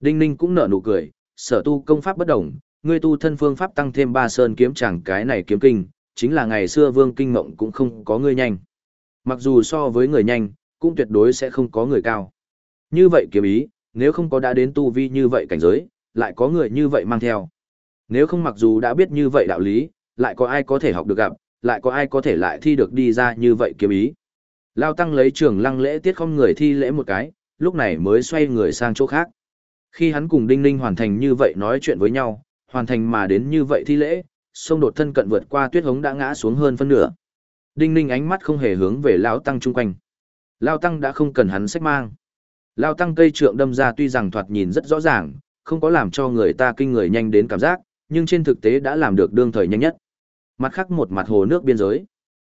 Đinh Ninh cũng nở nụ cười, sở tu công pháp bất đồng, ngươi tu thân phương pháp tăng thêm ba sơn kiếm chẳng cái này kiếm kinh, chính là ngày xưa vương kinh mộng cũng không có ngươi nhanh. Mặc dù so với người nhanh, cũng tuyệt đối sẽ không có người cao. Như vậy kiếm ý, nếu không có đã đến tu vi như vậy cảnh giới, lại có người như vậy mang theo. Nếu không mặc dù đã biết như vậy đạo lý, lại có ai có thể học được gặp, lại có ai có thể lại thi được đi ra như vậy kiếm ý. Lao Tăng lấy trường lăng lễ tiết không người thi lễ một cái, lúc này mới xoay người sang chỗ khác. Khi hắn cùng Đinh Ninh hoàn thành như vậy nói chuyện với nhau, hoàn thành mà đến như vậy thi lễ, sông đột thân cận vượt qua tuyết hống đã ngã xuống hơn phân nửa. Đinh Ninh ánh mắt không hề hướng về Lao Tăng chung quanh. Lao Tăng đã không cần hắn sách mang. Lao Tăng cây trượng đâm ra tuy rằng thoạt nhìn rất rõ ràng, không có làm cho người ta kinh người nhanh đến cảm giác, nhưng trên thực tế đã làm được đương thời nhanh nhất. Mặt khác một mặt hồ nước biên giới.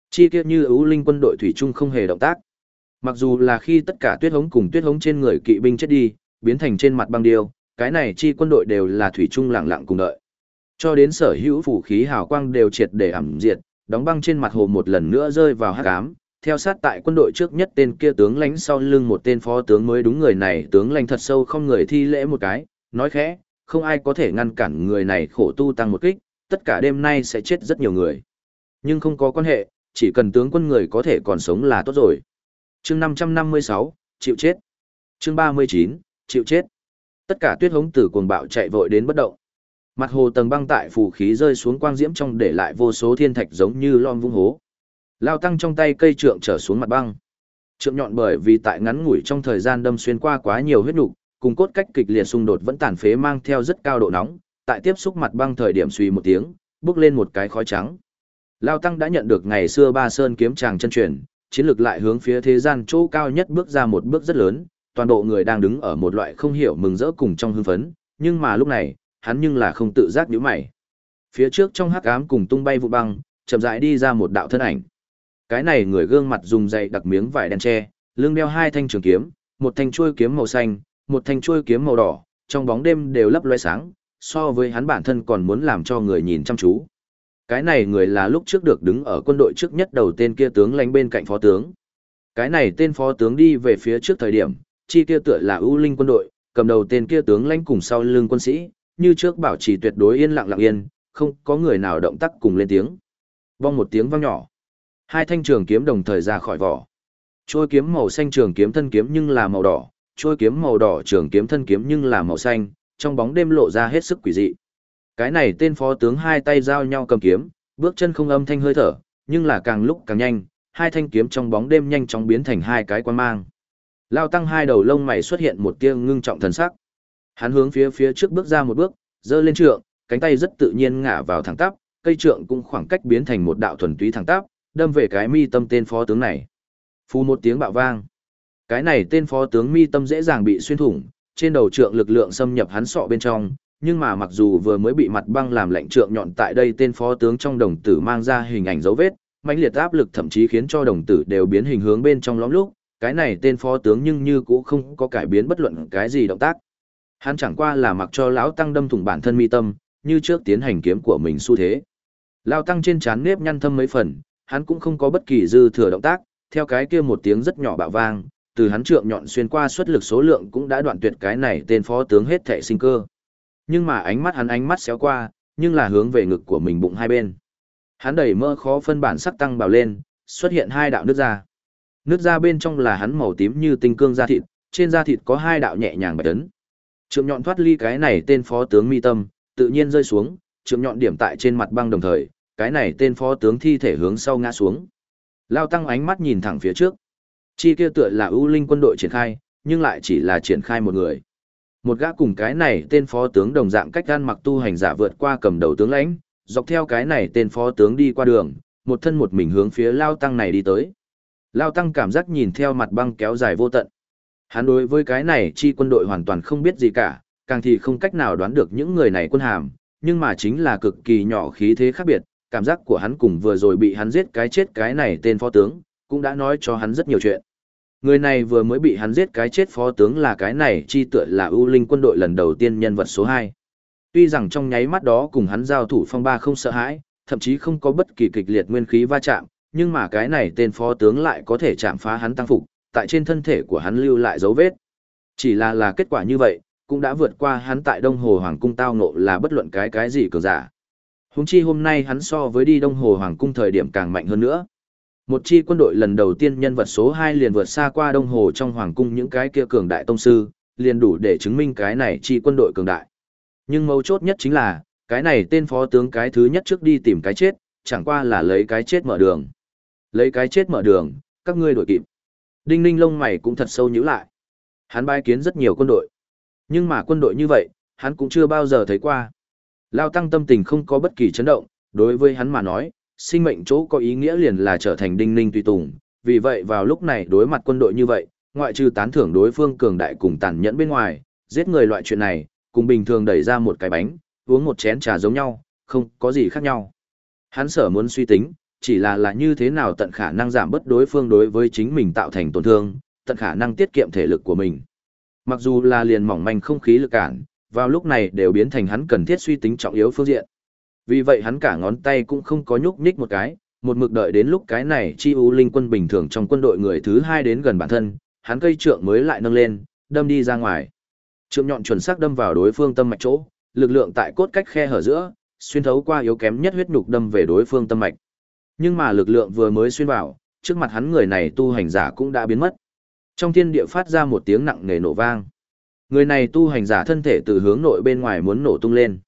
Chi kia như ưu linh quân đội thủy trung không hề động tác. Mặc dù là khi tất cả tuyết hống cùng tuyết hống trên người kỵ binh chết đi, biến thành trên mặt băng điêu, cái này chi quân đội đều là thủy chung lặng lặng cùng đợi. Cho đến sở hữu phủ khí hào quang đều triệt để ẩm diệt, đóng băng trên mặt hồ một lần nữa rơi vào hắc ám, theo sát tại quân đội trước nhất tên kia tướng lãnh sau lưng một tên phó tướng mới đúng người này tướng lãnh thật sâu không người thi lễ một cái, nói khẽ, không ai có thể ngăn cản người này khổ tu tăng một kích, tất cả đêm nay sẽ chết rất nhiều người. Nhưng không có quan hệ, chỉ cần tướng quân người có thể còn sống là tốt rồi. chương 556, chịu chết. chương 39, chịu chết. Tất cả tuyết hống tử cuồng bạo chạy vội đến bất động. Mặt hồ tầng băng tại phù khí rơi xuống quang diễm trong để lại vô số thiên thạch giống như lon vung hố. Lao tăng trong tay cây trượng trở xuống mặt băng. Trượng nhọn bởi vì tại ngắn ngủi trong thời gian đâm xuyên qua quá nhiều huyết nục, cùng cốt cách kịch liệt xung đột vẫn tàn phế mang theo rất cao độ nóng, tại tiếp xúc mặt băng thời điểm suy một tiếng, bước lên một cái khói trắng. Lao Tăng đã nhận được ngày xưa ba sơn kiếm chàng chân truyền, chiến lược lại hướng phía thế gian chỗ cao nhất bước ra một bước rất lớn, toàn bộ người đang đứng ở một loại không hiểu mừng rỡ cùng trong hưng phấn, nhưng mà lúc này, hắn nhưng là không tự giác nhíu mày. Phía trước trong hắc ám cùng tung bay vụ băng, chậm rãi đi ra một đạo thân ảnh. Cái này người gương mặt dùng dày đặc miếng vải đen che, lưng đeo hai thanh trường kiếm, một thanh chuôi kiếm màu xanh, một thanh chuôi kiếm màu đỏ, trong bóng đêm đều lấp loé sáng, so với hắn bản thân còn muốn làm cho người nhìn chăm chú. Cái này người là lúc trước được đứng ở quân đội trước nhất đầu tên kia tướng lãnh bên cạnh phó tướng. Cái này tên phó tướng đi về phía trước thời điểm, chi kia tựa là ưu linh quân đội, cầm đầu tên kia tướng lãnh cùng sau lưng quân sĩ, như trước bảo trì tuyệt đối yên lặng lặng yên, không có người nào động tác cùng lên tiếng. Vong một tiếng vang nhỏ. Hai thanh trường kiếm đồng thời ra khỏi vỏ. Trôi kiếm màu xanh trường kiếm thân kiếm nhưng là màu đỏ, trôi kiếm màu đỏ trường kiếm thân kiếm nhưng là màu xanh, trong bóng đêm lộ ra hết sức quỷ dị. Cái này tên phó tướng hai tay giao nhau cầm kiếm, bước chân không âm thanh hơi thở, nhưng là càng lúc càng nhanh, hai thanh kiếm trong bóng đêm nhanh chóng biến thành hai cái quan mang. Lao tăng hai đầu lông mày xuất hiện một tia ngưng trọng thần sắc. Hắn hướng phía phía trước bước ra một bước, giơ lên trượng, cánh tay rất tự nhiên ngả vào thẳng tắp, cây trượng cũng khoảng cách biến thành một đạo thuần túy thẳng tắp, đâm về cái mi tâm tên phó tướng này. Phu một tiếng bạo vang. Cái này tên phó tướng mi tâm dễ dàng bị xuyên thủng, trên đầu trượng lực lượng xâm nhập hắn sọ bên trong, nhưng mà mặc dù vừa mới bị mặt băng làm lạnh trượng nhọn tại đây tên phó tướng trong đồng tử mang ra hình ảnh dấu vết, mãnh liệt áp lực thậm chí khiến cho đồng tử đều biến hình hướng bên trong lõm lúc, cái này tên phó tướng nhưng như cũng không có cải biến bất luận cái gì động tác. Hắn chẳng qua là mặc cho lão tăng đâm thủng bản thân mi tâm, như trước tiến hành kiếm của mình xu thế. Lão tăng trên trán nếp nhăn thâm mấy phần, hắn cũng không có bất kỳ dư thừa động tác, theo cái kia một tiếng rất nhỏ bạo vang, từ hắn trượng nhọn xuyên qua xuất lực số lượng cũng đã đoạn tuyệt cái này tên phó tướng hết thảy sinh cơ. Nhưng mà ánh mắt hắn ánh mắt xéo qua, nhưng là hướng về ngực của mình bụng hai bên. Hắn đẩy mơ khó phân bản sắc tăng bào lên, xuất hiện hai đạo nước ra. Nước da bên trong là hắn màu tím như tinh cương da thịt, trên da thịt có hai đạo nhẹ nhàng bạch ấn. Trượng nhọn thoát ly cái này tên phó tướng mi tâm, tự nhiên rơi xuống, trượng nhọn điểm tại trên mặt băng đồng thời, cái này tên phó tướng thi thể hướng sau ngã xuống. Lao tăng ánh mắt nhìn thẳng phía trước. Chi kia tựa là ưu linh quân đội triển khai, nhưng lại chỉ là triển khai một người. Một gã cùng cái này tên phó tướng đồng dạng cách gan mặc tu hành giả vượt qua cầm đầu tướng lãnh, dọc theo cái này tên phó tướng đi qua đường, một thân một mình hướng phía Lao Tăng này đi tới. Lao Tăng cảm giác nhìn theo mặt băng kéo dài vô tận. Hắn đối với cái này chi quân đội hoàn toàn không biết gì cả, càng thì không cách nào đoán được những người này quân hàm, nhưng mà chính là cực kỳ nhỏ khí thế khác biệt, cảm giác của hắn cùng vừa rồi bị hắn giết cái chết cái này tên phó tướng, cũng đã nói cho hắn rất nhiều chuyện. Người này vừa mới bị hắn giết cái chết phó tướng là cái này chi tựa là ưu linh quân đội lần đầu tiên nhân vật số 2. Tuy rằng trong nháy mắt đó cùng hắn giao thủ phong ba không sợ hãi, thậm chí không có bất kỳ kịch liệt nguyên khí va chạm, nhưng mà cái này tên phó tướng lại có thể chạm phá hắn tăng phục, tại trên thân thể của hắn lưu lại dấu vết. Chỉ là là kết quả như vậy, cũng đã vượt qua hắn tại Đông Hồ Hoàng cung tao ngộ là bất luận cái cái gì cường giả. Huống chi hôm nay hắn so với đi Đông Hồ Hoàng cung thời điểm càng mạnh hơn nữa. Một chi quân đội lần đầu tiên nhân vật số 2 liền vượt xa qua Đông Hồ trong Hoàng cung những cái kia cường đại tông sư, liền đủ để chứng minh cái này chi quân đội cường đại. Nhưng mấu chốt nhất chính là, cái này tên phó tướng cái thứ nhất trước đi tìm cái chết, chẳng qua là lấy cái chết mở đường. Lấy cái chết mở đường, các ngươi đuổi kịp. Đinh ninh lông mày cũng thật sâu nhíu lại. Hắn bái kiến rất nhiều quân đội. Nhưng mà quân đội như vậy, hắn cũng chưa bao giờ thấy qua. Lao tăng tâm tình không có bất kỳ chấn động, đối với hắn mà nói, sinh mệnh chỗ có ý nghĩa liền là trở thành đinh ninh tùy tùng. Vì vậy vào lúc này đối mặt quân đội như vậy, ngoại trừ tán thưởng đối phương cường đại cùng tàn nhẫn bên ngoài, giết người loại chuyện này, cùng bình thường đẩy ra một cái bánh, uống một chén trà giống nhau, không có gì khác nhau. Hắn sở muốn suy tính, chỉ là là như thế nào tận khả năng giảm bớt đối phương đối với chính mình tạo thành tổn thương, tận khả năng tiết kiệm thể lực của mình. Mặc dù là liền mỏng manh không khí lực cản, vào lúc này đều biến thành hắn cần thiết suy tính trọng yếu phương diện. Vì vậy hắn cả ngón tay cũng không có nhúc nhích một cái, một mực đợi đến lúc cái này chi u linh quân bình thường trong quân đội người thứ hai đến gần bản thân, hắn cây trượng mới lại nâng lên, đâm đi ra ngoài. Trượng nhọn chuẩn xác đâm vào đối phương tâm mạch chỗ, lực lượng tại cốt cách khe hở giữa, xuyên thấu qua yếu kém nhất huyết nhục đâm về đối phương tâm mạch. Nhưng mà lực lượng vừa mới xuyên vào, trước mặt hắn người này tu hành giả cũng đã biến mất. Trong thiên địa phát ra một tiếng nặng nề nổ vang. Người này tu hành giả thân thể từ hướng nội bên ngoài muốn nổ tung lên.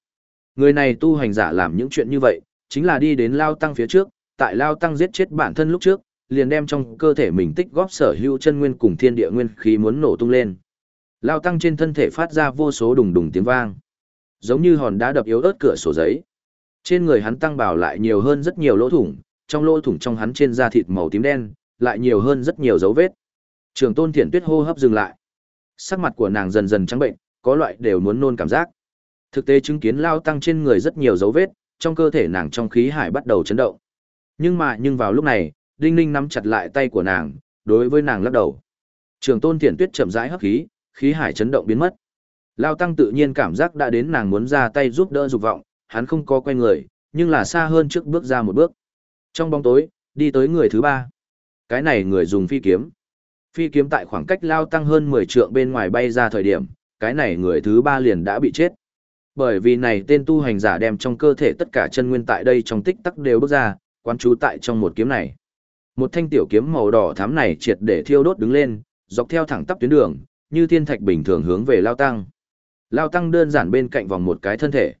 Người này tu hành giả làm những chuyện như vậy, chính là đi đến Lao Tăng phía trước, tại Lao Tăng giết chết bản thân lúc trước, liền đem trong cơ thể mình tích góp sở hữu chân nguyên cùng thiên địa nguyên khí muốn nổ tung lên. Lao Tăng trên thân thể phát ra vô số đùng đùng tiếng vang. Giống như hòn đá đập yếu ớt cửa sổ giấy. Trên người hắn tăng bảo lại nhiều hơn rất nhiều lỗ thủng, trong lỗ thủng trong hắn trên da thịt màu tím đen, lại nhiều hơn rất nhiều dấu vết. Trường tôn Thiển tuyết hô hấp dừng lại. Sắc mặt của nàng dần dần trắng bệnh, có loại đều muốn nôn cảm giác. Thực tế chứng kiến lao tăng trên người rất nhiều dấu vết, trong cơ thể nàng trong khí hải bắt đầu chấn động. Nhưng mà nhưng vào lúc này, Đinh Ninh nắm chặt lại tay của nàng, đối với nàng lắc đầu. Trường tôn Thiển tuyết chậm rãi hấp khí, khí hải chấn động biến mất. Lao tăng tự nhiên cảm giác đã đến nàng muốn ra tay giúp đỡ dục vọng, hắn không có quay người, nhưng là xa hơn trước bước ra một bước. Trong bóng tối, đi tới người thứ ba. Cái này người dùng phi kiếm. Phi kiếm tại khoảng cách lao tăng hơn 10 trượng bên ngoài bay ra thời điểm, cái này người thứ ba liền đã bị chết. Bởi vì này tên tu hành giả đem trong cơ thể tất cả chân nguyên tại đây trong tích tắc đều bước ra, quán trú tại trong một kiếm này. Một thanh tiểu kiếm màu đỏ thắm này triệt để thiêu đốt đứng lên, dọc theo thẳng tắp tuyến đường, như thiên thạch bình thường hướng về lao tăng. Lao tăng đơn giản bên cạnh vòng một cái thân thể.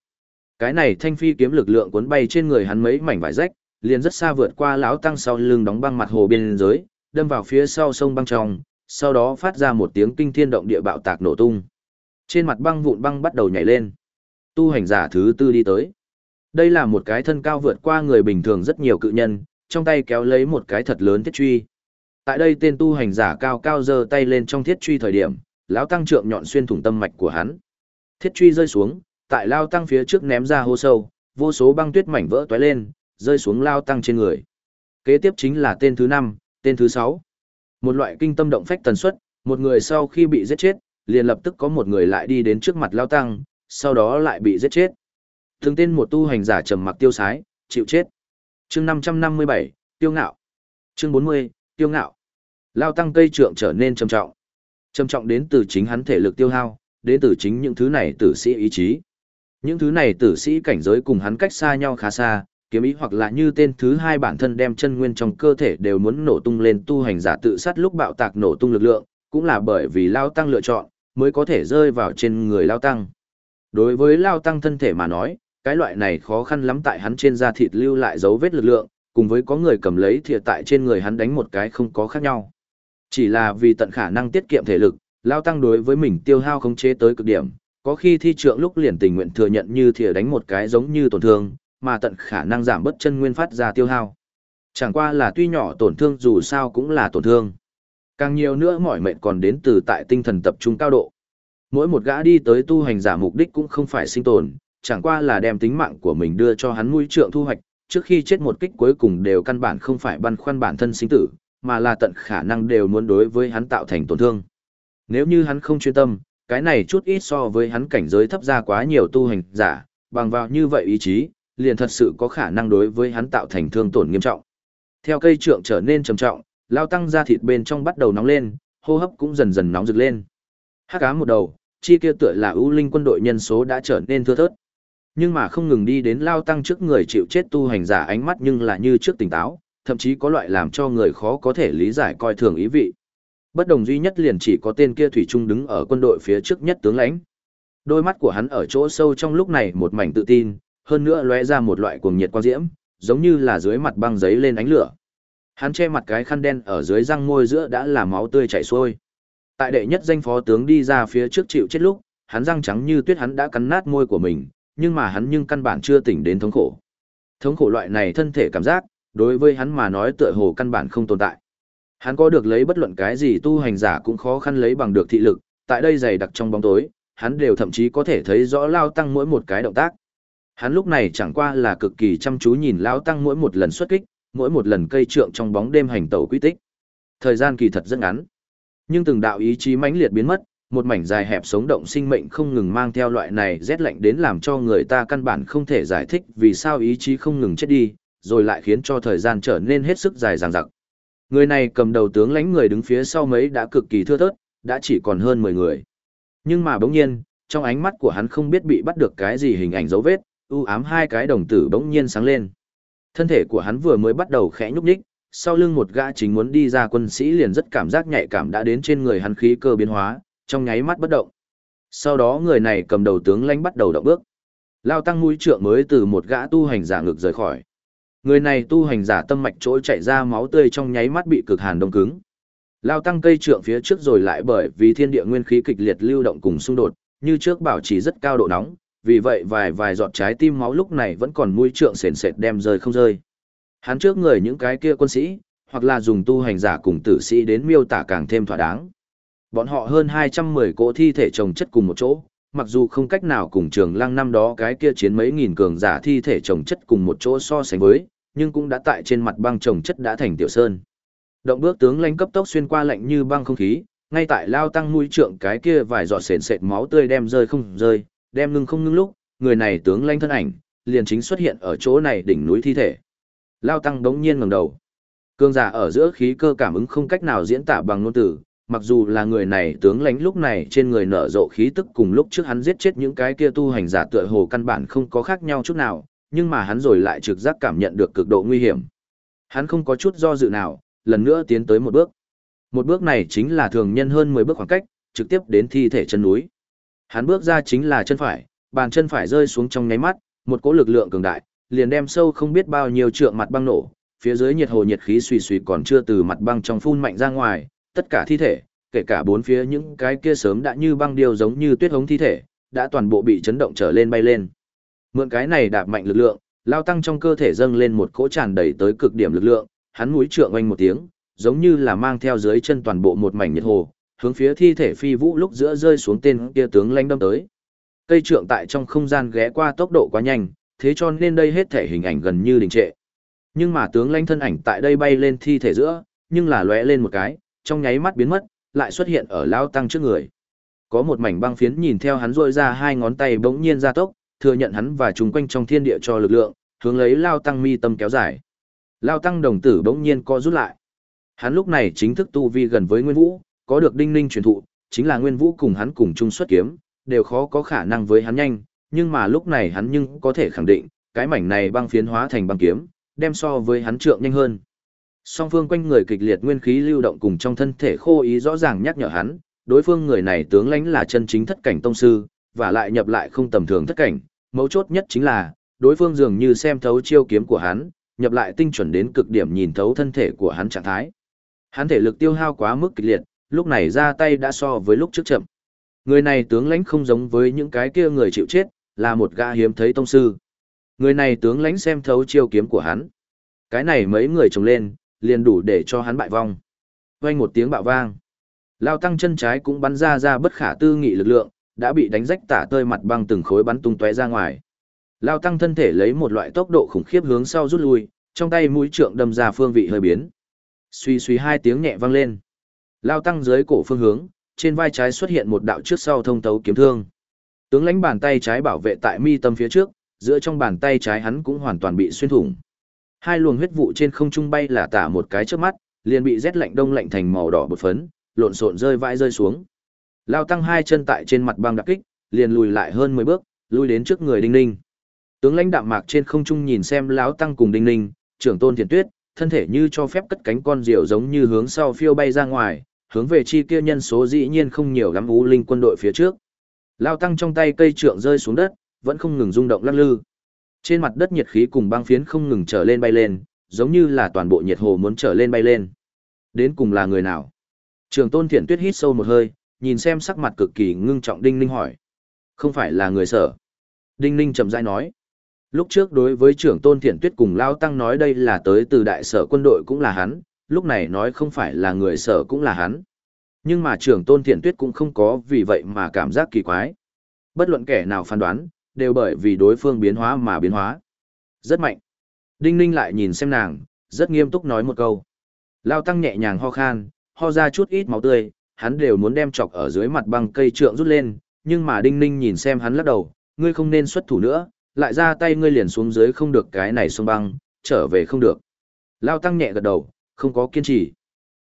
Cái này thanh phi kiếm lực lượng cuốn bay trên người hắn mấy mảnh vải rách, liền rất xa vượt qua lão tăng sau lưng đóng băng mặt hồ biên giới, đâm vào phía sau sông băng trong, sau đó phát ra một tiếng kinh thiên động địa bạo tạc nổ tung. Trên mặt băng vụn băng bắt đầu nhảy lên. Tu hành giả thứ tư đi tới. Đây là một cái thân cao vượt qua người bình thường rất nhiều cự nhân, trong tay kéo lấy một cái thật lớn thiết truy. Tại đây tên tu hành giả cao cao giơ tay lên trong thiết truy thời điểm, lão tăng trượng nhọn xuyên thủng tâm mạch của hắn. Thiết truy rơi xuống, tại lao tăng phía trước ném ra hô sâu, vô số băng tuyết mảnh vỡ tóe lên, rơi xuống lao tăng trên người. Kế tiếp chính là tên thứ năm, tên thứ sáu. Một loại kinh tâm động phách tần suất, một người sau khi bị giết chết, liền lập tức có một người lại đi đến trước mặt lao tăng, sau đó lại bị giết chết. Thường tên một tu hành giả trầm mặc tiêu sái, chịu chết. Chương 557, tiêu ngạo. Chương 40, tiêu ngạo. Lao tăng cây trượng trở nên trầm trọng. Trầm trọng đến từ chính hắn thể lực tiêu hao, đến từ chính những thứ này tử sĩ ý chí. Những thứ này tử sĩ cảnh giới cùng hắn cách xa nhau khá xa, kiếm ý hoặc là như tên thứ hai bản thân đem chân nguyên trong cơ thể đều muốn nổ tung lên tu hành giả tự sát lúc bạo tạc nổ tung lực lượng, cũng là bởi vì Lao Tăng lựa chọn, mới có thể rơi vào trên người Lao Tăng. Đối với Lao Tăng thân thể mà nói, cái loại này khó khăn lắm tại hắn trên da thịt lưu lại dấu vết lực lượng, cùng với có người cầm lấy thìa tại trên người hắn đánh một cái không có khác nhau. Chỉ là vì tận khả năng tiết kiệm thể lực, Lao Tăng đối với mình tiêu hao không chế tới cực điểm, có khi thi trượng lúc liền tình nguyện thừa nhận như thìa đánh một cái giống như tổn thương, mà tận khả năng giảm bớt chân nguyên phát ra tiêu hao. Chẳng qua là tuy nhỏ tổn thương dù sao cũng là tổn thương. Càng nhiều nữa mỏi mệt còn đến từ tại tinh thần tập trung cao độ. Mỗi một gã đi tới tu hành giả mục đích cũng không phải sinh tồn, chẳng qua là đem tính mạng của mình đưa cho hắn mũi trượng thu hoạch, trước khi chết một kích cuối cùng đều căn bản không phải băn khoăn bản thân sinh tử, mà là tận khả năng đều muốn đối với hắn tạo thành tổn thương. Nếu như hắn không chuyên tâm, cái này chút ít so với hắn cảnh giới thấp ra quá nhiều tu hành giả, bằng vào như vậy ý chí, liền thật sự có khả năng đối với hắn tạo thành thương tổn nghiêm trọng. Theo cây trượng trở nên trầm trọng, lao tăng ra thịt bên trong bắt đầu nóng lên, hô hấp cũng dần dần nóng rực lên. Hắc ám một đầu, chi kia tựa là ưu linh quân đội nhân số đã trở nên thưa thớt. Nhưng mà không ngừng đi đến lao tăng trước người chịu chết tu hành giả ánh mắt nhưng là như trước tỉnh táo, thậm chí có loại làm cho người khó có thể lý giải coi thường ý vị. Bất đồng duy nhất liền chỉ có tên kia thủy trung đứng ở quân đội phía trước nhất tướng lãnh. Đôi mắt của hắn ở chỗ sâu trong lúc này một mảnh tự tin, hơn nữa lóe ra một loại cuồng nhiệt quang diễm, giống như là dưới mặt băng giấy lên ánh lửa. Hắn che mặt cái khăn đen ở dưới răng môi giữa đã là máu tươi chảy xuôi. Tại đệ nhất danh phó tướng đi ra phía trước chịu chết lúc, hắn răng trắng như tuyết hắn đã cắn nát môi của mình, nhưng mà hắn nhưng căn bản chưa tỉnh đến thống khổ. Thống khổ loại này thân thể cảm giác, đối với hắn mà nói tựa hồ căn bản không tồn tại. Hắn có được lấy bất luận cái gì tu hành giả cũng khó khăn lấy bằng được thị lực, tại đây dày đặc trong bóng tối, hắn đều thậm chí có thể thấy rõ Lao Tăng mỗi một cái động tác. Hắn lúc này chẳng qua là cực kỳ chăm chú nhìn lão Tăng mỗi một lần xuất kích, mỗi một lần cây trượng trong bóng đêm hành tẩu quy tích. Thời gian kỳ thật rất ngắn. Nhưng từng đạo ý chí mãnh liệt biến mất, một mảnh dài hẹp sống động sinh mệnh không ngừng mang theo loại này rét lạnh đến làm cho người ta căn bản không thể giải thích vì sao ý chí không ngừng chết đi, rồi lại khiến cho thời gian trở nên hết sức dài dằng dặc. Người này cầm đầu tướng lãnh người đứng phía sau mấy đã cực kỳ thưa thớt, đã chỉ còn hơn 10 người. Nhưng mà bỗng nhiên, trong ánh mắt của hắn không biết bị bắt được cái gì hình ảnh dấu vết, u ám hai cái đồng tử bỗng nhiên sáng lên. Thân thể của hắn vừa mới bắt đầu khẽ nhúc nhích, sau lưng một gã chính muốn đi ra quân sĩ liền rất cảm giác nhạy cảm đã đến trên người hắn khí cơ biến hóa, trong nháy mắt bất động. Sau đó người này cầm đầu tướng lãnh bắt đầu động bước. Lao tăng mũi trượng mới từ một gã tu hành giả ngược rời khỏi. Người này tu hành giả tâm mạch chỗ chạy ra máu tươi trong nháy mắt bị cực hàn đông cứng. Lao tăng cây trượng phía trước rồi lại bởi vì thiên địa nguyên khí kịch liệt lưu động cùng xung đột, như trước bảo trì rất cao độ nóng, vì vậy vài vài giọt trái tim máu lúc này vẫn còn mũi trượng sền sệt đem rơi không rơi. Hắn trước người những cái kia quân sĩ, hoặc là dùng tu hành giả cùng tử sĩ đến miêu tả càng thêm thỏa đáng. Bọn họ hơn 210 cỗ thi thể chồng chất cùng một chỗ, mặc dù không cách nào cùng trường lăng năm đó cái kia chiến mấy nghìn cường giả thi thể chồng chất cùng một chỗ so sánh với, nhưng cũng đã tại trên mặt băng chồng chất đã thành tiểu sơn. Động bước tướng lãnh cấp tốc xuyên qua lạnh như băng không khí, ngay tại lao tăng mũi trượng cái kia vài giọt sền sệt máu tươi đem rơi không rơi, đem ngưng không ngưng lúc, người này tướng lãnh thân ảnh, liền chính xuất hiện ở chỗ này đỉnh núi thi thể. Lao tăng đống nhiên ngẩng đầu. Cương giả ở giữa khí cơ cảm ứng không cách nào diễn tả bằng ngôn từ, mặc dù là người này tướng lãnh lúc này trên người nở rộ khí tức cùng lúc trước hắn giết chết những cái kia tu hành giả tựa hồ căn bản không có khác nhau chút nào, nhưng mà hắn rồi lại trực giác cảm nhận được cực độ nguy hiểm. Hắn không có chút do dự nào, lần nữa tiến tới một bước. Một bước này chính là thường nhân hơn 10 bước khoảng cách, trực tiếp đến thi thể chân núi. Hắn bước ra chính là chân phải, bàn chân phải rơi xuống trong nháy mắt, một cỗ lực lượng cường đại, liền đem sâu không biết bao nhiêu trượng mặt băng nổ, phía dưới nhiệt hồ nhiệt khí suy suy còn chưa từ mặt băng trong phun mạnh ra ngoài, tất cả thi thể, kể cả bốn phía những cái kia sớm đã như băng điêu giống như tuyết hống thi thể, đã toàn bộ bị chấn động trở lên bay lên. Mượn cái này đạp mạnh lực lượng, lao tăng trong cơ thể dâng lên một cỗ tràn đầy tới cực điểm lực lượng, hắn mũi trượng oanh một tiếng, giống như là mang theo dưới chân toàn bộ một mảnh nhiệt hồ, hướng phía thi thể phi vũ lúc giữa rơi xuống tên kia tướng lãnh đâm tới. Cây trượng tại trong không gian ghé qua tốc độ quá nhanh, thế cho nên đây hết thể hình ảnh gần như đình trệ. Nhưng mà tướng lãnh thân ảnh tại đây bay lên thi thể giữa, nhưng là lóe lên một cái, trong nháy mắt biến mất, lại xuất hiện ở lao tăng trước người. Có một mảnh băng phiến nhìn theo hắn rôi ra hai ngón tay bỗng nhiên ra tốc, thừa nhận hắn và chúng quanh trong thiên địa cho lực lượng, hướng lấy lao tăng mi tâm kéo dài. Lao tăng đồng tử bỗng nhiên co rút lại. Hắn lúc này chính thức tu vi gần với Nguyên Vũ, có được đinh ninh truyền thụ, chính là Nguyên Vũ cùng hắn cùng chung xuất kiếm, đều khó có khả năng với hắn nhanh, nhưng mà lúc này hắn nhưng có thể khẳng định, cái mảnh này băng phiến hóa thành băng kiếm, đem so với hắn trượng nhanh hơn. Song phương quanh người kịch liệt nguyên khí lưu động cùng trong thân thể khô ý rõ ràng nhắc nhở hắn, đối phương người này tướng lãnh là chân chính thất cảnh tông sư, và lại nhập lại không tầm thường thất cảnh, mấu chốt nhất chính là, đối phương dường như xem thấu chiêu kiếm của hắn, nhập lại tinh chuẩn đến cực điểm nhìn thấu thân thể của hắn trạng thái. Hắn thể lực tiêu hao quá mức kịch liệt, lúc này ra tay đã so với lúc trước chậm. Người này tướng lãnh không giống với những cái kia người chịu chết, là một gã hiếm thấy tông sư. Người này tướng lãnh xem thấu chiêu kiếm của hắn. Cái này mấy người trồng lên, liền đủ để cho hắn bại vong. Vang một tiếng bạo vang. Lao tăng chân trái cũng bắn ra ra bất khả tư nghị lực lượng, đã bị đánh rách tả tơi mặt băng từng khối bắn tung tóe ra ngoài. Lao tăng thân thể lấy một loại tốc độ khủng khiếp hướng sau rút lui, trong tay mũi trượng đâm ra phương vị hơi biến. Suy suy hai tiếng nhẹ vang lên. Lao tăng dưới cổ phương hướng, trên vai trái xuất hiện một đạo trước sau thông tấu kiếm thương. Tướng lãnh bàn tay trái bảo vệ tại mi tâm phía trước, giữa trong bàn tay trái hắn cũng hoàn toàn bị xuyên thủng. Hai luồng huyết vụ trên không trung bay là tả một cái trước mắt, liền bị rét lạnh đông lạnh thành màu đỏ bột phấn, lộn xộn rơi vãi rơi xuống. Lao tăng hai chân tại trên mặt băng đặc kích, liền lùi lại hơn 10 bước, lui đến trước người Đinh Ninh. Tướng lãnh đạm mạc trên không trung nhìn xem lão tăng cùng Đinh Ninh, trưởng tôn thiền tuyết, thân thể như cho phép cất cánh con diều giống như hướng sau phiêu bay ra ngoài, hướng về chi kia nhân số dĩ nhiên không nhiều lắm ú linh quân đội phía trước. Lao tăng trong tay cây trượng rơi xuống đất, vẫn không ngừng rung động lắc lư. Trên mặt đất nhiệt khí cùng băng phiến không ngừng trở lên bay lên, giống như là toàn bộ nhiệt hồ muốn trở lên bay lên. Đến cùng là người nào? Trường tôn thiện tuyết hít sâu một hơi, nhìn xem sắc mặt cực kỳ ngưng trọng Đinh Ninh hỏi. Không phải là người sở. Đinh Ninh chậm rãi nói. Lúc trước đối với trưởng tôn thiện tuyết cùng Lao Tăng nói đây là tới từ đại sở quân đội cũng là hắn, lúc này nói không phải là người sở cũng là hắn. Nhưng mà trưởng tôn thiện tuyết cũng không có vì vậy mà cảm giác kỳ quái. Bất luận kẻ nào phán đoán, đều bởi vì đối phương biến hóa mà biến hóa. Rất mạnh. Đinh Ninh lại nhìn xem nàng, rất nghiêm túc nói một câu. Lao Tăng nhẹ nhàng ho khan, ho ra chút ít máu tươi, hắn đều muốn đem chọc ở dưới mặt băng cây trượng rút lên, nhưng mà Đinh Ninh nhìn xem hắn lắc đầu, ngươi không nên xuất thủ nữa, lại ra tay ngươi liền xuống dưới không được cái này sông băng, trở về không được. Lao Tăng nhẹ gật đầu, không có kiên trì.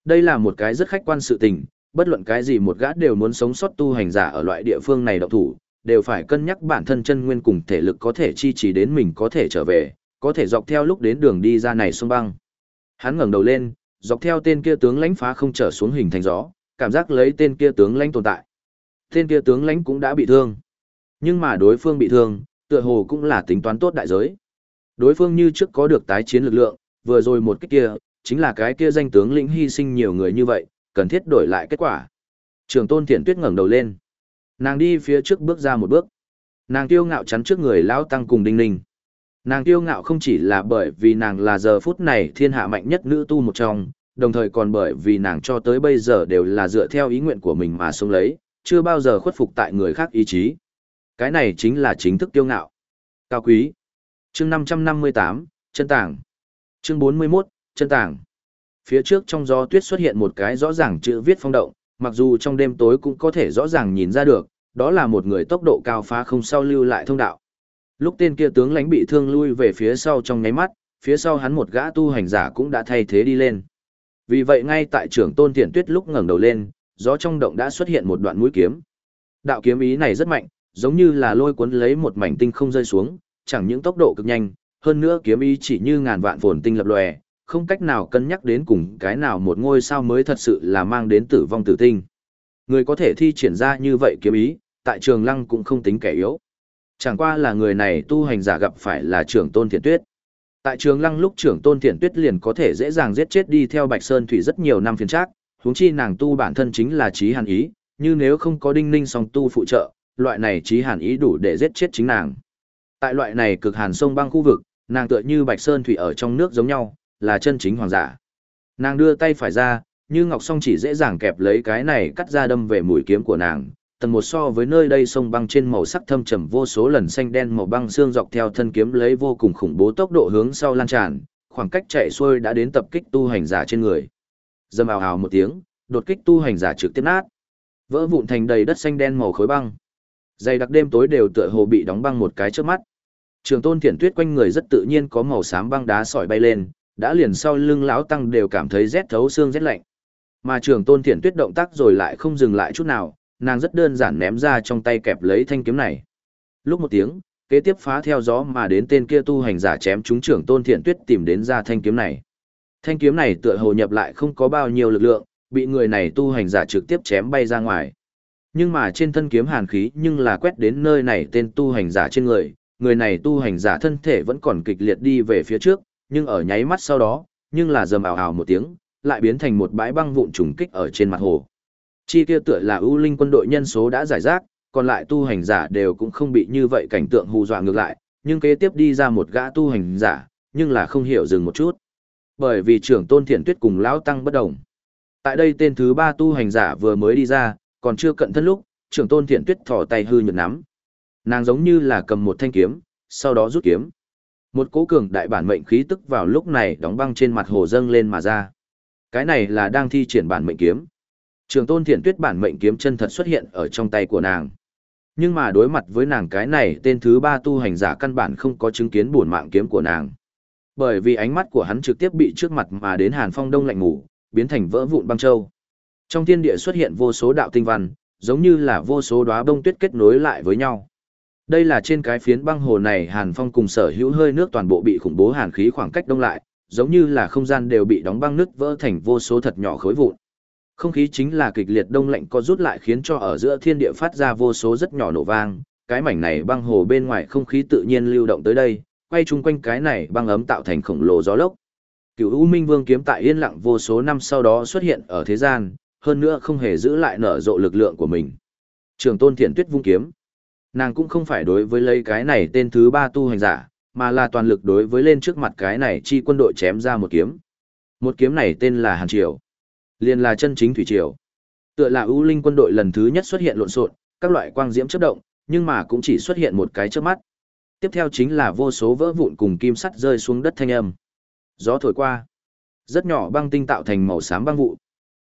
Đây là một cái rất khách quan sự tình, bất luận cái gì một gã đều muốn sống sót tu hành giả ở loại địa phương này động thủ, đều phải cân nhắc bản thân chân nguyên cùng thể lực có thể chi trì đến mình có thể trở về, có thể dọc theo lúc đến đường đi ra này sông băng. Hắn ngẩng đầu lên, dọc theo tên kia tướng lãnh phá không trở xuống hình thành gió, cảm giác lấy tên kia tướng lãnh tồn tại. Tên kia tướng lãnh cũng đã bị thương. Nhưng mà đối phương bị thương, tựa hồ cũng là tính toán tốt đại giới. Đối phương như trước có được tái chiến lực lượng, vừa rồi một cái kia, chính là cái kia danh tướng lĩnh hy sinh nhiều người như vậy, cần thiết đổi lại kết quả. Trường tôn thiện tuyết ngẩng đầu lên. Nàng đi phía trước bước ra một bước. Nàng tiêu ngạo chắn trước người lão tăng cùng đinh ninh. Nàng tiêu ngạo không chỉ là bởi vì nàng là giờ phút này thiên hạ mạnh nhất nữ tu một trong, đồng thời còn bởi vì nàng cho tới bây giờ đều là dựa theo ý nguyện của mình mà sống lấy, chưa bao giờ khuất phục tại người khác ý chí. Cái này chính là chính thức tiêu ngạo. Cao quý. Chương 558, chân tảng. Chương 41, chân tảng. Phía trước trong gió tuyết xuất hiện một cái rõ ràng chữ viết phong động, mặc dù trong đêm tối cũng có thể rõ ràng nhìn ra được, đó là một người tốc độ cao phá không sau lưu lại thông đạo. Lúc tên kia tướng lãnh bị thương lui về phía sau trong nháy mắt, phía sau hắn một gã tu hành giả cũng đã thay thế đi lên. Vì vậy ngay tại trưởng tôn thiện tuyết lúc ngẩng đầu lên, gió trong động đã xuất hiện một đoạn mũi kiếm. Đạo kiếm ý này rất mạnh, giống như là lôi cuốn lấy một mảnh tinh không rơi xuống, chẳng những tốc độ cực nhanh, hơn nữa kiếm ý chỉ như ngàn vạn phồn tinh lập lòe, không cách nào cân nhắc đến cùng cái nào một ngôi sao mới thật sự là mang đến tử vong tử tinh. Người có thể thi triển ra như vậy kiếm ý, tại trường lăng cũng không tính kẻ yếu. Chẳng qua là người này tu hành giả gặp phải là trưởng tôn thiện tuyết. Tại trường lăng lúc trưởng tôn thiện tuyết liền có thể dễ dàng giết chết đi theo Bạch Sơn Thủy rất nhiều năm phiền trác, huống chi nàng tu bản thân chính là trí hàn ý, như nếu không có đinh ninh song tu phụ trợ, loại này trí hàn ý đủ để giết chết chính nàng. Tại loại này cực hàn sông băng khu vực, nàng tựa như Bạch Sơn Thủy ở trong nước giống nhau, là chân chính hoàng giả. Nàng đưa tay phải ra, như ngọc song chỉ dễ dàng kẹp lấy cái này cắt ra đâm về mũi kiếm của nàng, tầng một so với nơi đây sông băng trên màu sắc thâm trầm vô số lần xanh đen màu băng xương dọc theo thân kiếm lấy vô cùng khủng bố tốc độ hướng sau lan tràn, khoảng cách chạy xuôi đã đến tập kích tu hành giả trên người. Dâm ào ào một tiếng, đột kích tu hành giả trực tiếp nát, vỡ vụn thành đầy đất xanh đen màu khối băng. Dày đặc đêm tối đều tựa hồ bị đóng băng một cái trước mắt. Trường Tôn Thiển Tuyết quanh người rất tự nhiên có màu xám băng đá sỏi bay lên, đã liền sau lưng lão tăng đều cảm thấy rét thấu xương rét lạnh. Mà Trường Tôn Thiển Tuyết động tác rồi lại không dừng lại chút nào, nàng rất đơn giản ném ra trong tay kẹp lấy thanh kiếm này. Lúc một tiếng, kế tiếp phá theo gió mà đến tên kia tu hành giả chém chúng trưởng tôn thiện tuyết tìm đến ra thanh kiếm này. Thanh kiếm này tựa hồ nhập lại không có bao nhiêu lực lượng, bị người này tu hành giả trực tiếp chém bay ra ngoài. Nhưng mà trên thân kiếm hàn khí nhưng là quét đến nơi này tên tu hành giả trên người, người này tu hành giả thân thể vẫn còn kịch liệt đi về phía trước, nhưng ở nháy mắt sau đó, nhưng là dầm ảo ảo một tiếng, lại biến thành một bãi băng vụn trùng kích ở trên mặt hồ. Chi kia tựa là ưu linh quân đội nhân số đã giải rác, còn lại tu hành giả đều cũng không bị như vậy cảnh tượng hù dọa ngược lại, nhưng kế tiếp đi ra một gã tu hành giả, nhưng là không hiểu dừng một chút. Bởi vì trưởng tôn thiện tuyết cùng lão tăng bất đồng. Tại đây tên thứ ba tu hành giả vừa mới đi ra, còn chưa cận thân lúc, trưởng tôn thiện tuyết thò tay hư nhược nắm. Nàng giống như là cầm một thanh kiếm, sau đó rút kiếm. Một cố cường đại bản mệnh khí tức vào lúc này đóng băng trên mặt hồ dâng lên mà ra. Cái này là đang thi triển bản mệnh kiếm. Trường tôn thiện tuyết bản mệnh kiếm chân thật xuất hiện ở trong tay của nàng. Nhưng mà đối mặt với nàng cái này tên thứ ba tu hành giả căn bản không có chứng kiến buồn mạng kiếm của nàng. Bởi vì ánh mắt của hắn trực tiếp bị trước mặt mà đến hàn phong đông lạnh ngủ, biến thành vỡ vụn băng châu. Trong thiên địa xuất hiện vô số đạo tinh văn, giống như là vô số đóa bông tuyết kết nối lại với nhau. Đây là trên cái phiến băng hồ này Hàn Phong cùng sở hữu hơi nước toàn bộ bị khủng bố hàn khí khoảng cách đông lại, giống như là không gian đều bị đóng băng nứt vỡ thành vô số thật nhỏ khối vụn. Không khí chính là kịch liệt đông lạnh co rút lại khiến cho ở giữa thiên địa phát ra vô số rất nhỏ nổ vang, cái mảnh này băng hồ bên ngoài không khí tự nhiên lưu động tới đây, quay chung quanh cái này băng ấm tạo thành khổng lồ gió lốc. Cửu U Minh Vương kiếm tại yên lặng vô số năm sau đó xuất hiện ở thế gian, hơn nữa không hề giữ lại nở rộ lực lượng của mình. Trường Tôn Thiện Tuyết vung kiếm. Nàng cũng không phải đối với lấy cái này tên thứ ba tu hành giả, mà là toàn lực đối với lên trước mặt cái này chi quân đội chém ra một kiếm. Một kiếm này tên là Hàn Triều. Liền là chân chính thủy triều. Tựa là ưu linh quân đội lần thứ nhất xuất hiện lộn xộn, các loại quang diễm chớp động, nhưng mà cũng chỉ xuất hiện một cái chớp mắt. Tiếp theo chính là vô số vỡ vụn cùng kim sắt rơi xuống đất thanh âm. Gió thổi qua, rất nhỏ băng tinh tạo thành màu xám băng vụ.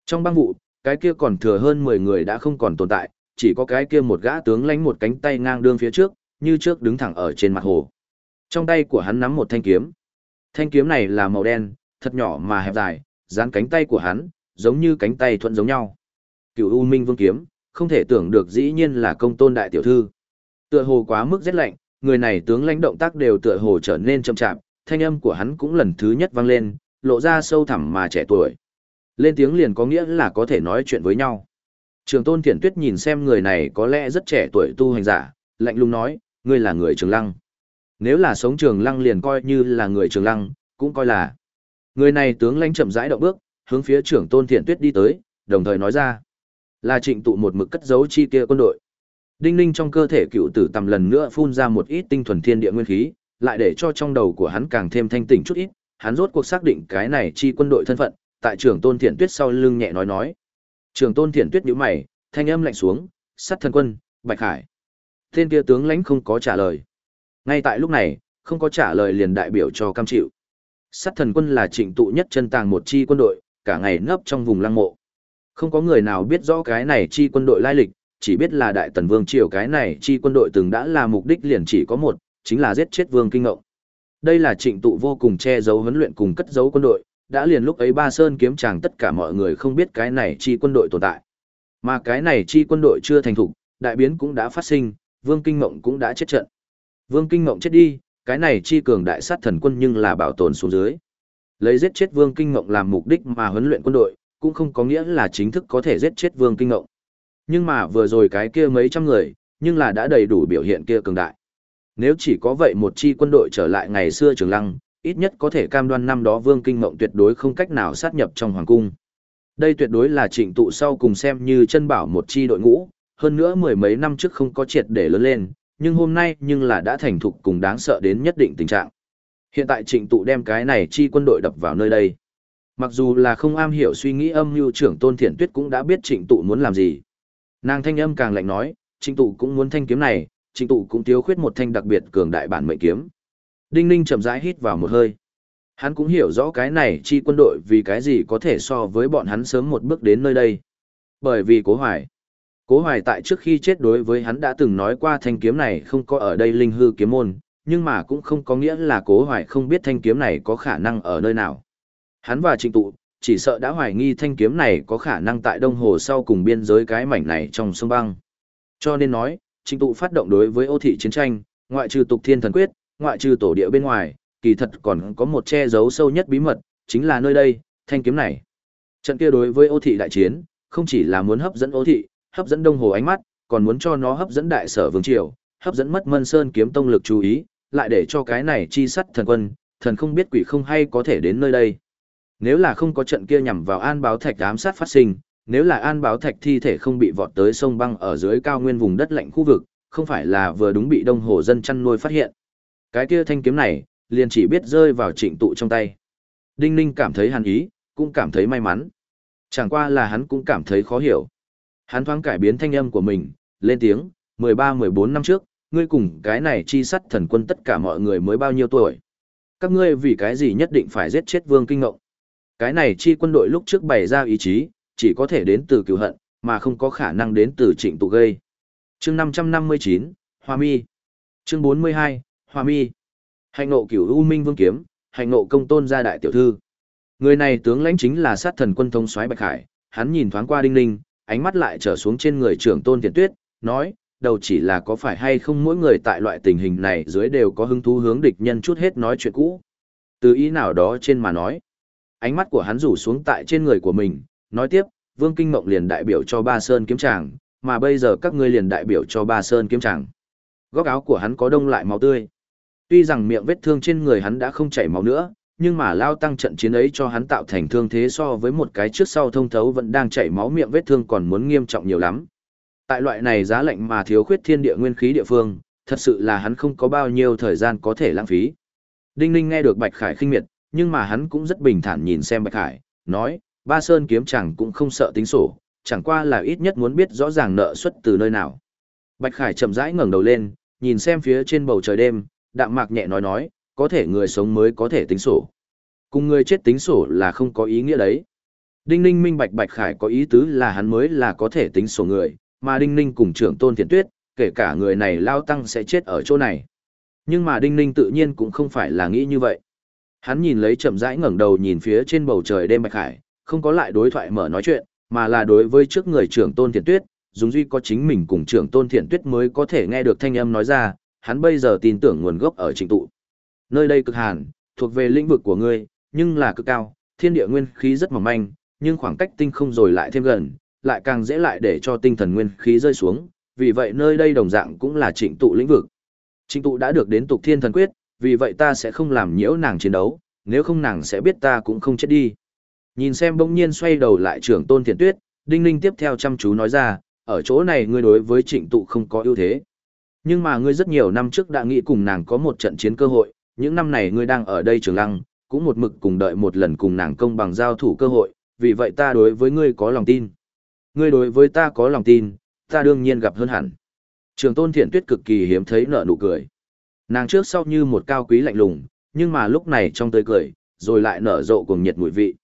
Trong băng vụ, cái kia còn thừa hơn 10 người đã không còn tồn tại, chỉ có cái kia một gã tướng lánh một cánh tay ngang đương phía trước, như trước đứng thẳng ở trên mặt hồ. Trong tay của hắn nắm một thanh kiếm. Thanh kiếm này là màu đen, thật nhỏ mà hẹp dài, dán cánh tay của hắn, giống như cánh tay thuận giống nhau. Cửu U Minh Vương kiếm, không thể tưởng được dĩ nhiên là công tôn đại tiểu thư. Tựa hồ quá mức rét lạnh, người này tướng lãnh động tác đều tựa hồ trở nên chậm chạp, thanh âm của hắn cũng lần thứ nhất vang lên, lộ ra sâu thẳm mà trẻ tuổi. Lên tiếng liền có nghĩa là có thể nói chuyện với nhau. Trường tôn thiển tuyết nhìn xem người này có lẽ rất trẻ tuổi tu hành giả, lạnh lùng nói, ngươi là người trường lăng. Nếu là sống trường lăng liền coi như là người trường lăng, cũng coi là. Người này tướng lãnh chậm rãi động bước, hướng phía trưởng tôn thiện tuyết đi tới, đồng thời nói ra. Là trịnh tụ một mực cất giấu chi kia quân đội. Đinh ninh trong cơ thể cựu tử tầm lần nữa phun ra một ít tinh thuần thiên địa nguyên khí, lại để cho trong đầu của hắn càng thêm thanh tỉnh chút ít, hắn rốt cuộc xác định cái này chi quân đội thân phận, tại trưởng tôn thiện tuyết sau lưng nhẹ nói nói. Trưởng tôn thiện tuyết nhíu mày, thanh âm lạnh xuống, sát thần quân, bạch hải. Tên kia tướng lãnh không có trả lời. Ngay tại lúc này, không có trả lời liền đại biểu cho cam chịu. Sát thần quân là trịnh tụ nhất chân tàng một chi quân đội, cả ngày nấp trong vùng lăng mộ. Không có người nào biết rõ cái này chi quân đội lai lịch, chỉ biết là đại tần vương triều cái này chi quân đội từng đã là mục đích liền chỉ có một, chính là giết chết vương kinh ngộng. Đây là trịnh tụ vô cùng che giấu huấn luyện cùng cất giấu quân đội, đã liền lúc ấy ba sơn kiếm chàng tất cả mọi người không biết cái này chi quân đội tồn tại. Mà cái này chi quân đội chưa thành thục, đại biến cũng đã phát sinh, vương kinh Mộng cũng đã chết trận. Vương kinh Mộng chết đi, cái này chi cường đại sát thần quân nhưng là bảo tồn xuống dưới. Lấy giết chết Vương Kinh Ngộng làm mục đích mà huấn luyện quân đội, cũng không có nghĩa là chính thức có thể giết chết Vương Kinh Ngộng. Nhưng mà vừa rồi cái kia mấy trăm người, nhưng là đã đầy đủ biểu hiện kia cường đại. Nếu chỉ có vậy một chi quân đội trở lại ngày xưa Trường Lăng, ít nhất có thể cam đoan năm đó Vương Kinh mộng tuyệt đối không cách nào sát nhập trong hoàng cung. Đây tuyệt đối là trịnh tụ sau cùng xem như chân bảo một chi đội ngũ, hơn nữa mười mấy năm trước không có triệt để lớn lên, nhưng hôm nay nhưng là đã thành thục cùng đáng sợ đến nhất định tình trạng. Hiện tại trịnh tụ đem cái này chi quân đội đập vào nơi đây. Mặc dù là không am hiểu suy nghĩ âm mưu trưởng tôn thiện tuyết cũng đã biết trịnh tụ muốn làm gì. Nàng thanh âm càng lạnh nói, trịnh tụ cũng muốn thanh kiếm này, trịnh tụ cũng thiếu khuyết một thanh đặc biệt cường đại bản mệnh kiếm. Đinh ninh chậm rãi hít vào một hơi. Hắn cũng hiểu rõ cái này chi quân đội vì cái gì có thể so với bọn hắn sớm một bước đến nơi đây. Bởi vì cố hoài. Cố hoài tại trước khi chết đối với hắn đã từng nói qua thanh kiếm này không có ở đây linh hư kiếm môn, nhưng mà cũng không có nghĩa là cố hoài không biết thanh kiếm này có khả năng ở nơi nào. Hắn và trịnh tụ, chỉ sợ đã hoài nghi thanh kiếm này có khả năng tại đông hồ sau cùng biên giới cái mảnh này trong sông băng. Cho nên nói, trịnh tụ phát động đối với ô thị chiến tranh, ngoại trừ tục thiên thần quyết, ngoại trừ tổ địa bên ngoài, kỳ thật còn có một che giấu sâu nhất bí mật, chính là nơi đây, thanh kiếm này. Trận kia đối với ô thị đại chiến, không chỉ là muốn hấp dẫn ô thị, hấp dẫn đông hồ ánh mắt, còn muốn cho nó hấp dẫn đại sở vương triều, hấp dẫn mất mân sơn kiếm tông lực chú ý, lại để cho cái này chi sắt thần quân, thần không biết quỷ không hay có thể đến nơi đây. Nếu là không có trận kia nhằm vào an báo thạch ám sát phát sinh, nếu là an báo thạch thi thể không bị vọt tới sông băng ở dưới cao nguyên vùng đất lạnh khu vực, không phải là vừa đúng bị đông hồ dân chăn nuôi phát hiện. Cái kia thanh kiếm này, liền chỉ biết rơi vào trịnh tụ trong tay. Đinh Ninh cảm thấy hàn ý, cũng cảm thấy may mắn. Chẳng qua là hắn cũng cảm thấy khó hiểu. Hắn thoáng cải biến thanh âm của mình, lên tiếng, 13-14 năm trước, ngươi cùng cái này chi sắt thần quân tất cả mọi người mới bao nhiêu tuổi. Các ngươi vì cái gì nhất định phải giết chết vương kinh ngộng. Cái này chi quân đội lúc trước bày ra ý chí, chỉ có thể đến từ cựu hận, mà không có khả năng đến từ trịnh tụ gây. chương 559, Hoa Mi. Chương 42, Hoa Mi. Hành nộ cửu U Minh Vương Kiếm, hành nộ công tôn gia đại tiểu thư. Người này tướng lãnh chính là sát thần quân thông soái Bạch Hải, hắn nhìn thoáng qua Đinh Ninh, ánh mắt lại trở xuống trên người trưởng tôn thiện tuyết, nói, đầu chỉ là có phải hay không mỗi người tại loại tình hình này dưới đều có hứng thú hướng địch nhân chút hết nói chuyện cũ. Từ ý nào đó trên mà nói, ánh mắt của hắn rủ xuống tại trên người của mình, nói tiếp, Vương Kinh Mộng liền đại biểu cho Ba Sơn kiếm tràng, mà bây giờ các ngươi liền đại biểu cho Ba Sơn kiếm tràng. Góc áo của hắn có đông lại máu tươi. Tuy rằng miệng vết thương trên người hắn đã không chảy máu nữa, nhưng mà lao tăng trận chiến ấy cho hắn tạo thành thương thế so với một cái trước sau thông thấu vẫn đang chảy máu miệng vết thương còn muốn nghiêm trọng nhiều lắm. Tại loại này giá lạnh mà thiếu khuyết thiên địa nguyên khí địa phương, thật sự là hắn không có bao nhiêu thời gian có thể lãng phí. Đinh Ninh nghe được Bạch Khải khinh miệt, nhưng mà hắn cũng rất bình thản nhìn xem Bạch Khải, nói, Ba Sơn kiếm chẳng cũng không sợ tính sổ, chẳng qua là ít nhất muốn biết rõ ràng nợ xuất từ nơi nào. Bạch Khải chậm rãi ngẩng đầu lên, nhìn xem phía trên bầu trời đêm, đạm mạc nhẹ nói nói, có thể người sống mới có thể tính sổ. Cùng người chết tính sổ là không có ý nghĩa đấy. Đinh Ninh minh bạch Bạch Khải có ý tứ là hắn mới là có thể tính sổ người, mà Đinh Ninh cùng trưởng tôn thiện tuyết, kể cả người này lao tăng sẽ chết ở chỗ này. Nhưng mà Đinh Ninh tự nhiên cũng không phải là nghĩ như vậy. Hắn nhìn lấy chậm rãi ngẩng đầu nhìn phía trên bầu trời đêm Bạch Khải, không có lại đối thoại mở nói chuyện, mà là đối với trước người trưởng tôn thiện tuyết, dùng duy có chính mình cùng trưởng tôn thiện tuyết mới có thể nghe được thanh âm nói ra, hắn bây giờ tin tưởng nguồn gốc ở trình tụ. Nơi đây cực hàn, thuộc về lĩnh vực của ngươi, nhưng là cực cao, thiên địa nguyên khí rất mỏng manh, nhưng khoảng cách tinh không rồi lại thêm gần, lại càng dễ lại để cho tinh thần nguyên khí rơi xuống, vì vậy nơi đây đồng dạng cũng là trịnh tụ lĩnh vực. Trịnh tụ đã được đến tục thiên thần quyết, vì vậy ta sẽ không làm nhiễu nàng chiến đấu, nếu không nàng sẽ biết ta cũng không chết đi. Nhìn xem bỗng nhiên xoay đầu lại trưởng tôn thiền tuyết, đinh ninh tiếp theo chăm chú nói ra, ở chỗ này ngươi đối với trịnh tụ không có ưu thế. Nhưng mà ngươi rất nhiều năm trước đã nghĩ cùng nàng có một trận chiến cơ hội, những năm này ngươi đang ở đây trường lăng, cũng một mực cùng đợi một lần cùng nàng công bằng giao thủ cơ hội, vì vậy ta đối với ngươi có lòng tin. Ngươi đối với ta có lòng tin, ta đương nhiên gặp hơn hẳn. Trường tôn thiện tuyết cực kỳ hiếm thấy nở nụ cười. Nàng trước sau như một cao quý lạnh lùng, nhưng mà lúc này trong tươi cười, rồi lại nở rộ cùng nhiệt mùi vị.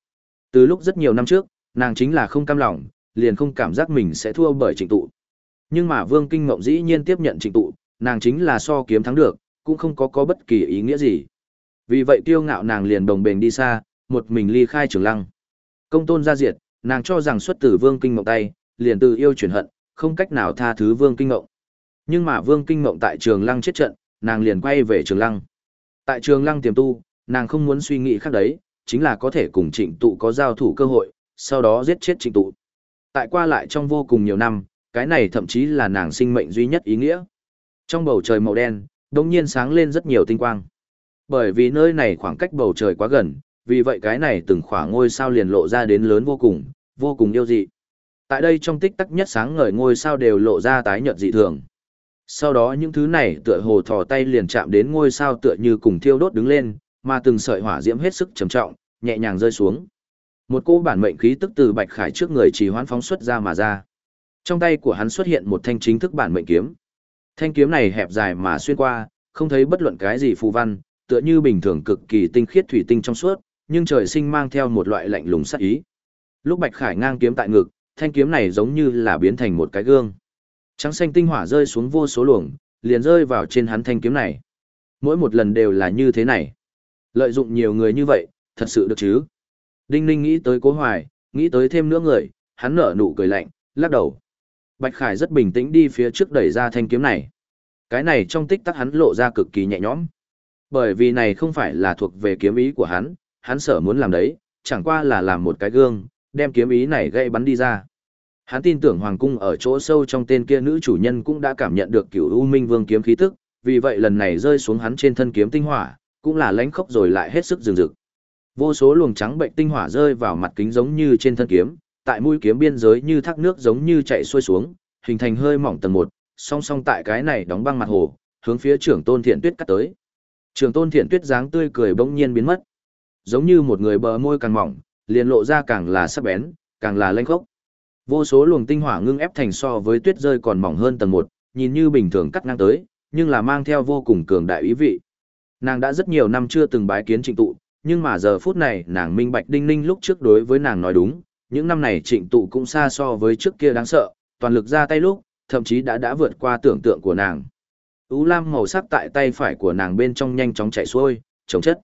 Từ lúc rất nhiều năm trước, nàng chính là không cam lòng, liền không cảm giác mình sẽ thua bởi trịnh tụ. Nhưng mà Vương Kinh Ngộng dĩ nhiên tiếp nhận trịnh tụ, nàng chính là so kiếm thắng được, cũng không có có bất kỳ ý nghĩa gì. Vì vậy tiêu ngạo nàng liền đồng bền đi xa, một mình ly khai trường lăng. Công tôn ra diệt, nàng cho rằng xuất tử Vương Kinh Ngộng tay, liền từ yêu chuyển hận, không cách nào tha thứ Vương Kinh Ngộng. Nhưng mà Vương Kinh Ngộng tại trường lăng chết trận, nàng liền quay về trường lăng. Tại trường lăng tiềm tu, nàng không muốn suy nghĩ khác đấy, chính là có thể cùng trịnh tụ có giao thủ cơ hội, sau đó giết chết trịnh tụ. Tại qua lại trong vô cùng nhiều năm, cái này thậm chí là nàng sinh mệnh duy nhất ý nghĩa. Trong bầu trời màu đen, đột nhiên sáng lên rất nhiều tinh quang. Bởi vì nơi này khoảng cách bầu trời quá gần, vì vậy cái này từng khoảng ngôi sao liền lộ ra đến lớn vô cùng, vô cùng yêu dị. Tại đây trong tích tắc nhất sáng ngời ngôi sao đều lộ ra tái nhợt dị thường. Sau đó những thứ này tựa hồ thò tay liền chạm đến ngôi sao tựa như cùng thiêu đốt đứng lên, mà từng sợi hỏa diễm hết sức trầm trọng, nhẹ nhàng rơi xuống. Một cô bản mệnh khí tức từ Bạch Khải trước người chỉ hoán phóng xuất ra mà ra. Trong tay của hắn xuất hiện một thanh chính thức bản mệnh kiếm. Thanh kiếm này hẹp dài mà xuyên qua, không thấy bất luận cái gì phù văn, tựa như bình thường cực kỳ tinh khiết thủy tinh trong suốt, nhưng trời sinh mang theo một loại lạnh lùng sắc ý. Lúc Bạch Khải ngang kiếm tại ngực, thanh kiếm này giống như là biến thành một cái gương. Trắng xanh tinh hỏa rơi xuống vô số luồng, liền rơi vào trên hắn thanh kiếm này. Mỗi một lần đều là như thế này. Lợi dụng nhiều người như vậy, thật sự được chứ? Đinh Ninh nghĩ tới Cố Hoài, nghĩ tới thêm nữa người, hắn nở nụ cười lạnh, lắc đầu. Bạch Khải rất bình tĩnh đi phía trước đẩy ra thanh kiếm này. Cái này trong tích tắc hắn lộ ra cực kỳ nhẹ nhõm. Bởi vì này không phải là thuộc về kiếm ý của hắn, hắn sở muốn làm đấy, chẳng qua là làm một cái gương, đem kiếm ý này gây bắn đi ra. Hắn tin tưởng Hoàng Cung ở chỗ sâu trong tên kia nữ chủ nhân cũng đã cảm nhận được cửu U Minh Vương kiếm khí tức, vì vậy lần này rơi xuống hắn trên thân kiếm tinh hỏa, cũng là lánh khốc rồi lại hết sức rừng rực. Vô số luồng trắng bệnh tinh hỏa rơi vào mặt kính giống như trên thân kiếm, tại mũi kiếm biên giới như thác nước giống như chạy xuôi xuống, hình thành hơi mỏng tầng một, song song tại cái này đóng băng mặt hồ, hướng phía trưởng tôn thiện tuyết cắt tới. Trưởng tôn thiện tuyết dáng tươi cười bỗng nhiên biến mất. Giống như một người bờ môi càng mỏng, liền lộ ra càng là sắc bén, càng là lanh khốc. Vô số luồng tinh hỏa ngưng ép thành so với tuyết rơi còn mỏng hơn tầng một, nhìn như bình thường cắt ngang tới, nhưng là mang theo vô cùng cường đại ý vị. Nàng đã rất nhiều năm chưa từng bái kiến trịnh tụ, nhưng mà giờ phút này nàng minh bạch đinh ninh lúc trước đối với nàng nói đúng, những năm này trịnh tụ cũng xa so với trước kia đáng sợ, toàn lực ra tay lúc, thậm chí đã đã vượt qua tưởng tượng của nàng. U lam màu sắc tại tay phải của nàng bên trong nhanh chóng chạy xuôi, chống chất.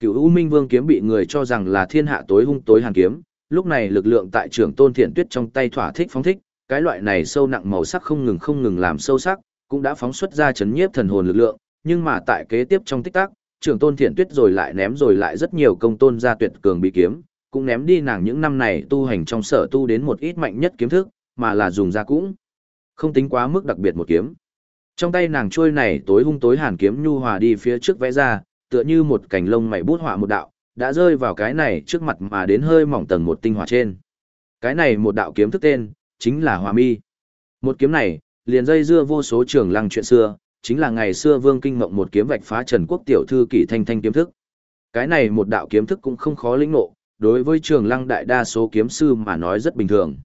Cửu U Minh Vương kiếm bị người cho rằng là thiên hạ tối hung tối hàn kiếm, Lúc này lực lượng tại trưởng tôn thiện tuyết trong tay thỏa thích phóng thích, cái loại này sâu nặng màu sắc không ngừng không ngừng làm sâu sắc, cũng đã phóng xuất ra chấn nhiếp thần hồn lực lượng, nhưng mà tại kế tiếp trong tích tắc, trưởng tôn thiện tuyết rồi lại ném rồi lại rất nhiều công tôn gia tuyệt cường bị kiếm, cũng ném đi nàng những năm này tu hành trong sở tu đến một ít mạnh nhất kiếm thức, mà là dùng ra cũng không tính quá mức đặc biệt một kiếm. Trong tay nàng trôi này tối hung tối hàn kiếm nhu hòa đi phía trước vẽ ra, tựa như một cành lông mày bút họa một đạo, đã rơi vào cái này trước mặt mà đến hơi mỏng tầng một tinh hỏa trên. Cái này một đạo kiếm thức tên, chính là Hòa Mi. Một kiếm này, liền dây dưa vô số trường lăng chuyện xưa, chính là ngày xưa Vương Kinh Mộng một kiếm vạch phá Trần Quốc tiểu thư kỷ thanh thanh kiếm thức. Cái này một đạo kiếm thức cũng không khó lĩnh ngộ, đối với trường lăng đại đa số kiếm sư mà nói rất bình thường.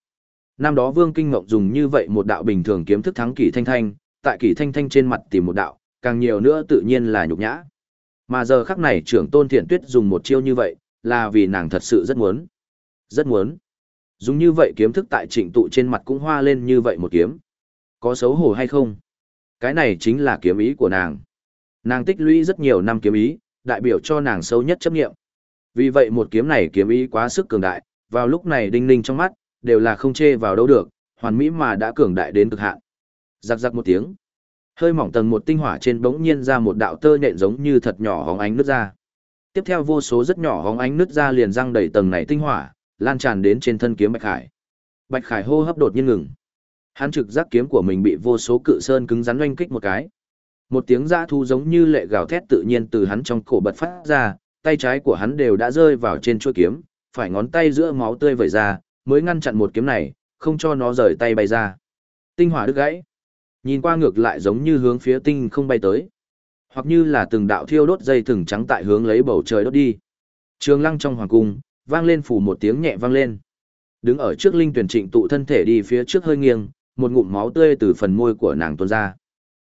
Năm đó Vương Kinh Ngọc dùng như vậy một đạo bình thường kiếm thức thắng kỷ thanh thanh, tại kỷ thanh thanh trên mặt tìm một đạo, càng nhiều nữa tự nhiên là nhục nhã. Mà giờ khắc này trưởng tôn thiện tuyết dùng một chiêu như vậy, là vì nàng thật sự rất muốn. Rất muốn. Dùng như vậy kiếm thức tại trịnh tụ trên mặt cũng hoa lên như vậy một kiếm. Có xấu hổ hay không? Cái này chính là kiếm ý của nàng. Nàng tích lũy rất nhiều năm kiếm ý, đại biểu cho nàng sâu nhất chấp nghiệm. Vì vậy một kiếm này kiếm ý quá sức cường đại, vào lúc này đinh ninh trong mắt, đều là không chê vào đâu được, hoàn mỹ mà đã cường đại đến cực hạn. Giặc giặc một tiếng. Hơi mỏng tầng một tinh hỏa trên bỗng nhiên ra một đạo tơ nhện giống như thật nhỏ hóng ánh nứt ra. Tiếp theo vô số rất nhỏ hóng ánh nứt ra liền răng đầy tầng này tinh hỏa, lan tràn đến trên thân kiếm Bạch Khải. Bạch Khải hô hấp đột nhiên ngừng. Hắn trực giác kiếm của mình bị vô số cự sơn cứng rắn oanh kích một cái. Một tiếng dã thu giống như lệ gào thét tự nhiên từ hắn trong cổ bật phát ra, tay trái của hắn đều đã rơi vào trên chuôi kiếm, phải ngón tay giữa máu tươi vẩy ra, mới ngăn chặn một kiếm này, không cho nó rời tay bay ra. Tinh hỏa đứt gãy. Nhìn qua ngược lại giống như hướng phía tinh không bay tới. Hoặc như là từng đạo thiêu đốt dây thừng trắng tại hướng lấy bầu trời đốt đi. Trường lăng trong hoàng cung, vang lên phủ một tiếng nhẹ vang lên. Đứng ở trước linh tuyển trịnh tụ thân thể đi phía trước hơi nghiêng, một ngụm máu tươi từ phần môi của nàng tuôn ra.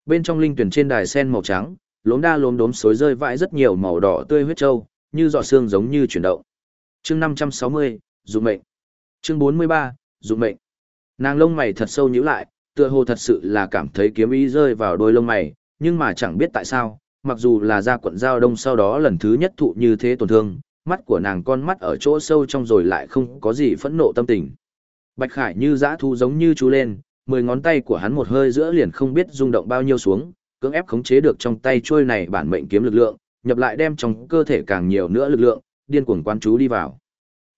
Bên trong linh tuyển trên đài sen màu trắng, lốm đa lốm đốm xối rơi vãi rất nhiều màu đỏ tươi huyết trâu, như giọt xương giống như chuyển động. Chương 560, dụng mệnh. Chương 43, dụng mệnh. Nàng lông mày thật sâu nhíu lại, tựa hồ thật sự là cảm thấy kiếm ý rơi vào đôi lông mày, nhưng mà chẳng biết tại sao, mặc dù là ra quận giao đông sau đó lần thứ nhất thụ như thế tổn thương, mắt của nàng con mắt ở chỗ sâu trong rồi lại không có gì phẫn nộ tâm tình. Bạch Khải như dã thu giống như chú lên, mười ngón tay của hắn một hơi giữa liền không biết rung động bao nhiêu xuống, cưỡng ép khống chế được trong tay trôi này bản mệnh kiếm lực lượng, nhập lại đem trong cơ thể càng nhiều nữa lực lượng, điên cuồng quan chú đi vào.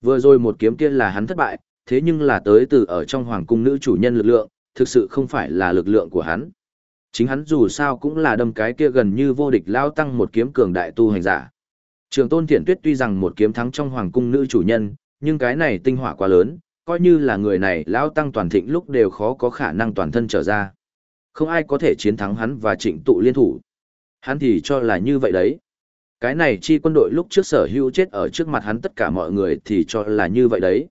Vừa rồi một kiếm kia là hắn thất bại, thế nhưng là tới từ ở trong hoàng cung nữ chủ nhân lực lượng, thực sự không phải là lực lượng của hắn. Chính hắn dù sao cũng là đâm cái kia gần như vô địch lao tăng một kiếm cường đại tu hành giả. Trường tôn thiện tuyết tuy rằng một kiếm thắng trong hoàng cung nữ chủ nhân, nhưng cái này tinh hỏa quá lớn, coi như là người này lao tăng toàn thịnh lúc đều khó có khả năng toàn thân trở ra. Không ai có thể chiến thắng hắn và trịnh tụ liên thủ. Hắn thì cho là như vậy đấy. Cái này chi quân đội lúc trước sở hữu chết ở trước mặt hắn tất cả mọi người thì cho là như vậy đấy.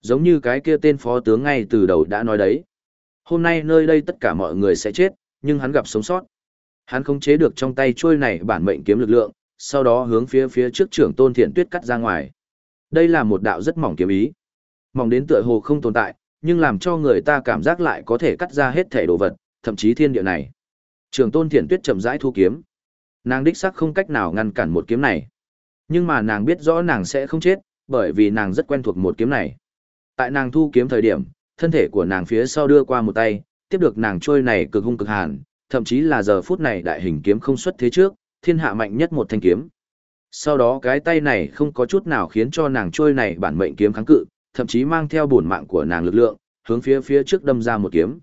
Giống như cái kia tên phó tướng ngay từ đầu đã nói đấy. Hôm nay nơi đây tất cả mọi người sẽ chết, nhưng hắn gặp sống sót. Hắn không chế được trong tay trôi này bản mệnh kiếm lực lượng, sau đó hướng phía phía trước trưởng tôn thiện tuyết cắt ra ngoài. Đây là một đạo rất mỏng kiếm ý. Mỏng đến tựa hồ không tồn tại, nhưng làm cho người ta cảm giác lại có thể cắt ra hết thể đồ vật, thậm chí thiên địa này. Trưởng tôn thiện tuyết chậm rãi thu kiếm. Nàng đích sắc không cách nào ngăn cản một kiếm này. Nhưng mà nàng biết rõ nàng sẽ không chết, bởi vì nàng rất quen thuộc một kiếm này. Tại nàng thu kiếm thời điểm, thân thể của nàng phía sau đưa qua một tay, tiếp được nàng trôi này cực hung cực hàn, thậm chí là giờ phút này đại hình kiếm không xuất thế trước, thiên hạ mạnh nhất một thanh kiếm. Sau đó cái tay này không có chút nào khiến cho nàng trôi này bản mệnh kiếm kháng cự, thậm chí mang theo bổn mạng của nàng lực lượng, hướng phía phía trước đâm ra một kiếm.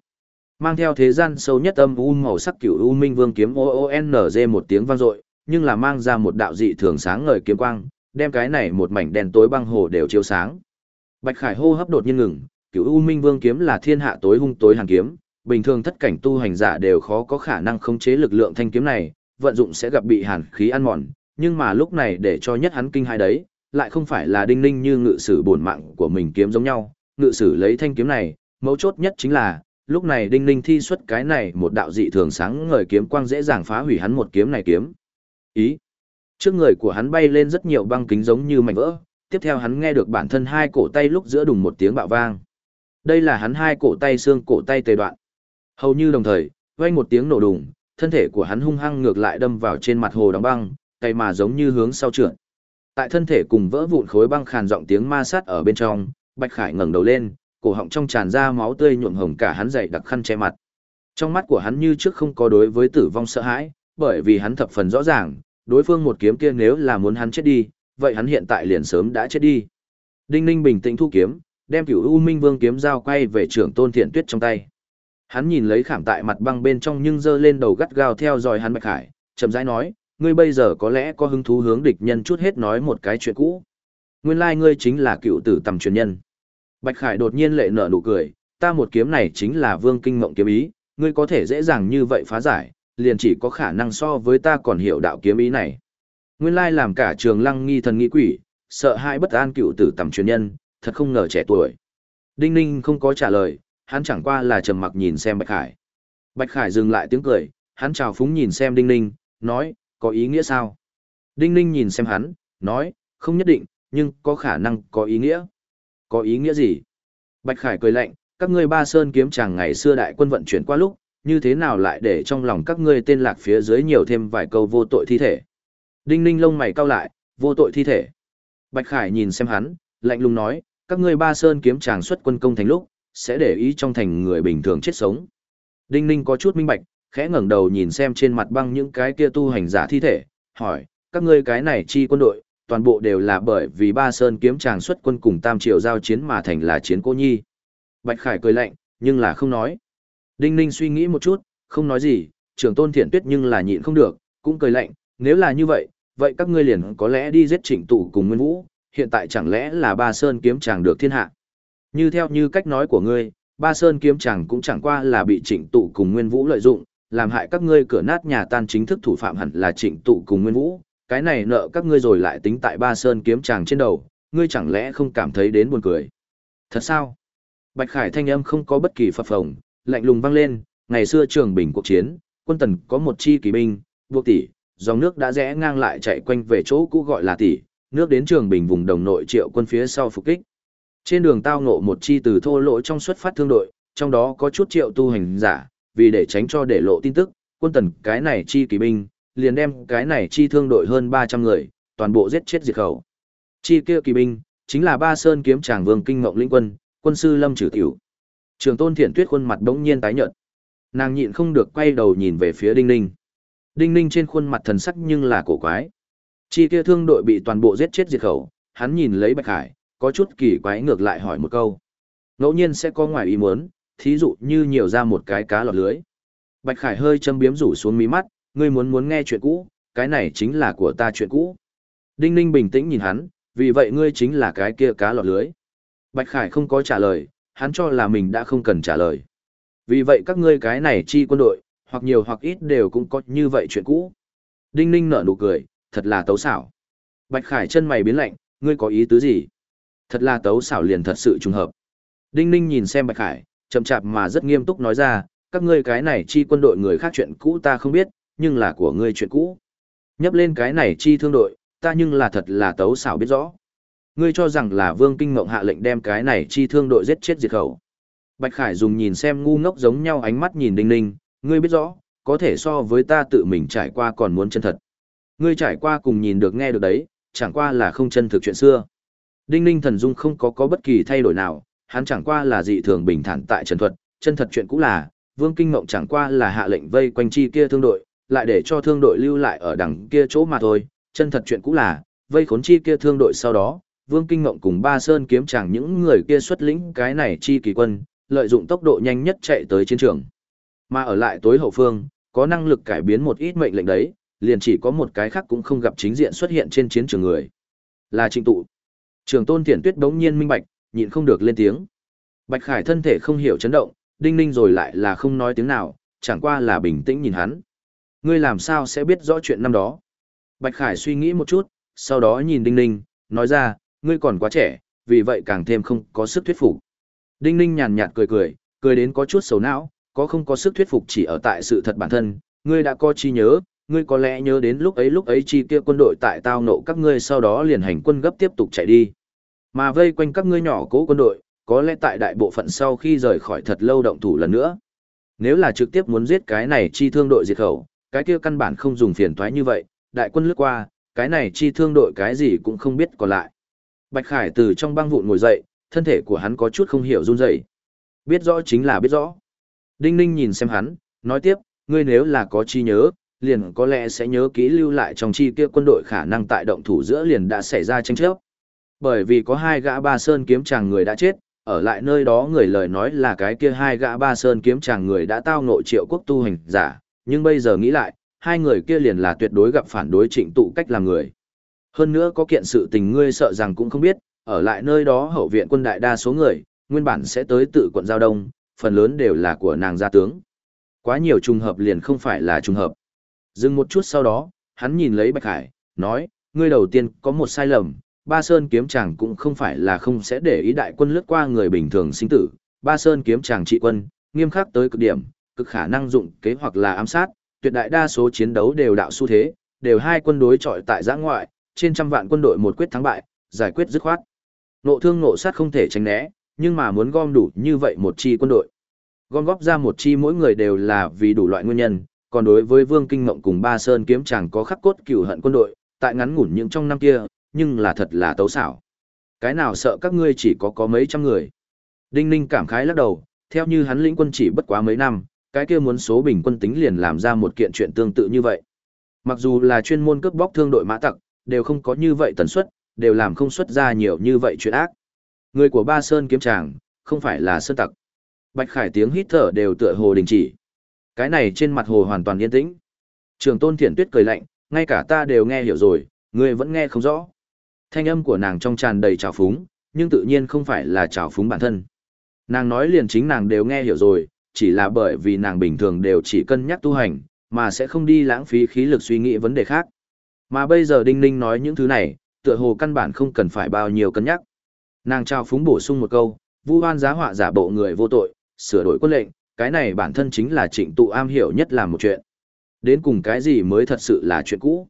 Mang theo thế gian sâu nhất âm u màu sắc cửu u minh vương kiếm o o n g một tiếng vang dội, nhưng là mang ra một đạo dị thường sáng ngời kiếm quang, đem cái này một mảnh đèn tối băng hồ đều chiếu sáng. Bạch Khải hô hấp đột nhiên ngừng, cửu u minh vương kiếm là thiên hạ tối hung tối hàn kiếm, bình thường thất cảnh tu hành giả đều khó có khả năng khống chế lực lượng thanh kiếm này, vận dụng sẽ gặp bị hàn khí ăn mòn, nhưng mà lúc này để cho nhất hắn kinh hai đấy, lại không phải là đinh ninh như ngự sử bổn mạng của mình kiếm giống nhau, ngự sử lấy thanh kiếm này, mấu chốt nhất chính là, lúc này đinh ninh thi xuất cái này một đạo dị thường sáng ngời kiếm quang dễ dàng phá hủy hắn một kiếm này kiếm. Ý. Trước người của hắn bay lên rất nhiều băng kính giống như mảnh vỡ, tiếp theo hắn nghe được bản thân hai cổ tay lúc giữa đùng một tiếng bạo vang. Đây là hắn hai cổ tay xương cổ tay tê đoạn. Hầu như đồng thời, vang một tiếng nổ đùng, thân thể của hắn hung hăng ngược lại đâm vào trên mặt hồ đóng băng, cây mà giống như hướng sau trượt. Tại thân thể cùng vỡ vụn khối băng khàn giọng tiếng ma sát ở bên trong, Bạch Khải ngẩng đầu lên, cổ họng trong tràn ra máu tươi nhuộm hồng cả hắn dày đặc khăn che mặt. Trong mắt của hắn như trước không có đối với tử vong sợ hãi, bởi vì hắn thập phần rõ ràng, đối phương một kiếm kia nếu là muốn hắn chết đi, vậy hắn hiện tại liền sớm đã chết đi. Đinh Ninh bình tĩnh thu kiếm, đem Cửu U Minh Vương kiếm dao quay về trưởng Tôn Thiện Tuyết trong tay. Hắn nhìn lấy khảm tại mặt băng bên trong nhưng giơ lên đầu gắt gao theo dõi hắn Bạch Khải, chậm rãi nói, ngươi bây giờ có lẽ có hứng thú hướng địch nhân chút hết nói một cái chuyện cũ. Nguyên lai like ngươi chính là cựu tử tầm truyền nhân. Bạch Khải đột nhiên lệ nở nụ cười, ta một kiếm này chính là Vương Kinh Mộng kiếm ý, ngươi có thể dễ dàng như vậy phá giải, liền chỉ có khả năng so với ta còn hiểu đạo kiếm ý này. Nguyên lai làm cả trường lăng nghi thần nghi quỷ, sợ hãi bất an cựu tử tầm truyền nhân, thật không ngờ trẻ tuổi. Đinh Ninh không có trả lời, hắn chẳng qua là trầm mặc nhìn xem Bạch Khải. Bạch Khải dừng lại tiếng cười, hắn chào phúng nhìn xem Đinh Ninh, nói, có ý nghĩa sao? Đinh Ninh nhìn xem hắn, nói, không nhất định, nhưng có khả năng có ý nghĩa. Có ý nghĩa gì? Bạch Khải cười lạnh, các ngươi ba sơn kiếm chàng ngày xưa đại quân vận chuyển qua lúc, như thế nào lại để trong lòng các ngươi tên lạc phía dưới nhiều thêm vài câu vô tội thi thể. Đinh ninh lông mày cau lại, vô tội thi thể. Bạch Khải nhìn xem hắn, lạnh lùng nói, các ngươi ba sơn kiếm chàng xuất quân công thành lúc, sẽ để ý trong thành người bình thường chết sống. Đinh ninh có chút minh bạch, khẽ ngẩng đầu nhìn xem trên mặt băng những cái kia tu hành giả thi thể, hỏi, các ngươi cái này chi quân đội, toàn bộ đều là bởi vì ba sơn kiếm Tràng xuất quân cùng tam triều giao chiến mà thành là chiến cô nhi. Bạch Khải cười lạnh, nhưng là không nói. Đinh Ninh suy nghĩ một chút, không nói gì, trưởng tôn thiện tuyết nhưng là nhịn không được, cũng cười lạnh, nếu là như vậy, vậy các ngươi liền có lẽ đi giết trịnh tụ cùng Nguyên Vũ, hiện tại chẳng lẽ là ba sơn kiếm chàng được thiên hạ. Như theo như cách nói của ngươi, ba sơn kiếm chàng cũng chẳng qua là bị trịnh tụ cùng Nguyên Vũ lợi dụng, làm hại các ngươi cửa nát nhà tan chính thức thủ phạm hẳn là trịnh tụ cùng Nguyên Vũ, cái này nợ các ngươi rồi lại tính tại ba sơn kiếm chàng trên đầu, ngươi chẳng lẽ không cảm thấy đến buồn cười. Thật sao? Bạch Khải thanh âm không có bất kỳ phập phồng, lạnh lùng vang lên, ngày xưa trường bình cuộc chiến, quân tần có một chi kỳ binh, buộc tỷ, dòng nước đã rẽ ngang lại chạy quanh về chỗ cũ gọi là tỷ, nước đến trường bình vùng đồng nội triệu quân phía sau phục kích. Trên đường tao ngộ một chi từ thô lỗ trong xuất phát thương đội, trong đó có chút triệu tu hành giả, vì để tránh cho để lộ tin tức, quân tần cái này chi kỳ binh, liền đem cái này chi thương đội hơn 300 người, toàn bộ giết chết diệt khẩu. Chi kia kỳ binh, chính là ba sơn kiếm tràng vương kinh ngộng linh quân, quân sư lâm trừ tiểu. Trường tôn thiện tuyết khuôn mặt đống nhiên tái nhợt. Nàng nhịn không được quay đầu nhìn về phía đinh ninh. Đinh ninh trên khuôn mặt thần sắc nhưng là cổ quái. Chi kia thương đội bị toàn bộ giết chết diệt khẩu, hắn nhìn lấy bạch hải, có chút kỳ quái ngược lại hỏi một câu. Ngẫu nhiên sẽ có ngoài ý muốn, thí dụ như nhiều ra một cái cá lọt lưới. Bạch Khải hơi châm biếm rủ xuống mí mắt, ngươi muốn muốn nghe chuyện cũ, cái này chính là của ta chuyện cũ. Đinh Ninh bình tĩnh nhìn hắn, vì vậy ngươi chính là cái kia cá lọt lưới. Bạch Khải không có trả lời, hắn cho là mình đã không cần trả lời. Vì vậy các ngươi cái này chi quân đội, hoặc nhiều hoặc ít đều cũng có như vậy chuyện cũ. Đinh Ninh nở nụ cười, thật là tấu xảo. Bạch Khải chân mày biến lạnh, ngươi có ý tứ gì? Thật là tấu xảo liền thật sự trùng hợp. Đinh Ninh nhìn xem Bạch Khải, chậm chạp mà rất nghiêm túc nói ra, các ngươi cái này chi quân đội người khác chuyện cũ ta không biết, nhưng là của ngươi chuyện cũ. Nhấp lên cái này chi thương đội, ta nhưng là thật là tấu xảo biết rõ. Ngươi cho rằng là Vương Kinh Ngộng hạ lệnh đem cái này chi thương đội giết chết diệt khẩu. Bạch Khải dùng nhìn xem ngu ngốc giống nhau ánh mắt nhìn Đinh Ninh, ngươi biết rõ, có thể so với ta tự mình trải qua còn muốn chân thật. Ngươi trải qua cùng nhìn được nghe được đấy, chẳng qua là không chân thực chuyện xưa. Đinh Ninh thần dung không có có bất kỳ thay đổi nào, hắn chẳng qua là dị thường bình thản tại trần thuật, chân thật chuyện cũ là, Vương Kinh Ngộng chẳng qua là hạ lệnh vây quanh chi kia thương đội, lại để cho thương đội lưu lại ở đằng kia chỗ mà thôi, chân thật chuyện cũ là, vây khốn chi kia thương đội sau đó, Vương Kinh Ngộng cùng Ba Sơn kiếm chẳng những người kia xuất lĩnh cái này chi kỳ quân, lợi dụng tốc độ nhanh nhất chạy tới chiến trường. Mà ở lại tối hậu phương, có năng lực cải biến một ít mệnh lệnh đấy, liền chỉ có một cái khác cũng không gặp chính diện xuất hiện trên chiến trường người. Là Trịnh Tụ. Trường Tôn Thiển Tuyết đống nhiên minh bạch, nhịn không được lên tiếng. Bạch Khải thân thể không hiểu chấn động, đinh ninh rồi lại là không nói tiếng nào, chẳng qua là bình tĩnh nhìn hắn. Ngươi làm sao sẽ biết rõ chuyện năm đó? Bạch Khải suy nghĩ một chút, sau đó nhìn đinh ninh, nói ra, ngươi còn quá trẻ, vì vậy càng thêm không có sức thuyết phục. Đinh ninh nhàn nhạt cười cười, cười đến có chút xấu não, có không có sức thuyết phục chỉ ở tại sự thật bản thân, ngươi đã có chi nhớ, ngươi có lẽ nhớ đến lúc ấy lúc ấy chi kia quân đội tại tao nộ các ngươi sau đó liền hành quân gấp tiếp tục chạy đi. Mà vây quanh các ngươi nhỏ cố quân đội, có lẽ tại đại bộ phận sau khi rời khỏi thật lâu động thủ lần nữa. Nếu là trực tiếp muốn giết cái này chi thương đội diệt khẩu, cái kia căn bản không dùng phiền toái như vậy, đại quân lướt qua, Cái này chi thương đội cái gì cũng không biết còn lại. Bạch Khải từ trong băng vụn ngồi dậy, thân thể của hắn có chút không hiểu run rẩy. Biết rõ chính là biết rõ. Đinh Ninh nhìn xem hắn, nói tiếp, ngươi nếu là có chi nhớ, liền có lẽ sẽ nhớ kỹ lưu lại trong chi kia quân đội khả năng tại động thủ giữa liền đã xảy ra tranh chấp. Bởi vì có hai gã ba sơn kiếm chàng người đã chết, ở lại nơi đó người lời nói là cái kia hai gã ba sơn kiếm chàng người đã tao nội triệu quốc tu hành giả, nhưng bây giờ nghĩ lại, hai người kia liền là tuyệt đối gặp phản đối trịnh tụ cách làm người. Hơn nữa có kiện sự tình ngươi sợ rằng cũng không biết, ở lại nơi đó hậu viện quân đại đa số người, nguyên bản sẽ tới tự quận Giao Đông, phần lớn đều là của nàng gia tướng. Quá nhiều trùng hợp liền không phải là trùng hợp. Dừng một chút sau đó, hắn nhìn lấy Bạch Hải, nói, ngươi đầu tiên có một sai lầm, Ba Sơn kiếm chàng cũng không phải là không sẽ để ý đại quân lướt qua người bình thường sinh tử, Ba Sơn kiếm chàng trị quân, nghiêm khắc tới cực điểm, cực khả năng dụng kế hoặc là ám sát, tuyệt đại đa số chiến đấu đều đạo xu thế, đều hai quân đối chọi tại giã ngoại, trên trăm vạn quân đội một quyết thắng bại, giải quyết dứt khoát. Nộ thương nộ sát không thể tránh né, nhưng mà muốn gom đủ như vậy một chi quân đội. Gom góp ra một chi mỗi người đều là vì đủ loại nguyên nhân, còn đối với Vương Kinh Ngộng cùng Ba Sơn kiếm chẳng có khắc cốt cửu hận quân đội, tại ngắn ngủn những trong năm kia, nhưng là thật là tấu xảo. Cái nào sợ các ngươi chỉ có có mấy trăm người. Đinh Ninh cảm khái lắc đầu, theo như hắn lĩnh quân chỉ bất quá mấy năm, cái kia muốn số bình quân tính liền làm ra một kiện chuyện tương tự như vậy. Mặc dù là chuyên môn cướp bóc thương đội mã tặc, đều không có như vậy tần suất, đều làm không xuất ra nhiều như vậy chuyện ác. Người của Ba Sơn kiếm tràng, không phải là sơn tặc. Bạch Khải tiếng hít thở đều tựa hồ đình chỉ. Cái này trên mặt hồ hoàn toàn yên tĩnh. Trường Tôn Thiển Tuyết cười lạnh, ngay cả ta đều nghe hiểu rồi, ngươi vẫn nghe không rõ. Thanh âm của nàng trong tràn đầy trào phúng, nhưng tự nhiên không phải là trào phúng bản thân. Nàng nói liền chính nàng đều nghe hiểu rồi, chỉ là bởi vì nàng bình thường đều chỉ cân nhắc tu hành, mà sẽ không đi lãng phí khí lực suy nghĩ vấn đề khác. Mà bây giờ Đinh Ninh nói những thứ này, tựa hồ căn bản không cần phải bao nhiêu cân nhắc. Nàng trao phúng bổ sung một câu, vu hoan giá họa giả bộ người vô tội, sửa đổi quân lệnh, cái này bản thân chính là trịnh tụ am hiểu nhất làm một chuyện. Đến cùng cái gì mới thật sự là chuyện cũ.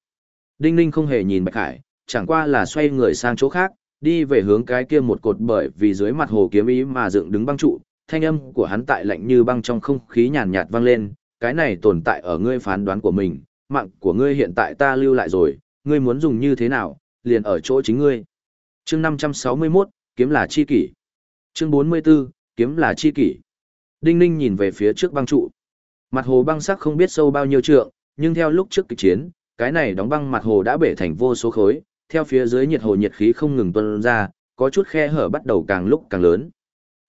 Đinh Ninh không hề nhìn Bạch Hải, chẳng qua là xoay người sang chỗ khác, đi về hướng cái kia một cột bởi vì dưới mặt hồ kiếm ý mà dựng đứng băng trụ, thanh âm của hắn tại lạnh như băng trong không khí nhàn nhạt vang lên, cái này tồn tại ở ngươi phán đoán của mình, mạng của ngươi hiện tại ta lưu lại rồi, ngươi muốn dùng như thế nào, liền ở chỗ chính ngươi. Chương 561, kiếm là chi kỷ. Chương 44, kiếm là chi kỷ. Đinh Ninh nhìn về phía trước băng trụ. Mặt hồ băng sắc không biết sâu bao nhiêu trượng, nhưng theo lúc trước kịch chiến, cái này đóng băng mặt hồ đã bể thành vô số khối, theo phía dưới nhiệt hồ nhiệt khí không ngừng tuôn ra, có chút khe hở bắt đầu càng lúc càng lớn.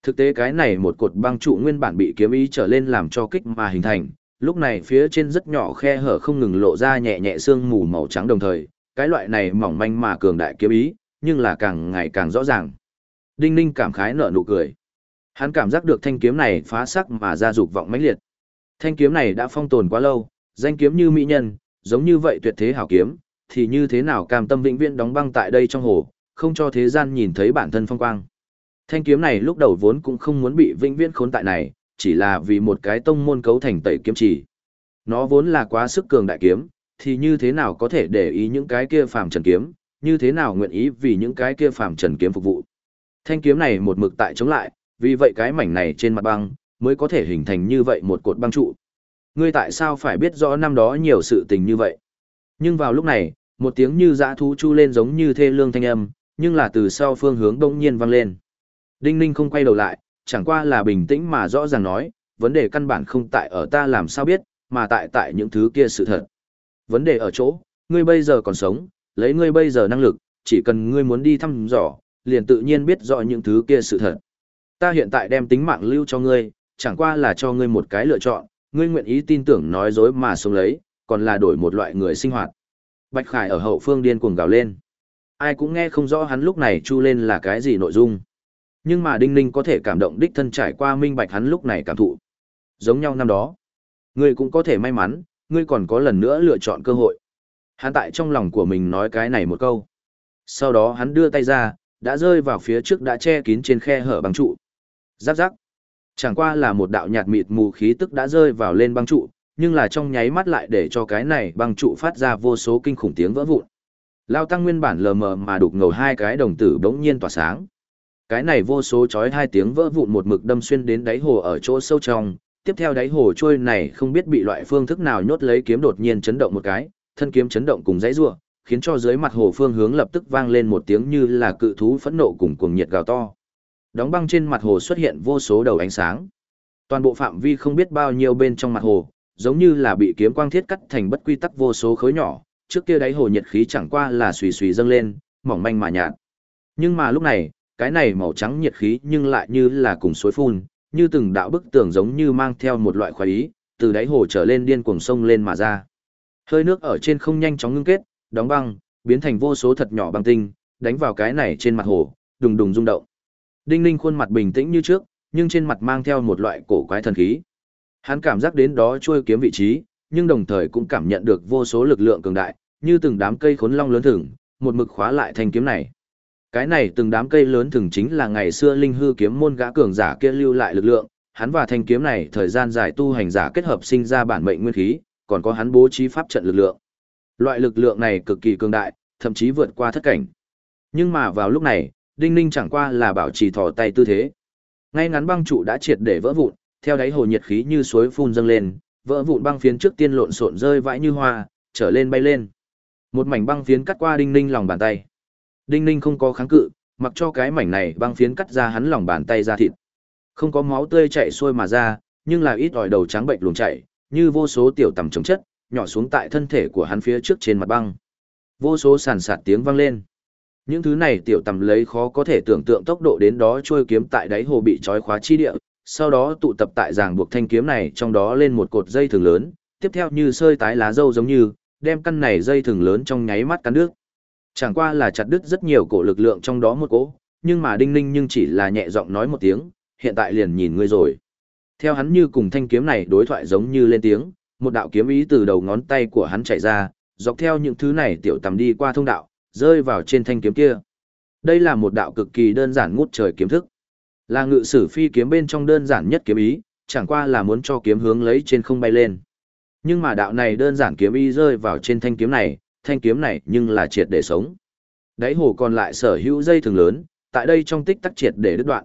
Thực tế cái này một cột băng trụ nguyên bản bị kiếm ý trở lên làm cho kích mà hình thành, lúc này phía trên rất nhỏ khe hở không ngừng lộ ra nhẹ nhẹ sương mù màu trắng đồng thời, cái loại này mỏng manh mà cường đại kiếm ý, nhưng là càng ngày càng rõ ràng. Đinh Ninh cảm khái nở nụ cười. Hắn cảm giác được thanh kiếm này phá sắc mà ra dục vọng mãnh liệt. Thanh kiếm này đã phong tồn quá lâu, danh kiếm như mỹ nhân, giống như vậy tuyệt thế hảo kiếm, thì như thế nào cam tâm vĩnh viễn đóng băng tại đây trong hồ, không cho thế gian nhìn thấy bản thân phong quang. Thanh kiếm này lúc đầu vốn cũng không muốn bị vĩnh viễn khốn tại này, chỉ là vì một cái tông môn cấu thành tẩy kiếm chỉ. Nó vốn là quá sức cường đại kiếm, thì như thế nào có thể để ý những cái kia phàm trần kiếm, như thế nào nguyện ý vì những cái kia phàm trần kiếm phục vụ. Thanh kiếm này một mực tại chống lại, vì vậy cái mảnh này trên mặt băng mới có thể hình thành như vậy một cột băng trụ. Ngươi tại sao phải biết rõ năm đó nhiều sự tình như vậy? Nhưng vào lúc này, một tiếng như dã thú chu lên giống như thê lương thanh âm, nhưng là từ sau phương hướng đông nhiên vang lên. Đinh Ninh không quay đầu lại, chẳng qua là bình tĩnh mà rõ ràng nói, vấn đề căn bản không tại ở ta làm sao biết, mà tại tại những thứ kia sự thật. Vấn đề ở chỗ, ngươi bây giờ còn sống, lấy ngươi bây giờ năng lực, chỉ cần ngươi muốn đi thăm dò, liền tự nhiên biết rõ những thứ kia sự thật. Ta hiện tại đem tính mạng lưu cho ngươi, chẳng qua là cho ngươi một cái lựa chọn, ngươi nguyện ý tin tưởng nói dối mà sống lấy, còn là đổi một loại người sinh hoạt. Bạch Khải ở hậu phương điên cuồng gào lên. Ai cũng nghe không rõ hắn lúc này chu lên là cái gì nội dung. Nhưng mà Đinh Ninh có thể cảm động đích thân trải qua minh bạch hắn lúc này cảm thụ. Giống nhau năm đó. Ngươi cũng có thể may mắn, ngươi còn có lần nữa lựa chọn cơ hội. Hắn tại trong lòng của mình nói cái này một câu. Sau đó hắn đưa tay ra, đã rơi vào phía trước đã che kín trên khe hở băng trụ. Giáp giáp. Chẳng qua là một đạo nhạt mịt mù khí tức đã rơi vào lên băng trụ, nhưng là trong nháy mắt lại để cho cái này băng trụ phát ra vô số kinh khủng tiếng vỡ vụn. Lao tăng nguyên bản lờ mờ mà đục ngầu hai cái đồng tử bỗng nhiên tỏa sáng. Cái này vô số chói hai tiếng vỡ vụn một mực đâm xuyên đến đáy hồ ở chỗ sâu trong, tiếp theo đáy hồ trôi này không biết bị loại phương thức nào nhốt lấy kiếm đột nhiên chấn động một cái, thân kiếm chấn động cùng dãy rủa, khiến cho dưới mặt hồ phương hướng lập tức vang lên một tiếng như là cự thú phẫn nộ cùng cuồng nhiệt gào to. Đóng băng trên mặt hồ xuất hiện vô số đầu ánh sáng. Toàn bộ phạm vi không biết bao nhiêu bên trong mặt hồ, giống như là bị kiếm quang thiết cắt thành bất quy tắc vô số khối nhỏ, trước kia đáy hồ nhiệt khí chẳng qua là xùy xùy dâng lên, mỏng manh mà nhạt. Nhưng mà lúc này, cái này màu trắng nhiệt khí nhưng lại như là cùng suối phun, như từng đạo bức tường giống như mang theo một loại khoái ý, từ đáy hồ trở lên điên cuồng sông lên mà ra. Hơi nước ở trên không nhanh chóng ngưng kết, đóng băng, biến thành vô số thật nhỏ băng tinh, đánh vào cái này trên mặt hồ, đùng đùng rung động. Đinh Ninh khuôn mặt bình tĩnh như trước, nhưng trên mặt mang theo một loại cổ quái thần khí. Hắn cảm giác đến đó trôi kiếm vị trí, nhưng đồng thời cũng cảm nhận được vô số lực lượng cường đại, như từng đám cây khốn long lớn thừng, một mực khóa lại thanh kiếm này. Cái này từng đám cây lớn thường chính là ngày xưa linh hư kiếm môn gã cường giả kia lưu lại lực lượng, hắn và thanh kiếm này thời gian dài tu hành giả kết hợp sinh ra bản mệnh nguyên khí, còn có hắn bố trí pháp trận lực lượng. Loại lực lượng này cực kỳ cường đại, thậm chí vượt qua thất cảnh. Nhưng mà vào lúc này, Đinh Ninh chẳng qua là bảo trì thò tay tư thế. Ngay ngắn băng trụ đã triệt để vỡ vụn, theo đáy hồ nhiệt khí như suối phun dâng lên, vỡ vụn băng phiến trước tiên lộn xộn rơi vãi như hoa, trở lên bay lên. Một mảnh băng phiến cắt qua Đinh Ninh lòng bàn tay. Đinh Ninh không có kháng cự, mặc cho cái mảnh này băng phiến cắt ra hắn lòng bàn tay ra thịt. Không có máu tươi chảy xuôi mà ra, nhưng là ít ỏi đầu trắng bệnh luồng chảy, như vô số tiểu tầm chống chất, nhỏ xuống tại thân thể của hắn phía trước trên mặt băng. Vô số sàn sạt tiếng vang lên. Những thứ này tiểu tầm lấy khó có thể tưởng tượng tốc độ đến đó trôi kiếm tại đáy hồ bị trói khóa chi địa, sau đó tụ tập tại ràng buộc thanh kiếm này trong đó lên một cột dây thường lớn, tiếp theo như sơi tái lá dâu giống như, đem căn này dây thường lớn trong nháy mắt cắn đứt. Chẳng qua là chặt đứt rất nhiều cổ lực lượng trong đó một cỗ, nhưng mà đinh ninh nhưng chỉ là nhẹ giọng nói một tiếng, hiện tại liền nhìn ngươi rồi. Theo hắn như cùng thanh kiếm này đối thoại giống như lên tiếng, một đạo kiếm ý từ đầu ngón tay của hắn chạy ra, dọc theo những thứ này tiểu tầm đi qua thông đạo, rơi vào trên thanh kiếm kia. Đây là một đạo cực kỳ đơn giản ngút trời kiếm thức. Là ngự sử phi kiếm bên trong đơn giản nhất kiếm ý, chẳng qua là muốn cho kiếm hướng lấy trên không bay lên. Nhưng mà đạo này đơn giản kiếm ý rơi vào trên thanh kiếm này, thanh kiếm này nhưng là triệt để sống. Đáy hồ còn lại sở hữu dây thường lớn, tại đây trong tích tắc triệt để đứt đoạn.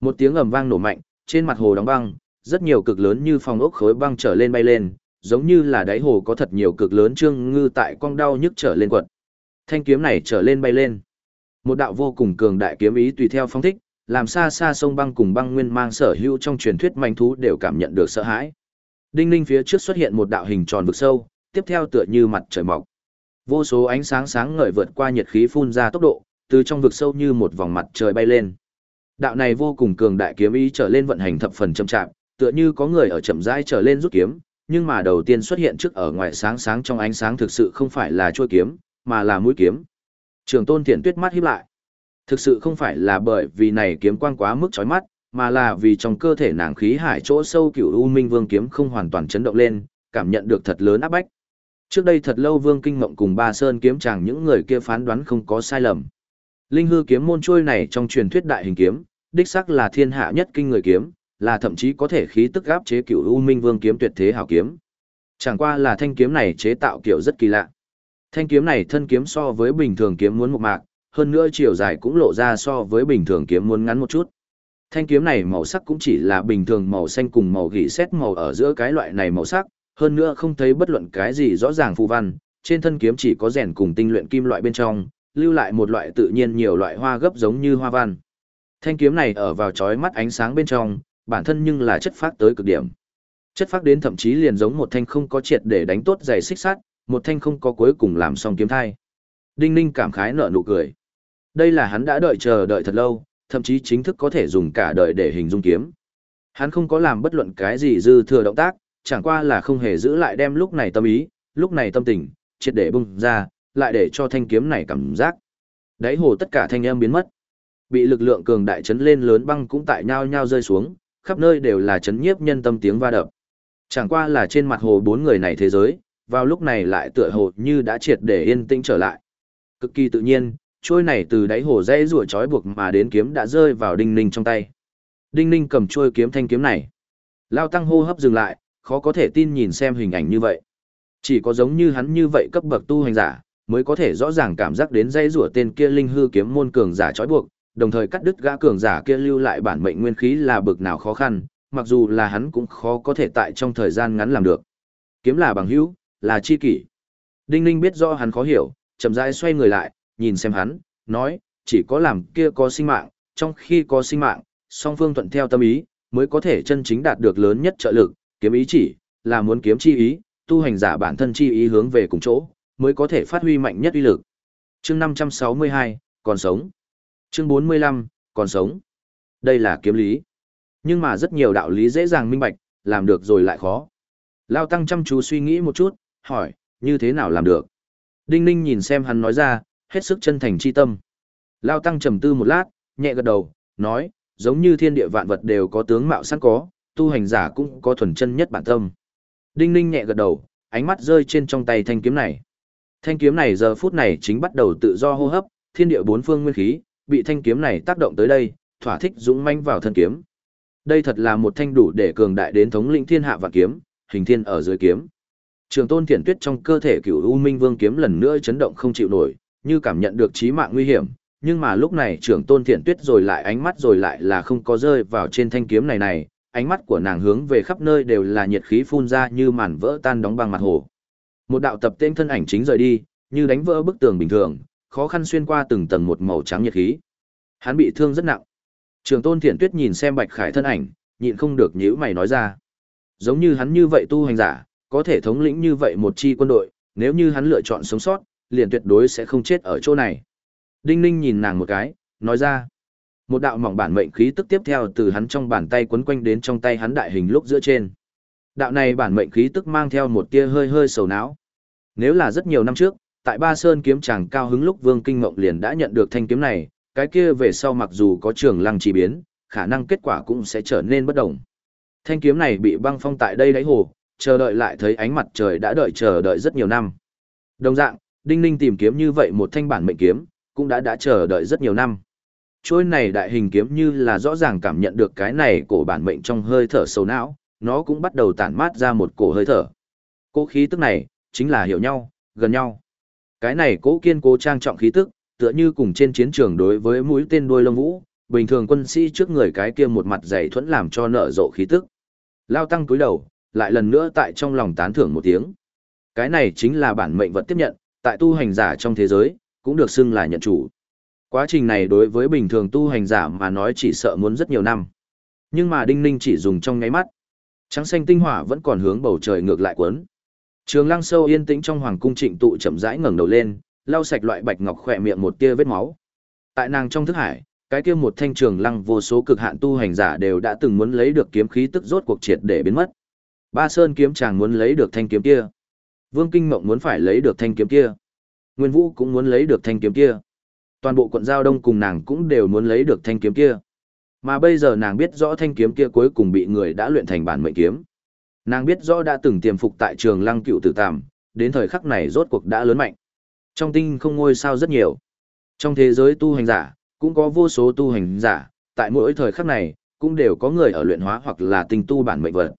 Một tiếng ầm vang nổ mạnh, trên mặt hồ đóng băng, rất nhiều cực lớn như phòng ốc khối băng trở lên bay lên, giống như là đáy hồ có thật nhiều cực lớn trương ngư tại cong đau nhức trở lên quật. Thanh kiếm này trở lên bay lên. Một đạo vô cùng cường đại kiếm ý tùy theo phong thích, làm xa xa sông băng cùng băng nguyên mang sở hữu trong truyền thuyết manh thú đều cảm nhận được sợ hãi. Đinh ninh phía trước xuất hiện một đạo hình tròn vực sâu, tiếp theo tựa như mặt trời mọc. Vô số ánh sáng sáng ngời vượt qua nhiệt khí phun ra tốc độ, từ trong vực sâu như một vòng mặt trời bay lên. Đạo này vô cùng cường đại kiếm ý trở lên vận hành thập phần chậm chạp, tựa như có người ở chậm rãi trở lên rút kiếm, nhưng mà đầu tiên xuất hiện trước ở ngoài sáng sáng trong ánh sáng thực sự không phải là chuôi kiếm, mà là mũi kiếm. Trường Tôn Thiện Tuyết mắt híp lại. Thực sự không phải là bởi vì này kiếm quang quá mức chói mắt, mà là vì trong cơ thể nàng khí hải chỗ sâu cửu u minh vương kiếm không hoàn toàn chấn động lên, cảm nhận được thật lớn áp bách. Trước đây thật lâu Vương Kinh Ngộng cùng Ba Sơn kiếm chàng những người kia phán đoán không có sai lầm. Linh hư kiếm môn trôi này trong truyền thuyết đại hình kiếm, đích xác là thiên hạ nhất kinh người kiếm, là thậm chí có thể khí tức áp chế cựu U Minh Vương kiếm tuyệt thế hảo kiếm. Chẳng qua là thanh kiếm này chế tạo kiểu rất kỳ lạ. Thanh kiếm này thân kiếm so với bình thường kiếm muốn một mạc, hơn nữa chiều dài cũng lộ ra so với bình thường kiếm muốn ngắn một chút. Thanh kiếm này màu sắc cũng chỉ là bình thường màu xanh cùng màu gỉ xét màu ở giữa cái loại này màu sắc, hơn nữa không thấy bất luận cái gì rõ ràng phù văn, trên thân kiếm chỉ có rèn cùng tinh luyện kim loại bên trong, lưu lại một loại tự nhiên nhiều loại hoa gấp giống như hoa văn. Thanh kiếm này ở vào chói mắt ánh sáng bên trong, bản thân nhưng là chất phát tới cực điểm. Chất phát đến thậm chí liền giống một thanh không có triệt để đánh tốt giày xích sắt, một thanh không có cuối cùng làm xong kiếm thai. Đinh Ninh cảm khái nở nụ cười. Đây là hắn đã đợi chờ đợi thật lâu, thậm chí chính thức có thể dùng cả đời để hình dung kiếm. Hắn không có làm bất luận cái gì dư thừa động tác, chẳng qua là không hề giữ lại đem lúc này tâm ý, lúc này tâm tình, triệt để bung ra, lại để cho thanh kiếm này cảm giác. Đáy hồ tất cả thanh âm biến mất. Bị lực lượng cường đại chấn lên lớn băng cũng tại nhau nhau rơi xuống, khắp nơi đều là chấn nhiếp nhân tâm tiếng va đập. Chẳng qua là trên mặt hồ bốn người này thế giới, vào lúc này lại tựa hồ như đã triệt để yên tĩnh trở lại. Cực kỳ tự nhiên, trôi này từ đáy hồ dây rùa trói buộc mà đến kiếm đã rơi vào đinh ninh trong tay. Đinh ninh cầm trôi kiếm thanh kiếm này. Lao tăng hô hấp dừng lại, khó có thể tin nhìn xem hình ảnh như vậy. Chỉ có giống như hắn như vậy cấp bậc tu hành giả, mới có thể rõ ràng cảm giác đến dây rủa tên kia linh hư kiếm môn cường giả trói buộc, đồng thời cắt đứt gã cường giả kia lưu lại bản mệnh nguyên khí là bực nào khó khăn, mặc dù là hắn cũng khó có thể tại trong thời gian ngắn làm được. Kiếm là bằng hữu, là chi kỷ. Đinh Ninh biết rõ hắn khó hiểu, chậm rãi xoay người lại, nhìn xem hắn, nói, chỉ có làm kia có sinh mạng, trong khi có sinh mạng, song phương thuận theo tâm ý, mới có thể chân chính đạt được lớn nhất trợ lực, kiếm ý chỉ, là muốn kiếm chi ý, tu hành giả bản thân chi ý hướng về cùng chỗ, mới có thể phát huy mạnh nhất uy lực. Chương 562, còn sống. Chương 45, còn sống. Đây là kiếm lý. Nhưng mà rất nhiều đạo lý dễ dàng minh bạch, làm được rồi lại khó. Lao Tăng chăm chú suy nghĩ một chút, hỏi, như thế nào làm được? Đinh Ninh nhìn xem hắn nói ra, hết sức chân thành chi tâm. Lao Tăng trầm tư một lát, nhẹ gật đầu, nói, giống như thiên địa vạn vật đều có tướng mạo sẵn có, tu hành giả cũng có thuần chân nhất bản tâm. Đinh Ninh nhẹ gật đầu, ánh mắt rơi trên trong tay thanh kiếm này. Thanh kiếm này giờ phút này chính bắt đầu tự do hô hấp, thiên địa bốn phương nguyên khí, bị thanh kiếm này tác động tới đây, thỏa thích dũng manh vào thân kiếm. Đây thật là một thanh đủ để cường đại đến thống lĩnh thiên hạ và kiếm, hình thiên ở dưới kiếm. Trường tôn Tiễn tuyết trong cơ thể cửu U Minh Vương kiếm lần nữa chấn động không chịu nổi, như cảm nhận được chí mạng nguy hiểm, nhưng mà lúc này Trường tôn Tiễn tuyết rồi lại ánh mắt rồi lại là không có rơi vào trên thanh kiếm này này, ánh mắt của nàng hướng về khắp nơi đều là nhiệt khí phun ra như màn vỡ tan đóng băng mặt hồ. Một đạo tập tên thân ảnh chính rời đi, như đánh vỡ bức tường bình thường, khó khăn xuyên qua từng tầng một màu trắng nhiệt khí. Hắn bị thương rất nặng. Trường tôn thiện tuyết nhìn xem bạch khải thân ảnh, nhịn không được nhíu mày nói ra. Giống như hắn như vậy tu hành giả, có thể thống lĩnh như vậy một chi quân đội, nếu như hắn lựa chọn sống sót, liền tuyệt đối sẽ không chết ở chỗ này. Đinh Ninh nhìn nàng một cái, nói ra. Một đạo mỏng bản mệnh khí tức tiếp theo từ hắn trong bàn tay quấn quanh đến trong tay hắn đại hình lúc giữa trên. Đạo này bản mệnh khí tức mang theo một tia hơi hơi sầu não. Nếu là rất nhiều năm trước, tại Ba Sơn kiếm chàng cao hứng lúc Vương Kinh Ngộng liền đã nhận được thanh kiếm này, cái kia về sau mặc dù có trường lăng chỉ biến, khả năng kết quả cũng sẽ trở nên bất đồng. Thanh kiếm này bị băng phong tại đây đáy hồ, chờ đợi lại thấy ánh mặt trời đã đợi chờ đợi rất nhiều năm. Đồng dạng, Đinh Ninh tìm kiếm như vậy một thanh bản mệnh kiếm, cũng đã đã chờ đợi rất nhiều năm. Trôi này đại hình kiếm như là rõ ràng cảm nhận được cái này cổ bản mệnh trong hơi thở sâu não, nó cũng bắt đầu tản mát ra một cổ hơi thở. Cố khí tức này, chính là hiểu nhau, gần nhau. Cái này cố kiên cố trang trọng khí tức, tựa như cùng trên chiến trường đối với mũi tên đuôi lông vũ, bình thường quân sĩ trước người cái kia một mặt dày thuẫn làm cho nở rộ khí tức. Lao tăng cúi đầu, lại lần nữa tại trong lòng tán thưởng một tiếng. Cái này chính là bản mệnh vật tiếp nhận, tại tu hành giả trong thế giới, cũng được xưng là nhận chủ. Quá trình này đối với bình thường tu hành giả mà nói chỉ sợ muốn rất nhiều năm. Nhưng mà Đinh Ninh chỉ dùng trong ngáy mắt. Trắng xanh tinh hỏa vẫn còn hướng bầu trời ngược lại cuốn. Trường Lăng sâu yên tĩnh trong hoàng cung trịnh tụ chậm rãi ngẩng đầu lên, lau sạch loại bạch ngọc khỏe miệng một tia vết máu. Tại nàng trong thức hải, cái kia một thanh trường lăng vô số cực hạn tu hành giả đều đã từng muốn lấy được kiếm khí tức rốt cuộc triệt để biến mất. Ba Sơn kiếm chàng muốn lấy được thanh kiếm kia. Vương Kinh Mộng muốn phải lấy được thanh kiếm kia. Nguyên Vũ cũng muốn lấy được thanh kiếm kia. Toàn bộ quận giao đông cùng nàng cũng đều muốn lấy được thanh kiếm kia. Mà bây giờ nàng biết rõ thanh kiếm kia cuối cùng bị người đã luyện thành bản mệnh kiếm. Nàng biết rõ đã từng tiềm phục tại trường lăng cựu tử tàm, đến thời khắc này rốt cuộc đã lớn mạnh. Trong tinh không ngôi sao rất nhiều. Trong thế giới tu hành giả, cũng có vô số tu hành giả, tại mỗi thời khắc này, cũng đều có người ở luyện hóa hoặc là tinh tu bản mệnh vật.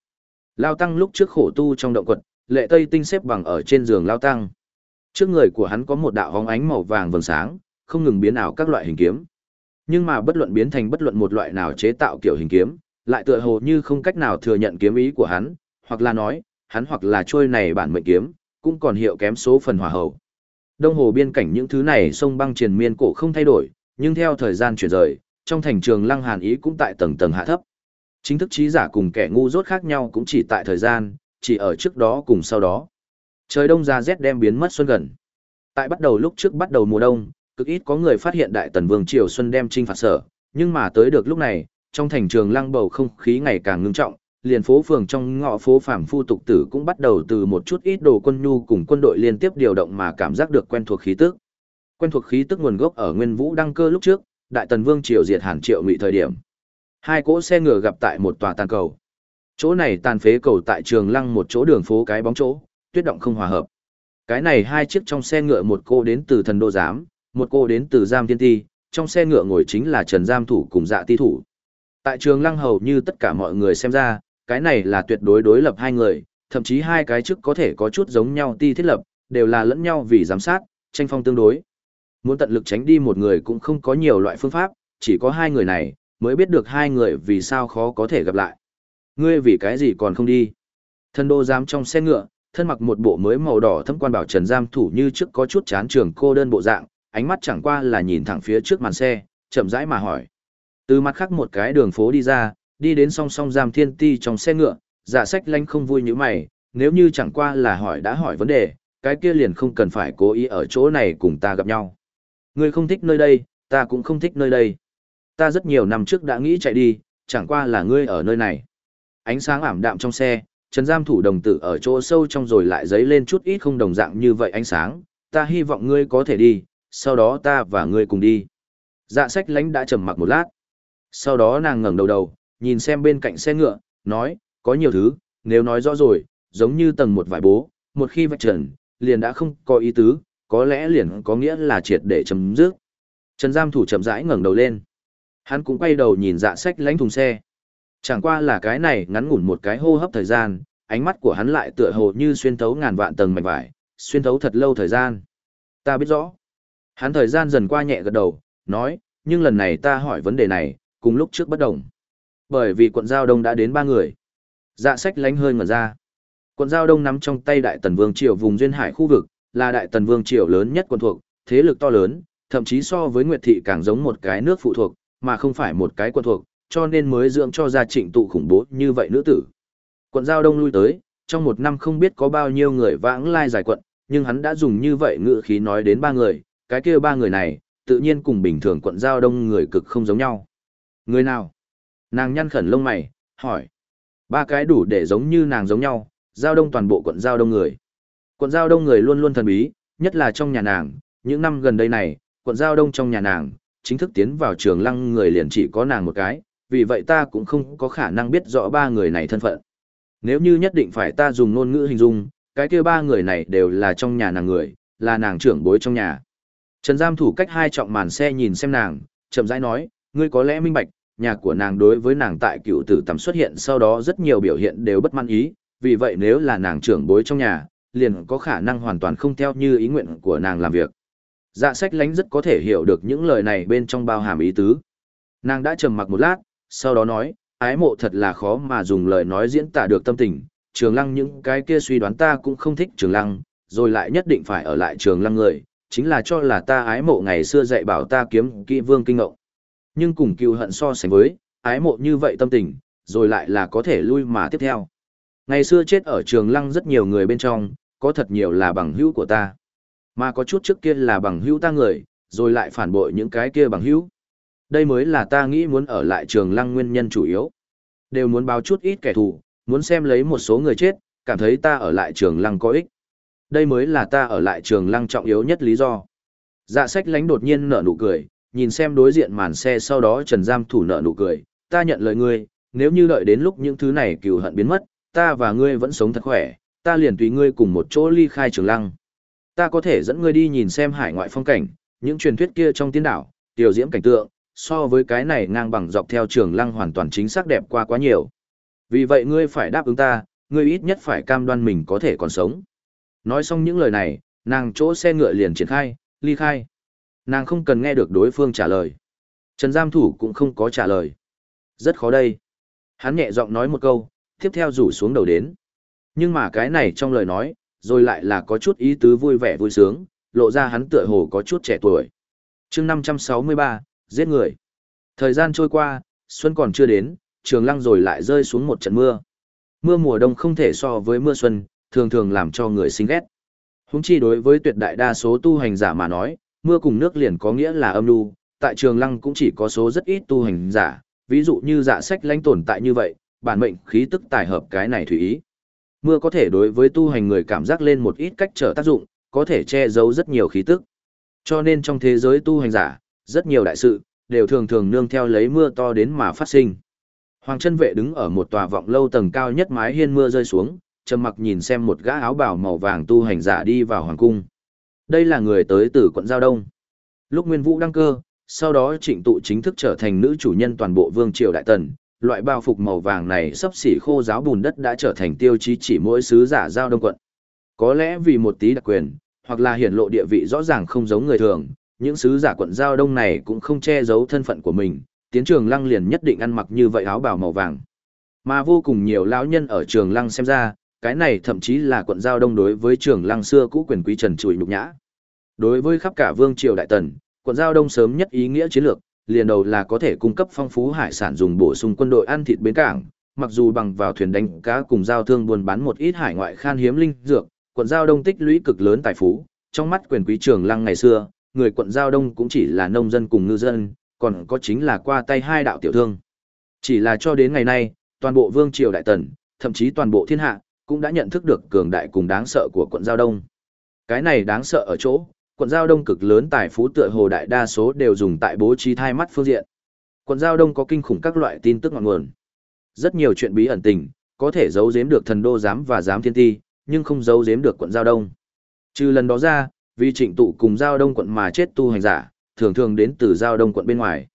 Lao Tăng lúc trước khổ tu trong động quật, lệ tây tinh xếp bằng ở trên giường Lao Tăng. Trước người của hắn có một đạo hóng ánh màu vàng vầng sáng, không ngừng biến ảo các loại hình kiếm. Nhưng mà bất luận biến thành bất luận một loại nào chế tạo kiểu hình kiếm, lại tựa hồ như không cách nào thừa nhận kiếm ý của hắn, hoặc là nói, hắn hoặc là trôi này bản mệnh kiếm, cũng còn hiệu kém số phần hòa hậu. Đông hồ biên cảnh những thứ này sông băng triền miên cổ không thay đổi, nhưng theo thời gian chuyển rời, trong thành trường lăng hàn ý cũng tại tầng tầng hạ thấp. Chính thức trí giả cùng kẻ ngu dốt khác nhau cũng chỉ tại thời gian, chỉ ở trước đó cùng sau đó. Trời đông ra rét đem biến mất xuân gần. Tại bắt đầu lúc trước bắt đầu mùa đông, cực ít có người phát hiện đại tần vương triều xuân đem trinh phạt sở, nhưng mà tới được lúc này, trong thành trường lăng bầu không khí ngày càng ngưng trọng, liền phố phường trong ngõ phố phàm phu tục tử cũng bắt đầu từ một chút ít đồ quân nhu cùng quân đội liên tiếp điều động mà cảm giác được quen thuộc khí tức. Quen thuộc khí tức nguồn gốc ở Nguyên Vũ đăng cơ lúc trước, Đại Tần Vương triều diệt Hàn Triệu Ngụy thời điểm. Hai cỗ xe ngựa gặp tại một tòa tàn cầu. Chỗ này tàn phế cầu tại Trường Lăng một chỗ đường phố cái bóng chỗ, tuyết động không hòa hợp. Cái này hai chiếc trong xe ngựa một cô đến từ thần đô giám, một cô đến từ giam thiên ti, trong xe ngựa ngồi chính là Trần Giam thủ cùng Dạ Ti thủ. Tại Trường Lăng hầu như tất cả mọi người xem ra, cái này là tuyệt đối đối lập hai người, thậm chí hai cái trước có thể có chút giống nhau ti thiết lập, đều là lẫn nhau vì giám sát, tranh phong tương đối. Muốn tận lực tránh đi một người cũng không có nhiều loại phương pháp, chỉ có hai người này, mới biết được hai người vì sao khó có thể gặp lại. Ngươi vì cái gì còn không đi? Thân đô giám trong xe ngựa, thân mặc một bộ mới màu đỏ thâm quan bảo trần giam thủ như trước có chút chán trường cô đơn bộ dạng, ánh mắt chẳng qua là nhìn thẳng phía trước màn xe, chậm rãi mà hỏi. Từ mặt khác một cái đường phố đi ra, đi đến song song giam thiên ti trong xe ngựa, dạ sách lanh không vui như mày, nếu như chẳng qua là hỏi đã hỏi vấn đề, cái kia liền không cần phải cố ý ở chỗ này cùng ta gặp nhau. Ngươi không thích nơi đây, ta cũng không thích nơi đây. Ta rất nhiều năm trước đã nghĩ chạy đi, chẳng qua là ngươi ở nơi này. Ánh sáng ảm đạm trong xe, Trần Giam thủ đồng tử ở chỗ sâu trong rồi lại giấy lên chút ít không đồng dạng như vậy ánh sáng, ta hy vọng ngươi có thể đi, sau đó ta và ngươi cùng đi. Dạ sách lánh đã trầm mặc một lát. Sau đó nàng ngẩng đầu đầu, nhìn xem bên cạnh xe ngựa, nói, có nhiều thứ, nếu nói rõ rồi, giống như tầng một vải bố, một khi vạch trần, liền đã không có ý tứ, có lẽ liền có nghĩa là triệt để chấm dứt. Trần Giam thủ chậm rãi ngẩng đầu lên. Hắn cũng quay đầu nhìn dạ sách lánh thùng xe. Chẳng qua là cái này ngắn ngủn một cái hô hấp thời gian, ánh mắt của hắn lại tựa hồ như xuyên thấu ngàn vạn tầng mảnh vải, xuyên thấu thật lâu thời gian. Ta biết rõ. Hắn thời gian dần qua nhẹ gật đầu, nói, nhưng lần này ta hỏi vấn đề này, cùng lúc trước bất đồng. Bởi vì quận Giao Đông đã đến ba người. Dạ sách lánh hơi ngẩn ra. Quận Giao Đông nắm trong tay Đại Tần Vương Triều vùng duyên hải khu vực, là Đại Tần Vương Triều lớn nhất quận thuộc, thế lực to lớn, thậm chí so với Nguyệt Thị càng giống một cái nước phụ thuộc, mà không phải một cái quận thuộc, cho nên mới dưỡng cho gia trịnh tụ khủng bố như vậy nữ tử. Quận Giao Đông lui tới, trong một năm không biết có bao nhiêu người vãng lai giải quận, nhưng hắn đã dùng như vậy ngữ khí nói đến ba người, cái kia ba người này, tự nhiên cùng bình thường quận Giao Đông người cực không giống nhau. Người nào? Nàng nhăn khẩn lông mày, hỏi. Ba cái đủ để giống như nàng giống nhau, Giao Đông toàn bộ quận Giao Đông người. Quận Giao Đông người luôn luôn thần bí, nhất là trong nhà nàng, những năm gần đây này, quận Giao Đông trong nhà nàng, chính thức tiến vào trường lăng người liền chỉ có nàng một cái, vì vậy ta cũng không có khả năng biết rõ ba người này thân phận. Nếu như nhất định phải ta dùng ngôn ngữ hình dung, cái kia ba người này đều là trong nhà nàng người, là nàng trưởng bối trong nhà. Trần Giam thủ cách hai trọng màn xe nhìn xem nàng, chậm rãi nói, ngươi có lẽ minh bạch, nhà của nàng đối với nàng tại cựu tử tầm xuất hiện sau đó rất nhiều biểu hiện đều bất mãn ý, vì vậy nếu là nàng trưởng bối trong nhà, liền có khả năng hoàn toàn không theo như ý nguyện của nàng làm việc. Dạ sách lánh rất có thể hiểu được những lời này bên trong bao hàm ý tứ. Nàng đã trầm mặc một lát, sau đó nói, ái mộ thật là khó mà dùng lời nói diễn tả được tâm tình, trường lăng những cái kia suy đoán ta cũng không thích trường lăng, rồi lại nhất định phải ở lại trường lăng người, chính là cho là ta ái mộ ngày xưa dạy bảo ta kiếm kỹ vương kinh ngộng. Nhưng cùng cựu hận so sánh với, ái mộ như vậy tâm tình, rồi lại là có thể lui mà tiếp theo. Ngày xưa chết ở trường lăng rất nhiều người bên trong, có thật nhiều là bằng hữu của ta. Mà có chút trước kia là bằng hữu ta người, rồi lại phản bội những cái kia bằng hữu. Đây mới là ta nghĩ muốn ở lại trường lăng nguyên nhân chủ yếu. Đều muốn báo chút ít kẻ thù, muốn xem lấy một số người chết, cảm thấy ta ở lại trường lăng có ích. Đây mới là ta ở lại trường lăng trọng yếu nhất lý do. Dạ sách lánh đột nhiên nở nụ cười, nhìn xem đối diện màn xe sau đó trần giam thủ nở nụ cười, ta nhận lời ngươi, nếu như đợi đến lúc những thứ này cừu hận biến mất, ta và ngươi vẫn sống thật khỏe, ta liền tùy ngươi cùng một chỗ ly khai trường lăng. Ta có thể dẫn ngươi đi nhìn xem hải ngoại phong cảnh, những truyền thuyết kia trong tiên đảo, tiểu diễm cảnh tượng, so với cái này ngang bằng dọc theo trường lăng hoàn toàn chính xác đẹp qua quá nhiều. Vì vậy ngươi phải đáp ứng ta, ngươi ít nhất phải cam đoan mình có thể còn sống. Nói xong những lời này, nàng chỗ xe ngựa liền triển khai, ly khai. Nàng không cần nghe được đối phương trả lời. Trần Giam Thủ cũng không có trả lời. Rất khó đây. Hắn nhẹ giọng nói một câu, tiếp theo rủ xuống đầu đến. Nhưng mà cái này trong lời nói, rồi lại là có chút ý tứ vui vẻ vui sướng, lộ ra hắn tựa hồ có chút trẻ tuổi. chương 563, giết người. Thời gian trôi qua, xuân còn chưa đến, trường lăng rồi lại rơi xuống một trận mưa. Mưa mùa đông không thể so với mưa xuân, thường thường làm cho người sinh ghét. Húng chi đối với tuyệt đại đa số tu hành giả mà nói, mưa cùng nước liền có nghĩa là âm nu, tại trường lăng cũng chỉ có số rất ít tu hành giả, ví dụ như dạ sách lãnh tồn tại như vậy, bản mệnh khí tức tài hợp cái này thủy ý. Mưa có thể đối với tu hành người cảm giác lên một ít cách trở tác dụng, có thể che giấu rất nhiều khí tức. Cho nên trong thế giới tu hành giả, rất nhiều đại sự, đều thường thường nương theo lấy mưa to đến mà phát sinh. Hoàng chân vệ đứng ở một tòa vọng lâu tầng cao nhất mái hiên mưa rơi xuống, trầm mặc nhìn xem một gã áo bào màu vàng tu hành giả đi vào hoàng cung. Đây là người tới từ quận Giao Đông. Lúc Nguyên Vũ đăng cơ, sau đó trịnh tụ chính thức trở thành nữ chủ nhân toàn bộ vương triều đại tần. Loại bao phục màu vàng này sắp xỉ khô giáo bùn đất đã trở thành tiêu chí chỉ mỗi sứ giả Giao Đông quận. Có lẽ vì một tí đặc quyền, hoặc là hiển lộ địa vị rõ ràng không giống người thường, những sứ giả quận Giao Đông này cũng không che giấu thân phận của mình, tiến trường lăng liền nhất định ăn mặc như vậy áo bào màu vàng. Mà vô cùng nhiều lão nhân ở trường lăng xem ra, cái này thậm chí là quận giao đông đối với trường lăng xưa cũ quyền quý trần trụi nhục nhã. Đối với khắp cả vương triều đại tần, quận giao đông sớm nhất ý nghĩa chiến lược, liền đầu là có thể cung cấp phong phú hải sản dùng bổ sung quân đội ăn thịt bến cảng, mặc dù bằng vào thuyền đánh cá cùng giao thương buôn bán một ít hải ngoại khan hiếm linh dược, quận giao đông tích lũy cực lớn tài phú, trong mắt quyền quý trường lăng ngày xưa, người quận giao đông cũng chỉ là nông dân cùng ngư dân, còn có chính là qua tay hai đạo tiểu thương. Chỉ là cho đến ngày nay, toàn bộ vương triều đại tần, thậm chí toàn bộ thiên hạ, cũng đã nhận thức được cường đại cùng đáng sợ của quận giao đông. Cái này đáng sợ ở chỗ, quận giao đông cực lớn tài phú tựa hồ đại đa số đều dùng tại bố trí thai mắt phương diện. Quận giao đông có kinh khủng các loại tin tức ngọn nguồn. Rất nhiều chuyện bí ẩn tình, có thể giấu giếm được thần đô giám và giám thiên ti, nhưng không giấu giếm được quận giao đông. Trừ lần đó ra, vì trịnh tụ cùng giao đông quận mà chết tu hành giả, thường thường đến từ giao đông quận bên ngoài.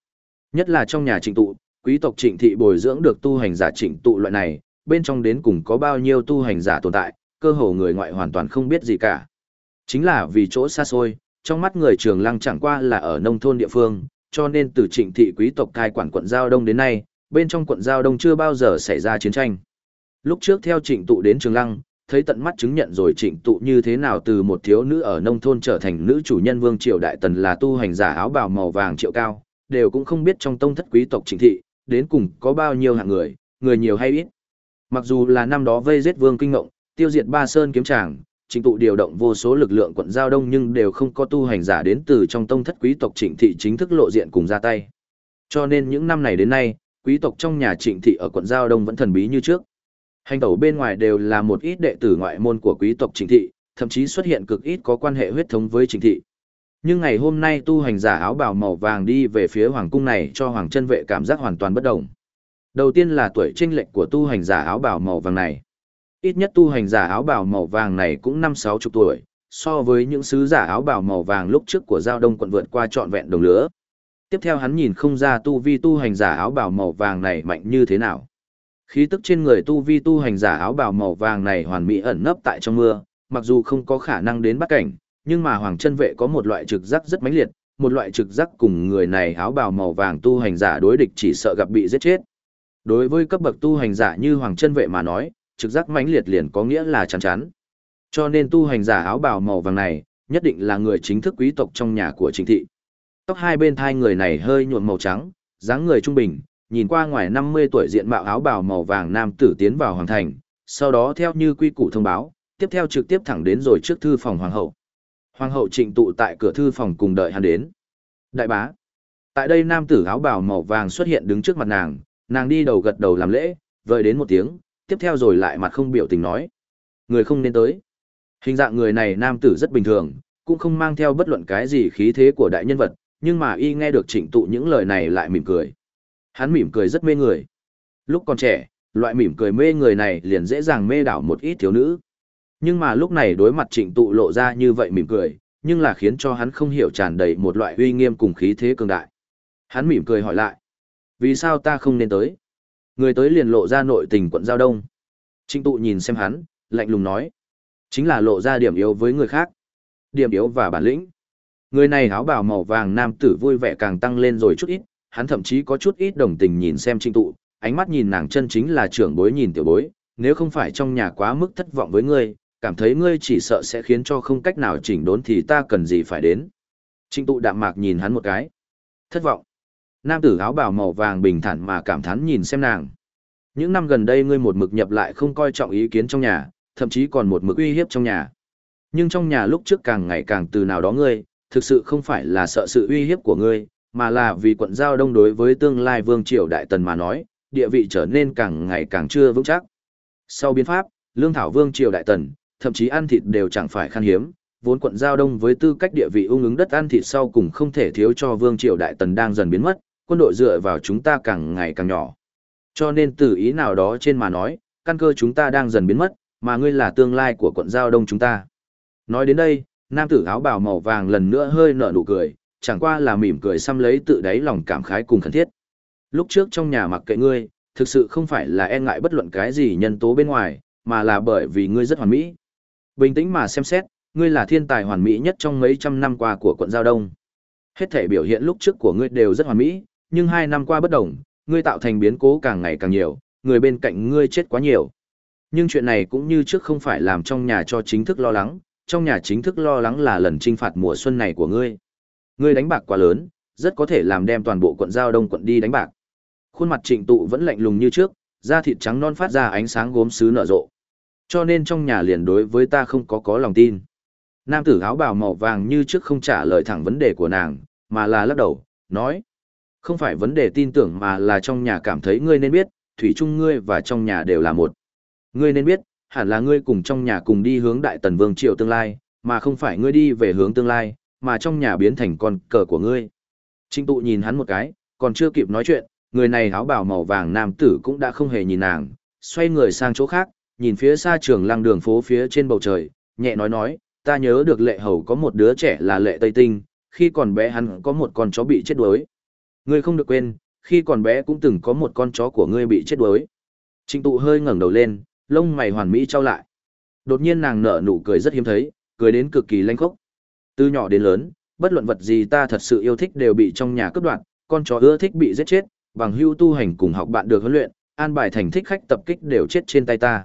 Nhất là trong nhà trịnh tụ, quý tộc trịnh thị bồi dưỡng được tu hành giả trịnh tụ loại này, bên trong đến cùng có bao nhiêu tu hành giả tồn tại, cơ hồ người ngoại hoàn toàn không biết gì cả. Chính là vì chỗ xa xôi, trong mắt người trường lăng chẳng qua là ở nông thôn địa phương, cho nên từ trịnh thị quý tộc cai quản quận Giao Đông đến nay, bên trong quận Giao Đông chưa bao giờ xảy ra chiến tranh. Lúc trước theo trịnh tụ đến trường lăng, thấy tận mắt chứng nhận rồi trịnh tụ như thế nào từ một thiếu nữ ở nông thôn trở thành nữ chủ nhân vương triều đại tần là tu hành giả áo bào màu vàng triệu cao, đều cũng không biết trong tông thất quý tộc trịnh thị, đến cùng có bao nhiêu hạng người, người nhiều hay ít. Mặc dù là năm đó vây giết vương kinh ngộng, tiêu diệt ba sơn kiếm tràng, trịnh tụ điều động vô số lực lượng quận giao đông nhưng đều không có tu hành giả đến từ trong tông thất quý tộc trịnh thị chính thức lộ diện cùng ra tay. Cho nên những năm này đến nay, quý tộc trong nhà trịnh thị ở quận giao đông vẫn thần bí như trước. Hành tẩu bên ngoài đều là một ít đệ tử ngoại môn của quý tộc trịnh thị, thậm chí xuất hiện cực ít có quan hệ huyết thống với trịnh thị. Nhưng ngày hôm nay tu hành giả áo bào màu vàng đi về phía hoàng cung này cho hoàng chân vệ cảm giác hoàn toàn bất động. Đầu tiên là tuổi trinh lệch của tu hành giả áo bào màu vàng này. Ít nhất tu hành giả áo bào màu vàng này cũng năm sáu chục tuổi, so với những sứ giả áo bào màu vàng lúc trước của giao đông quận vượt qua trọn vẹn đồng lứa. Tiếp theo hắn nhìn không ra tu vi tu hành giả áo bào màu vàng này mạnh như thế nào. Khí tức trên người tu vi tu hành giả áo bào màu vàng này hoàn mỹ ẩn nấp tại trong mưa, mặc dù không có khả năng đến bắt cảnh, nhưng mà Hoàng chân vệ có một loại trực giác rất mãnh liệt, một loại trực giác cùng người này áo bào màu vàng tu hành giả đối địch chỉ sợ gặp bị giết chết. Đối với cấp bậc tu hành giả như Hoàng chân vệ mà nói, trực giác mãnh liệt liền có nghĩa là chắn chắn. Cho nên tu hành giả áo bào màu vàng này, nhất định là người chính thức quý tộc trong nhà của chính thị. Tóc hai bên thai người này hơi nhuộm màu trắng, dáng người trung bình, nhìn qua ngoài 50 tuổi diện mạo áo bào màu vàng nam tử tiến vào hoàng thành, sau đó theo như quy củ thông báo, tiếp theo trực tiếp thẳng đến rồi trước thư phòng hoàng hậu. Hoàng hậu trịnh tụ tại cửa thư phòng cùng đợi hắn đến. Đại bá. Tại đây nam tử áo bào màu vàng xuất hiện đứng trước mặt nàng, nàng đi đầu gật đầu làm lễ, vợi đến một tiếng, tiếp theo rồi lại mặt không biểu tình nói. Người không nên tới. Hình dạng người này nam tử rất bình thường, cũng không mang theo bất luận cái gì khí thế của đại nhân vật, nhưng mà y nghe được trịnh tụ những lời này lại mỉm cười. Hắn mỉm cười rất mê người. Lúc còn trẻ, loại mỉm cười mê người này liền dễ dàng mê đảo một ít thiếu nữ. Nhưng mà lúc này đối mặt trịnh tụ lộ ra như vậy mỉm cười, nhưng là khiến cho hắn không hiểu tràn đầy một loại uy nghiêm cùng khí thế cường đại. Hắn mỉm cười hỏi lại. Vì sao ta không nên tới? Người tới liền lộ ra nội tình quận Giao Đông. Trịnh tụ nhìn xem hắn, lạnh lùng nói. Chính là lộ ra điểm yếu với người khác. Điểm yếu và bản lĩnh. Người này áo bào màu vàng nam tử vui vẻ càng tăng lên rồi chút ít, hắn thậm chí có chút ít đồng tình nhìn xem trịnh tụ, ánh mắt nhìn nàng chân chính là trưởng bối nhìn tiểu bối, nếu không phải trong nhà quá mức thất vọng với ngươi, cảm thấy ngươi chỉ sợ sẽ khiến cho không cách nào chỉnh đốn thì ta cần gì phải đến. Trịnh tụ đạm mạc nhìn hắn một cái. Thất vọng. Nam tử áo bào màu vàng bình thản mà cảm thán nhìn xem nàng. Những năm gần đây ngươi một mực nhập lại không coi trọng ý kiến trong nhà, thậm chí còn một mực uy hiếp trong nhà. Nhưng trong nhà lúc trước càng ngày càng từ nào đó ngươi, thực sự không phải là sợ sự uy hiếp của ngươi, mà là vì quận giao đông đối với tương lai vương triều đại tần mà nói, địa vị trở nên càng ngày càng chưa vững chắc. Sau biến pháp, lương thảo vương triều đại tần, thậm chí ăn thịt đều chẳng phải khan hiếm, vốn quận giao đông với tư cách địa vị ung ứng đất ăn thịt sau cùng không thể thiếu cho vương triều đại tần đang dần biến mất, quân đội dựa vào chúng ta càng ngày càng nhỏ. Cho nên từ ý nào đó trên mà nói, căn cơ chúng ta đang dần biến mất, mà ngươi là tương lai của quận giao đông chúng ta. Nói đến đây, nam tử áo bào màu vàng lần nữa hơi nở nụ cười, chẳng qua là mỉm cười xăm lấy tự đáy lòng cảm khái cùng khẩn thiết. Lúc trước trong nhà mặc kệ ngươi, thực sự không phải là e ngại bất luận cái gì nhân tố bên ngoài, mà là bởi vì ngươi rất hoàn mỹ. Bình tĩnh mà xem xét, ngươi là thiên tài hoàn mỹ nhất trong mấy trăm năm qua của quận Giao Đông. Hết thể biểu hiện lúc trước của ngươi đều rất hoàn mỹ, nhưng hai năm qua bất đồng, ngươi tạo thành biến cố càng ngày càng nhiều, người bên cạnh ngươi chết quá nhiều. Nhưng chuyện này cũng như trước không phải làm trong nhà cho chính thức lo lắng, trong nhà chính thức lo lắng là lần trinh phạt mùa xuân này của ngươi. Ngươi đánh bạc quá lớn, rất có thể làm đem toàn bộ quận giao đông quận đi đánh bạc. Khuôn mặt trịnh tụ vẫn lạnh lùng như trước, da thịt trắng non phát ra ánh sáng gốm sứ nở rộ. Cho nên trong nhà liền đối với ta không có có lòng tin. Nam tử áo bào màu vàng như trước không trả lời thẳng vấn đề của nàng, mà là lắc đầu, nói. Không phải vấn đề tin tưởng mà là trong nhà cảm thấy ngươi nên biết, thủy chung ngươi và trong nhà đều là một. Ngươi nên biết, hẳn là ngươi cùng trong nhà cùng đi hướng đại tần vương triều tương lai, mà không phải ngươi đi về hướng tương lai, mà trong nhà biến thành con cờ của ngươi. Trinh tụ nhìn hắn một cái, còn chưa kịp nói chuyện, người này áo bào màu vàng nam tử cũng đã không hề nhìn nàng, xoay người sang chỗ khác, nhìn phía xa trường lăng đường phố phía trên bầu trời, nhẹ nói nói, ta nhớ được lệ hầu có một đứa trẻ là lệ Tây Tinh, khi còn bé hắn có một con chó bị chết đuối. Ngươi không được quên, khi còn bé cũng từng có một con chó của ngươi bị chết đuối. Trịnh tụ hơi ngẩng đầu lên, lông mày hoàn mỹ trao lại. Đột nhiên nàng nở nụ cười rất hiếm thấy, cười đến cực kỳ lanh khốc. Từ nhỏ đến lớn, bất luận vật gì ta thật sự yêu thích đều bị trong nhà cướp đoạt, con chó ưa thích bị giết chết, bằng hưu tu hành cùng học bạn được huấn luyện, an bài thành thích khách tập kích đều chết trên tay ta.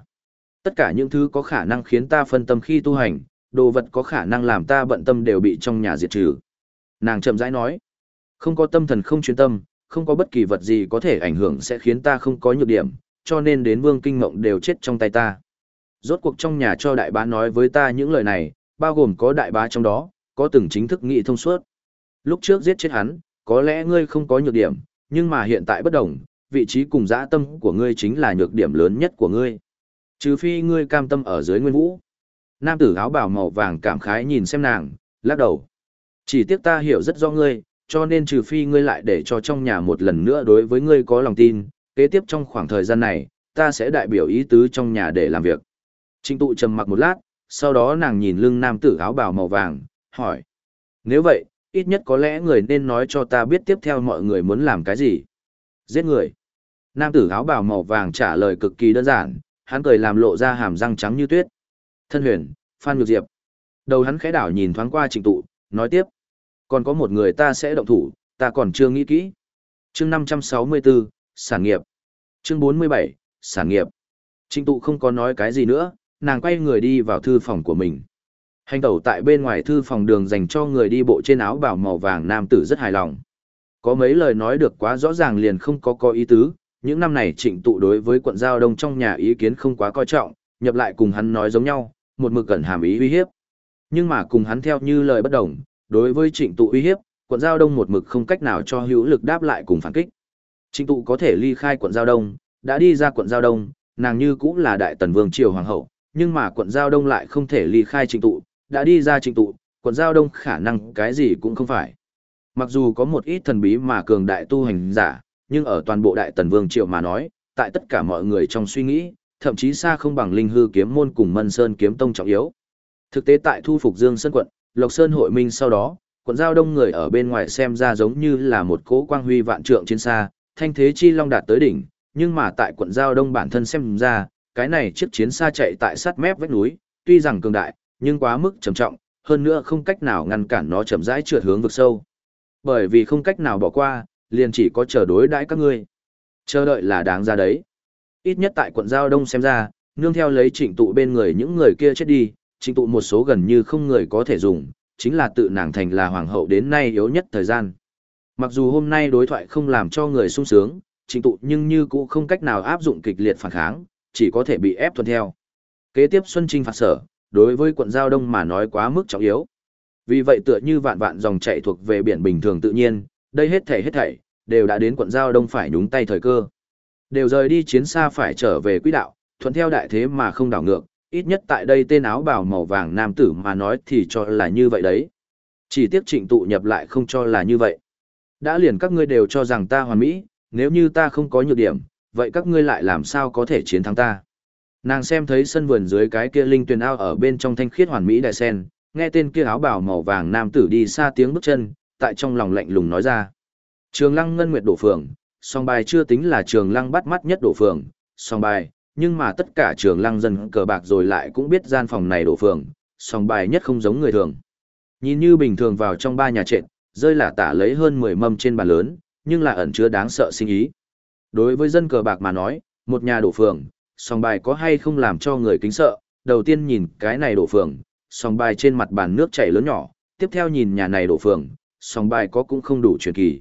Tất cả những thứ có khả năng khiến ta phân tâm khi tu hành, đồ vật có khả năng làm ta bận tâm đều bị trong nhà diệt trừ. Nàng chậm rãi nói, không có tâm thần không chuyên tâm, không có bất kỳ vật gì có thể ảnh hưởng sẽ khiến ta không có nhược điểm, cho nên đến vương kinh Ngộng đều chết trong tay ta. Rốt cuộc trong nhà cho đại bá nói với ta những lời này, bao gồm có đại bá trong đó, có từng chính thức nghị thông suốt. Lúc trước giết chết hắn, có lẽ ngươi không có nhược điểm, nhưng mà hiện tại bất đồng, vị trí cùng dã tâm của ngươi chính là nhược điểm lớn nhất của ngươi. Trừ phi ngươi cam tâm ở dưới nguyên vũ. Nam tử áo bào màu vàng cảm khái nhìn xem nàng, lắc đầu. Chỉ tiếc ta hiểu rất rõ ngươi, cho nên trừ phi ngươi lại để cho trong nhà một lần nữa đối với ngươi có lòng tin, kế tiếp trong khoảng thời gian này, ta sẽ đại biểu ý tứ trong nhà để làm việc. Trịnh tụ trầm mặc một lát, sau đó nàng nhìn lưng nam tử áo bào màu vàng, hỏi. Nếu vậy, ít nhất có lẽ người nên nói cho ta biết tiếp theo mọi người muốn làm cái gì. Giết người. Nam tử áo bào màu vàng trả lời cực kỳ đơn giản, hắn cười làm lộ ra hàm răng trắng như tuyết. Thân huyền, Phan Nhược Diệp. Đầu hắn khẽ đảo nhìn thoáng qua trịnh tụ, nói tiếp. Còn có một người ta sẽ động thủ, ta còn chưa nghĩ kỹ. chương 564, sản nghiệp. Chương 47, sản nghiệp. Trịnh tụ không có nói cái gì nữa, nàng quay người đi vào thư phòng của mình. Hành tẩu tại bên ngoài thư phòng đường dành cho người đi bộ trên áo bảo màu vàng nam tử rất hài lòng. Có mấy lời nói được quá rõ ràng liền không có có ý tứ, những năm này trịnh tụ đối với quận giao đông trong nhà ý kiến không quá coi trọng, nhập lại cùng hắn nói giống nhau, một mực cẩn hàm ý uy hiếp. Nhưng mà cùng hắn theo như lời bất đồng, đối với trịnh tụ uy hiếp, quận giao đông một mực không cách nào cho hữu lực đáp lại cùng phản kích. Trịnh tụ có thể ly khai quận giao đông, đã đi ra quận giao đông, nàng như cũng là đại tần vương triều hoàng hậu, nhưng mà quận giao đông lại không thể ly khai trịnh tụ, đã đi ra trịnh tụ, quận giao đông khả năng cái gì cũng không phải. Mặc dù có một ít thần bí mà cường đại tu hành giả, nhưng ở toàn bộ đại tần vương triều mà nói, tại tất cả mọi người trong suy nghĩ, thậm chí xa không bằng linh hư kiếm môn cùng mân sơn kiếm tông trọng yếu. Thực tế tại thu phục Dương Sơn quận, Lộc Sơn hội minh sau đó, quận giao đông người ở bên ngoài xem ra giống như là một cỗ quang huy vạn trượng trên xa, thanh thế chi long đạt tới đỉnh, nhưng mà tại quận giao đông bản thân xem ra, cái này chiếc chiến xa chạy tại sát mép vách núi, tuy rằng cường đại, nhưng quá mức trầm trọng, hơn nữa không cách nào ngăn cản nó chậm rãi trượt hướng vực sâu. Bởi vì không cách nào bỏ qua, liền chỉ có chờ đối đãi các ngươi. Chờ đợi là đáng ra đấy. Ít nhất tại quận Giao Đông xem ra, nương theo lấy chỉnh tụ bên người những người kia chết đi, trịnh tụ một số gần như không người có thể dùng, chính là tự nàng thành là hoàng hậu đến nay yếu nhất thời gian. Mặc dù hôm nay đối thoại không làm cho người sung sướng, trịnh tụ nhưng như cũng không cách nào áp dụng kịch liệt phản kháng, chỉ có thể bị ép thuận theo. Kế tiếp Xuân Trinh phạt sở, đối với quận Giao Đông mà nói quá mức trọng yếu. Vì vậy tựa như vạn vạn dòng chảy thuộc về biển bình thường tự nhiên, đây hết thảy hết thảy, đều đã đến quận Giao Đông phải nhúng tay thời cơ. Đều rời đi chiến xa phải trở về quỹ đạo, thuận theo đại thế mà không đảo ngược, ít nhất tại đây tên áo bào màu vàng nam tử mà nói thì cho là như vậy đấy. Chỉ tiếc trịnh tụ nhập lại không cho là như vậy. Đã liền các ngươi đều cho rằng ta hoàn mỹ, nếu như ta không có nhược điểm, vậy các ngươi lại làm sao có thể chiến thắng ta? Nàng xem thấy sân vườn dưới cái kia linh tuyền ao ở bên trong thanh khiết hoàn mỹ đại sen, nghe tên kia áo bào màu vàng nam tử đi xa tiếng bước chân, tại trong lòng lạnh lùng nói ra. Trường Lăng Ngân Nguyệt đổ phường, song bài chưa tính là Trường Lăng bắt mắt nhất đổ phường, song bài, nhưng mà tất cả Trường Lăng dân cờ bạc rồi lại cũng biết gian phòng này đổ phường, song bài nhất không giống người thường. Nhìn như bình thường vào trong ba nhà trệt, rơi là tả lấy hơn 10 mâm trên bàn lớn, nhưng là ẩn chứa đáng sợ sinh ý. Đối với dân cờ bạc mà nói, một nhà đổ phường, song bài có hay không làm cho người kính sợ, đầu tiên nhìn cái này đổ phường, song bài trên mặt bàn nước chảy lớn nhỏ, tiếp theo nhìn nhà này đổ phường, song bài có cũng không đủ truyền kỳ.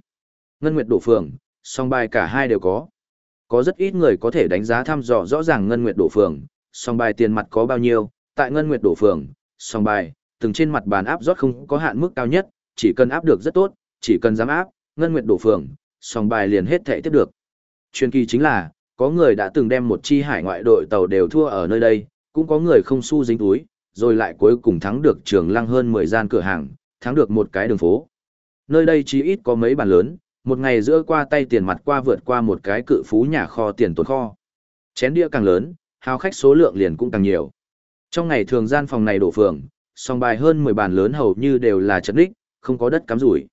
Ngân Nguyệt đổ phường, song bài cả hai đều có. Có rất ít người có thể đánh giá thăm dò rõ ràng Ngân Nguyệt đổ phường, song bài tiền mặt có bao nhiêu, tại Ngân Nguyệt đổ phường, song bài, từng trên mặt bàn áp rót không có hạn mức cao nhất, chỉ cần áp được rất tốt, chỉ cần dám áp, Ngân Nguyệt đổ phường, song bài liền hết thể tiếp được. Truyền kỳ chính là, có người đã từng đem một chi hải ngoại đội tàu đều thua ở nơi đây, cũng có người không xu dính túi, rồi lại cuối cùng thắng được trường lăng hơn 10 gian cửa hàng, thắng được một cái đường phố. Nơi đây chỉ ít có mấy bàn lớn, một ngày giữa qua tay tiền mặt qua vượt qua một cái cự phú nhà kho tiền tồn kho. Chén đĩa càng lớn, hào khách số lượng liền cũng càng nhiều. Trong ngày thường gian phòng này đổ phường, song bài hơn 10 bàn lớn hầu như đều là chất đích, không có đất cắm rủi.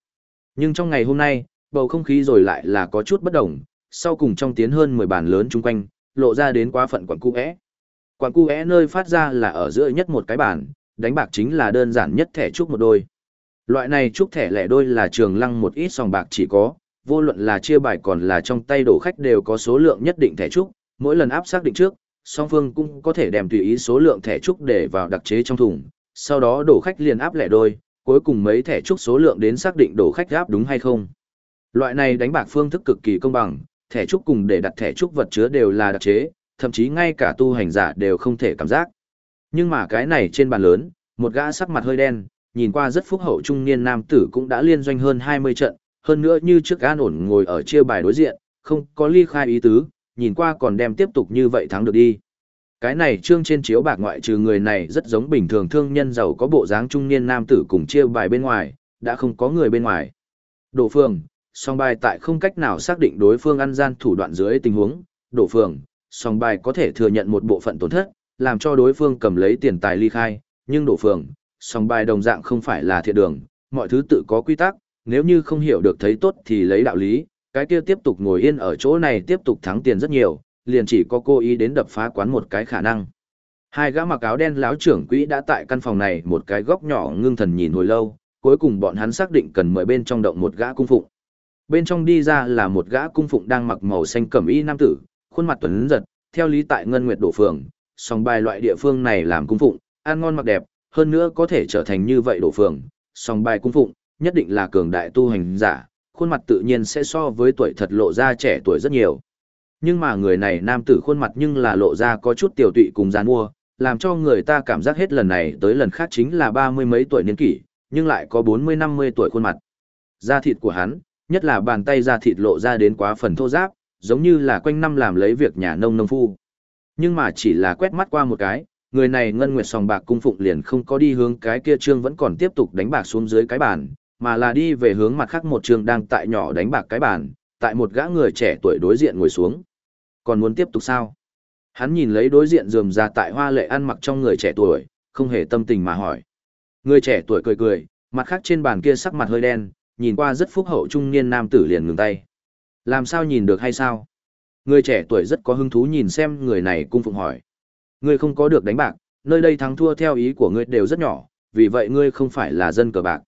Nhưng trong ngày hôm nay, bầu không khí rồi lại là có chút bất đồng, sau cùng trong tiến hơn 10 bàn lớn chung quanh, lộ ra đến quá phận quảng cu é. Quảng cu é nơi phát ra là ở giữa nhất một cái bàn, đánh bạc chính là đơn giản nhất thẻ trúc một đôi. Loại này chúc thẻ lẻ đôi là trường lăng một ít sòng bạc chỉ có, vô luận là chia bài còn là trong tay đổ khách đều có số lượng nhất định thẻ trúc, mỗi lần áp xác định trước, song phương cũng có thể đem tùy ý số lượng thẻ trúc để vào đặc chế trong thùng, sau đó đổ khách liền áp lẻ đôi, cuối cùng mấy thẻ trúc số lượng đến xác định đổ khách áp đúng hay không. Loại này đánh bạc phương thức cực kỳ công bằng, thẻ trúc cùng để đặt thẻ trúc vật chứa đều là đặc chế, thậm chí ngay cả tu hành giả đều không thể cảm giác. Nhưng mà cái này trên bàn lớn, một gã sắc mặt hơi đen, nhìn qua rất phúc hậu trung niên nam tử cũng đã liên doanh hơn 20 trận, hơn nữa như trước an ổn ngồi ở chia bài đối diện, không có ly khai ý tứ, nhìn qua còn đem tiếp tục như vậy thắng được đi. Cái này trương trên chiếu bạc ngoại trừ người này rất giống bình thường thương nhân giàu có bộ dáng trung niên nam tử cùng chia bài bên ngoài, đã không có người bên ngoài. Đổ phương, song bài tại không cách nào xác định đối phương ăn gian thủ đoạn dưới tình huống, đổ phương, song bài có thể thừa nhận một bộ phận tổn thất, làm cho đối phương cầm lấy tiền tài ly khai, nhưng đổ phương, song bài đồng dạng không phải là thiện đường, mọi thứ tự có quy tắc, nếu như không hiểu được thấy tốt thì lấy đạo lý, cái kia tiếp tục ngồi yên ở chỗ này tiếp tục thắng tiền rất nhiều, liền chỉ có cô ý đến đập phá quán một cái khả năng. Hai gã mặc áo đen láo trưởng quỹ đã tại căn phòng này một cái góc nhỏ ngưng thần nhìn hồi lâu, cuối cùng bọn hắn xác định cần mời bên trong động một gã cung phụng. Bên trong đi ra là một gã cung phụng đang mặc màu xanh cẩm y nam tử, khuôn mặt tuấn giật, theo lý tại Ngân Nguyệt đổ phường, song bài loại địa phương này làm cung phụng, ăn ngon mặc đẹp, hơn nữa có thể trở thành như vậy đổ phường, song bài cung phụng, nhất định là cường đại tu hành giả, khuôn mặt tự nhiên sẽ so với tuổi thật lộ ra trẻ tuổi rất nhiều. Nhưng mà người này nam tử khuôn mặt nhưng là lộ ra có chút tiểu tụy cùng gián mua, làm cho người ta cảm giác hết lần này tới lần khác chính là ba mươi mấy tuổi niên kỷ, nhưng lại có bốn mươi năm mươi tuổi khuôn mặt. Da thịt của hắn, nhất là bàn tay da thịt lộ ra đến quá phần thô giáp, giống như là quanh năm làm lấy việc nhà nông nông phu. Nhưng mà chỉ là quét mắt qua một cái, người này ngân nguyệt sòng bạc cung phụng liền không có đi hướng cái kia trương vẫn còn tiếp tục đánh bạc xuống dưới cái bàn, mà là đi về hướng mặt khác một trương đang tại nhỏ đánh bạc cái bàn, tại một gã người trẻ tuổi đối diện ngồi xuống. Còn muốn tiếp tục sao? Hắn nhìn lấy đối diện rườm ra tại hoa lệ ăn mặc trong người trẻ tuổi, không hề tâm tình mà hỏi. Người trẻ tuổi cười cười, mặt khác trên bàn kia sắc mặt hơi đen, nhìn qua rất phúc hậu trung niên nam tử liền ngừng tay. Làm sao nhìn được hay sao? Người trẻ tuổi rất có hứng thú nhìn xem người này cung phụng hỏi. Ngươi không có được đánh bạc, nơi đây thắng thua theo ý của ngươi đều rất nhỏ, vì vậy ngươi không phải là dân cờ bạc.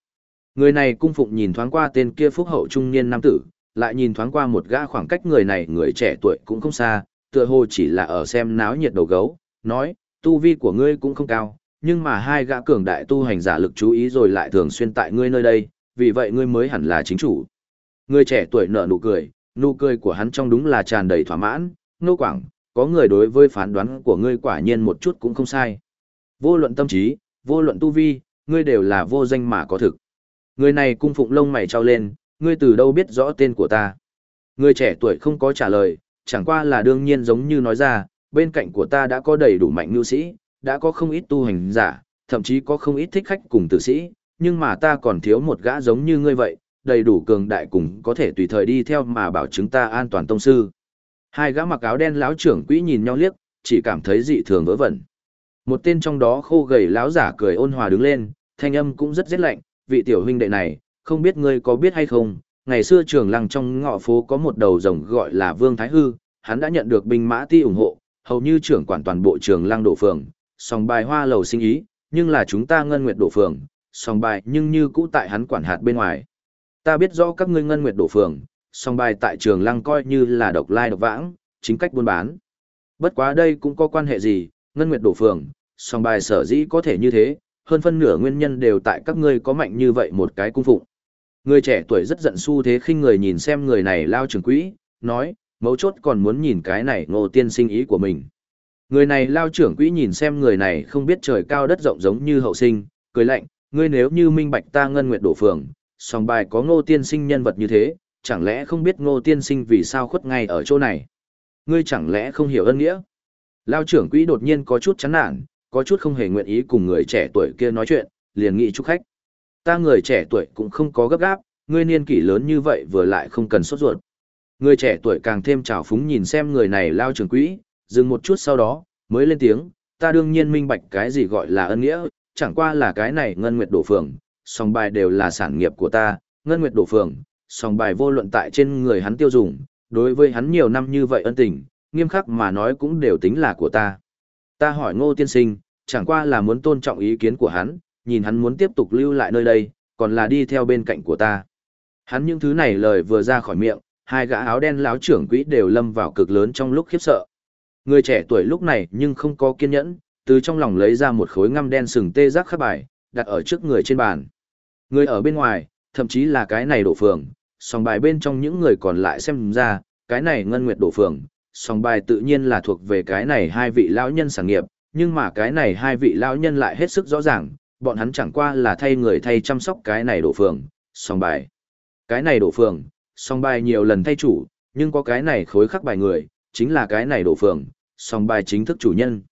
Người này cung phụng nhìn thoáng qua tên kia phúc hậu trung niên nam tử, lại nhìn thoáng qua một gã khoảng cách người này người trẻ tuổi cũng không xa, tựa hồ chỉ là ở xem náo nhiệt đầu gấu, nói, tu vi của ngươi cũng không cao, nhưng mà hai gã cường đại tu hành giả lực chú ý rồi lại thường xuyên tại ngươi nơi đây, vì vậy ngươi mới hẳn là chính chủ. Người trẻ tuổi nở nụ cười, nụ cười của hắn trong đúng là tràn đầy thỏa mãn, nô quảng, có người đối với phán đoán của ngươi quả nhiên một chút cũng không sai. Vô luận tâm trí, vô luận tu vi, ngươi đều là vô danh mà có thực. Người này cung phụng lông mày trao lên, ngươi từ đâu biết rõ tên của ta. Người trẻ tuổi không có trả lời, chẳng qua là đương nhiên giống như nói ra, bên cạnh của ta đã có đầy đủ mạnh nhu sĩ, đã có không ít tu hành giả, thậm chí có không ít thích khách cùng tử sĩ, nhưng mà ta còn thiếu một gã giống như ngươi vậy, đầy đủ cường đại cùng có thể tùy thời đi theo mà bảo chứng ta an toàn tông sư. Hai gã mặc áo đen lão trưởng quỹ nhìn nhau liếc, chỉ cảm thấy dị thường vớ vẩn. Một tên trong đó khô gầy lão giả cười ôn hòa đứng lên, thanh âm cũng rất rét lạnh, vị tiểu huynh đệ này, không biết ngươi có biết hay không, ngày xưa trường lăng trong ngõ phố có một đầu rồng gọi là Vương Thái Hư, hắn đã nhận được binh mã ti ủng hộ, hầu như trưởng quản toàn bộ trường lăng đổ phường, song bài hoa lầu sinh ý, nhưng là chúng ta ngân nguyệt đổ phường, song bài nhưng như cũ tại hắn quản hạt bên ngoài. Ta biết rõ các ngươi ngân nguyệt đổ phường, song bài tại trường lăng coi như là độc lai độc vãng, chính cách buôn bán. Bất quá đây cũng có quan hệ gì, Ngân Nguyệt đổ phường, song bài sở dĩ có thể như thế, hơn phân nửa nguyên nhân đều tại các ngươi có mạnh như vậy một cái cung phụng. Người trẻ tuổi rất giận xu thế khinh người nhìn xem người này lao trưởng quỹ, nói, mấu chốt còn muốn nhìn cái này ngô tiên sinh ý của mình. Người này lao trưởng quỹ nhìn xem người này không biết trời cao đất rộng giống như hậu sinh, cười lạnh, ngươi nếu như minh bạch ta ngân nguyệt đổ phường, song bài có ngô tiên sinh nhân vật như thế, chẳng lẽ không biết ngô tiên sinh vì sao khuất ngay ở chỗ này? Ngươi chẳng lẽ không hiểu ân nghĩa? Lao trưởng quỹ đột nhiên có chút chán nản, có chút không hề nguyện ý cùng người trẻ tuổi kia nói chuyện, liền nghị chúc khách. Ta người trẻ tuổi cũng không có gấp gáp, ngươi niên kỷ lớn như vậy vừa lại không cần sốt ruột. Người trẻ tuổi càng thêm trào phúng nhìn xem người này lao trưởng quỹ, dừng một chút sau đó, mới lên tiếng, ta đương nhiên minh bạch cái gì gọi là ân nghĩa, chẳng qua là cái này ngân nguyệt đổ phường, song bài đều là sản nghiệp của ta, ngân nguyệt đổ phường, song bài vô luận tại trên người hắn tiêu dùng, đối với hắn nhiều năm như vậy ân tình, nghiêm khắc mà nói cũng đều tính là của ta. Ta hỏi ngô tiên sinh, chẳng qua là muốn tôn trọng ý kiến của hắn, nhìn hắn muốn tiếp tục lưu lại nơi đây, còn là đi theo bên cạnh của ta. Hắn những thứ này lời vừa ra khỏi miệng, hai gã áo đen láo trưởng quỹ đều lâm vào cực lớn trong lúc khiếp sợ. Người trẻ tuổi lúc này nhưng không có kiên nhẫn, từ trong lòng lấy ra một khối ngăm đen sừng tê giác khắc bài, đặt ở trước người trên bàn. Người ở bên ngoài, thậm chí là cái này đổ phường, song bài bên trong những người còn lại xem ra, cái này ngân nguyệt đổ phường, song bài tự nhiên là thuộc về cái này hai vị lão nhân sản nghiệp, nhưng mà cái này hai vị lão nhân lại hết sức rõ ràng, bọn hắn chẳng qua là thay người thay chăm sóc cái này đổ phường, song bài. Cái này đổ phường, song bài nhiều lần thay chủ, nhưng có cái này khối khắc bài người, chính là cái này đổ phường, song bài chính thức chủ nhân.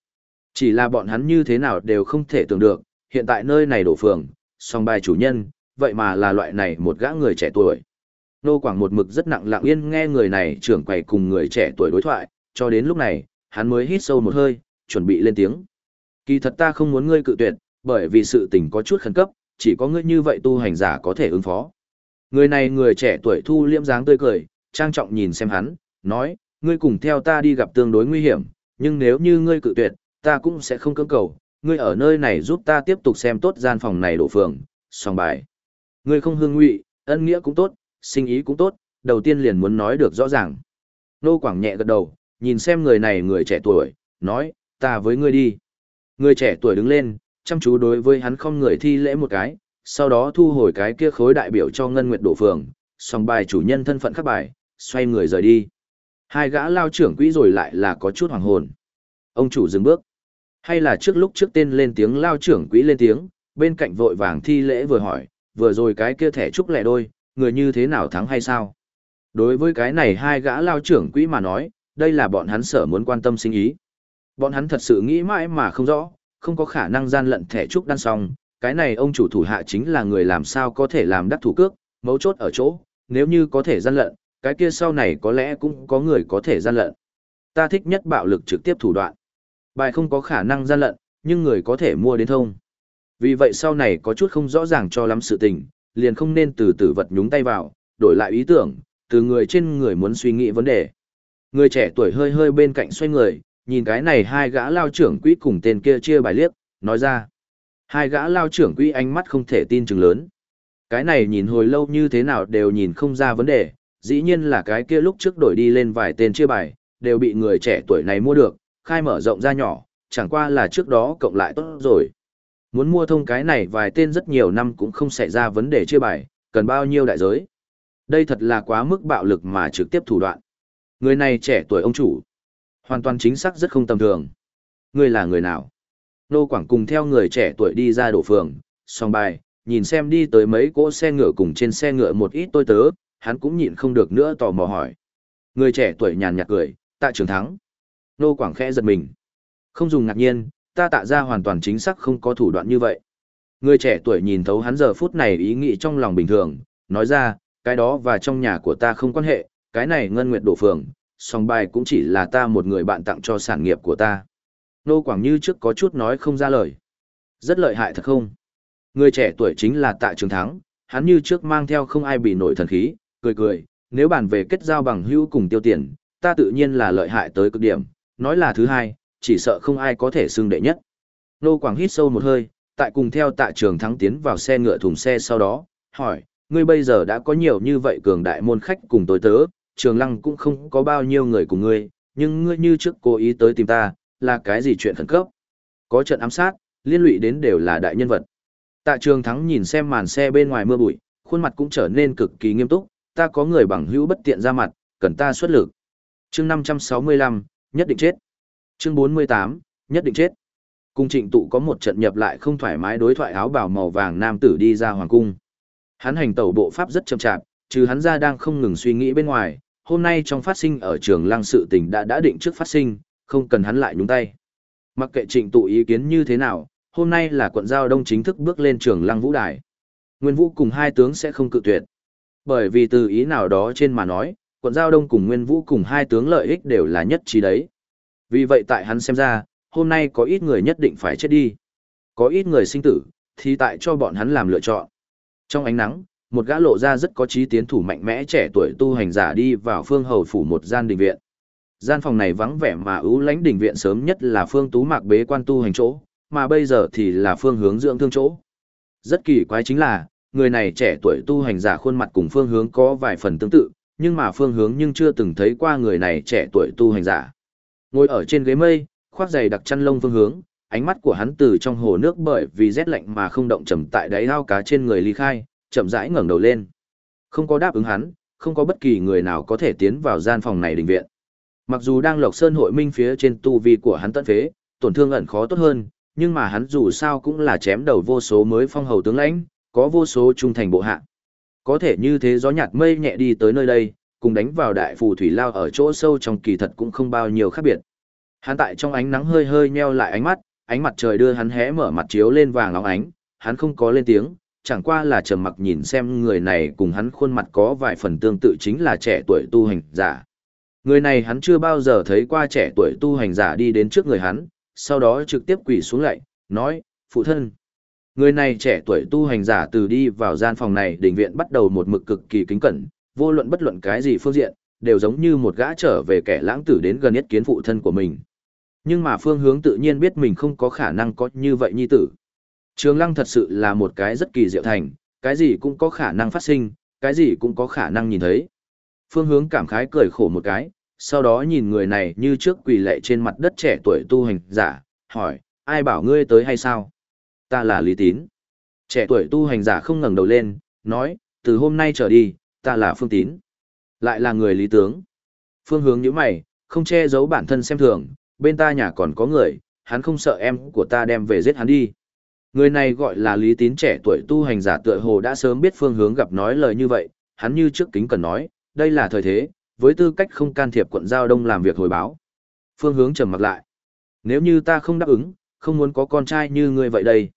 Chỉ là bọn hắn như thế nào đều không thể tưởng được, hiện tại nơi này đổ phường, song bài chủ nhân, vậy mà là loại này một gã người trẻ tuổi. Nô Quảng một mực rất nặng lặng yên nghe người này trưởng quầy cùng người trẻ tuổi đối thoại, cho đến lúc này, hắn mới hít sâu một hơi, chuẩn bị lên tiếng. Kỳ thật ta không muốn ngươi cự tuyệt, bởi vì sự tình có chút khẩn cấp, chỉ có ngươi như vậy tu hành giả có thể ứng phó. Người này người trẻ tuổi thu liễm dáng tươi cười, trang trọng nhìn xem hắn, nói, ngươi cùng theo ta đi gặp tương đối nguy hiểm, nhưng nếu như ngươi cự tuyệt, ta cũng sẽ không cưỡng cầu, ngươi ở nơi này giúp ta tiếp tục xem tốt gian phòng này đổ phường, song bài. Ngươi không hương ngụy, ân nghĩa cũng tốt, sinh ý cũng tốt, đầu tiên liền muốn nói được rõ ràng. Nô Quảng nhẹ gật đầu, nhìn xem người này người trẻ tuổi, nói, ta với ngươi đi. Người trẻ tuổi đứng lên, chăm chú đối với hắn không người thi lễ một cái, sau đó thu hồi cái kia khối đại biểu cho Ngân Nguyệt đổ phường, song bài chủ nhân thân phận khắc bài, xoay người rời đi. Hai gã lao trưởng quỹ rồi lại là có chút hoàng hồn. Ông chủ dừng bước. Hay là trước lúc trước tên lên tiếng lao trưởng quỹ lên tiếng, bên cạnh vội vàng thi lễ vừa hỏi, vừa rồi cái kia thẻ trúc lẻ đôi, người như thế nào thắng hay sao? Đối với cái này hai gã lao trưởng quỹ mà nói, đây là bọn hắn sở muốn quan tâm sinh ý. Bọn hắn thật sự nghĩ mãi mà không rõ, không có khả năng gian lận thẻ trúc đan xong, cái này ông chủ thủ hạ chính là người làm sao có thể làm đắc thủ cước, mấu chốt ở chỗ, nếu như có thể gian lận, cái kia sau này có lẽ cũng có người có thể gian lận. Ta thích nhất bạo lực trực tiếp thủ đoạn. Bài không có khả năng gian lận, nhưng người có thể mua đến thông. Vì vậy sau này có chút không rõ ràng cho lắm sự tình, liền không nên từ tử vật nhúng tay vào, đổi lại ý tưởng, từ người trên người muốn suy nghĩ vấn đề. Người trẻ tuổi hơi hơi bên cạnh xoay người, nhìn cái này hai gã lao trưởng quỹ cùng tên kia chia bài liếc, nói ra. Hai gã lao trưởng quỹ ánh mắt không thể tin chừng lớn. Cái này nhìn hồi lâu như thế nào đều nhìn không ra vấn đề, dĩ nhiên là cái kia lúc trước đổi đi lên vài tên chia bài, đều bị người trẻ tuổi này mua được, khai mở rộng ra nhỏ, chẳng qua là trước đó cộng lại tốt rồi. Muốn mua thông cái này vài tên rất nhiều năm cũng không xảy ra vấn đề chia bài, cần bao nhiêu đại giới. Đây thật là quá mức bạo lực mà trực tiếp thủ đoạn. Người này trẻ tuổi ông chủ. Hoàn toàn chính xác rất không tầm thường. Người là người nào? Nô Quảng cùng theo người trẻ tuổi đi ra đổ phường, song bài, nhìn xem đi tới mấy cỗ xe ngựa cùng trên xe ngựa một ít tôi tớ, hắn cũng nhịn không được nữa tò mò hỏi. Người trẻ tuổi nhàn nhạt cười, tạ trường thắng. Nô Quảng khẽ giật mình. Không dùng ngạc nhiên, ta tạ ra hoàn toàn chính xác không có thủ đoạn như vậy. Người trẻ tuổi nhìn thấu hắn giờ phút này ý nghĩ trong lòng bình thường, nói ra, cái đó và trong nhà của ta không quan hệ, cái này ngân nguyệt đổ phường, song bài cũng chỉ là ta một người bạn tặng cho sản nghiệp của ta. Nô Quảng Như trước có chút nói không ra lời. Rất lợi hại thật không? Người trẻ tuổi chính là tạ trường thắng, hắn như trước mang theo không ai bị nổi thần khí, cười cười, nếu bàn về kết giao bằng hữu cùng tiêu tiền, ta tự nhiên là lợi hại tới cực điểm, nói là thứ hai, chỉ sợ không ai có thể xưng đệ nhất. Nô Quảng hít sâu một hơi, tại cùng theo tạ trường thắng tiến vào xe ngựa thùng xe sau đó, hỏi, ngươi bây giờ đã có nhiều như vậy cường đại môn khách cùng tối tớ, trường lăng cũng không có bao nhiêu người cùng ngươi, nhưng ngươi như trước cố ý tới tìm ta, là cái gì chuyện khẩn cấp? Có trận ám sát, liên lụy đến đều là đại nhân vật. Tạ Trường Thắng nhìn xem màn xe bên ngoài mưa bụi, khuôn mặt cũng trở nên cực kỳ nghiêm túc, ta có người bằng hữu bất tiện ra mặt, cần ta xuất lực. Chương 565, nhất định chết. Chương 48, nhất định chết. Cung trịnh tụ có một trận nhập lại không thoải mái đối thoại áo bào màu vàng nam tử đi ra hoàng cung. Hắn hành tẩu bộ pháp rất chậm chạp, trừ hắn ra đang không ngừng suy nghĩ bên ngoài, hôm nay trong phát sinh ở trường lăng sự tình đã đã định trước phát sinh, không cần hắn lại nhúng tay. Mặc kệ trịnh tụ ý kiến như thế nào, hôm nay là quận giao đông chính thức bước lên trường lăng vũ đài. Nguyên vũ cùng hai tướng sẽ không cự tuyệt. Bởi vì từ ý nào đó trên mà nói, quận giao đông cùng nguyên vũ cùng hai tướng lợi ích đều là nhất trí đấy. Vì vậy tại hắn xem ra, hôm nay có ít người nhất định phải chết đi. Có ít người sinh tử, thì tại cho bọn hắn làm lựa chọn. Trong ánh nắng, một gã lộ ra rất có trí tiến thủ mạnh mẽ trẻ tuổi tu hành giả đi vào phương hầu phủ một gian đình viện. Gian phòng này vắng vẻ mà ưu lãnh đình viện sớm nhất là phương tú mạc bế quan tu hành chỗ, mà bây giờ thì là phương hướng dưỡng thương chỗ. Rất kỳ quái chính là, người này trẻ tuổi tu hành giả khuôn mặt cùng phương hướng có vài phần tương tự, nhưng mà phương hướng nhưng chưa từng thấy qua người này trẻ tuổi tu hành giả. Ngồi ở trên ghế mây, khoác giày đặc chăn lông phương hướng, ánh mắt của hắn từ trong hồ nước bởi vì rét lạnh mà không động trầm tại đáy ao cá trên người ly khai, chậm rãi ngẩng đầu lên. Không có đáp ứng hắn, không có bất kỳ người nào có thể tiến vào gian phòng này đình viện. Mặc dù đang Lộc Sơn hội minh phía trên tu vi của hắn tận phế, tổn thương ẩn khó tốt hơn, nhưng mà hắn dù sao cũng là chém đầu vô số mới phong hầu tướng lãnh, có vô số trung thành bộ hạ. Có thể như thế gió nhạt mây nhẹ đi tới nơi đây, cùng đánh vào đại phù thủy lao ở chỗ sâu trong kỳ thật cũng không bao nhiêu khác biệt. Hắn tại trong ánh nắng hơi hơi nheo lại ánh mắt, ánh mặt trời đưa hắn hé mở mặt chiếu lên vàng óng ánh, hắn không có lên tiếng, chẳng qua là trầm mặc nhìn xem người này cùng hắn khuôn mặt có vài phần tương tự chính là trẻ tuổi tu hành giả. Người này hắn chưa bao giờ thấy qua trẻ tuổi tu hành giả đi đến trước người hắn, sau đó trực tiếp quỳ xuống lại, nói, phụ thân. Người này trẻ tuổi tu hành giả từ đi vào gian phòng này đỉnh viện bắt đầu một mực cực kỳ kính cẩn, vô luận bất luận cái gì phương diện, đều giống như một gã trở về kẻ lãng tử đến gần nhất kiến phụ thân của mình. Nhưng mà phương hướng tự nhiên biết mình không có khả năng có như vậy nhi tử. Trường lăng thật sự là một cái rất kỳ diệu thành, cái gì cũng có khả năng phát sinh, cái gì cũng có khả năng nhìn thấy. Phương hướng cảm khái cười khổ một cái, sau đó nhìn người này như trước quỳ lệ trên mặt đất trẻ tuổi tu hành giả, hỏi, ai bảo ngươi tới hay sao? Ta là Lý Tín. Trẻ tuổi tu hành giả không ngẩng đầu lên, nói, từ hôm nay trở đi, ta là Phương Tín. Lại là người Lý Tướng. Phương hướng như mày, không che giấu bản thân xem thường, bên ta nhà còn có người, hắn không sợ em của ta đem về giết hắn đi. Người này gọi là Lý Tín trẻ tuổi tu hành giả tựa hồ đã sớm biết phương hướng gặp nói lời như vậy, hắn như trước kính cần nói, đây là thời thế, với tư cách không can thiệp quận giao đông làm việc hồi báo. Phương hướng trầm mặt lại. Nếu như ta không đáp ứng, không muốn có con trai như ngươi vậy đây.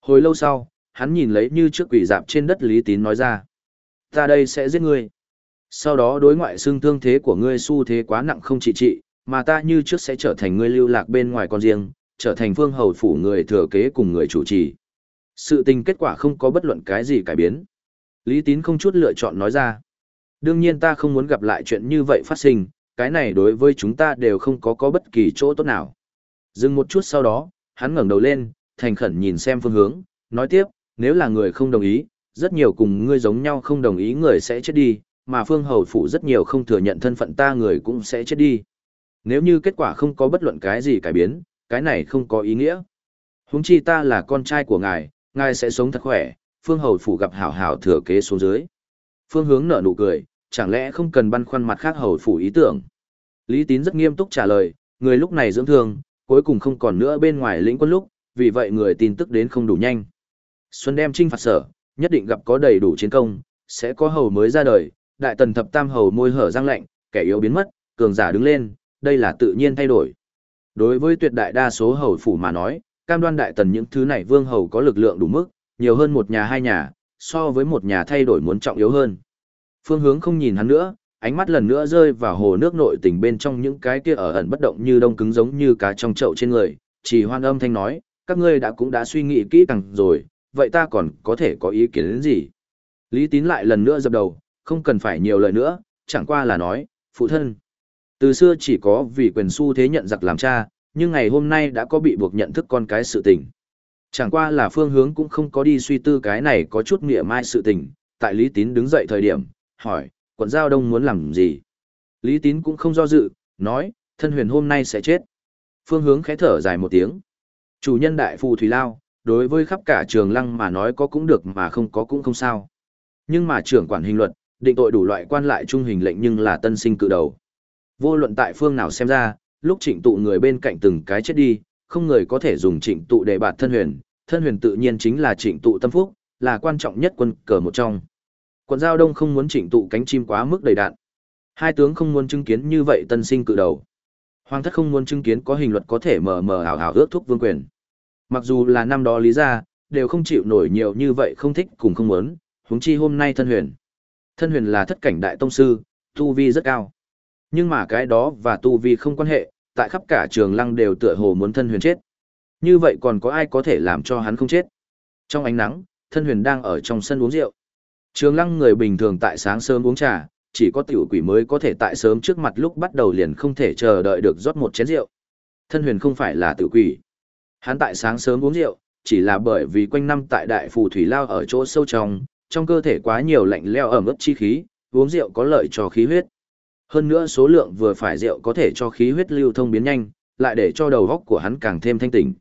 Hồi lâu sau, hắn nhìn lấy như trước quỷ dạp trên đất Lý Tín nói ra. Ta đây sẽ giết ngươi. Sau đó đối ngoại xương thương thế của ngươi xu thế quá nặng không trị trị, mà ta như trước sẽ trở thành ngươi lưu lạc bên ngoài con riêng, trở thành phương hầu phủ người thừa kế cùng người chủ trì. Sự tình kết quả không có bất luận cái gì cải biến. Lý Tín không chút lựa chọn nói ra. Đương nhiên ta không muốn gặp lại chuyện như vậy phát sinh, cái này đối với chúng ta đều không có có bất kỳ chỗ tốt nào. Dừng một chút sau đó, hắn ngẩng đầu lên, thành khẩn nhìn xem phương hướng, nói tiếp, nếu là người không đồng ý, rất nhiều cùng ngươi giống nhau không đồng ý người sẽ chết đi, mà phương hầu phủ rất nhiều không thừa nhận thân phận ta người cũng sẽ chết đi. Nếu như kết quả không có bất luận cái gì cải biến, cái này không có ý nghĩa. Huống chi ta là con trai của ngài, ngài sẽ sống thật khỏe, phương hầu phủ gặp hảo hảo thừa kế xuống dưới. Phương hướng nở nụ cười, chẳng lẽ không cần băn khoăn mặt khác hầu phủ ý tưởng. Lý tín rất nghiêm túc trả lời, người lúc này dưỡng thương, cuối cùng không còn nữa bên ngoài lĩnh quân lúc, vì vậy người tin tức đến không đủ nhanh. Xuân đem trinh phạt sở, nhất định gặp có đầy đủ chiến công, sẽ có hầu mới ra đời, đại tần thập tam hầu môi hở răng lạnh, kẻ yếu biến mất, cường giả đứng lên, đây là tự nhiên thay đổi. Đối với tuyệt đại đa số hầu phủ mà nói, cam đoan đại tần những thứ này vương hầu có lực lượng đủ mức, nhiều hơn một nhà hai nhà, so với một nhà thay đổi muốn trọng yếu hơn. Phương hướng không nhìn hắn nữa, ánh mắt lần nữa rơi vào hồ nước nội tình bên trong những cái kia ở ẩn bất động như đông cứng giống như cá trong chậu trên người, chỉ hoan âm thanh nói, các ngươi đã cũng đã suy nghĩ kỹ càng rồi, vậy ta còn có thể có ý kiến đến gì? Lý tín lại lần nữa dập đầu, không cần phải nhiều lời nữa, chẳng qua là nói, phụ thân. Từ xưa chỉ có vì quyền su thế nhận giặc làm cha, nhưng ngày hôm nay đã có bị buộc nhận thức con cái sự tình. Chẳng qua là phương hướng cũng không có đi suy tư cái này có chút nghĩa mai sự tình, tại Lý Tín đứng dậy thời điểm, hỏi, quận giao đông muốn làm gì? Lý Tín cũng không do dự, nói, Thân huyền hôm nay sẽ chết. Phương hướng khẽ thở dài một tiếng. Chủ nhân đại phù Thủy Lao, đối với khắp cả trường lăng mà nói có cũng được mà không có cũng không sao. Nhưng mà trưởng quản hình luật, định tội đủ loại quan lại trung hình lệnh nhưng là tân sinh cự đầu. Vô luận tại phương nào xem ra, lúc trịnh tụ người bên cạnh từng cái chết đi, không người có thể dùng trịnh tụ để bạt thân huyền, thân huyền tự nhiên chính là trịnh tụ tâm phúc, là quan trọng nhất quân cờ một trong. Quận giao đông không muốn trịnh tụ cánh chim quá mức đầy đạn. Hai tướng không muốn chứng kiến như vậy tân sinh cự đầu. Hoàng thất không muốn chứng kiến có hình luật có thể mờ mờ ảo ảo ước thúc vương quyền. Mặc dù là năm đó lý ra, đều không chịu nổi nhiều như vậy không thích cùng không muốn, huống chi hôm nay thân huyền. Thân huyền là thất cảnh đại tông sư, tu vi rất cao. Nhưng mà cái đó và tu vi không quan hệ, tại khắp cả trường lăng đều tựa hồ muốn thân huyền chết. Như vậy còn có ai có thể làm cho hắn không chết? Trong ánh nắng, thân huyền đang ở trong sân uống rượu. Trường lăng người bình thường tại sáng sớm uống trà, chỉ có tiểu quỷ mới có thể tại sớm trước mặt lúc bắt đầu liền không thể chờ đợi được rót một chén rượu. Thân huyền không phải là tiểu quỷ. Hắn tại sáng sớm uống rượu, chỉ là bởi vì quanh năm tại đại phù thủy lao ở chỗ sâu trong, trong cơ thể quá nhiều lạnh leo ẩm ướt chi khí, uống rượu có lợi cho khí huyết. Hơn nữa số lượng vừa phải rượu có thể cho khí huyết lưu thông biến nhanh, lại để cho đầu óc của hắn càng thêm thanh tỉnh.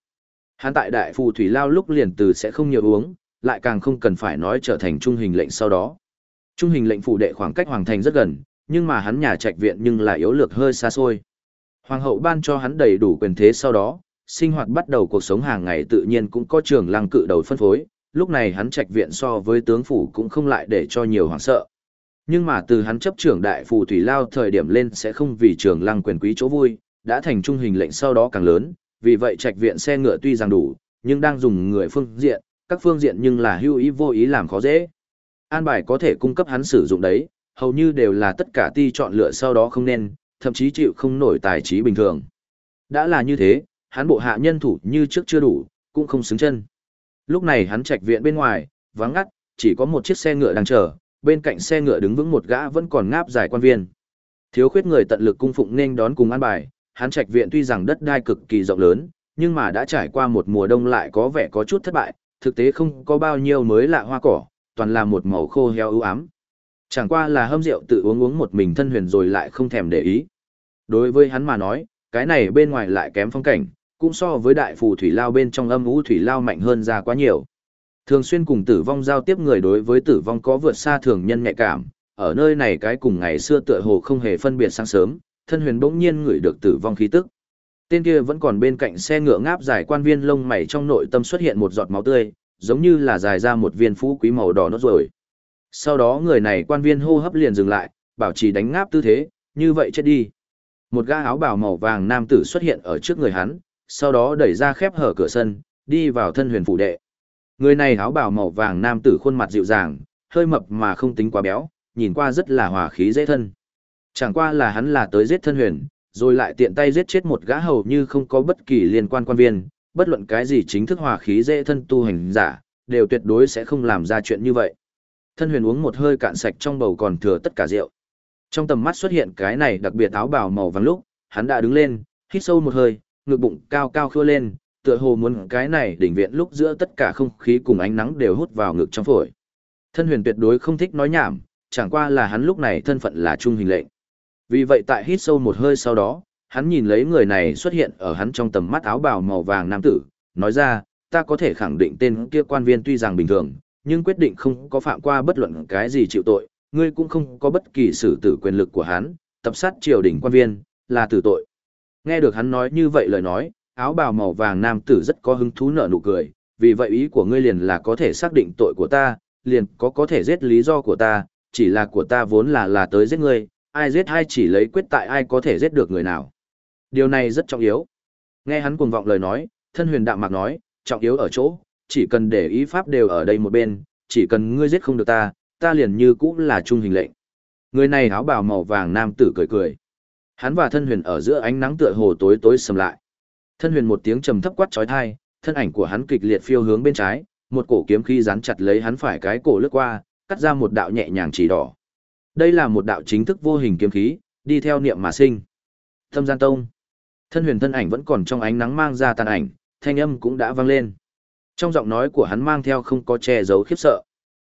Hắn tại đại phù thủy lao lúc liền từ sẽ không nhiều uống, lại càng không cần phải nói trở thành trung hình lệnh sau đó. Trung hình lệnh phủ đệ khoảng cách hoàng thành rất gần, nhưng mà hắn nhà trạch viện nhưng lại yếu lược hơi xa xôi. Hoàng hậu ban cho hắn đầy đủ quyền thế sau đó, sinh hoạt bắt đầu cuộc sống hàng ngày tự nhiên cũng có trường lăng cự đầu phân phối, lúc này hắn trạch viện so với tướng phủ cũng không lại để cho nhiều hoảng sợ. Nhưng mà từ hắn chấp trưởng đại phù thủy lao thời điểm lên sẽ không vì trường lăng quyền quý chỗ vui, đã thành trung hình lệnh sau đó càng lớn, vì vậy trạch viện xe ngựa tuy rằng đủ, nhưng đang dùng người phương diện, các phương diện nhưng là hưu ý vô ý làm khó dễ. An bài có thể cung cấp hắn sử dụng đấy, hầu như đều là tất cả ti chọn lựa sau đó không nên, thậm chí chịu không nổi tài trí bình thường. Đã là như thế, hắn bộ hạ nhân thủ như trước chưa đủ, cũng không xứng chân. Lúc này hắn trạch viện bên ngoài, vắng ngắt, chỉ có một chiếc xe ngựa đang chờ, bên cạnh xe ngựa đứng vững một gã vẫn còn ngáp dài quan viên. Thiếu khuyết người tận lực cung phụng nên đón cùng an bài, hắn trạch viện tuy rằng đất đai cực kỳ rộng lớn, nhưng mà đã trải qua một mùa đông lại có vẻ có chút thất bại, thực tế không có bao nhiêu mới lạ hoa cỏ, toàn là một màu khô heo ưu ám. Chẳng qua là hâm rượu tự uống uống một mình thân huyền rồi lại không thèm để ý. Đối với hắn mà nói, cái này bên ngoài lại kém phong cảnh, cũng so với đại phù thủy lao bên trong âm ú thủy lao mạnh hơn ra quá nhiều. Thường xuyên cùng tử vong giao tiếp người đối với tử vong có vượt xa thường nhân nhạy cảm, ở nơi này cái cùng ngày xưa tựa hồ không hề phân biệt sáng sớm, thân huyền bỗng nhiên ngửi được tử vong khí tức. Tên kia vẫn còn bên cạnh xe ngựa ngáp dài quan viên lông mày trong nội tâm xuất hiện một giọt máu tươi, giống như là dài ra một viên phú quý màu đỏ nốt rồi. Sau đó người này quan viên hô hấp liền dừng lại, bảo trì đánh ngáp tư thế, như vậy chết đi. Một gã áo bào màu vàng nam tử xuất hiện ở trước người hắn, sau đó đẩy ra khép hở cửa sân, đi vào thân huyền phủ đệ. Người này áo bào màu vàng nam tử khuôn mặt dịu dàng, hơi mập mà không tính quá béo, nhìn qua rất là hòa khí dễ thân. Chẳng qua là hắn là tới giết thân huyền, rồi lại tiện tay giết chết một gã hầu như không có bất kỳ liên quan quan viên, bất luận cái gì chính thức hòa khí dễ thân tu hành giả, đều tuyệt đối sẽ không làm ra chuyện như vậy. Thân huyền uống một hơi cạn sạch trong bầu còn thừa tất cả rượu. Trong tầm mắt xuất hiện cái này đặc biệt áo bào màu vàng lúc, hắn đã đứng lên, hít sâu một hơi, ngực bụng cao cao khua lên, tựa hồ muốn cái này đỉnh viện lúc giữa tất cả không khí cùng ánh nắng đều hút vào ngực trong phổi. Thân huyền tuyệt đối không thích nói nhảm, chẳng qua là hắn lúc này thân phận là trung hình lệnh. Vì vậy tại hít sâu một hơi sau đó, hắn nhìn lấy người này xuất hiện ở hắn trong tầm mắt áo bào màu vàng nam tử, nói ra, ta có thể khẳng định tên kia quan viên tuy rằng bình thường, nhưng quyết định không có phạm qua bất luận cái gì chịu tội, ngươi cũng không có bất kỳ xử tử quyền lực của hắn, tập sát triều đình quan viên, là tử tội. Nghe được hắn nói như vậy lời nói, áo bào màu vàng nam tử rất có hứng thú nở nụ cười, vì vậy ý của ngươi liền là có thể xác định tội của ta, liền có có thể giết lý do của ta, chỉ là của ta vốn là là tới giết ngươi, ai giết ai chỉ lấy quyết tại ai có thể giết được người nào. Điều này rất trọng yếu. Nghe hắn cuồng vọng lời nói, thân huyền đạm mạc nói, trọng yếu ở chỗ, chỉ cần để ý pháp đều ở đây một bên, chỉ cần ngươi giết không được ta, ta liền như cũng là trung hình lệnh. Người này áo bào màu vàng nam tử cười cười. Hắn và thân huyền ở giữa ánh nắng tựa hồ tối tối sầm lại. Thân huyền một tiếng trầm thấp quát chói tai, thân ảnh của hắn kịch liệt phiêu hướng bên trái, một cổ kiếm khí dán chặt lấy hắn phải cái cổ lướt qua, cắt ra một đạo nhẹ nhàng chỉ đỏ. Đây là một đạo chính thức vô hình kiếm khí, đi theo niệm mà sinh. Thâm gian tông. Thân huyền thân ảnh vẫn còn trong ánh nắng mang ra tàn ảnh, thanh âm cũng đã vang lên. Trong giọng nói của hắn mang theo không có che giấu khiếp sợ.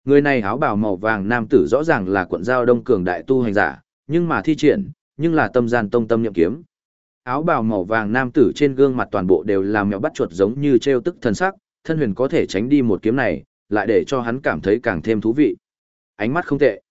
Người này áo bào màu vàng nam tử rõ ràng là quận giao đông cường đại tu hành giả, nhưng mà thi triển, nhưng là tâm gian tông tâm nhậm kiếm. Áo bào màu vàng nam tử trên gương mặt toàn bộ đều làm mèo bắt chuột giống như treo tức thần sắc, thân huyền có thể tránh đi một kiếm này, lại để cho hắn cảm thấy càng thêm thú vị. Ánh mắt không tệ.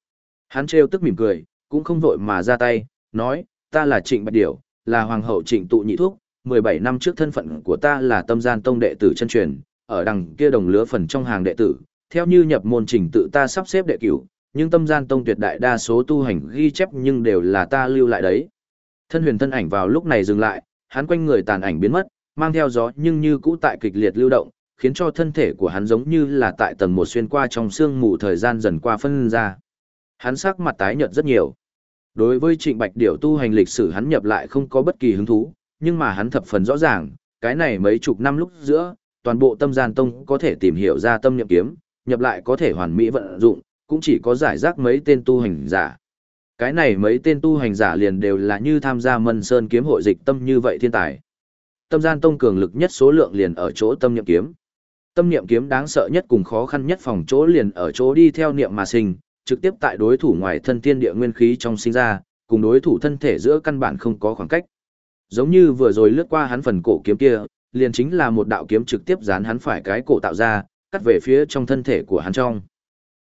Hắn treo tức mỉm cười, cũng không vội mà ra tay, nói, ta là Trịnh Bạch Điểu, là hoàng hậu Trịnh Tụ Nhị Thuốc, 17 năm trước thân phận của ta là tâm gian tông đệ tử chân truyền, ở đằng kia đồng lứa phần trong hàng đệ tử, theo như nhập môn trình tự ta sắp xếp đệ cửu, nhưng tâm gian tông tuyệt đại đa số tu hành ghi chép nhưng đều là ta lưu lại đấy. Thân huyền thân ảnh vào lúc này dừng lại, hắn quanh người tàn ảnh biến mất, mang theo gió nhưng như cũ tại kịch liệt lưu động, khiến cho thân thể của hắn giống như là tại tầng một xuyên qua trong xương mù thời gian dần qua phân ra. Hắn sắc mặt tái nhợt rất nhiều. Đối với Trịnh Bạch Điểu tu hành lịch sử hắn nhập lại không có bất kỳ hứng thú, nhưng mà hắn thập phần rõ ràng, cái này mấy chục năm lúc giữa, toàn bộ tâm gian tông có thể tìm hiểu ra tâm niệm kiếm, nhập lại có thể hoàn mỹ vận dụng, cũng chỉ có giải rác mấy tên tu hành giả. Cái này mấy tên tu hành giả liền đều là như tham gia Mân Sơn kiếm hội dịch tâm như vậy thiên tài. Tâm gian tông cường lực nhất số lượng liền ở chỗ tâm niệm kiếm. Tâm niệm kiếm đáng sợ nhất cùng khó khăn nhất phòng chỗ liền ở chỗ đi theo niệm mà sinh, trực tiếp tại đối thủ ngoài thân thiên địa nguyên khí trong sinh ra, cùng đối thủ thân thể giữa căn bản không có khoảng cách. Giống như vừa rồi lướt qua hắn phần cổ kiếm kia, liền chính là một đạo kiếm trực tiếp dán hắn phải cái cổ tạo ra, cắt về phía trong thân thể của hắn trong.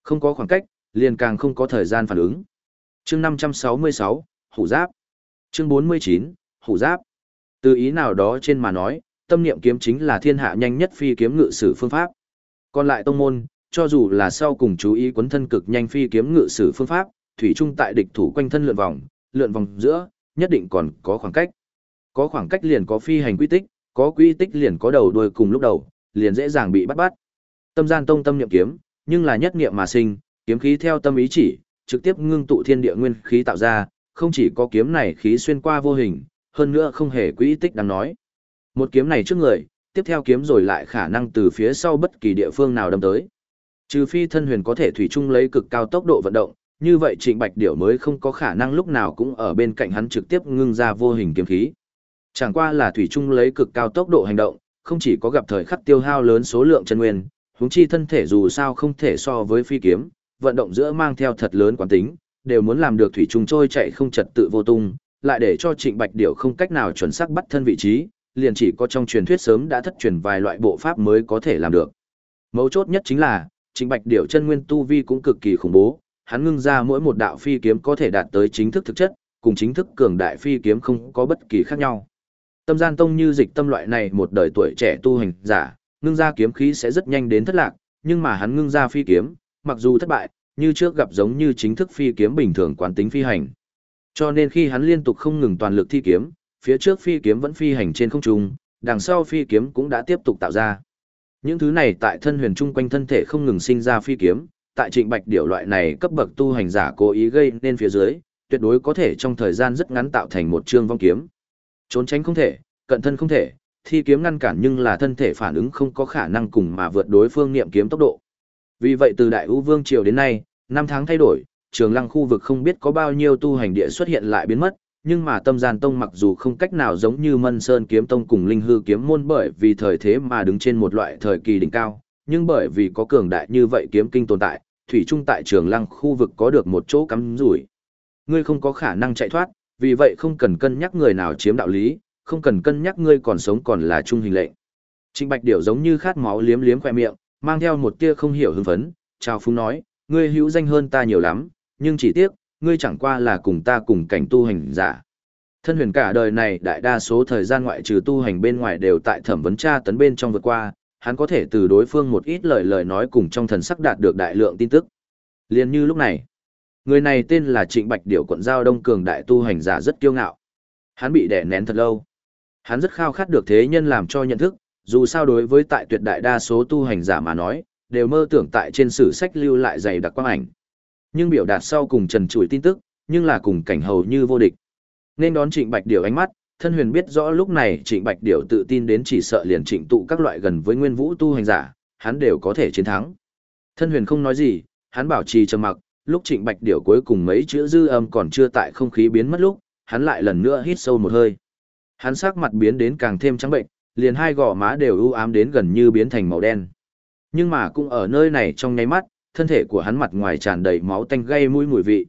Không có khoảng cách, liền càng không có thời gian phản ứng. Chương 566, Hủ Giáp. Chương 49, Hủ Giáp. Từ ý nào đó trên mà nói, tâm niệm kiếm chính là thiên hạ nhanh nhất phi kiếm ngự sử phương pháp. Còn lại tông môn, cho dù là sau cùng chú ý quấn thân cực nhanh phi kiếm ngự sử phương pháp, thủy chung tại địch thủ quanh thân lượn vòng, lượn vòng giữa, nhất định còn có khoảng cách. Có khoảng cách liền có phi hành quy tích, có quy tích liền có đầu đuôi cùng lúc đầu, liền dễ dàng bị bắt bắt. Tâm gian tông tâm niệm kiếm, nhưng là nhất niệm mà sinh, kiếm khí theo tâm ý chỉ, trực tiếp ngưng tụ thiên địa nguyên khí tạo ra, không chỉ có kiếm này khí xuyên qua vô hình, hơn nữa không hề quỹ tích đáng nói. Một kiếm này trước người, tiếp theo kiếm rồi lại khả năng từ phía sau bất kỳ địa phương nào đâm tới. Trừ phi thân huyền có thể thủy chung lấy cực cao tốc độ vận động, như vậy Trịnh Bạch Điểu mới không có khả năng lúc nào cũng ở bên cạnh hắn trực tiếp ngưng ra vô hình kiếm khí. Chẳng qua là thủy chung lấy cực cao tốc độ hành động, không chỉ có gặp thời khắc tiêu hao lớn số lượng chân nguyên, huống chi thân thể dù sao không thể so với phi kiếm, vận động giữa mang theo thật lớn quán tính, đều muốn làm được thủy trùng trôi chạy không trật tự vô tung, lại để cho Trịnh Bạch Điểu không cách nào chuẩn xác bắt thân vị trí, liền chỉ có trong truyền thuyết sớm đã thất truyền vài loại bộ pháp mới có thể làm được. Mấu chốt nhất chính là, Trịnh Bạch Điểu chân nguyên tu vi cũng cực kỳ khủng bố, hắn ngưng ra mỗi một đạo phi kiếm có thể đạt tới chính thức thực chất, cùng chính thức cường đại phi kiếm không có bất kỳ khác nhau. Tâm gian tông như dịch tâm loại này một đời tuổi trẻ tu hành giả, ngưng ra kiếm khí sẽ rất nhanh đến thất lạc, nhưng mà hắn ngưng ra phi kiếm, mặc dù thất bại, như trước gặp giống như chính thức phi kiếm bình thường quán tính phi hành. Cho nên khi hắn liên tục không ngừng toàn lực thi kiếm, phía trước phi kiếm vẫn phi hành trên không trung, đằng sau phi kiếm cũng đã tiếp tục tạo ra. Những thứ này tại thân huyền trung quanh thân thể không ngừng sinh ra phi kiếm, tại trịnh bạch điểu loại này cấp bậc tu hành giả cố ý gây nên phía dưới, tuyệt đối có thể trong thời gian rất ngắn tạo thành một chương vong kiếm. Trốn tránh không thể, cận thân không thể, thi kiếm ngăn cản nhưng là thân thể phản ứng không có khả năng cùng mà vượt đối phương niệm kiếm tốc độ. Vì vậy từ Đại U Vương Triều đến nay, năm tháng thay đổi, trường lăng khu vực không biết có bao nhiêu tu hành địa xuất hiện lại biến mất, nhưng mà tâm gian tông mặc dù không cách nào giống như Mân Sơn kiếm tông cùng Linh Hư kiếm môn bởi vì thời thế mà đứng trên một loại thời kỳ đỉnh cao, nhưng bởi vì có cường đại như vậy kiếm kinh tồn tại, thủy trung tại trường lăng khu vực có được một chỗ cắm rủi. Ngươi không có khả năng chạy thoát, vì vậy không cần cân nhắc người nào chiếm đạo lý, không cần cân nhắc ngươi còn sống còn là trung hình lệnh. Trịnh Bạch Điểu giống như khát máu liếm liếm khoe miệng, mang theo một tia không hiểu hưng phấn, chào phúng nói, ngươi hữu danh hơn ta nhiều lắm, nhưng chỉ tiếc, ngươi chẳng qua là cùng ta cùng cảnh tu hành giả. Thân huyền cả đời này đại đa số thời gian ngoại trừ tu hành bên ngoài đều tại thẩm vấn tra tấn bên trong vượt qua, hắn có thể từ đối phương một ít lời lời nói cùng trong thần sắc đạt được đại lượng tin tức. Liên như lúc này, người này tên là Trịnh Bạch Điểu quận giao Đông Cường đại tu hành giả rất kiêu ngạo. Hắn bị đè nén thật lâu. Hắn rất khao khát được thế nhân làm cho nhận thức, dù sao đối với tại tuyệt đại đa số tu hành giả mà nói, đều mơ tưởng tại trên sử sách lưu lại dày đặc quang ảnh. Nhưng biểu đạt sau cùng trần trụi tin tức, nhưng là cùng cảnh hầu như vô địch. Nên đón Trịnh Bạch Điểu ánh mắt, thân huyền biết rõ lúc này Trịnh Bạch Điểu tự tin đến chỉ sợ liền trịnh tụ các loại gần với nguyên vũ tu hành giả, hắn đều có thể chiến thắng. Thân huyền không nói gì, hắn bảo trì trầm mặc, lúc Trịnh Bạch Điểu cuối cùng mấy chữ dư âm còn chưa tại không khí biến mất lúc, hắn lại lần nữa hít sâu một hơi. Hắn sắc mặt biến đến càng thêm trắng bệnh, liền hai gò má đều u ám đến gần như biến thành màu đen. Nhưng mà cũng ở nơi này trong nháy mắt, thân thể của hắn mặt ngoài tràn đầy máu tanh gây mũi mùi vị.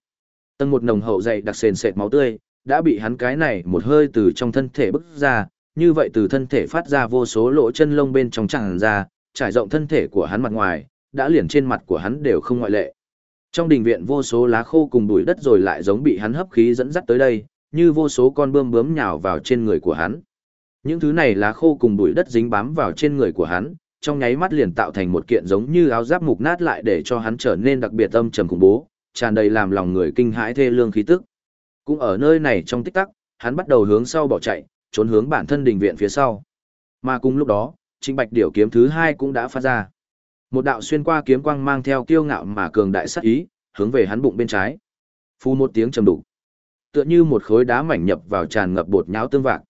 Tầng một nồng hậu dày đặc sền sệt máu tươi, đã bị hắn cái này một hơi từ trong thân thể bức ra, như vậy từ thân thể phát ra vô số lỗ chân lông bên trong tràn ra, trải rộng thân thể của hắn mặt ngoài, đã liền trên mặt của hắn đều không ngoại lệ. Trong đình viện vô số lá khô cùng bụi đất rồi lại giống bị hắn hấp khí dẫn dắt tới đây, như vô số con bươm bướm nhào vào trên người của hắn. Những thứ này lá khô cùng bụi đất dính bám vào trên người của hắn, trong nháy mắt liền tạo thành một kiện giống như áo giáp mục nát lại để cho hắn trở nên đặc biệt âm trầm khủng bố, tràn đầy làm lòng người kinh hãi thê lương khí tức. Cũng ở nơi này trong tích tắc, hắn bắt đầu hướng sau bỏ chạy, trốn hướng bản thân đình viện phía sau. Mà cùng lúc đó, Trịnh Bạch Điểu kiếm thứ hai cũng đã phát ra. Một đạo xuyên qua kiếm quang mang theo kiêu ngạo mà cường đại sát ý, hướng về hắn bụng bên trái. Phu một tiếng trầm đục, tựa như một khối đá mảnh nhập vào tràn ngập bột nhão tương vạc.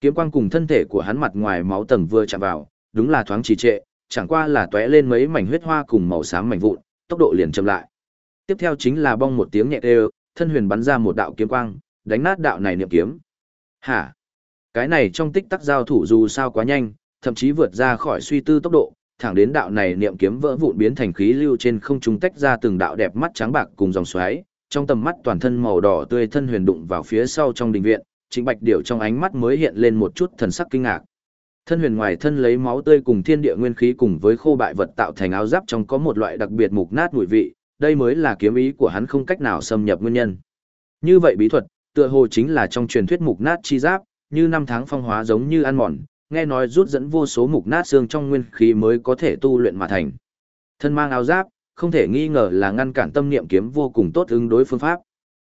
Kiếm quang cùng thân thể của hắn mặt ngoài máu tầng vừa chạm vào, đúng là thoáng trì trệ, chẳng qua là tóe lên mấy mảnh huyết hoa cùng màu xám mảnh vụn, tốc độ liền chậm lại. Tiếp theo chính là bong một tiếng nhẹ đều, thân huyền bắn ra một đạo kiếm quang, đánh nát đạo này niệm kiếm. Hả? Cái này trong tích tắc giao thủ dù sao quá nhanh, thậm chí vượt ra khỏi suy tư tốc độ, thẳng đến đạo này niệm kiếm vỡ vụn biến thành khí lưu trên không trung tách ra từng đạo đẹp mắt trắng bạc cùng dòng xoáy, trong tầm mắt toàn thân màu đỏ tươi thân huyền đụng vào phía sau trong đình viện, Trịnh Bạch Điểu trong ánh mắt mới hiện lên một chút thần sắc kinh ngạc. Thân huyền ngoài thân lấy máu tươi cùng thiên địa nguyên khí cùng với khô bại vật tạo thành áo giáp trong có một loại đặc biệt mục nát mùi vị, đây mới là kiếm ý của hắn không cách nào xâm nhập nguyên nhân. Như vậy bí thuật, tựa hồ chính là trong truyền thuyết mục nát chi giáp, như năm tháng phong hóa giống như ăn mòn, nghe nói rút dẫn vô số mục nát xương trong nguyên khí mới có thể tu luyện mà thành. Thân mang áo giáp, không thể nghi ngờ là ngăn cản tâm niệm kiếm vô cùng tốt ứng đối phương pháp.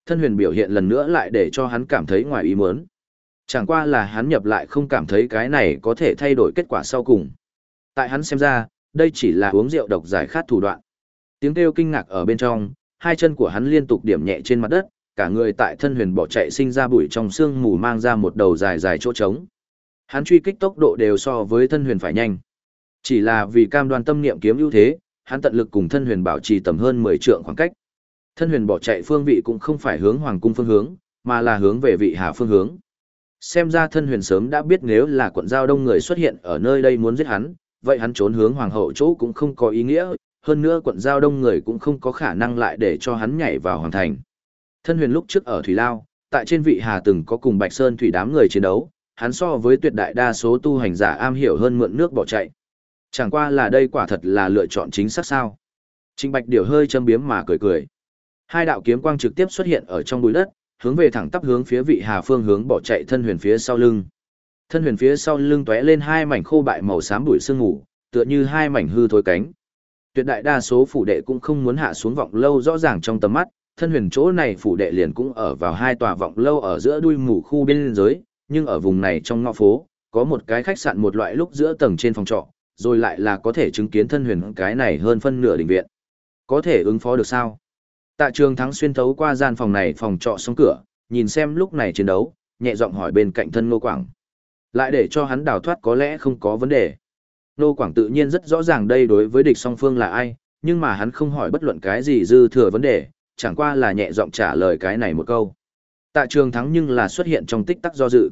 Thân huyền biểu hiện lần nữa lại để cho hắn cảm thấy ngoài ý muốn. Chẳng qua là hắn nhập lại không cảm thấy cái này có thể thay đổi kết quả sau cùng. Tại hắn xem ra, đây chỉ là uống rượu độc giải khát thủ đoạn. Tiếng kêu kinh ngạc ở bên trong, hai chân của hắn liên tục điểm nhẹ trên mặt đất, cả người tại thân huyền bỏ chạy sinh ra bụi trong xương mù mang ra một đầu dài dài chỗ trống. Hắn truy kích tốc độ đều so với thân huyền phải nhanh. Chỉ là vì cam đoan tâm niệm kiếm ưu thế, hắn tận lực cùng thân huyền bảo trì tầm hơn 10 trượng khoảng cách. Thân huyền bỏ chạy phương vị cũng không phải hướng hoàng cung phương hướng, mà là hướng về vị hà phương hướng. Xem ra thân huyền sớm đã biết nếu là quận giao đông người xuất hiện ở nơi đây muốn giết hắn, vậy hắn trốn hướng hoàng hậu chỗ cũng không có ý nghĩa, hơn nữa quận giao đông người cũng không có khả năng lại để cho hắn nhảy vào hoàng thành. Thân huyền lúc trước ở Thủy Lao, tại trên vị hà từng có cùng Bạch Sơn Thủy đám người chiến đấu, hắn so với tuyệt đại đa số tu hành giả am hiểu hơn mượn nước bỏ chạy. Chẳng qua là đây quả thật là lựa chọn chính xác sao. Trình Bạch Điều hơi châm biếm mà cười cười. Hai đạo kiếm quang trực tiếp xuất hiện ở trong bụi đất, hướng về thẳng tắp hướng phía vị hà phương hướng bỏ chạy thân huyền phía sau lưng. Thân huyền phía sau lưng tóe lên hai mảnh khô bại màu xám bụi sương ngủ, tựa như hai mảnh hư thối cánh. Tuyệt đại đa số phủ đệ cũng không muốn hạ xuống vọng lâu rõ ràng trong tầm mắt, thân huyền chỗ này phủ đệ liền cũng ở vào hai tòa vọng lâu ở giữa đuôi mù khu biên giới, nhưng ở vùng này trong ngõ phố, có một cái khách sạn một loại lúc giữa tầng trên phòng trọ, rồi lại là có thể chứng kiến thân huyền cái này hơn phân nửa đình viện. Có thể ứng phó được sao? Tạ trường thắng xuyên thấu qua gian phòng này phòng trọ xong cửa, nhìn xem lúc này chiến đấu, nhẹ giọng hỏi bên cạnh thân Ngô Quảng. Lại để cho hắn đào thoát có lẽ không có vấn đề. Ngô Quảng tự nhiên rất rõ ràng đây đối với địch song phương là ai, nhưng mà hắn không hỏi bất luận cái gì dư thừa vấn đề, chẳng qua là nhẹ giọng trả lời cái này một câu. Tạ trường thắng nhưng là xuất hiện trong tích tắc do dự.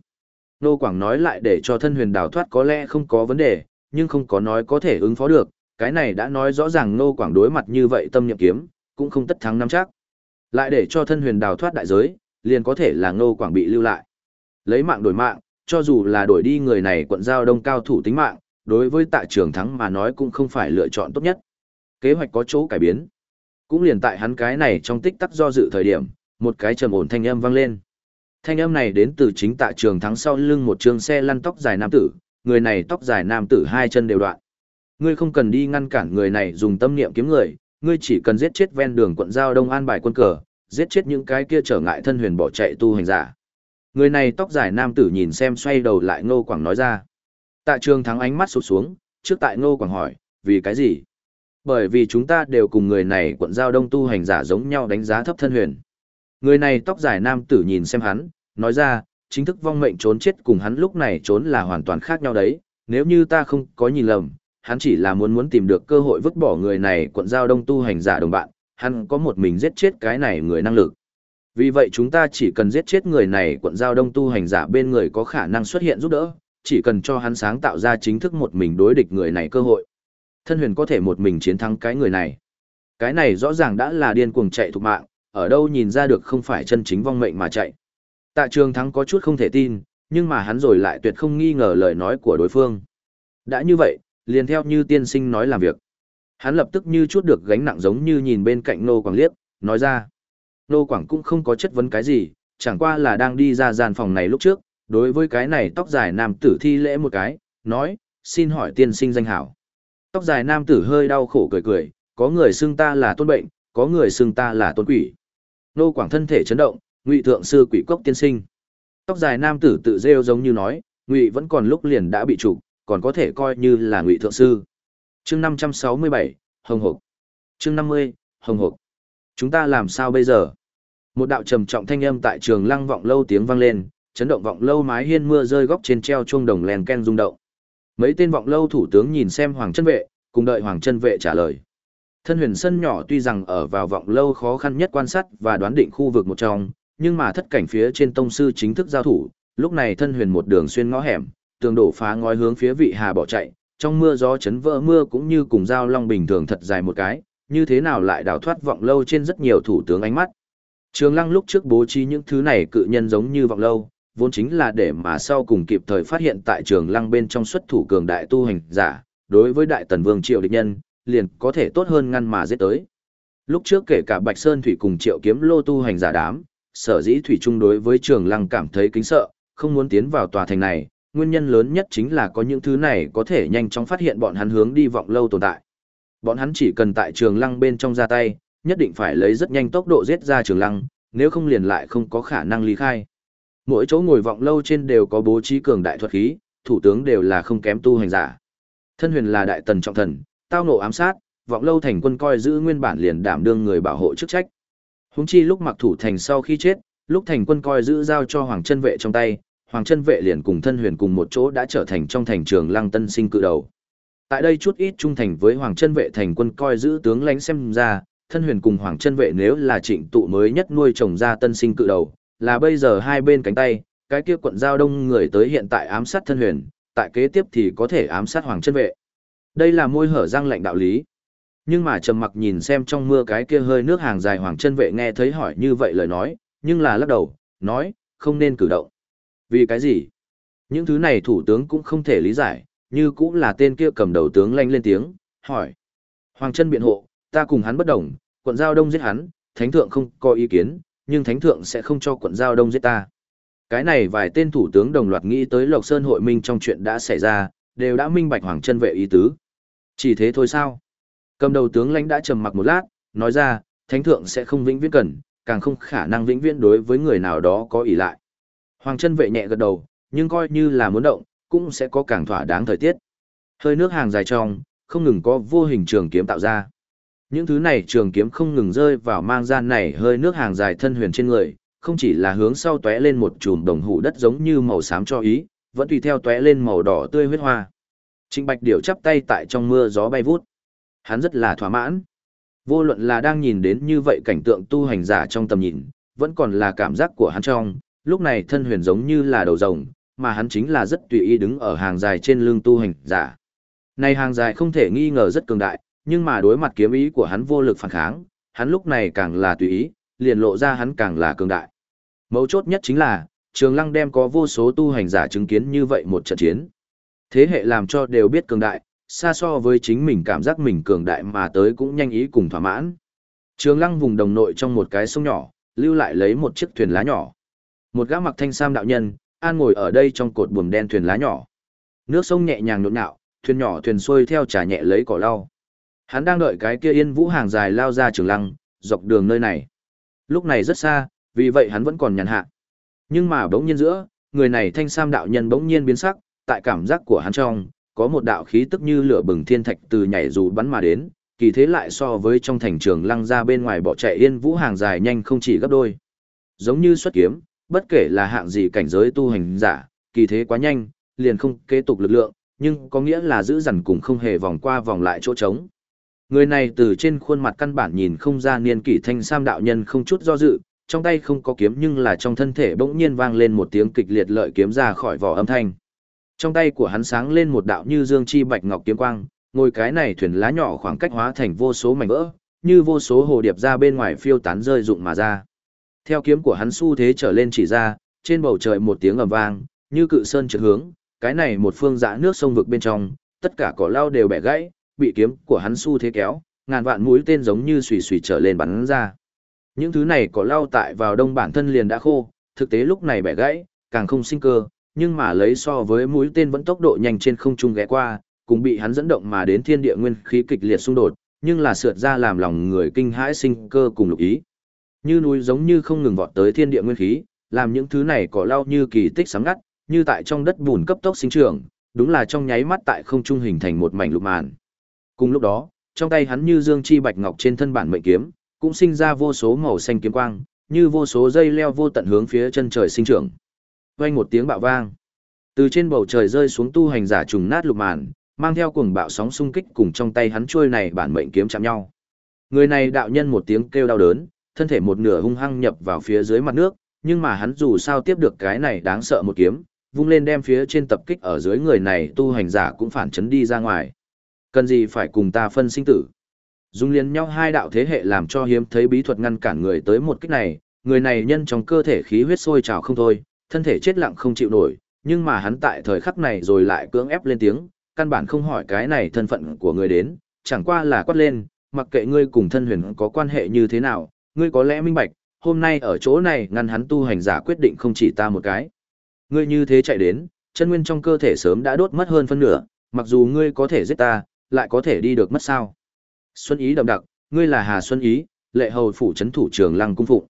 Nô Quảng nói lại để cho thân huyền đào thoát có lẽ không có vấn đề, nhưng không có nói có thể ứng phó được, cái này đã nói rõ ràng Ngô Quảng đối mặt như vậy tâm nhậm kiếm, cũng không tất thắng năm chắc. Lại để cho thân huyền đào thoát đại giới, liền có thể là Ngô Quảng bị lưu lại. Lấy mạng đổi mạng, cho dù là đổi đi người này quận giao đông cao thủ tính mạng, đối với tạ trường thắng mà nói cũng không phải lựa chọn tốt nhất. Kế hoạch có chỗ cải biến. Cũng liền tại hắn cái này trong tích tắc do dự thời điểm, một cái trầm ổn thanh âm vang lên. Thanh âm này đến từ chính tạ trường thắng sau lưng một trường xe lăn tóc dài nam tử, người này tóc dài nam tử hai chân đều đoạn. Ngươi không cần đi ngăn cản người này dùng tâm niệm kiếm người, ngươi chỉ cần giết chết ven đường quận giao đông an bài quân cờ, giết chết những cái kia trở ngại thân huyền bỏ chạy tu hành giả. Người này tóc dài nam tử nhìn xem xoay đầu lại Ngô Quảng nói ra. Tạ trường thắng ánh mắt sụt xuống, trước tại Ngô Quảng hỏi, vì cái gì? Bởi vì chúng ta đều cùng người này quận giao đông tu hành giả giống nhau đánh giá thấp thân huyền. Người này tóc dài nam tử nhìn xem hắn, nói ra, chính thức vong mệnh trốn chết cùng hắn lúc này trốn là hoàn toàn khác nhau đấy, nếu như ta không có nhìn lầm, hắn chỉ là muốn muốn tìm được cơ hội vứt bỏ người này quận giao đông tu hành giả đồng bạn, hắn có một mình giết chết cái này người năng lực. Vì vậy chúng ta chỉ cần giết chết người này quận giao đông tu hành giả bên người có khả năng xuất hiện giúp đỡ, chỉ cần cho hắn sáng tạo ra chính thức một mình đối địch người này cơ hội. Thân huyền có thể một mình chiến thắng cái người này. Cái này rõ ràng đã là điên cuồng chạy thục mạng, ở đâu nhìn ra được không phải chân chính vong mệnh mà chạy. Tạ trường thắng có chút không thể tin, nhưng mà hắn rồi lại tuyệt không nghi ngờ lời nói của đối phương. Đã như vậy, liền theo như tiên sinh nói làm việc. Hắn lập tức như chút được gánh nặng giống như nhìn bên cạnh Nô Quảng liếc, nói ra. Nô Quảng cũng không có chất vấn cái gì, chẳng qua là đang đi ra gian phòng này lúc trước, đối với cái này tóc dài nam tử thi lễ một cái, nói, xin hỏi tiên sinh danh hảo. Tóc dài nam tử hơi đau khổ cười cười, có người xưng ta là tôn bệnh, có người xưng ta là tôn quỷ. Nô Quảng thân thể chấn động, ngụy thượng sư quỷ cốc tiên sinh. Tóc dài nam tử tự rêu giống như nói, ngụy vẫn còn lúc liền đã bị trục, còn có thể coi như là ngụy thượng sư. Chương 567, Hồng Hộc. Chương 50, Hồng Hộc. Chúng ta làm sao bây giờ? Một đạo trầm trọng thanh âm tại trường lăng vọng lâu tiếng vang lên, chấn động vọng lâu mái hiên mưa rơi góc trên treo chuông đồng len ken rung động. Mấy tên vọng lâu thủ tướng nhìn xem Hoàng chân vệ, cùng đợi Hoàng chân vệ trả lời. Thân huyền sân nhỏ tuy rằng ở vào vọng lâu khó khăn nhất quan sát và đoán định khu vực một trong, nhưng mà thất cảnh phía trên tông sư chính thức giao thủ, lúc này thân huyền một đường xuyên ngõ hẻm, tường đổ phá ngói hướng phía vị hà bỏ chạy, trong mưa gió chấn vỡ mưa cũng như cùng dao long bình thường thật dài một cái, như thế nào lại đào thoát vọng lâu trên rất nhiều thủ tướng ánh mắt. Trường lăng lúc trước bố trí những thứ này cự nhân giống như vọng lâu, vốn chính là để mà sau cùng kịp thời phát hiện tại trường lăng bên trong xuất thủ cường đại tu hành giả, đối với đại tần vương triệu địch nhân, liền có thể tốt hơn ngăn mà giết tới. Lúc trước kể cả Bạch Sơn Thủy cùng triệu kiếm lô tu hành giả đám, sở dĩ Thủy Trung đối với trường lăng cảm thấy kính sợ, không muốn tiến vào tòa thành này, nguyên nhân lớn nhất chính là có những thứ này có thể nhanh chóng phát hiện bọn hắn hướng đi vọng lâu tồn tại. Bọn hắn chỉ cần tại trường lăng bên trong ra tay, nhất định phải lấy rất nhanh tốc độ giết ra trường lăng, nếu không liền lại không có khả năng ly khai. Mỗi chỗ ngồi vọng lâu trên đều có bố trí cường đại thuật khí, thủ tướng đều là không kém tu hành giả. Thân huyền là đại tần trọng thần, tao nộ ám sát, vọng lâu thành quân coi giữ nguyên bản liền đảm đương người bảo hộ chức trách. Huống chi lúc mặc thủ thành sau khi chết, lúc thành quân coi giữ giao cho hoàng chân vệ trong tay, hoàng chân vệ liền cùng thân huyền cùng một chỗ đã trở thành trong thành trường lăng tân sinh cự đầu. Tại đây chút ít trung thành với hoàng chân vệ thành quân coi giữ tướng lãnh xem ra, thân huyền cùng hoàng chân vệ nếu là trịnh tụ mới nhất nuôi trồng ra tân sinh cự đầu, là bây giờ hai bên cánh tay, cái kia quận giao đông người tới hiện tại ám sát thân huyền, tại kế tiếp thì có thể ám sát hoàng chân vệ. Đây là môi hở răng lệnh đạo lý. Nhưng mà trầm mặc nhìn xem trong mưa cái kia hơi nước hàng dài hoàng chân vệ nghe thấy hỏi như vậy lời nói, nhưng là lắc đầu, nói, không nên cử động. Vì cái gì? Những thứ này thủ tướng cũng không thể lý giải, như cũng là tên kia cầm đầu tướng lanh lên tiếng, hỏi. Hoàng chân biện hộ, ta cùng hắn bất đồng, quận giao đông giết hắn, thánh thượng không có ý kiến, nhưng thánh thượng sẽ không cho quận giao đông giết ta. Cái này vài tên thủ tướng đồng loạt nghĩ tới Lộc Sơn hội minh trong chuyện đã xảy ra, đều đã minh bạch hoàng chân vệ ý tứ. Chỉ thế thôi sao? Cầm đầu tướng lãnh đã trầm mặc một lát, nói ra, thánh thượng sẽ không vĩnh viễn cần, càng không khả năng vĩnh viễn đối với người nào đó có ỷ lại. Hoàng chân vệ nhẹ gật đầu, nhưng coi như là muốn động, cũng sẽ có càng thỏa đáng thời tiết. Hơi nước hàng dài trong, không ngừng có vô hình trường kiếm tạo ra. Những thứ này trường kiếm không ngừng rơi vào mang gian này hơi nước hàng dài thân huyền trên người, không chỉ là hướng sau tóe lên một chùm đồng hủ đất giống như màu xám cho ý, vẫn tùy theo tóe lên màu đỏ tươi huyết hoa. Trịnh Bạch Điểu chắp tay tại trong mưa gió bay vút. Hắn rất là thỏa mãn. Vô luận là đang nhìn đến như vậy cảnh tượng tu hành giả trong tầm nhìn, vẫn còn là cảm giác của hắn trong, lúc này thân huyền giống như là đầu rồng, mà hắn chính là rất tùy ý đứng ở hàng dài trên lưng tu hành giả. Này hàng dài không thể nghi ngờ rất cường đại, nhưng mà đối mặt kiếm ý của hắn vô lực phản kháng, hắn lúc này càng là tùy ý, liền lộ ra hắn càng là cường đại. Mấu chốt nhất chính là, Trường Lăng đem có vô số tu hành giả chứng kiến như vậy một trận chiến. Thế hệ làm cho đều biết cường đại, xa so với chính mình cảm giác mình cường đại mà tới cũng nhanh ý cùng thỏa mãn. Trường Lăng vùng đồng nội trong một cái sông nhỏ, lưu lại lấy một chiếc thuyền lá nhỏ. Một gã mặc thanh sam đạo nhân, an ngồi ở đây trong cột buồm đen thuyền lá nhỏ. Nước sông nhẹ nhàng nhộn nhạo, thuyền nhỏ thuyền xuôi theo trà nhẹ lấy cỏ lau. Hắn đang đợi cái kia yên vũ hàng dài lao ra trường lăng, dọc đường nơi này. Lúc này rất xa, vì vậy hắn vẫn còn nhàn hạ. Nhưng mà bỗng nhiên giữa, người này thanh sam đạo nhân bỗng nhiên biến sắc, tại cảm giác của hắn trong, có một đạo khí tức như lửa bừng thiên thạch từ nhảy dù bắn mà đến, kỳ thế lại so với trong thành trường lăng ra bên ngoài bỏ chạy yên vũ hàng dài nhanh không chỉ gấp đôi. Giống như xuất kiếm, bất kể là hạng gì cảnh giới tu hành giả, kỳ thế quá nhanh, liền không kế tục lực lượng, nhưng có nghĩa là giữ dằn cùng không hề vòng qua vòng lại chỗ trống. Người này từ trên khuôn mặt căn bản nhìn không ra niên kỷ thanh sam đạo nhân không chút do dự, trong tay không có kiếm nhưng là trong thân thể bỗng nhiên vang lên một tiếng kịch liệt lợi kiếm ra khỏi vỏ âm thanh. Trong tay của hắn sáng lên một đạo như dương chi bạch ngọc kiếm quang, ngồi cái này thuyền lá nhỏ khoảng cách hóa thành vô số mảnh vỡ, như vô số hồ điệp ra bên ngoài phiêu tán rơi rụng mà ra. Theo kiếm của hắn xu thế trở lên chỉ ra, trên bầu trời một tiếng ầm vang, như cự sơn trượt hướng, cái này một phương dã nước sông vực bên trong, tất cả cỏ lau đều bẻ gãy, bị kiếm của hắn su thế kéo, ngàn vạn mũi tên giống như xùy xùy trở lên bắn ra. Những thứ này cỏ lau tại vào đông bản thân liền đã khô, thực tế lúc này bẻ gãy, càng không sinh cơ, nhưng mà lấy so với mũi tên vẫn tốc độ nhanh trên không trung ghé qua, cùng bị hắn dẫn động mà đến thiên địa nguyên khí kịch liệt xung đột, nhưng là sượt ra làm lòng người kinh hãi sinh cơ cùng lục ý. Như núi giống như không ngừng vọt tới thiên địa nguyên khí, làm những thứ này cỏ lau như kỳ tích sáng ngắt, như tại trong đất bùn cấp tốc sinh trưởng, đúng là trong nháy mắt tại không trung hình thành một mảnh lục màn. Cùng lúc đó, trong tay hắn như dương chi bạch ngọc trên thân bản mệnh kiếm, cũng sinh ra vô số màu xanh kiếm quang, như vô số dây leo vô tận hướng phía chân trời sinh trưởng. Vang một tiếng bạo vang, từ trên bầu trời rơi xuống tu hành giả trùng nát lục màn, mang theo cuồng bạo sóng xung kích cùng trong tay hắn chuôi này bản mệnh kiếm chạm nhau. Người này đạo nhân một tiếng kêu đau đớn, thân thể một nửa hung hăng nhập vào phía dưới mặt nước, nhưng mà hắn dù sao tiếp được cái này đáng sợ một kiếm, vung lên đem phía trên tập kích ở dưới người này tu hành giả cũng phản chấn đi ra ngoài. Cần gì phải cùng ta phân sinh tử? Dung liên nhau hai đạo thế hệ làm cho hiếm thấy bí thuật ngăn cản người tới một kích này, người này nhân trong cơ thể khí huyết sôi trào không thôi, thân thể chết lặng không chịu nổi, nhưng mà hắn tại thời khắc này rồi lại cưỡng ép lên tiếng, căn bản không hỏi cái này thân phận của người đến, chẳng qua là quát lên, mặc kệ ngươi cùng thân huyền có quan hệ như thế nào, ngươi có lẽ minh bạch, hôm nay ở chỗ này ngăn hắn tu hành giả quyết định không chỉ ta một cái. Ngươi như thế chạy đến, chân nguyên trong cơ thể sớm đã đốt mất hơn phân nửa, mặc dù ngươi có thể giết ta, lại có thể đi được mất sao. Xuân ý đậm đặc, ngươi là Hà Xuân ý, lệ hầu phủ trấn thủ trường lăng cung phụng.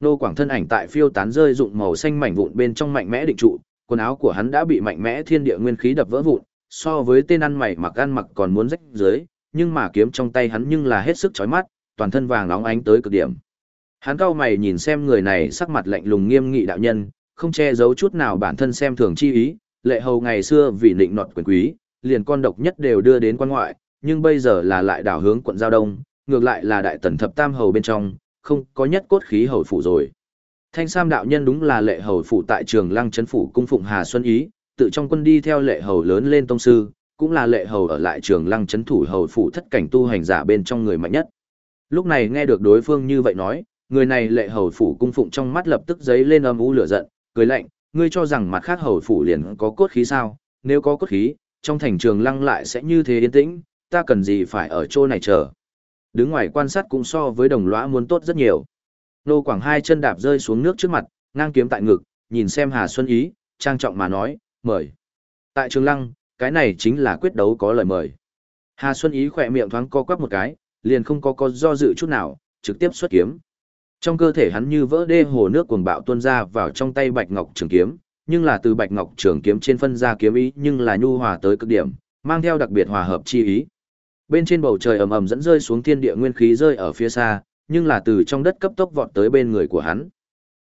Nô quảng thân ảnh tại phiêu tán rơi dụng màu xanh mảnh vụn bên trong mạnh mẽ định trụ, quần áo của hắn đã bị mạnh mẽ thiên địa nguyên khí đập vỡ vụn, so với tên ăn mày mặc ăn mặc còn muốn rách dưới, nhưng mà kiếm trong tay hắn nhưng là hết sức chói mắt, toàn thân vàng nóng ánh tới cực điểm. Hắn cao mày nhìn xem người này sắc mặt lạnh lùng nghiêm nghị đạo nhân, không che giấu chút nào bản thân xem thường chi ý, lệ hầu ngày xưa vì định nọt quyền quý, liền con độc nhất đều đưa đến quan ngoại, nhưng bây giờ là lại đảo hướng quận giao đông, ngược lại là đại tần thập tam hầu bên trong, không có nhất cốt khí hầu phủ rồi. Thanh Sam đạo nhân đúng là lệ hầu phủ tại trường lăng chấn phủ cung phụng Hà Xuân Ý, tự trong quân đi theo lệ hầu lớn lên tông sư, cũng là lệ hầu ở lại trường lăng chấn thủ hầu phủ thất cảnh tu hành giả bên trong người mạnh nhất. Lúc này nghe được đối phương như vậy nói, người này lệ hầu phủ cung phụng trong mắt lập tức giấy lên âm u lửa giận, cười lạnh, ngươi cho rằng mặt khác hầu phủ liền có cốt khí sao, nếu có cốt khí, trong thành trường lăng lại sẽ như thế yên tĩnh, ta cần gì phải ở chỗ này chờ. Đứng ngoài quan sát cũng so với đồng lõa muốn tốt rất nhiều. Nô Quảng hai chân đạp rơi xuống nước trước mặt, ngang kiếm tại ngực, nhìn xem Hà Xuân Ý, trang trọng mà nói, mời. Tại Trường Lăng, cái này chính là quyết đấu có lời mời. Hà Xuân Ý khỏe miệng thoáng co quắp một cái, liền không có có do dự chút nào, trực tiếp xuất kiếm. Trong cơ thể hắn như vỡ đê hồ nước cuồng bạo tuôn ra vào trong tay Bạch Ngọc Trường kiếm, nhưng là từ Bạch Ngọc Trường kiếm trên phân ra kiếm ý, nhưng là nhu hòa tới cực điểm, mang theo đặc biệt hòa hợp chi ý. Bên trên bầu trời ầm ầm dẫn rơi xuống thiên địa nguyên khí rơi ở phía xa, nhưng là từ trong đất cấp tốc vọt tới bên người của hắn.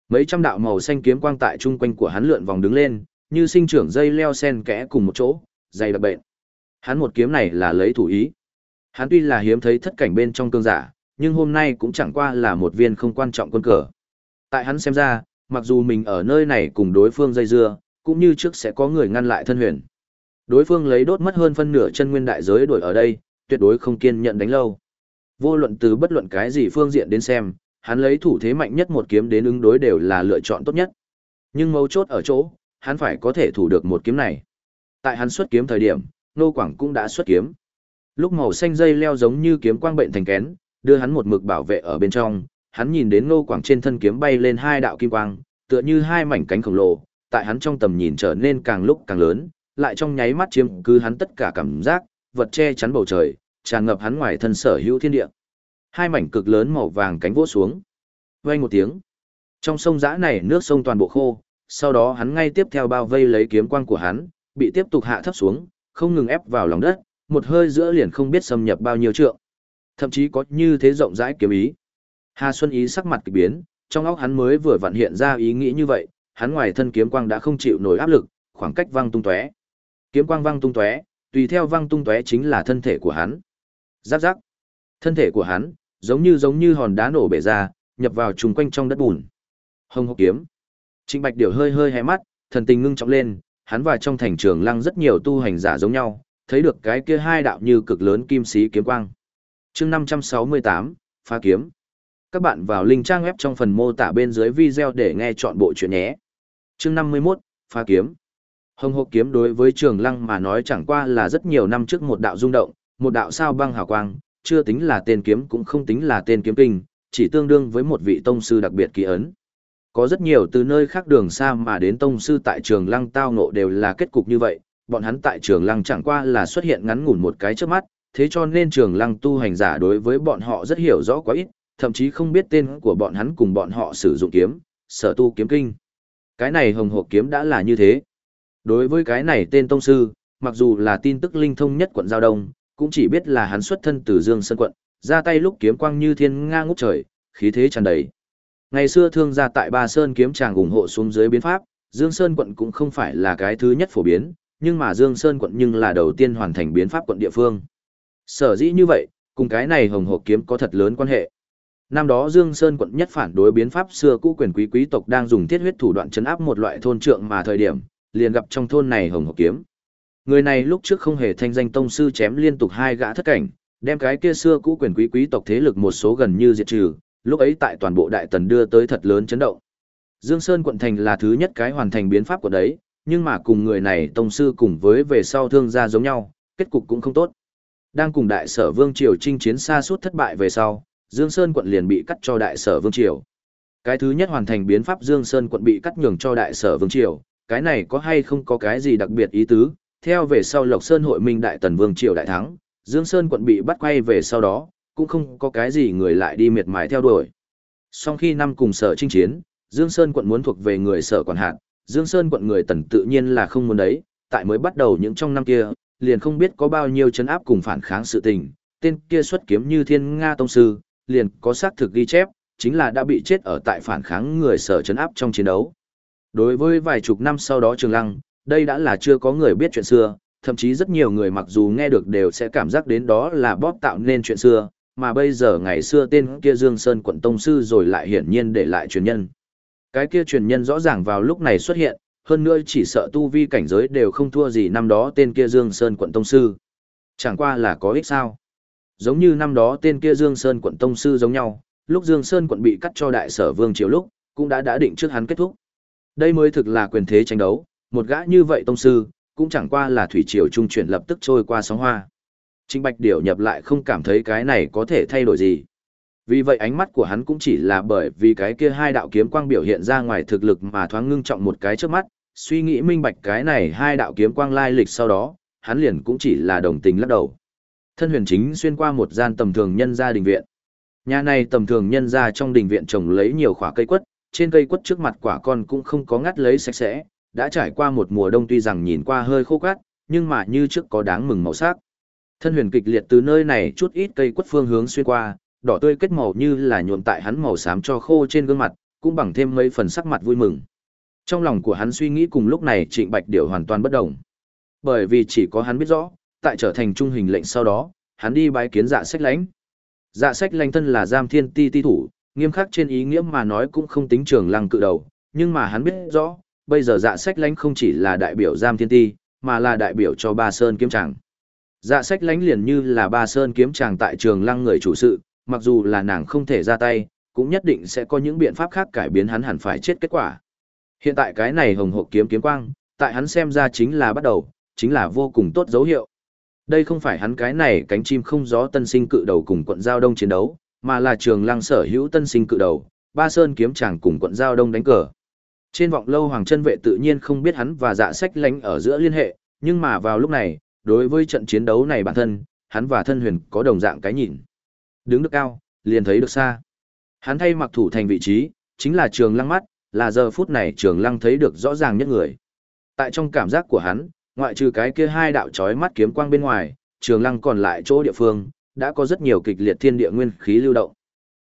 Mấy trăm đạo màu xanh kiếm quang tại trung quanh của hắn lượn vòng đứng lên, như sinh trưởng dây leo sen kẽ cùng một chỗ, dày đặc bệnh. Hắn một kiếm này là lấy thủ ý. Hắn tuy là hiếm thấy thất cảnh bên trong cương giả, nhưng hôm nay cũng chẳng qua là một viên không quan trọng quân cờ. Tại hắn xem ra, mặc dù mình ở nơi này cùng đối phương dây dưa, cũng như trước sẽ có người ngăn lại thân huyền. Đối phương lấy đốt mất hơn phân nửa chân nguyên đại giới đổi ở đây, tuyệt đối không kiên nhận đánh lâu. Vô luận từ bất luận cái gì phương diện đến xem, hắn lấy thủ thế mạnh nhất một kiếm đến ứng đối đều là lựa chọn tốt nhất. Nhưng mấu chốt ở chỗ, hắn phải có thể thủ được một kiếm này. Tại hắn xuất kiếm thời điểm, Nô Quảng cũng đã xuất kiếm. Lúc màu xanh dây leo giống như kiếm quang bệnh thành kén, đưa hắn một mực bảo vệ ở bên trong, hắn nhìn đến Nô Quảng trên thân kiếm bay lên hai đạo kim quang, tựa như hai mảnh cánh khổng lồ, tại hắn trong tầm nhìn trở nên càng lúc càng lớn, lại trong nháy mắt chiếm cứ hắn tất cả cảm giác, vật che chắn bầu trời, tràn ngập hắn ngoài thân sở hữu thiên địa. Hai mảnh cực lớn màu vàng cánh vỗ xuống. Vang một tiếng. Trong sông dã này nước sông toàn bộ khô, sau đó hắn ngay tiếp theo bao vây lấy kiếm quang của hắn, bị tiếp tục hạ thấp xuống, không ngừng ép vào lòng đất, một hơi giữa liền không biết xâm nhập bao nhiêu trượng. Thậm chí có như thế rộng rãi kiếm ý. Hà Xuân Ý sắc mặt kỳ biến, trong óc hắn mới vừa vặn hiện ra ý nghĩ như vậy, hắn ngoài thân kiếm quang đã không chịu nổi áp lực, khoảng cách văng tung tóe. Kiếm quang văng tung tóe, tùy theo văng tung tóe chính là thân thể của hắn. Giáp giáp. Thân thể của hắn, giống như giống như hòn đá nổ bể ra, nhập vào trùng quanh trong đất bùn. Hồng hộc kiếm. Trịnh Bạch Điều hơi hơi hé mắt, thần tình ngưng trọng lên, hắn và trong thành trường lăng rất nhiều tu hành giả giống nhau, thấy được cái kia hai đạo như cực lớn kim sĩ kiếm quang. Chương 568, phá kiếm. Các bạn vào link trang web trong phần mô tả bên dưới video để nghe chọn bộ chuyện nhé. chương 51, phá kiếm. Hồng hộp kiếm đối với trường lăng mà nói chẳng qua là rất nhiều năm trước một đạo rung động, một đạo sao băng hào quang, chưa tính là tên kiếm cũng không tính là tên kiếm kinh, chỉ tương đương với một vị tông sư đặc biệt kỳ ấn. Có rất nhiều từ nơi khác đường xa mà đến tông sư tại trường lăng tao ngộ đều là kết cục như vậy, bọn hắn tại trường lăng chẳng qua là xuất hiện ngắn ngủn một cái trước mắt, thế cho nên trường lăng tu hành giả đối với bọn họ rất hiểu rõ quá ít, thậm chí không biết tên của bọn hắn cùng bọn họ sử dụng kiếm, sở tu kiếm kinh. Cái này hồng hộp kiếm đã là như thế. Đối với cái này tên tông sư, mặc dù là tin tức linh thông nhất quận Giao Đông, cũng chỉ biết là hắn xuất thân từ Dương Sơn quận, ra tay lúc kiếm quang như thiên nga ngút trời, khí thế tràn đầy. Ngày xưa thương gia tại Ba Sơn kiếm chàng ủng hộ xuống dưới biến pháp, Dương Sơn quận cũng không phải là cái thứ nhất phổ biến, nhưng mà Dương Sơn quận nhưng là đầu tiên hoàn thành biến pháp quận địa phương. Sở dĩ như vậy, cùng cái này hồng hộ kiếm có thật lớn quan hệ. Năm đó Dương Sơn quận nhất phản đối biến pháp xưa cũ quyền quý quý tộc đang dùng thiết huyết thủ đoạn chấn áp một loại thôn trượng mà thời điểm, liền gặp trong thôn này hồng hộp kiếm. Người này lúc trước không hề thanh danh tông sư chém liên tục hai gã thất cảnh, đem cái kia xưa cũ quyền quý quý tộc thế lực một số gần như diệt trừ, lúc ấy tại toàn bộ đại tần đưa tới thật lớn chấn động. Dương Sơn quận thành là thứ nhất cái hoàn thành biến pháp của đấy, nhưng mà cùng người này tông sư cùng với về sau thương gia giống nhau, kết cục cũng không tốt. Đang cùng đại sở Vương Triều chinh chiến xa suốt thất bại về sau, Dương Sơn quận liền bị cắt cho đại sở Vương Triều. Cái thứ nhất hoàn thành biến pháp Dương Sơn quận bị cắt nhường cho đại sở Vương Triều, cái này có hay không có cái gì đặc biệt ý tứ, theo về sau Lộc Sơn hội minh đại tần Vương Triều đại thắng, Dương Sơn quận bị bắt quay về sau đó, cũng không có cái gì người lại đi miệt mài theo đuổi. Sau khi năm cùng sở chinh chiến, Dương Sơn quận muốn thuộc về người sở quản hạt, Dương Sơn quận người tần tự nhiên là không muốn đấy, tại mới bắt đầu những trong năm kia, liền không biết có bao nhiêu chấn áp cùng phản kháng sự tình, tên kia xuất kiếm như thiên Nga Tông Sư, liền có xác thực ghi chép, chính là đã bị chết ở tại phản kháng người sở chấn áp trong chiến đấu. Đối với vài chục năm sau đó Trường Lăng, đây đã là chưa có người biết chuyện xưa, thậm chí rất nhiều người mặc dù nghe được đều sẽ cảm giác đến đó là bóp tạo nên chuyện xưa, mà bây giờ ngày xưa tên kia Dương Sơn quận Tông Sư rồi lại hiển nhiên để lại truyền nhân. Cái kia truyền nhân rõ ràng vào lúc này xuất hiện, hơn nữa chỉ sợ tu vi cảnh giới đều không thua gì năm đó tên kia Dương Sơn quận Tông Sư. Chẳng qua là có ích sao. Giống như năm đó tên kia Dương Sơn quận Tông Sư giống nhau, lúc Dương Sơn quận bị cắt cho đại sở Vương Triều lúc, cũng đã đã định trước hắn kết thúc. Đây mới thực là quyền thế tranh đấu, một gã như vậy Tông Sư, cũng chẳng qua là thủy triều trung chuyển lập tức trôi qua sóng hoa. Trịnh Bạch Điểu nhập lại không cảm thấy cái này có thể thay đổi gì. Vì vậy ánh mắt của hắn cũng chỉ là bởi vì cái kia hai đạo kiếm quang biểu hiện ra ngoài thực lực mà thoáng ngưng trọng một cái trước mắt, suy nghĩ minh bạch cái này hai đạo kiếm quang lai lịch sau đó, hắn liền cũng chỉ là đồng tình lắc đầu. Thân huyền chính xuyên qua một gian tầm thường nhân gia đình viện. Nhà này tầm thường nhân gia trong đình viện trồng lấy nhiều khỏa cây quất, trên cây quất trước mặt quả con cũng không có ngắt lấy sạch sẽ, đã trải qua một mùa đông tuy rằng nhìn qua hơi khô cát, nhưng mà như trước có đáng mừng màu sắc. Thân huyền kịch liệt từ nơi này chút ít cây quất phương hướng xuyên qua, đỏ tươi kết màu như là nhuộm tại hắn màu xám cho khô trên gương mặt, cũng bằng thêm mấy phần sắc mặt vui mừng. Trong lòng của hắn suy nghĩ cùng lúc này Trịnh Bạch điều hoàn toàn bất động. Bởi vì chỉ có hắn biết rõ, tại trở thành trung hình lệnh sau đó, hắn đi bái kiến dạ sách lãnh. Dạ sách lãnh thân là giam thiên ti ti thủ, nghiêm khắc trên ý nghĩa mà nói cũng không tính trường lăng cự đầu, nhưng mà hắn biết rõ, bây giờ dạ sách lãnh không chỉ là đại biểu giam thiên ti, mà là đại biểu cho ba sơn kiếm tràng. Dạ sách lãnh liền như là ba sơn kiếm tràng tại trường lăng người chủ sự, mặc dù là nàng không thể ra tay, cũng nhất định sẽ có những biện pháp khác cải biến hắn hẳn phải chết kết quả. Hiện tại cái này hồng hộp kiếm kiếm quang, tại hắn xem ra chính là bắt đầu, chính là vô cùng tốt dấu hiệu. Đây không phải hắn cái này cánh chim không gió tân sinh cự đầu cùng quận giao đông chiến đấu, mà là trường lăng sở hữu tân sinh cự đầu, ba sơn kiếm chàng cùng quận giao đông đánh cờ. Trên vọng lâu hoàng chân vệ tự nhiên không biết hắn và dạ sách lánh ở giữa liên hệ, nhưng mà vào lúc này, đối với trận chiến đấu này bản thân, hắn và thân huyền có đồng dạng cái nhìn. Đứng được cao, liền thấy được xa. Hắn thay mặc thủ thành vị trí, chính là trường lăng mắt, là giờ phút này trường lăng thấy được rõ ràng nhất người. Tại trong cảm giác của hắn, ngoại trừ cái kia hai đạo chói mắt kiếm quang bên ngoài, trường lăng còn lại chỗ địa phương, đã có rất nhiều kịch liệt thiên địa nguyên khí lưu động.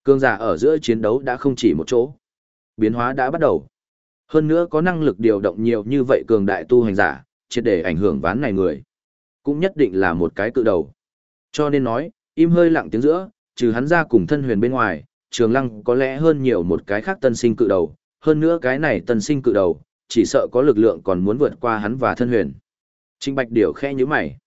Cương giả ở giữa chiến đấu đã không chỉ một chỗ. Biến hóa đã bắt đầu. Hơn nữa có năng lực điều động nhiều như vậy cường đại tu hành giả, triệt để ảnh hưởng ván này người. Cũng nhất định là một cái cự đầu. Cho nên nói, im hơi lặng tiếng giữa, trừ hắn ra cùng thân huyền bên ngoài, trường lăng có lẽ hơn nhiều một cái khác tân sinh cự đầu, hơn nữa cái này tân sinh cự đầu, chỉ sợ có lực lượng còn muốn vượt qua hắn và thân huyền. Trinh Bạch Điểu khẽ như mày.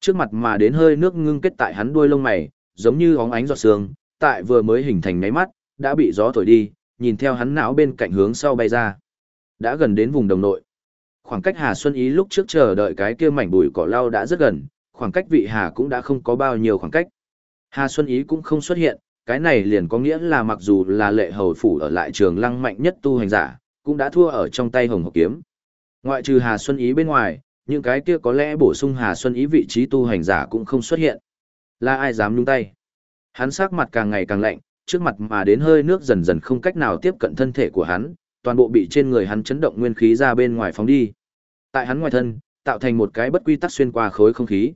Trước mặt mà đến hơi nước ngưng kết tại hắn đuôi lông mày, giống như óng ánh giọt sương, tại vừa mới hình thành nháy mắt, đã bị gió thổi đi, nhìn theo hắn não bên cạnh hướng sau bay ra. đã gần đến vùng đồng nội. Khoảng cách Hà Xuân Ý lúc trước chờ đợi cái kia mảnh bụi cỏ lau đã rất gần, khoảng cách vị Hà cũng đã không có bao nhiêu khoảng cách. Hà Xuân Ý cũng không xuất hiện, cái này liền có nghĩa là mặc dù là lệ hầu phủ ở lại trường lăng mạnh nhất tu hành giả, cũng đã thua ở trong tay hồng hộc kiếm. Ngoại trừ Hà Xuân Ý bên ngoài, những cái kia có lẽ bổ sung Hà Xuân Ý vị trí tu hành giả cũng không xuất hiện. Là ai dám nhúng tay? Hắn sắc mặt càng ngày càng lạnh, trước mặt mà đến hơi nước dần dần không cách nào tiếp cận thân thể của hắn, toàn bộ bị trên người hắn chấn động nguyên khí ra bên ngoài phóng đi. Tại hắn ngoài thân, tạo thành một cái bất quy tắc xuyên qua khối không khí.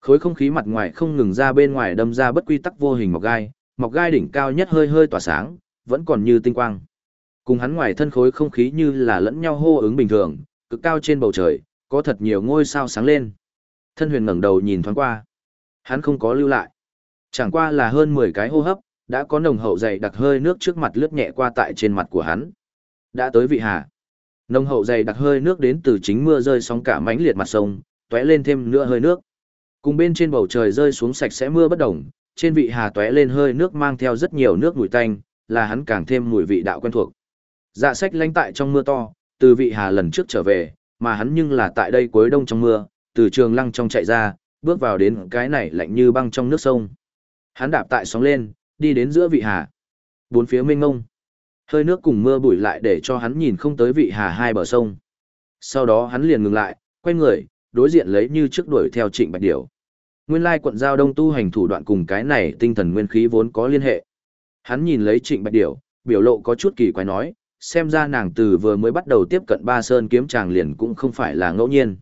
Khối không khí mặt ngoài không ngừng ra bên ngoài đâm ra bất quy tắc vô hình mọc gai, mọc gai đỉnh cao nhất hơi hơi tỏa sáng, vẫn còn như tinh quang. Cùng hắn ngoài thân khối không khí như là lẫn nhau hô ứng bình thường, cực cao trên bầu trời, có thật nhiều ngôi sao sáng lên. Thân huyền ngẩng đầu nhìn thoáng qua. Hắn không có lưu lại. Chẳng qua là hơn 10 cái hô hấp, đã có nồng hậu dày đặc hơi nước trước mặt lướt nhẹ qua tại trên mặt của hắn. Đã tới vị hà. Nồng hậu dày đặc hơi nước đến từ chính mưa rơi sóng cả mảnh liệt mặt sông, tóe lên thêm nữa hơi nước. Cùng bên trên bầu trời rơi xuống sạch sẽ mưa bất động, trên vị hà tóe lên hơi nước mang theo rất nhiều nước mùi tanh, là hắn càng thêm mùi vị đạo quen thuộc. Dạ sách lánh tại trong mưa to, từ vị hà lần trước trở về, mà hắn nhưng là tại đây cuối đông trong mưa, từ trường lăng trong chạy ra, bước vào đến cái này lạnh như băng trong nước sông. Hắn đạp tại sóng lên, đi đến giữa vị hà. Bốn phía mênh mông Hơi nước cùng mưa bụi lại để cho hắn nhìn không tới vị hà hai bờ sông. Sau đó hắn liền ngừng lại, quay người, đối diện lấy như trước đuổi theo trịnh bạch điểu. Nguyên lai quận giao đông tu hành thủ đoạn cùng cái này tinh thần nguyên khí vốn có liên hệ. Hắn nhìn lấy trịnh bạch điểu, biểu lộ có chút kỳ quái nói, xem ra nàng từ vừa mới bắt đầu tiếp cận ba sơn kiếm tràng liền cũng không phải là ngẫu nhiên.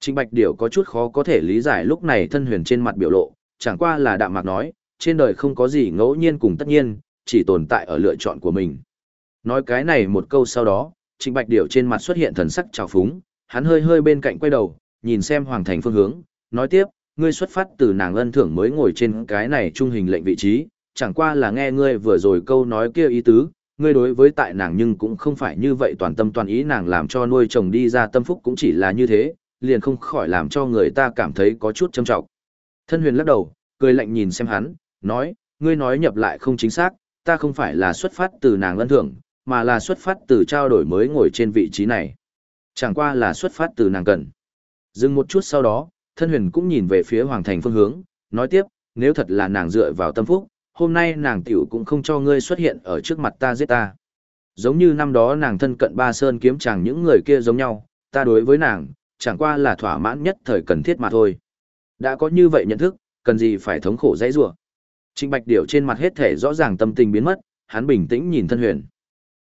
Trịnh bạch điểu có chút khó có thể lý giải lúc này thân huyền trên mặt biểu lộ, chẳng qua là đạm mạc nói, trên đời không có gì ngẫu nhiên cùng tất nhiên, chỉ tồn tại ở lựa chọn của mình. Nói cái này một câu sau đó, Trịnh Bạch Điểu trên mặt xuất hiện thần sắc trào phúng, hắn hơi hơi bên cạnh quay đầu, nhìn xem Hoàng Thành phương hướng, nói tiếp, ngươi xuất phát từ nàng ân thưởng mới ngồi trên cái này trung hình lệnh vị trí, chẳng qua là nghe ngươi vừa rồi câu nói kia ý tứ, ngươi đối với tại nàng nhưng cũng không phải như vậy toàn tâm toàn ý nàng làm cho nuôi chồng đi ra tâm phúc cũng chỉ là như thế, liền không khỏi làm cho người ta cảm thấy có chút châm trọng. Thân huyền lắc đầu, cười lạnh nhìn xem hắn, nói, ngươi nói nhập lại không chính xác, ta không phải là xuất phát từ nàng ân thưởng, mà là xuất phát từ trao đổi mới ngồi trên vị trí này. Chẳng qua là xuất phát từ nàng cần. Dừng một chút sau đó, thân huyền cũng nhìn về phía hoàng thành phương hướng, nói tiếp, nếu thật là nàng dựa vào tâm phúc, hôm nay nàng tiểu cũng không cho ngươi xuất hiện ở trước mặt ta giết ta. Giống như năm đó nàng thân cận ba sơn kiếm chàng những người kia giống nhau, ta đối với nàng, chẳng qua là thỏa mãn nhất thời cần thiết mà thôi. Đã có như vậy nhận thức, cần gì phải thống khổ dãy rủa. Trịnh Bạch Điểu trên mặt hết thể rõ ràng tâm tình biến mất, hắn bình tĩnh nhìn thân huyền.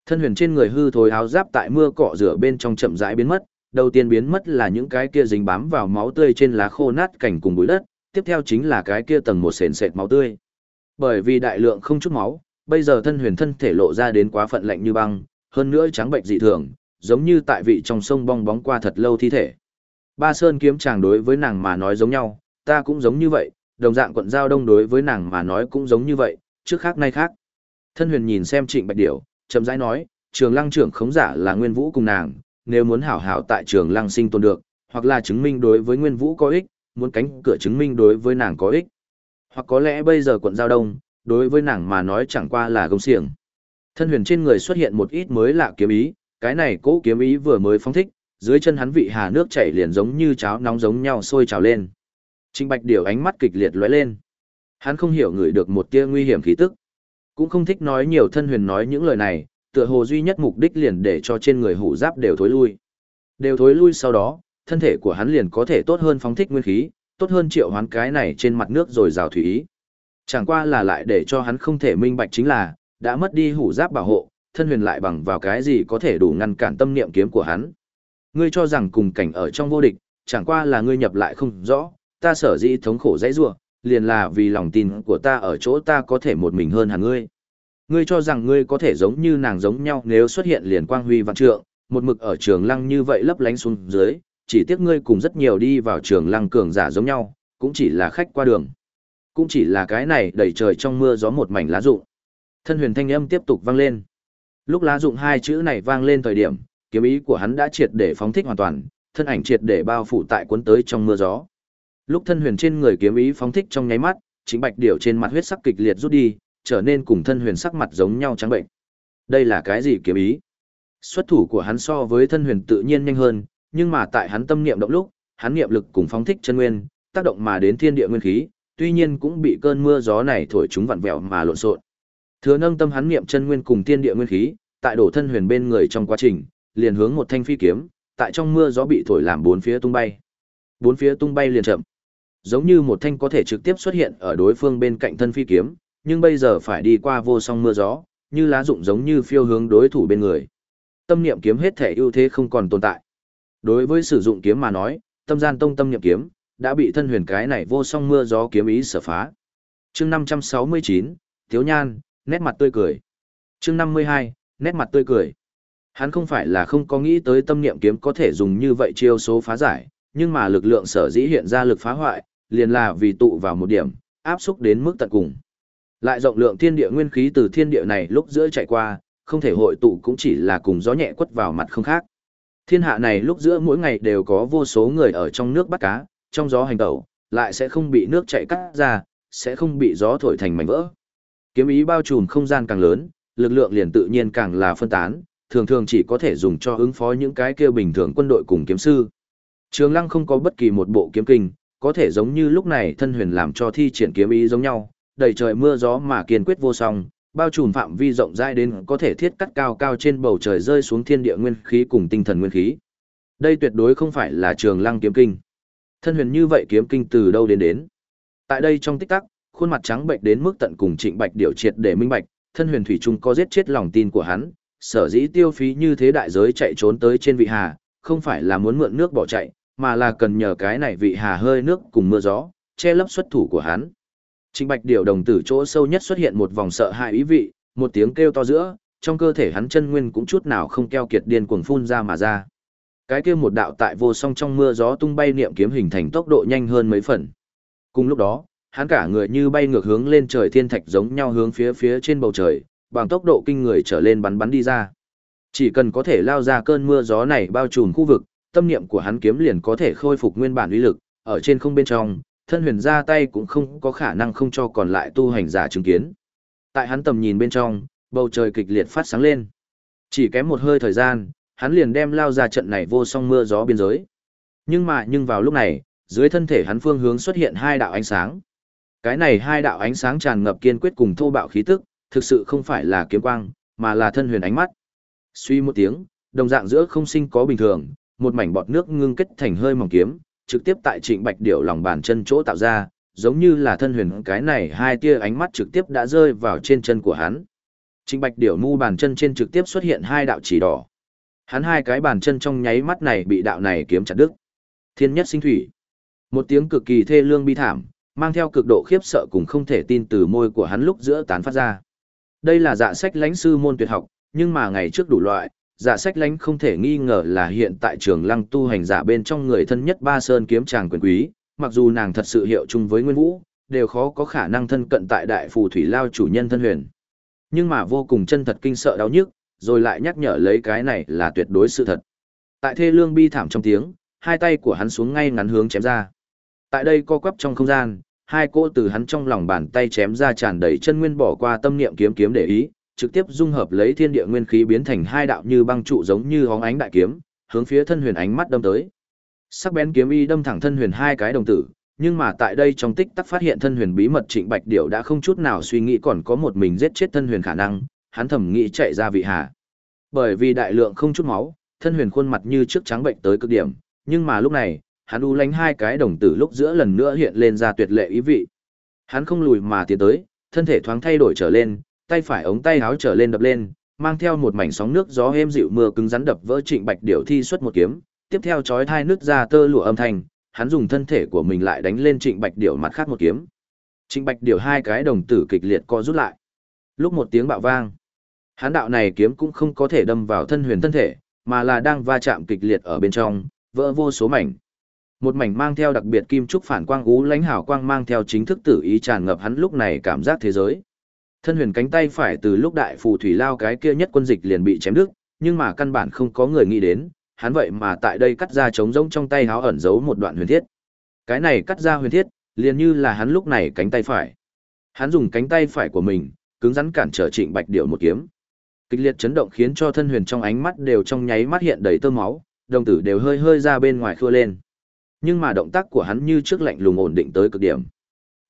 Thân huyền trên người hư thối áo giáp tại mưa cọ rửa bên trong chậm rãi biến mất, đầu tiên biến mất là những cái kia dính bám vào máu tươi trên lá khô nát cảnh cùng bụi đất, tiếp theo chính là cái kia tầng một sền sệt máu tươi. Bởi vì đại lượng không chút máu, bây giờ thân huyền thân thể lộ ra đến quá phận lạnh như băng, hơn nữa trắng bệnh dị thường, giống như tại vị trong sông bong bóng qua thật lâu thi thể. Ba Sơn kiếm chàng đối với nàng mà nói giống nhau, ta cũng giống như vậy, đồng dạng quận giao đông đối với nàng mà nói cũng giống như vậy, trước khác nay khác. Thân huyền nhìn xem trịnh bạch điểu, chậm rãi nói, trường lăng trưởng khống giả là nguyên vũ cùng nàng, nếu muốn hảo hảo tại trường lăng sinh tồn được, hoặc là chứng minh đối với nguyên vũ có ích, muốn cánh cửa chứng minh đối với nàng có ích. Hoặc có lẽ bây giờ quận giao đông, đối với nàng mà nói chẳng qua là gông xiềng. Thân huyền trên người xuất hiện một ít mới lạ kiếm ý, cái này cố kiếm ý vừa mới phóng thích, dưới chân hắn vị hà nước chảy liền giống như cháo nóng giống nhau sôi trào lên. Trình Bạch Điều ánh mắt kịch liệt lóe lên. Hắn không hiểu người được một tia nguy hiểm khí tức. Cũng không thích nói nhiều thân huyền nói những lời này, tựa hồ duy nhất mục đích liền để cho trên người hủ giáp đều thối lui. Đều thối lui sau đó, thân thể của hắn liền có thể tốt hơn phóng thích nguyên khí, tốt hơn triệu hoán cái này trên mặt nước rồi rào thủy ý. Chẳng qua là lại để cho hắn không thể minh bạch chính là, đã mất đi hủ giáp bảo hộ, thân huyền lại bằng vào cái gì có thể đủ ngăn cản tâm niệm kiếm của hắn. Ngươi cho rằng cùng cảnh ở trong vô địch, chẳng qua là ngươi nhập lại không rõ, ta sở dĩ thống khổ dãy rủa, liền là vì lòng tin của ta ở chỗ ta có thể một mình hơn hẳn ngươi. Ngươi cho rằng ngươi có thể giống như nàng giống nhau nếu xuất hiện liền quang huy vạn trượng, một mực ở trường lăng như vậy lấp lánh xuống dưới, chỉ tiếc ngươi cùng rất nhiều đi vào trường lăng cường giả giống nhau, cũng chỉ là khách qua đường. Cũng chỉ là cái này đầy trời trong mưa gió một mảnh lá rụng. Thân huyền thanh âm tiếp tục vang lên. Lúc lá rụng hai chữ này vang lên thời điểm, kiếm ý của hắn đã triệt để phóng thích hoàn toàn, thân ảnh triệt để bao phủ tại cuốn tới trong mưa gió. Lúc thân huyền trên người kiếm ý phóng thích trong nháy mắt, chính bạch điểu trên mặt huyết sắc kịch liệt rút đi, trở nên cùng thân huyền sắc mặt giống nhau trắng bệnh. Đây là cái gì kiếm ý? Xuất thủ của hắn so với thân huyền tự nhiên nhanh hơn, nhưng mà tại hắn tâm niệm động lúc, hắn niệm lực cùng phóng thích chân nguyên, tác động mà đến thiên địa nguyên khí, tuy nhiên cũng bị cơn mưa gió này thổi chúng vặn vẹo mà lộn xộn. Thừa nâng tâm hắn niệm chân nguyên cùng thiên địa nguyên khí, tại đổ thân huyền bên người trong quá trình, liền hướng một thanh phi kiếm, tại trong mưa gió bị thổi làm bốn phía tung bay. Bốn phía tung bay liền chậm. Giống như một thanh có thể trực tiếp xuất hiện ở đối phương bên cạnh thân phi kiếm, nhưng bây giờ phải đi qua vô song mưa gió, như lá rụng giống như phiêu hướng đối thủ bên người. Tâm niệm kiếm hết thể ưu thế không còn tồn tại. Đối với sử dụng kiếm mà nói, tâm gian tông tâm niệm kiếm đã bị thân huyền cái này vô song mưa gió kiếm ý sở phá. Chương 569, Tiếu Nhan, nét mặt tươi cười. Chương 52, nét mặt tươi cười. Hắn không phải là không có nghĩ tới tâm niệm kiếm có thể dùng như vậy chiêu số phá giải, nhưng mà lực lượng sở dĩ hiện ra lực phá hoại, liền là vì tụ vào một điểm, áp xúc đến mức tận cùng. Lại rộng lượng thiên địa nguyên khí từ thiên địa này lúc giữa chạy qua, không thể hội tụ cũng chỉ là cùng gió nhẹ quất vào mặt không khác. Thiên hạ này lúc giữa mỗi ngày đều có vô số người ở trong nước bắt cá, trong gió hành tẩu, lại sẽ không bị nước chạy cắt ra, sẽ không bị gió thổi thành mảnh vỡ. Kiếm ý bao trùm không gian càng lớn, lực lượng liền tự nhiên càng là phân tán, thường thường chỉ có thể dùng cho ứng phó những cái kia bình thường quân đội cùng kiếm sư. Trường Lăng không có bất kỳ một bộ kiếm kinh, có thể giống như lúc này thân huyền làm cho thi triển kiếm ý giống nhau, đầy trời mưa gió mà kiên quyết vô song, bao trùm phạm vi rộng rãi đến có thể thiết cắt cao cao trên bầu trời rơi xuống thiên địa nguyên khí cùng tinh thần nguyên khí. Đây tuyệt đối không phải là Trường Lăng kiếm kinh. Thân huyền như vậy kiếm kinh từ đâu đến đến? Tại đây trong tích tắc, khuôn mặt trắng bệnh đến mức tận cùng Trịnh Bạch điều triệt để minh bạch, thân huyền thủy trung có giết chết lòng tin của hắn, sở dĩ tiêu phí như thế đại giới chạy trốn tới trên vị hà, không phải là muốn mượn nước bỏ chạy, mà là cần nhờ cái này vị hà hơi nước cùng mưa gió, che lấp xuất thủ của hắn. Trịnh Bạch điều đồng tử chỗ sâu nhất xuất hiện một vòng sợ hãi ý vị, một tiếng kêu to giữa, trong cơ thể hắn chân nguyên cũng chút nào không keo kiệt điên cuồng phun ra mà ra. Cái kia một đạo tại vô song trong mưa gió tung bay niệm kiếm hình thành tốc độ nhanh hơn mấy phần. Cùng lúc đó, hắn cả người như bay ngược hướng lên trời thiên thạch giống nhau hướng phía phía trên bầu trời, bằng tốc độ kinh người trở lên bắn bắn đi ra. Chỉ cần có thể lao ra cơn mưa gió này bao trùm khu vực, tâm niệm của hắn kiếm liền có thể khôi phục nguyên bản uy lực, ở trên không bên trong, thân huyền ra tay cũng không có khả năng không cho còn lại tu hành giả chứng kiến. Tại hắn tầm nhìn bên trong, bầu trời kịch liệt phát sáng lên. Chỉ kém một hơi thời gian, hắn liền đem lao ra trận này vô song mưa gió biên giới. Nhưng mà nhưng vào lúc này, dưới thân thể hắn phương hướng xuất hiện hai đạo ánh sáng. Cái này hai đạo ánh sáng tràn ngập kiên quyết cùng thô bạo khí tức, thực sự không phải là kiếm quang, mà là thân huyền ánh mắt. Suy một tiếng, đồng dạng giữa không sinh có bình thường, một mảnh bọt nước ngưng kết thành hơi mỏng kiếm, trực tiếp tại Trịnh Bạch Điểu lòng bàn chân chỗ tạo ra, giống như là thân huyền cái này hai tia ánh mắt trực tiếp đã rơi vào trên chân của hắn. Trịnh Bạch Điểu mu bàn chân trên trực tiếp xuất hiện hai đạo chỉ đỏ. Hắn hai cái bàn chân trong nháy mắt này bị đạo này kiếm chặt đứt. Thiên nhất sinh thủy. Một tiếng cực kỳ thê lương bi thảm, mang theo cực độ khiếp sợ cùng không thể tin từ môi của hắn lúc giữa tán phát ra. Đây là dạ sách lãnh sư môn tuyệt học, nhưng mà ngày trước đủ loại, dạ sách lãnh không thể nghi ngờ là hiện tại trường lăng tu hành giả bên trong người thân nhất ba sơn kiếm tràng quyền quý, mặc dù nàng thật sự hiệu chung với Nguyên Vũ, đều khó có khả năng thân cận tại đại phù thủy lao chủ nhân thân huyền. Nhưng mà vô cùng chân thật kinh sợ đau nhức, rồi lại nhắc nhở lấy cái này là tuyệt đối sự thật. Tại thê lương bi thảm trong tiếng, hai tay của hắn xuống ngay ngắn hướng chém ra. Tại đây co quắp trong không gian, hai cỗ từ hắn trong lòng bàn tay chém ra tràn đầy chân nguyên bỏ qua tâm niệm kiếm kiếm để ý, trực tiếp dung hợp lấy thiên địa nguyên khí biến thành hai đạo như băng trụ giống như hóng ánh đại kiếm, hướng phía thân huyền ánh mắt đâm tới. Sắc bén kiếm y đâm thẳng thân huyền hai cái đồng tử, nhưng mà tại đây trong tích tắc phát hiện thân huyền bí mật Trịnh Bạch Điểu đã không chút nào suy nghĩ còn có một mình giết chết thân huyền khả năng, hắn thầm nghĩ chạy ra vị hạ. Bởi vì đại lượng không chút máu, thân huyền khuôn mặt như trước trắng bệnh tới cực điểm, nhưng mà lúc này, hắn u lánh hai cái đồng tử lúc giữa lần nữa hiện lên ra tuyệt lệ ý vị. Hắn không lùi mà tiến tới, thân thể thoáng thay đổi trở lên, tay phải ống tay áo trở lên đập lên, mang theo một mảnh sóng nước gió êm dịu mưa cứng rắn đập vỡ Trịnh Bạch Điểu thi xuất một kiếm, tiếp theo chói thai nước ra tơ lụa âm thanh, hắn dùng thân thể của mình lại đánh lên Trịnh Bạch Điểu mặt khác một kiếm. Trịnh Bạch Điểu hai cái đồng tử kịch liệt co rút lại. Lúc một tiếng bạo vang, hắn đạo này kiếm cũng không có thể đâm vào thân huyền thân thể, mà là đang va chạm kịch liệt ở bên trong, vỡ vô số mảnh. Một mảnh mang theo đặc biệt kim trúc phản quang ú lãnh hảo quang mang theo chính thức tử ý tràn ngập hắn lúc này cảm giác thế giới. Thân huyền cánh tay phải từ lúc đại phù thủy lao cái kia nhất quân dịch liền bị chém đứt, nhưng mà căn bản không có người nghĩ đến, hắn vậy mà tại đây cắt ra trống rỗng trong tay háo ẩn giấu một đoạn huyền thiết. Cái này cắt ra huyền thiết, liền như là hắn lúc này cánh tay phải. Hắn dùng cánh tay phải của mình, cứng rắn cản trở Trịnh Bạch Điểu một kiếm. Kịch liệt chấn động khiến cho thân huyền trong ánh mắt đều trong nháy mắt hiện đầy tơ máu, đồng tử đều hơi hơi ra bên ngoài khưa lên. Nhưng mà động tác của hắn như trước lạnh lùng ổn định tới cực điểm.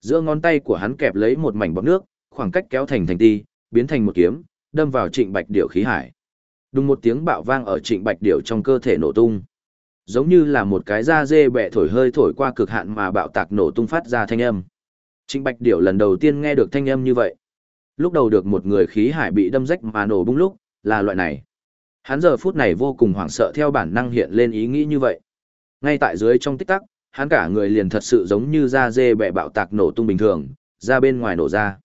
Giữa ngón tay của hắn kẹp lấy một mảnh bọt nước, khoảng cách kéo thành thành ti, biến thành một kiếm, đâm vào Trịnh Bạch Điểu khí hải. Đùng một tiếng bạo vang ở Trịnh Bạch Điểu trong cơ thể nổ tung. Giống như là một cái da dê bẹ thổi hơi thổi qua cực hạn mà bạo tạc nổ tung phát ra thanh âm. Trịnh Bạch Điểu lần đầu tiên nghe được thanh âm như vậy. Lúc đầu được một người khí hải bị đâm rách mà nổ bung lúc, là loại này. Hắn giờ phút này vô cùng hoảng sợ theo bản năng hiện lên ý nghĩ như vậy. Ngay tại dưới trong tích tắc, hắn cả người liền thật sự giống như da dê bẹ bạo tạc nổ tung bình thường, ra bên ngoài nổ ra.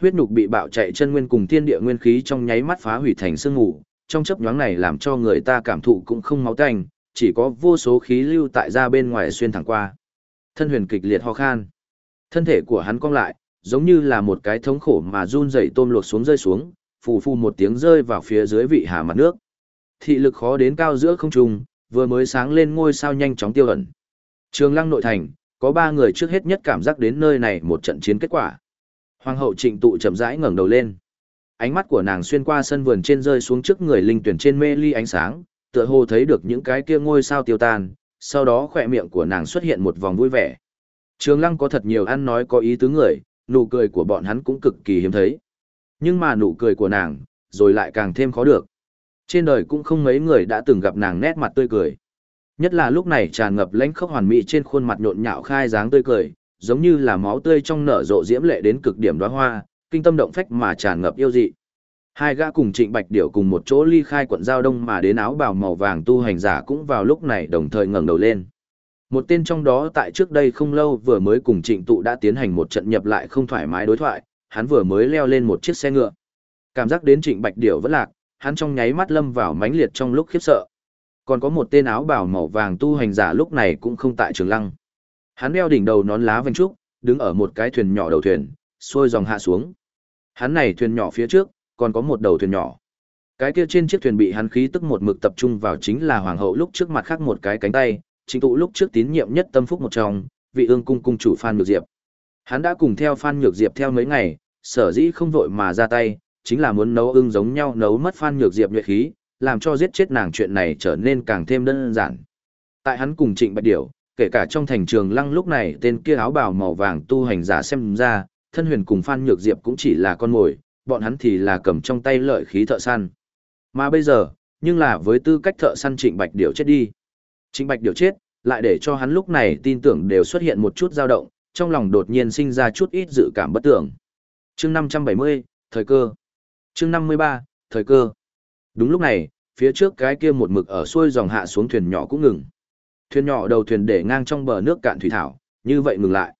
Huyết nhục bị bạo chạy chân nguyên cùng thiên địa nguyên khí trong nháy mắt phá hủy thành sương mù, trong chấp nhoáng này làm cho người ta cảm thụ cũng không máu tanh, chỉ có vô số khí lưu tại ra bên ngoài xuyên thẳng qua. Thân huyền kịch liệt ho khan. Thân thể của hắn cong lại, giống như là một cái thống khổ mà run rẩy tôm luộc xuống rơi xuống, phù phù một tiếng rơi vào phía dưới vị hà mặt nước. Thị lực khó đến cao giữa không trung, vừa mới sáng lên ngôi sao nhanh chóng tiêu ẩn. Trường Lăng nội thành, có ba người trước hết nhất cảm giác đến nơi này một trận chiến kết quả. Hoàng hậu Trịnh tụ chậm rãi ngẩng đầu lên. Ánh mắt của nàng xuyên qua sân vườn trên rơi xuống trước người linh tuyển trên mê ly ánh sáng, tựa hồ thấy được những cái kia ngôi sao tiêu tan, sau đó khỏe miệng của nàng xuất hiện một vòng vui vẻ. Trường Lăng có thật nhiều ăn nói có ý tứ người, nụ cười của bọn hắn cũng cực kỳ hiếm thấy. Nhưng mà nụ cười của nàng, rồi lại càng thêm khó được. Trên đời cũng không mấy người đã từng gặp nàng nét mặt tươi cười. Nhất là lúc này tràn ngập lãnh khốc hoàn mỹ trên khuôn mặt nhộn nhạo khai dáng tươi cười, giống như là máu tươi trong nở rộ diễm lệ đến cực điểm đóa hoa, kinh tâm động phách mà tràn ngập yêu dị. Hai gã cùng Trịnh Bạch Điểu cùng một chỗ ly khai quận giao đông mà đến áo bào màu vàng tu hành giả cũng vào lúc này đồng thời ngẩng đầu lên. Một tên trong đó tại trước đây không lâu vừa mới cùng Trịnh Tụ đã tiến hành một trận nhập lại không thoải mái đối thoại, hắn vừa mới leo lên một chiếc xe ngựa. Cảm giác đến Trịnh Bạch Điểu vẫn lạc, hắn trong nháy mắt lâm vào mãnh liệt trong lúc khiếp sợ. Còn có một tên áo bào màu vàng tu hành giả lúc này cũng không tại trường lăng. Hắn đeo đỉnh đầu nón lá vành trúc, đứng ở một cái thuyền nhỏ đầu thuyền, xuôi dòng hạ xuống. Hắn này thuyền nhỏ phía trước, còn có một đầu thuyền nhỏ. Cái kia trên chiếc thuyền bị hắn khí tức một mực tập trung vào chính là hoàng hậu lúc trước mặt khác một cái cánh tay, chính tụ lúc trước tín nhiệm nhất tâm phúc một trong, vị ương cung cung chủ Phan Nhược Diệp. Hắn đã cùng theo Phan Nhược Diệp theo mấy ngày, sở dĩ không vội mà ra tay, chính là muốn nấu ưng giống nhau nấu mất Phan Nhược Diệp nhuệ khí, làm cho giết chết nàng chuyện này trở nên càng thêm đơn giản. Tại hắn cùng Trịnh Bạch Điểu, kể cả trong thành trường lăng lúc này tên kia áo bào màu vàng tu hành giả xem ra, thân huyền cùng Phan Nhược Diệp cũng chỉ là con mồi, bọn hắn thì là cầm trong tay lợi khí thợ săn. Mà bây giờ, nhưng là với tư cách thợ săn Trịnh Bạch Điểu chết đi. Trịnh Bạch Điểu chết, lại để cho hắn lúc này tin tưởng đều xuất hiện một chút dao động, trong lòng đột nhiên sinh ra chút ít dự cảm bất tưởng. Chương 570, thời cơ. Chương 53, thời cơ. Đúng lúc này, phía trước cái kia một mực ở xuôi dòng hạ xuống thuyền nhỏ cũng ngừng. Thuyền nhỏ đầu thuyền để ngang trong bờ nước cạn thủy thảo, như vậy ngừng lại.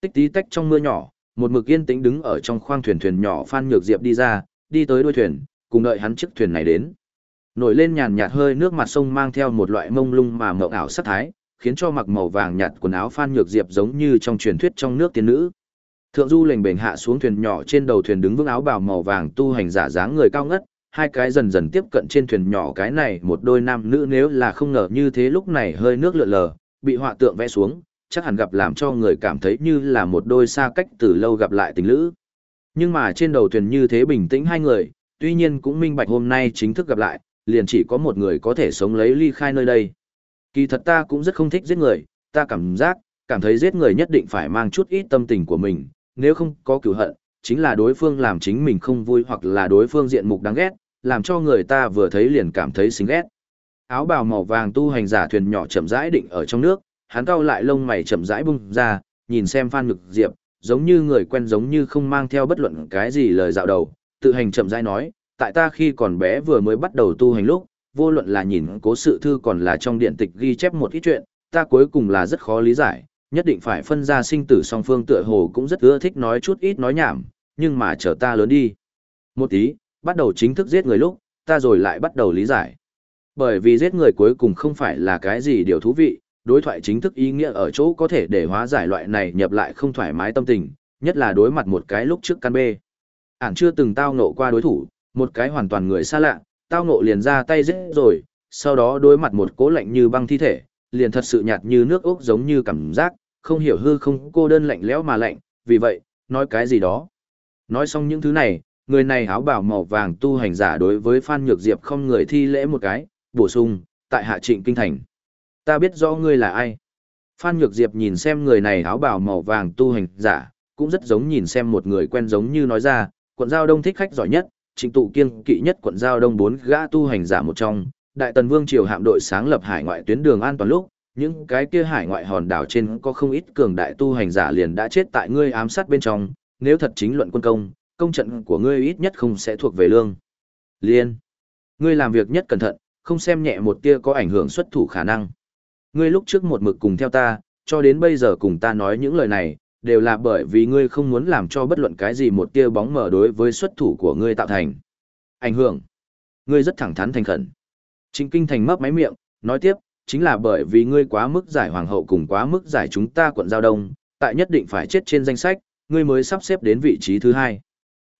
Tích tí tách trong mưa nhỏ, một mực yên tĩnh đứng ở trong khoang thuyền thuyền nhỏ Phan Nhược Diệp đi ra, đi tới đuôi thuyền, cùng đợi hắn chiếc thuyền này đến. Nổi lên nhàn nhạt hơi nước mặt sông mang theo một loại mông lung mà mộng ảo sắc thái, khiến cho mặc màu vàng nhạt quần áo Phan Nhược Diệp giống như trong truyền thuyết trong nước tiên nữ. Thượng du lệnh bềnh hạ xuống thuyền nhỏ trên đầu thuyền đứng vững áo bào màu vàng tu hành giả dáng người cao ngất, hai cái dần dần tiếp cận trên thuyền nhỏ cái này một đôi nam nữ nếu là không ngờ như thế lúc này hơi nước lượn lờ, bị họa tượng vẽ xuống, chắc hẳn gặp làm cho người cảm thấy như là một đôi xa cách từ lâu gặp lại tình lữ. Nhưng mà trên đầu thuyền như thế bình tĩnh hai người, tuy nhiên cũng minh bạch hôm nay chính thức gặp lại, liền chỉ có một người có thể sống lấy ly khai nơi đây. Kỳ thật ta cũng rất không thích giết người, ta cảm giác, cảm thấy giết người nhất định phải mang chút ít tâm tình của mình, nếu không có cửu hận, chính là đối phương làm chính mình không vui hoặc là đối phương diện mục đáng ghét, làm cho người ta vừa thấy liền cảm thấy xinh ghét. Áo bào màu vàng tu hành giả thuyền nhỏ chậm rãi định ở trong nước, hắn cau lại lông mày chậm rãi bung ra, nhìn xem Phan Ngực Diệp, giống như người quen giống như không mang theo bất luận cái gì lời dạo đầu, tự hành chậm rãi nói, tại ta khi còn bé vừa mới bắt đầu tu hành lúc, vô luận là nhìn cố sự thư còn là trong điện tịch ghi chép một ít chuyện, ta cuối cùng là rất khó lý giải, nhất định phải phân ra sinh tử song phương tựa hồ cũng rất ưa thích nói chút ít nói nhảm, nhưng mà chờ ta lớn đi. Một tí, bắt đầu chính thức giết người lúc, ta rồi lại bắt đầu lý giải. Bởi vì giết người cuối cùng không phải là cái gì điều thú vị, đối thoại chính thức ý nghĩa ở chỗ có thể để hóa giải loại này nhập lại không thoải mái tâm tình, nhất là đối mặt một cái lúc trước căn bê. Ản chưa từng tao ngộ qua đối thủ, một cái hoàn toàn người xa lạ, tao ngộ liền ra tay giết rồi, sau đó đối mặt một cố lạnh như băng thi thể, liền thật sự nhạt như nước ốc giống như cảm giác, không hiểu hư không cô đơn lạnh lẽo mà lạnh, vì vậy, nói cái gì đó. Nói xong những thứ này, người này áo bào màu vàng tu hành giả đối với Phan Nhược Diệp không người thi lễ một cái, bổ sung, tại hạ trịnh kinh thành. Ta biết rõ ngươi là ai. Phan Nhược Diệp nhìn xem người này áo bào màu vàng tu hành giả, cũng rất giống nhìn xem một người quen giống như nói ra, quận giao đông thích khách giỏi nhất, trịnh tụ kiên kỵ nhất quận giao đông bốn gã tu hành giả một trong, đại tần vương triều hạm đội sáng lập hải ngoại tuyến đường an toàn lúc, những cái kia hải ngoại hòn đảo trên có không ít cường đại tu hành giả liền đã chết tại ngươi ám sát bên trong, nếu thật chính luận quân công, công trận của ngươi ít nhất không sẽ thuộc về lương. Liên, ngươi làm việc nhất cẩn thận, không xem nhẹ một tia có ảnh hưởng xuất thủ khả năng. Ngươi lúc trước một mực cùng theo ta, cho đến bây giờ cùng ta nói những lời này, đều là bởi vì ngươi không muốn làm cho bất luận cái gì một tia bóng mở đối với xuất thủ của ngươi tạo thành. Ảnh hưởng. Ngươi rất thẳng thắn thành khẩn. Trịnh Kinh Thành mấp máy miệng, nói tiếp, chính là bởi vì ngươi quá mức giải hoàng hậu cùng quá mức giải chúng ta quận giao đông, tại nhất định phải chết trên danh sách, ngươi mới sắp xếp đến vị trí thứ hai.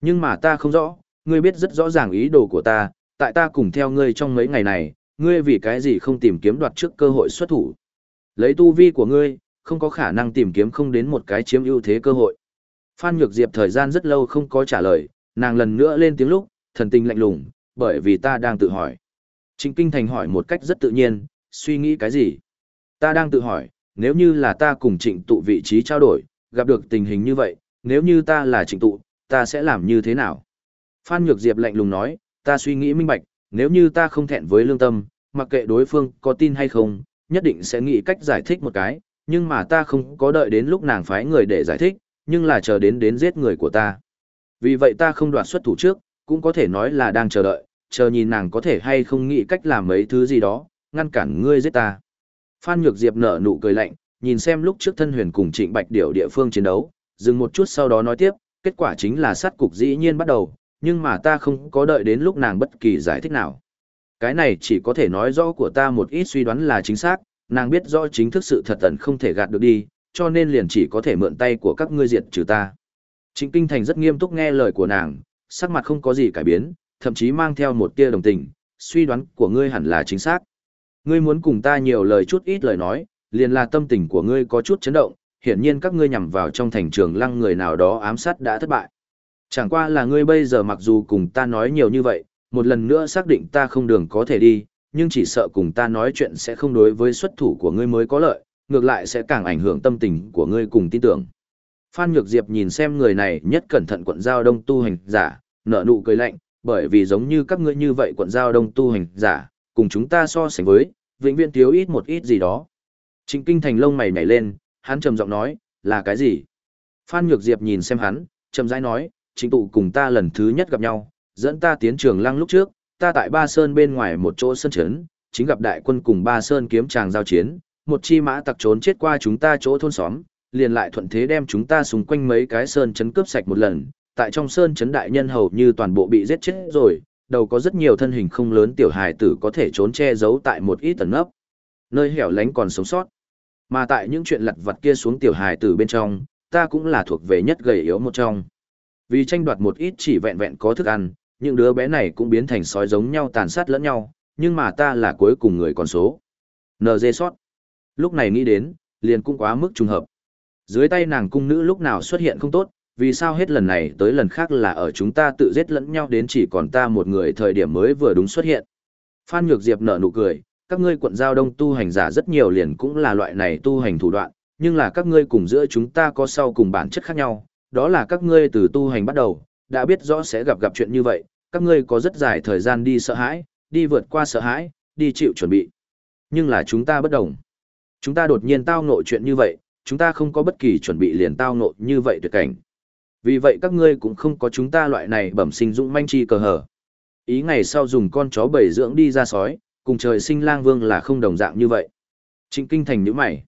Nhưng mà ta không rõ, ngươi biết rất rõ ràng ý đồ của ta, tại ta cùng theo ngươi trong mấy ngày này, ngươi vì cái gì không tìm kiếm đoạt trước cơ hội xuất thủ. Lấy tu vi của ngươi, không có khả năng tìm kiếm không đến một cái chiếm ưu thế cơ hội. Phan Nhược Diệp thời gian rất lâu không có trả lời, nàng lần nữa lên tiếng lúc, thần tình lạnh lùng, bởi vì ta đang tự hỏi. Trịnh Kinh Thành hỏi một cách rất tự nhiên, suy nghĩ cái gì? Ta đang tự hỏi, nếu như là ta cùng trịnh tụ vị trí trao đổi, gặp được tình hình như vậy, nếu như ta là trịnh tụ, ta sẽ làm như thế nào? Phan Nhược Diệp lạnh lùng nói, ta suy nghĩ minh bạch, nếu như ta không thẹn với lương tâm, mặc kệ đối phương có tin hay không, nhất định sẽ nghĩ cách giải thích một cái, nhưng mà ta không có đợi đến lúc nàng phái người để giải thích, nhưng là chờ đến đến giết người của ta. Vì vậy ta không đoạt xuất thủ trước, cũng có thể nói là đang chờ đợi, chờ nhìn nàng có thể hay không nghĩ cách làm mấy thứ gì đó, ngăn cản ngươi giết ta. Phan Nhược Diệp nở nụ cười lạnh, nhìn xem lúc trước thân huyền cùng Trịnh Bạch Điểu địa phương chiến đấu, dừng một chút sau đó nói tiếp, kết quả chính là sát cục dĩ nhiên bắt đầu, nhưng mà ta không có đợi đến lúc nàng bất kỳ giải thích nào. Cái này chỉ có thể nói rõ của ta một ít suy đoán là chính xác, nàng biết rõ chính thức sự thật ẩn không thể gạt được đi, cho nên liền chỉ có thể mượn tay của các ngươi diệt trừ ta. Trịnh Kinh Thành rất nghiêm túc nghe lời của nàng, sắc mặt không có gì cải biến, thậm chí mang theo một tia đồng tình, suy đoán của ngươi hẳn là chính xác. Ngươi muốn cùng ta nhiều lời chút ít lời nói, liền là tâm tình của ngươi có chút chấn động, hiển nhiên các ngươi nhằm vào trong thành trường lăng người nào đó ám sát đã thất bại. Chẳng qua là ngươi bây giờ mặc dù cùng ta nói nhiều như vậy, một lần nữa xác định ta không đường có thể đi, nhưng chỉ sợ cùng ta nói chuyện sẽ không đối với xuất thủ của ngươi mới có lợi, ngược lại sẽ càng ảnh hưởng tâm tình của ngươi cùng tin tưởng. Phan Nhược Diệp nhìn xem người này nhất cẩn thận quận giao đông tu hành giả, nở nụ cười lạnh, bởi vì giống như các ngươi như vậy quận giao đông tu hành giả, cùng chúng ta so sánh với, vĩnh viễn thiếu ít một ít gì đó. Trịnh Kinh Thành lông mày nhảy lên, hắn trầm giọng nói, là cái gì? Phan Nhược Diệp nhìn xem hắn, trầm rãi nói, chính tụ cùng ta lần thứ nhất gặp nhau, dẫn ta tiến trường lăng lúc trước, ta tại Ba Sơn bên ngoài một chỗ sân trấn, chính gặp đại quân cùng Ba Sơn kiếm tràng giao chiến, một chi mã tặc trốn chết qua chúng ta chỗ thôn xóm, liền lại thuận thế đem chúng ta xung quanh mấy cái sơn trấn cướp sạch một lần, tại trong sơn trấn đại nhân hầu như toàn bộ bị giết chết rồi, đầu có rất nhiều thân hình không lớn tiểu hài tử có thể trốn che giấu tại một ít tầng ấp, nơi hẻo lánh còn sống sót. Mà tại những chuyện lặt vặt kia xuống tiểu hài từ bên trong, ta cũng là thuộc về nhất gầy yếu một trong. Vì tranh đoạt một ít chỉ vẹn vẹn có thức ăn, những đứa bé này cũng biến thành sói giống nhau tàn sát lẫn nhau, nhưng mà ta là cuối cùng người còn số. NG sót. Lúc này nghĩ đến, liền cũng quá mức trùng hợp. Dưới tay nàng cung nữ lúc nào xuất hiện không tốt, vì sao hết lần này tới lần khác là ở chúng ta tự giết lẫn nhau đến chỉ còn ta một người thời điểm mới vừa đúng xuất hiện. Phan Nhược Diệp nở nụ cười, các ngươi quận giao đông tu hành giả rất nhiều liền cũng là loại này tu hành thủ đoạn, nhưng là các ngươi cùng giữa chúng ta có sau cùng bản chất khác nhau, đó là các ngươi từ tu hành bắt đầu, đã biết rõ sẽ gặp gặp chuyện như vậy, các ngươi có rất dài thời gian đi sợ hãi, đi vượt qua sợ hãi, đi chịu chuẩn bị. Nhưng là chúng ta bất đồng. Chúng ta đột nhiên tao ngộ chuyện như vậy, chúng ta không có bất kỳ chuẩn bị liền tao ngộ như vậy tuyệt cảnh. Vì vậy các ngươi cũng không có chúng ta loại này bẩm sinh dũng manh chi cờ hở. Ý ngày sau dùng con chó bầy dưỡng đi ra sói, cùng trời sinh lang vương là không đồng dạng như vậy. Trịnh kinh thành nhíu mày.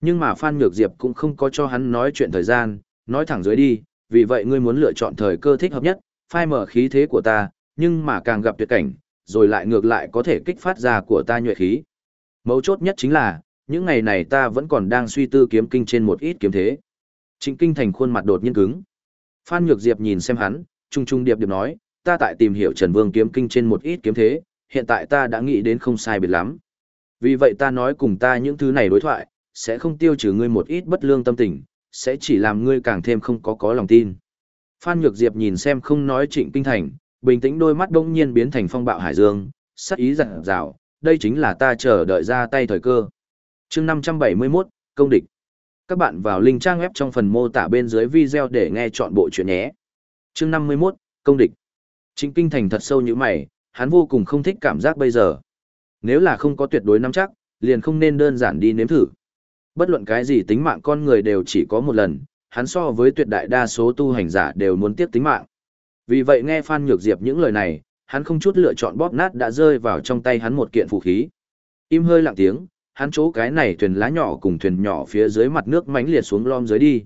Nhưng mà Phan Nhược Diệp cũng không có cho hắn nói chuyện thời gian, nói thẳng dưới đi, vì vậy ngươi muốn lựa chọn thời cơ thích hợp nhất, phai mở khí thế của ta, nhưng mà càng gặp tuyệt cảnh, rồi lại ngược lại có thể kích phát ra của ta nhuệ khí. Mấu chốt nhất chính là, những ngày này ta vẫn còn đang suy tư kiếm kinh trên một ít kiếm thế. Trịnh kinh thành khuôn mặt đột nhiên cứng. Phan Nhược Diệp nhìn xem hắn, trung trung điệp điệp nói, ta tại tìm hiểu Trần Vương kiếm kinh trên một ít kiếm thế, hiện tại ta đã nghĩ đến không sai biệt lắm. Vì vậy ta nói cùng ta những thứ này đối thoại, sẽ không tiêu trừ ngươi một ít bất lương tâm tình, sẽ chỉ làm ngươi càng thêm không có có lòng tin. Phan Nhược Diệp nhìn xem không nói Trịnh Kinh Thành, bình tĩnh đôi mắt đông nhiên biến thành phong bạo hải dương, sắc ý dặn rào, đây chính là ta chờ đợi ra tay thời cơ. chương 571, công địch. Các bạn vào link trang web trong phần mô tả bên dưới video để nghe chọn bộ chuyện nhé. chương 51, công địch. Trịnh Kinh Thành thật sâu như mày, hắn vô cùng không thích cảm giác bây giờ. Nếu là không có tuyệt đối nắm chắc, liền không nên đơn giản đi nếm thử. Bất luận cái gì tính mạng con người đều chỉ có một lần, hắn so với tuyệt đại đa số tu hành giả đều muốn tiếp tính mạng. Vì vậy nghe Phan Nhược Diệp những lời này, hắn không chút lựa chọn bóp nát đã rơi vào trong tay hắn một kiện phù khí. Im hơi lặng tiếng, hắn chỗ cái này thuyền lá nhỏ cùng thuyền nhỏ phía dưới mặt nước mãnh liệt xuống lom dưới đi.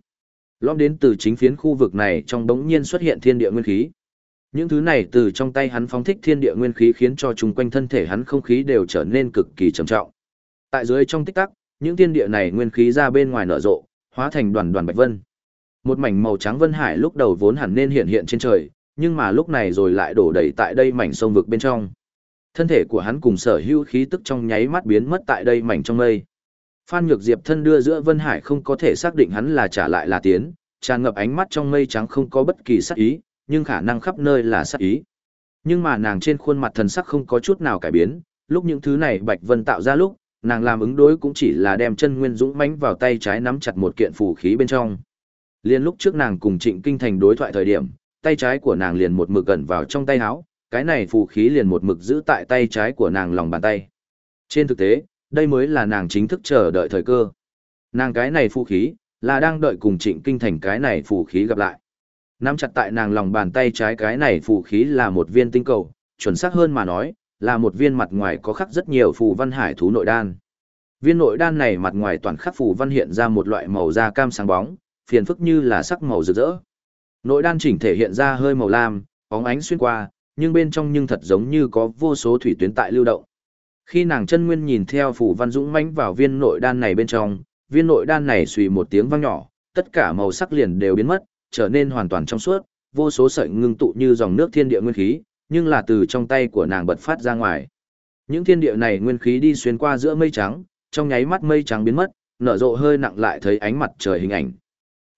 Lom đến từ chính phiến khu vực này trong đống nhiên xuất hiện thiên địa nguyên khí. Những thứ này từ trong tay hắn phóng thích thiên địa nguyên khí khiến cho chung quanh thân thể hắn không khí đều trở nên cực kỳ trầm trọng. Tại dưới trong tích tắc, những thiên địa này nguyên khí ra bên ngoài nở rộ, hóa thành đoàn đoàn bạch vân. Một mảnh màu trắng vân hải lúc đầu vốn hẳn nên hiện hiện trên trời, nhưng mà lúc này rồi lại đổ đầy tại đây mảnh sông vực bên trong. Thân thể của hắn cùng sở hữu khí tức trong nháy mắt biến mất tại đây mảnh trong mây. Phan Nhược Diệp thân đưa giữa Vân Hải không có thể xác định hắn là trả lại là tiến, tràn ngập ánh mắt trong mây trắng không có bất kỳ sắc ý, nhưng khả năng khắp nơi là sát ý. Nhưng mà nàng trên khuôn mặt thần sắc không có chút nào cải biến, lúc những thứ này Bạch Vân tạo ra lúc, nàng làm ứng đối cũng chỉ là đem chân nguyên dũng mãnh vào tay trái nắm chặt một kiện phù khí bên trong. Liên lúc trước nàng cùng Trịnh Kinh Thành đối thoại thời điểm, tay trái của nàng liền một mực gần vào trong tay áo, cái này phù khí liền một mực giữ tại tay trái của nàng lòng bàn tay. Trên thực tế, đây mới là nàng chính thức chờ đợi thời cơ. Nàng cái này phù khí, là đang đợi cùng Trịnh Kinh Thành cái này phù khí gặp lại. Nắm chặt tại nàng lòng bàn tay trái cái này phù khí là một viên tinh cầu, chuẩn xác hơn mà nói, là một viên mặt ngoài có khắc rất nhiều phù văn hải thú nội đan. Viên nội đan này mặt ngoài toàn khắc phù văn hiện ra một loại màu da cam sáng bóng, phiền phức như là sắc màu rực rỡ. Nội đan chỉnh thể hiện ra hơi màu lam, bóng ánh xuyên qua, nhưng bên trong nhưng thật giống như có vô số thủy tuyến tại lưu động. Khi nàng chân nguyên nhìn theo phù văn dũng mãnh vào viên nội đan này bên trong, viên nội đan này xùy một tiếng vang nhỏ, tất cả màu sắc liền đều biến mất, trở nên hoàn toàn trong suốt, vô số sợi ngưng tụ như dòng nước thiên địa nguyên khí, nhưng là từ trong tay của nàng bật phát ra ngoài. Những thiên địa này nguyên khí đi xuyên qua giữa mây trắng, trong nháy mắt mây trắng biến mất, nở rộ hơi nặng lại thấy ánh mặt trời hình ảnh.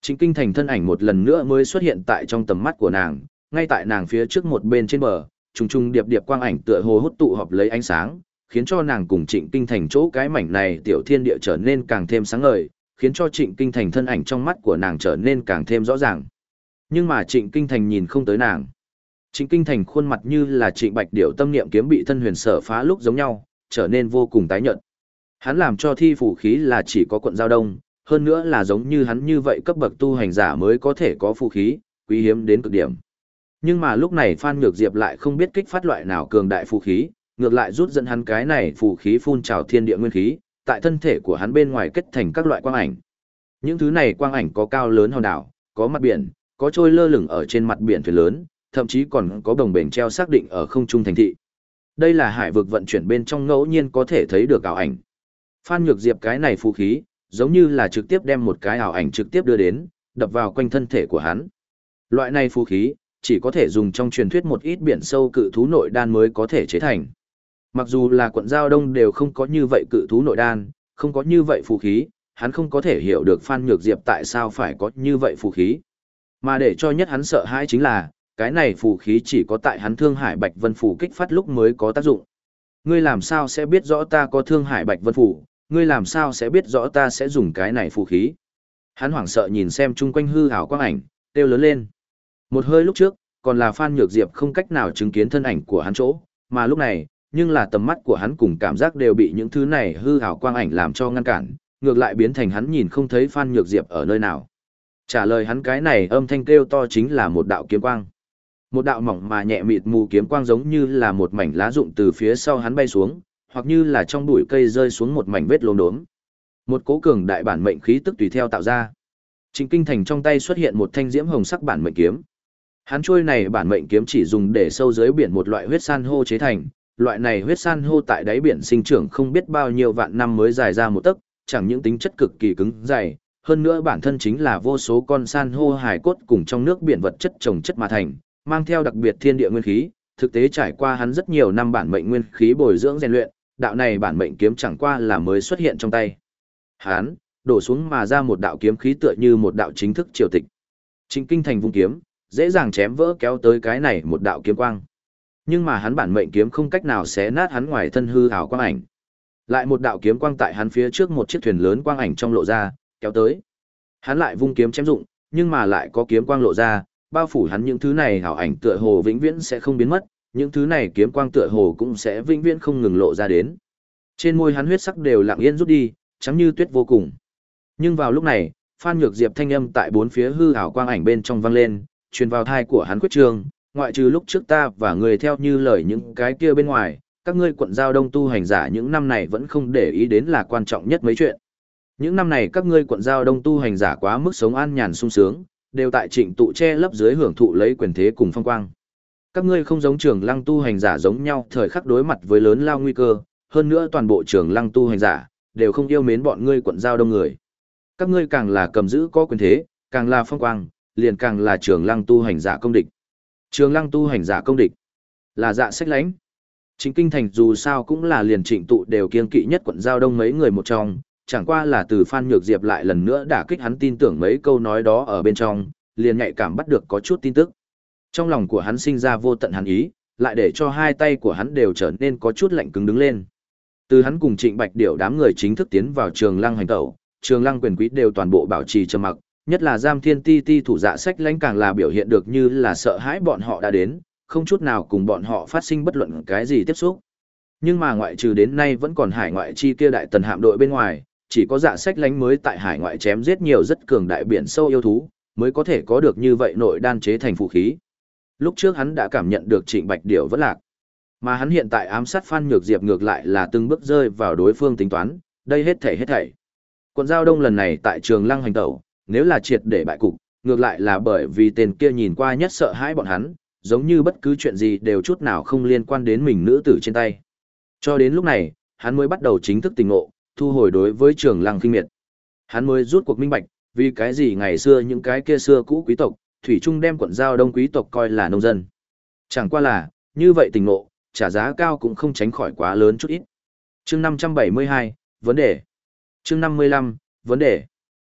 Chính kinh thành thân ảnh một lần nữa mới xuất hiện tại trong tầm mắt của nàng, ngay tại nàng phía trước một bên trên bờ, trùng trùng điệp điệp quang ảnh tựa hồ hút tụ họp lấy ánh sáng, khiến cho nàng cùng Trịnh Kinh Thành chỗ cái mảnh này tiểu thiên địa trở nên càng thêm sáng ngời, khiến cho Trịnh Kinh Thành thân ảnh trong mắt của nàng trở nên càng thêm rõ ràng. Nhưng mà Trịnh Kinh Thành nhìn không tới nàng. Trịnh Kinh Thành khuôn mặt như là Trịnh Bạch Điểu tâm niệm kiếm bị thân huyền sở phá lúc giống nhau, trở nên vô cùng tái nhợt. Hắn làm cho thi phủ khí là chỉ có quận giao đông, hơn nữa là giống như hắn như vậy cấp bậc tu hành giả mới có thể có phù khí, quý hiếm đến cực điểm. Nhưng mà lúc này Phan Nhược Diệp lại không biết kích phát loại nào cường đại phù khí, ngược lại rút dẫn hắn cái này phù khí phun trào thiên địa nguyên khí, tại thân thể của hắn bên ngoài kết thành các loại quang ảnh. Những thứ này quang ảnh có cao lớn hòn đảo, có mặt biển, có trôi lơ lửng ở trên mặt biển thuyền lớn, thậm chí còn có đồng bền treo xác định ở không trung thành thị. Đây là hải vực vận chuyển bên trong ngẫu nhiên có thể thấy được ảo ảnh. Phan Nhược Diệp cái này phù khí, giống như là trực tiếp đem một cái ảo ảnh trực tiếp đưa đến, đập vào quanh thân thể của hắn. Loại này phù khí, chỉ có thể dùng trong truyền thuyết một ít biển sâu cự thú nội đan mới có thể chế thành. Mặc dù là quận giao đông đều không có như vậy cự thú nội đan, không có như vậy phù khí, hắn không có thể hiểu được Phan Nhược Diệp tại sao phải có như vậy phù khí. Mà để cho nhất hắn sợ hãi chính là, cái này phù khí chỉ có tại hắn Thương Hải Bạch Vân phù kích phát lúc mới có tác dụng. Ngươi làm sao sẽ biết rõ ta có Thương Hải Bạch Vân phù, ngươi làm sao sẽ biết rõ ta sẽ dùng cái này phù khí. Hắn hoảng sợ nhìn xem chung quanh hư ảo quang ảnh, kêu lớn lên. Một hơi lúc trước, còn là Phan Nhược Diệp không cách nào chứng kiến thân ảnh của hắn chỗ, mà lúc này, nhưng là tầm mắt của hắn cùng cảm giác đều bị những thứ này hư ảo quang ảnh làm cho ngăn cản, ngược lại biến thành hắn nhìn không thấy Phan Nhược Diệp ở nơi nào. Trả lời hắn cái này âm thanh kêu to chính là một đạo kiếm quang. Một đạo mỏng mà nhẹ mịt mù kiếm quang giống như là một mảnh lá rụng từ phía sau hắn bay xuống, hoặc như là trong bụi cây rơi xuống một mảnh vết lốm đốm. Một cố cường đại bản mệnh khí tức tùy theo tạo ra. Trình Kinh Thành trong tay xuất hiện một thanh diễm hồng sắc bản mệnh kiếm. Hắn trôi này bản mệnh kiếm chỉ dùng để sâu dưới biển một loại huyết san hô chế thành, loại này huyết san hô tại đáy biển sinh trưởng không biết bao nhiêu vạn năm mới dài ra một tấc, chẳng những tính chất cực kỳ cứng dày, hơn nữa bản thân chính là vô số con san hô hài cốt cùng trong nước biển vật chất trồng chất mà thành, mang theo đặc biệt thiên địa nguyên khí, thực tế trải qua hắn rất nhiều năm bản mệnh nguyên khí bồi dưỡng rèn luyện, đạo này bản mệnh kiếm chẳng qua là mới xuất hiện trong tay. Hắn, đổ xuống mà ra một đạo kiếm khí tựa như một đạo chính thức triều tịch. Trình kinh thành vung kiếm, dễ dàng chém vỡ kéo tới cái này một đạo kiếm quang. Nhưng mà hắn bản mệnh kiếm không cách nào xé nát hắn ngoài thân hư ảo quang ảnh. Lại một đạo kiếm quang tại hắn phía trước một chiếc thuyền lớn quang ảnh trong lộ ra, kéo tới. Hắn lại vung kiếm chém dụng, nhưng mà lại có kiếm quang lộ ra, bao phủ hắn những thứ này hảo ảnh tựa hồ vĩnh viễn sẽ không biến mất, những thứ này kiếm quang tựa hồ cũng sẽ vĩnh viễn không ngừng lộ ra đến. Trên môi hắn huyết sắc đều lặng yên rút đi, trắng như tuyết vô cùng. Nhưng vào lúc này, Phan Nhược Diệp thanh âm tại bốn phía hư ảo quang ảnh bên trong vang lên, truyền vào thai của hắn quyết trường, ngoại trừ lúc trước ta và người theo như lời những cái kia bên ngoài, các ngươi quận giao đông tu hành giả những năm này vẫn không để ý đến là quan trọng nhất mấy chuyện. Những năm này các ngươi quận giao đông tu hành giả quá mức sống an nhàn sung sướng, đều tại trịnh tụ che lấp dưới hưởng thụ lấy quyền thế cùng phong quang. Các ngươi không giống trường lăng tu hành giả giống nhau thời khắc đối mặt với lớn lao nguy cơ, hơn nữa toàn bộ trường lăng tu hành giả, đều không yêu mến bọn ngươi quận giao đông người. Các ngươi càng là cầm giữ có quyền thế, càng là phong quang, liền càng là trường lăng tu hành giả công địch. Trường lăng tu hành giả công địch, là dạ sách lánh. Chính kinh thành dù sao cũng là liền trịnh tụ đều kiên kỵ nhất quận giao đông mấy người một trong, chẳng qua là từ Phan Nhược Diệp lại lần nữa đả kích hắn tin tưởng mấy câu nói đó ở bên trong, liền nhạy cảm bắt được có chút tin tức. Trong lòng của hắn sinh ra vô tận hắn ý, lại để cho hai tay của hắn đều trở nên có chút lạnh cứng đứng lên. Từ hắn cùng Trịnh Bạch Điểu đám người chính thức tiến vào trường lăng hành tẩu, trường lăng quyền quý đều toàn bộ bảo trì trầm mặc, nhất là giam thiên ti ti thủ dạ sách lãnh càng là biểu hiện được như là sợ hãi bọn họ đã đến, không chút nào cùng bọn họ phát sinh bất luận cái gì tiếp xúc. Nhưng mà ngoại trừ đến nay vẫn còn hải ngoại chi kia đại tần hạm đội bên ngoài, chỉ có dạ sách lánh mới tại hải ngoại chém giết nhiều rất cường đại biển sâu yêu thú, mới có thể có được như vậy nội đan chế thành vũ khí. Lúc trước hắn đã cảm nhận được trịnh bạch điểu vẫn lạc. Mà hắn hiện tại ám sát Phan Nhược Diệp ngược lại là từng bước rơi vào đối phương tính toán, đây hết thảy hết thảy. Quận giao đông lần này tại trường lăng hành tẩu, nếu là triệt để bại cục, ngược lại là bởi vì tên kia nhìn qua nhất sợ hãi bọn hắn, giống như bất cứ chuyện gì đều chút nào không liên quan đến mình nữ tử trên tay. Cho đến lúc này, hắn mới bắt đầu chính thức tình ngộ, thu hồi đối với trường lăng kinh miệt. Hắn mới rút cuộc minh bạch, vì cái gì ngày xưa những cái kia xưa cũ quý tộc, thủy trung đem quận giao đông quý tộc coi là nông dân. Chẳng qua là, như vậy tình ngộ, trả giá cao cũng không tránh khỏi quá lớn chút ít. Chương 572, vấn đề. Chương 55, vấn đề.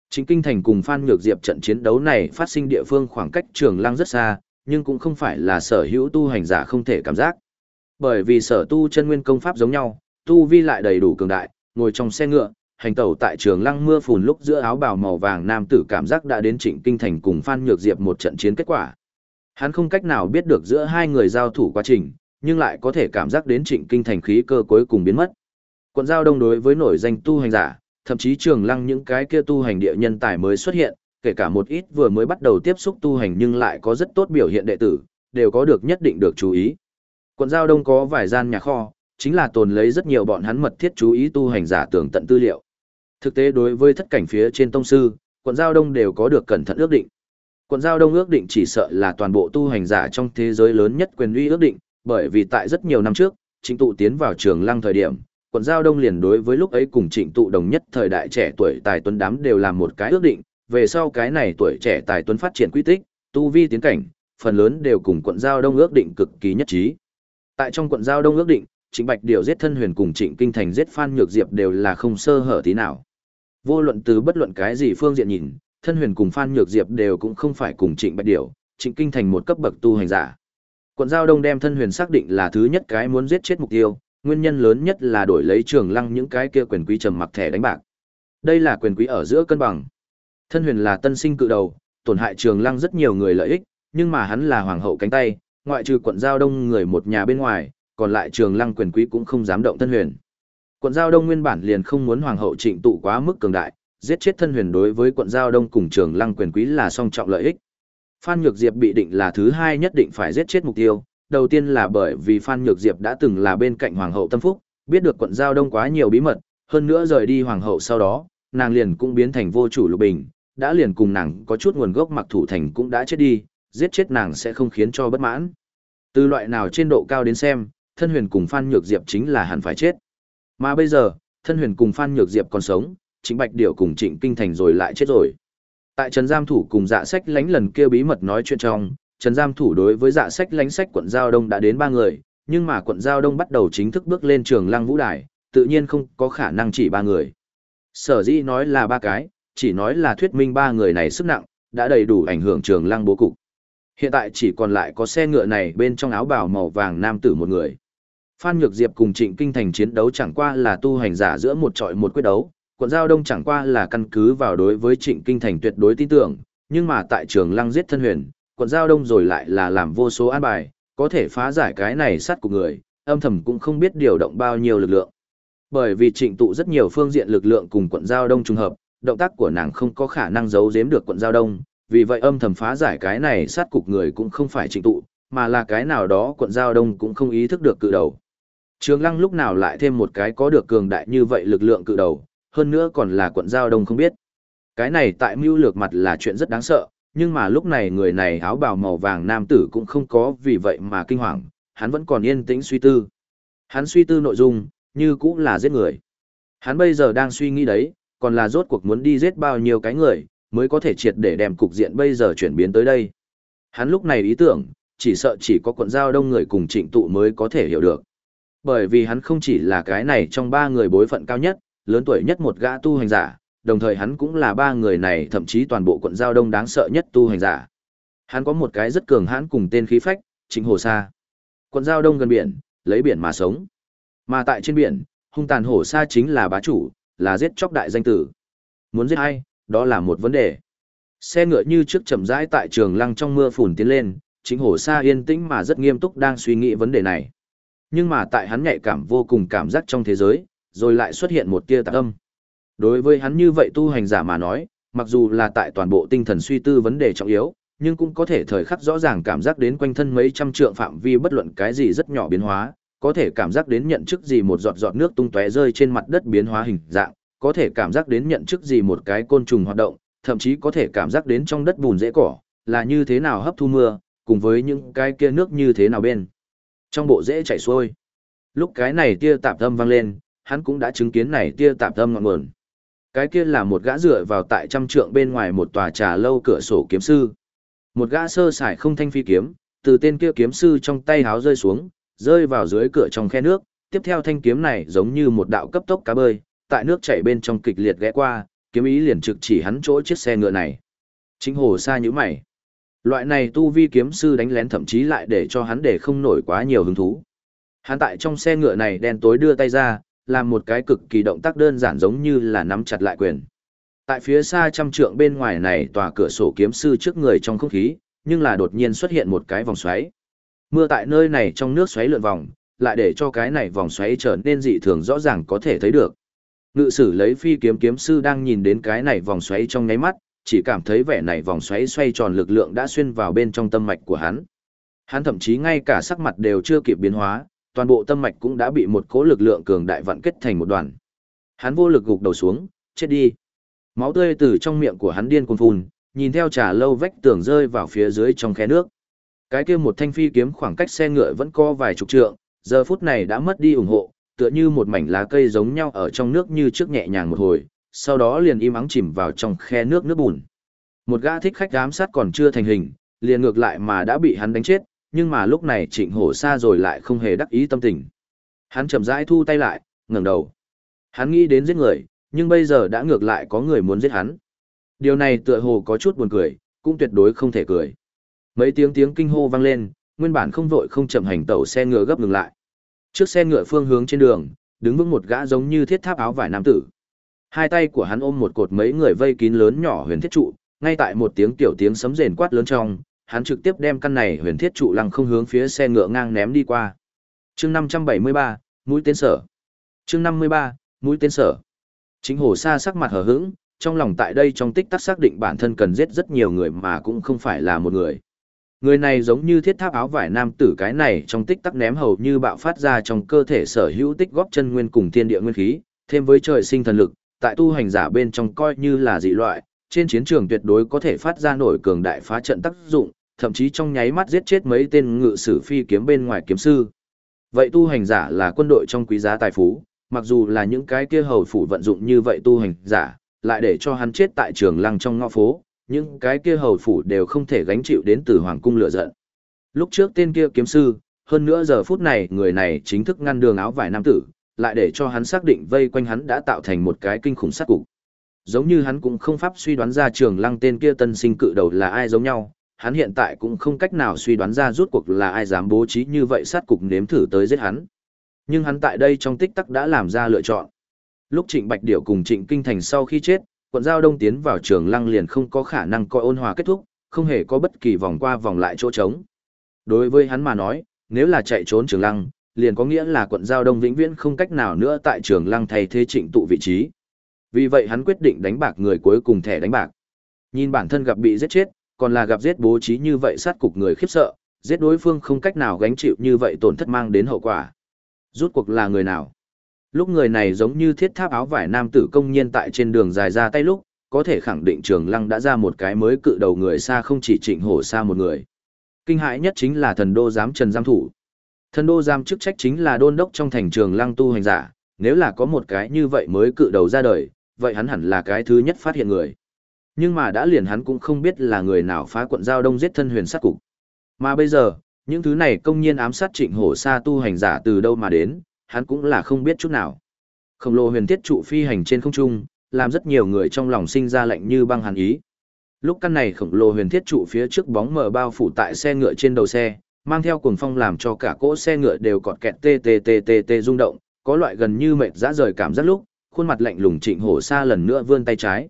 Chính kinh thành cùng Phan Nhược Diệp trận chiến đấu này phát sinh địa phương khoảng cách trường lăng rất xa, nhưng cũng không phải là sở hữu tu hành giả không thể cảm giác. Bởi vì sở tu chân nguyên công pháp giống nhau, tu vi lại đầy đủ cường đại, ngồi trong xe ngựa, hành tẩu tại trường lăng mưa phùn lúc giữa áo bào màu vàng nam tử cảm giác đã đến trịnh kinh thành cùng Phan Nhược Diệp một trận chiến kết quả. Hắn không cách nào biết được giữa hai người giao thủ quá trình, nhưng lại có thể cảm giác đến trịnh kinh thành khí cơ cuối cùng biến mất. Quận giao đông đối với nổi danh tu hành giả, thậm chí trường lăng những cái kia tu hành địa nhân tài mới xuất hiện, kể cả một ít vừa mới bắt đầu tiếp xúc tu hành nhưng lại có rất tốt biểu hiện đệ tử, đều có được nhất định được chú ý. Quận giao đông có vài gian nhà kho, chính là tồn lấy rất nhiều bọn hắn mật thiết chú ý tu hành giả tưởng tận tư liệu. Thực tế đối với thất cảnh phía trên tông sư, quận giao đông đều có được cẩn thận ước định. Quận giao đông ước định chỉ sợ là toàn bộ tu hành giả trong thế giới lớn nhất quyền uy ước định, bởi vì tại rất nhiều năm trước, chính tụ tiến vào trường lăng thời điểm, quận giao đông liền đối với lúc ấy cùng trịnh tụ đồng nhất thời đại trẻ tuổi tài tuấn đám đều làm một cái ước định, về sau cái này tuổi trẻ tài tuấn phát triển quy tích, tu vi tiến cảnh, phần lớn đều cùng quận giao đông ước định cực kỳ nhất trí. Tại trong quận giao đông ước định, Trịnh Bạch Điều giết thân huyền cùng Trịnh Kinh Thành giết Phan Nhược Diệp đều là không sơ hở tí nào. Vô luận từ bất luận cái gì phương diện nhìn, thân huyền cùng Phan Nhược Diệp đều cũng không phải cùng Trịnh Bạch Điều, Trịnh Kinh Thành một cấp bậc tu hành giả. Quận Giao Đông đem thân huyền xác định là thứ nhất cái muốn giết chết mục tiêu, nguyên nhân lớn nhất là đổi lấy trường lăng những cái kia quyền quý trầm mặc thẻ đánh bạc. Đây là quyền quý ở giữa cân bằng. Thân huyền là tân sinh cự đầu, tổn hại trường lăng rất nhiều người lợi ích, nhưng mà hắn là hoàng hậu cánh tay, ngoại trừ quận Giao Đông người một nhà bên ngoài, còn lại trường lăng quyền quý cũng không dám động thân huyền. Quận Giao Đông nguyên bản liền không muốn hoàng hậu trịnh tụ quá mức cường đại, giết chết thân huyền đối với quận Giao Đông cùng trường lăng quyền quý là song trọng lợi ích. Phan Nhược Diệp bị định là thứ hai nhất định phải giết chết mục tiêu, đầu tiên là bởi vì Phan Nhược Diệp đã từng là bên cạnh hoàng hậu tâm phúc, biết được quận Giao Đông quá nhiều bí mật, hơn nữa rời đi hoàng hậu sau đó, nàng liền cũng biến thành vô chủ lục bình, đã liền cùng nàng có chút nguồn gốc mặc thủ thành cũng đã chết đi, giết chết nàng sẽ không khiến cho bất mãn. Từ loại nào trên độ cao đến xem, thân huyền cùng Phan Nhược Diệp chính là hẳn phải chết. Mà bây giờ, thân huyền cùng Phan Nhược Diệp còn sống, chính Bạch Điểu cùng Trịnh Kinh Thành rồi lại chết rồi. Tại Trần Giam Thủ cùng dạ sách lánh lần kia bí mật nói chuyện trong, Trần Giam Thủ đối với dạ sách lánh sách quận Giao Đông đã đến ba người, nhưng mà quận Giao Đông bắt đầu chính thức bước lên trường lăng vũ đài, tự nhiên không có khả năng chỉ ba người. Sở dĩ nói là ba cái, chỉ nói là thuyết minh ba người này sức nặng, đã đầy đủ ảnh hưởng trường lăng bố cục. Hiện tại chỉ còn lại có xe ngựa này bên trong áo bào màu vàng nam tử một người. Phan Nhược Diệp cùng Trịnh Kinh Thành chiến đấu chẳng qua là tu hành giả giữa một trọi một quyết đấu, quận giao đông chẳng qua là căn cứ vào đối với Trịnh Kinh Thành tuyệt đối tin tưởng, nhưng mà tại trường lăng giết thân huyền, quận giao đông rồi lại là làm vô số an bài, có thể phá giải cái này sát của người, âm thầm cũng không biết điều động bao nhiêu lực lượng. Bởi vì trịnh tụ rất nhiều phương diện lực lượng cùng quận giao đông trùng hợp, động tác của nàng không có khả năng giấu giếm được quận giao đông, vì vậy âm thầm phá giải cái này sát cục người cũng không phải trịnh tụ, mà là cái nào đó quận giao đông cũng không ý thức được cự đầu. Trường lăng lúc nào lại thêm một cái có được cường đại như vậy lực lượng cự đầu, hơn nữa còn là quận giao đông không biết. Cái này tại mưu lược mặt là chuyện rất đáng sợ, nhưng mà lúc này người này áo bào màu vàng nam tử cũng không có vì vậy mà kinh hoàng, hắn vẫn còn yên tĩnh suy tư. Hắn suy tư nội dung, như cũng là giết người. Hắn bây giờ đang suy nghĩ đấy, còn là rốt cuộc muốn đi giết bao nhiêu cái người, mới có thể triệt để đem cục diện bây giờ chuyển biến tới đây. Hắn lúc này ý tưởng, chỉ sợ chỉ có quận giao đông người cùng trịnh tụ mới có thể hiểu được. Bởi vì hắn không chỉ là cái này trong ba người bối phận cao nhất, lớn tuổi nhất một gã tu hành giả, đồng thời hắn cũng là ba người này thậm chí toàn bộ quận giao đông đáng sợ nhất tu hành giả. Hắn có một cái rất cường hãn cùng tên khí phách, chính hồ sa. Quận giao đông gần biển, lấy biển mà sống. Mà tại trên biển, hung tàn hổ sa chính là bá chủ, là giết chóc đại danh tử. Muốn giết ai, đó là một vấn đề. Xe ngựa như trước chậm rãi tại trường lăng trong mưa phùn tiến lên, chính hổ sa yên tĩnh mà rất nghiêm túc đang suy nghĩ vấn đề này. Nhưng mà tại hắn nhạy cảm vô cùng cảm giác trong thế giới, rồi lại xuất hiện một tia tạc âm. Đối với hắn như vậy tu hành giả mà nói, mặc dù là tại toàn bộ tinh thần suy tư vấn đề trọng yếu, nhưng cũng có thể thời khắc rõ ràng cảm giác đến quanh thân mấy trăm trượng phạm vi bất luận cái gì rất nhỏ biến hóa, có thể cảm giác đến nhận chức gì một giọt giọt nước tung tóe rơi trên mặt đất biến hóa hình dạng, có thể cảm giác đến nhận chức gì một cái côn trùng hoạt động, thậm chí có thể cảm giác đến trong đất bùn rễ cỏ, là như thế nào hấp thu mưa, cùng với những cái kia nước như thế nào bên. Trong bộ rễ chảy xuôi. Lúc cái này tia tạp âm vang lên, hắn cũng đã chứng kiến này tia tạp âm ngọn nguồn. Cái kia là một gã dựa vào tại trăm trượng bên ngoài một tòa trà lâu cửa sổ kiếm sư. Một gã sơ sải không thanh phi kiếm, từ tên kia kiếm sư trong tay háo rơi xuống, rơi vào dưới cửa trong khe nước, tiếp theo thanh kiếm này giống như một đạo cấp tốc cá bơi, tại nước chảy bên trong kịch liệt ghé qua, kiếm ý liền trực chỉ hắn chỗ chiếc xe ngựa này. Chính hồ xa như mày. Loại này tu vi kiếm sư đánh lén thậm chí lại để cho hắn để không nổi quá nhiều hứng thú. Hắn tại trong xe ngựa này đen tối đưa tay ra, làm một cái cực kỳ động tác đơn giản giống như là nắm chặt lại quyền. Tại phía xa trăm trượng bên ngoài này tòa cửa sổ kiếm sư trước người trong không khí, nhưng là đột nhiên xuất hiện một cái vòng xoáy. Mưa tại nơi này trong nước xoáy lượn vòng, lại để cho cái này vòng xoáy trở nên dị thường rõ ràng có thể thấy được. Ngự sử lấy phi kiếm kiếm sư đang nhìn đến cái này vòng xoáy trong nháy mắt, chỉ cảm thấy vẻ này vòng xoáy xoay tròn lực lượng đã xuyên vào bên trong tâm mạch của hắn. Hắn thậm chí ngay cả sắc mặt đều chưa kịp biến hóa, toàn bộ tâm mạch cũng đã bị một cỗ lực lượng cường đại vặn kết thành một đoàn. Hắn vô lực gục đầu xuống, chết đi. Máu tươi từ trong miệng của hắn điên cuồng phun, nhìn theo trà lâu vách tường rơi vào phía dưới trong khe nước. Cái kia một thanh phi kiếm khoảng cách xe ngựa vẫn có vài chục trượng, giờ phút này đã mất đi ủng hộ, tựa như một mảnh lá cây giống nhau ở trong nước như trước nhẹ nhàng một hồi, sau đó liền im ắng chìm vào trong khe nước nước bùn. Một gã thích khách giám sát còn chưa thành hình, liền ngược lại mà đã bị hắn đánh chết, nhưng mà lúc này trịnh hổ xa rồi lại không hề đắc ý tâm tình. Hắn chậm rãi thu tay lại, ngẩng đầu. Hắn nghĩ đến giết người, nhưng bây giờ đã ngược lại có người muốn giết hắn. Điều này tựa hồ có chút buồn cười, cũng tuyệt đối không thể cười. Mấy tiếng tiếng kinh hô vang lên, nguyên bản không vội không chậm hành tẩu xe ngựa gấp ngừng lại. Trước xe ngựa phương hướng trên đường, đứng vững một gã giống như thiết tháp áo vải nam tử. Hai tay của hắn ôm một cột mấy người vây kín lớn nhỏ huyền thiết trụ, ngay tại một tiếng tiểu tiếng sấm rền quát lớn trong, hắn trực tiếp đem căn này huyền thiết trụ lăng không hướng phía xe ngựa ngang ném đi qua. Chương 573, mũi tên sở. Chương 53, mũi tên sở. Chính hồ sa sắc mặt hờ hững, trong lòng tại đây trong tích tắc xác định bản thân cần giết rất nhiều người mà cũng không phải là một người. Người này giống như thiết tháp áo vải nam tử cái này trong tích tắc ném hầu như bạo phát ra trong cơ thể sở hữu tích góp chân nguyên cùng thiên địa nguyên khí, thêm với trời sinh thần lực, tại tu hành giả bên trong coi như là dị loại, trên chiến trường tuyệt đối có thể phát ra nổi cường đại phá trận tác dụng, thậm chí trong nháy mắt giết chết mấy tên ngự sử phi kiếm bên ngoài kiếm sư. Vậy tu hành giả là quân đội trong quý giá tài phú, mặc dù là những cái kia hầu phủ vận dụng như vậy tu hành giả, lại để cho hắn chết tại trường lăng trong ngõ phố, những cái kia hầu phủ đều không thể gánh chịu đến từ hoàng cung lửa giận. Lúc trước tên kia kiếm sư, hơn nữa giờ phút này người này chính thức ngăn đường áo vải nam tử, lại để cho hắn xác định vây quanh hắn đã tạo thành một cái kinh khủng sát cục. Giống như hắn cũng không pháp suy đoán ra trường lăng tên kia tân sinh cự đầu là ai giống nhau, hắn hiện tại cũng không cách nào suy đoán ra rút cuộc là ai dám bố trí như vậy sát cục nếm thử tới giết hắn. Nhưng hắn tại đây trong tích tắc đã làm ra lựa chọn. Lúc Trịnh Bạch Điểu cùng Trịnh Kinh Thành sau khi chết, quận giao đông tiến vào trường lăng liền không có khả năng coi ôn hòa kết thúc, không hề có bất kỳ vòng qua vòng lại chỗ trống. Đối với hắn mà nói, nếu là chạy trốn trường lăng, liền có nghĩa là quận giao đông vĩnh viễn không cách nào nữa tại trường lăng thay thế trịnh tụ vị trí. Vì vậy hắn quyết định đánh bạc người cuối cùng thẻ đánh bạc. Nhìn bản thân gặp bị giết chết, còn là gặp giết bố trí như vậy sát cục người khiếp sợ, giết đối phương không cách nào gánh chịu như vậy tổn thất mang đến hậu quả. Rút cuộc là người nào? Lúc người này giống như thiết tháp áo vải nam tử công nhiên tại trên đường dài ra tay lúc, có thể khẳng định trường lăng đã ra một cái mới cự đầu người xa không chỉ trịnh hổ xa một người. Kinh hãi nhất chính là thần đô giám trần giam thủ. Thần đô giam chức trách chính là đôn đốc trong thành trường lăng tu hành giả, nếu là có một cái như vậy mới cự đầu ra đời, vậy hắn hẳn là cái thứ nhất phát hiện người. Nhưng mà đã liền hắn cũng không biết là người nào phá quận giao đông giết thân huyền sát cục. Mà bây giờ, những thứ này công nhiên ám sát trịnh hổ xa tu hành giả từ đâu mà đến, hắn cũng là không biết chút nào. Khổng lồ huyền thiết trụ phi hành trên không trung, làm rất nhiều người trong lòng sinh ra lạnh như băng hàn ý. Lúc căn này khổng lồ huyền thiết trụ phía trước bóng mờ bao phủ tại xe ngựa trên đầu xe, mang theo cuồng phong làm cho cả cỗ xe ngựa đều cọt kẹt tê tê tê tê tê rung động, có loại gần như mệt dã rời cảm giác lúc, khuôn mặt lạnh lùng Trịnh Hổ Sa lần nữa vươn tay trái.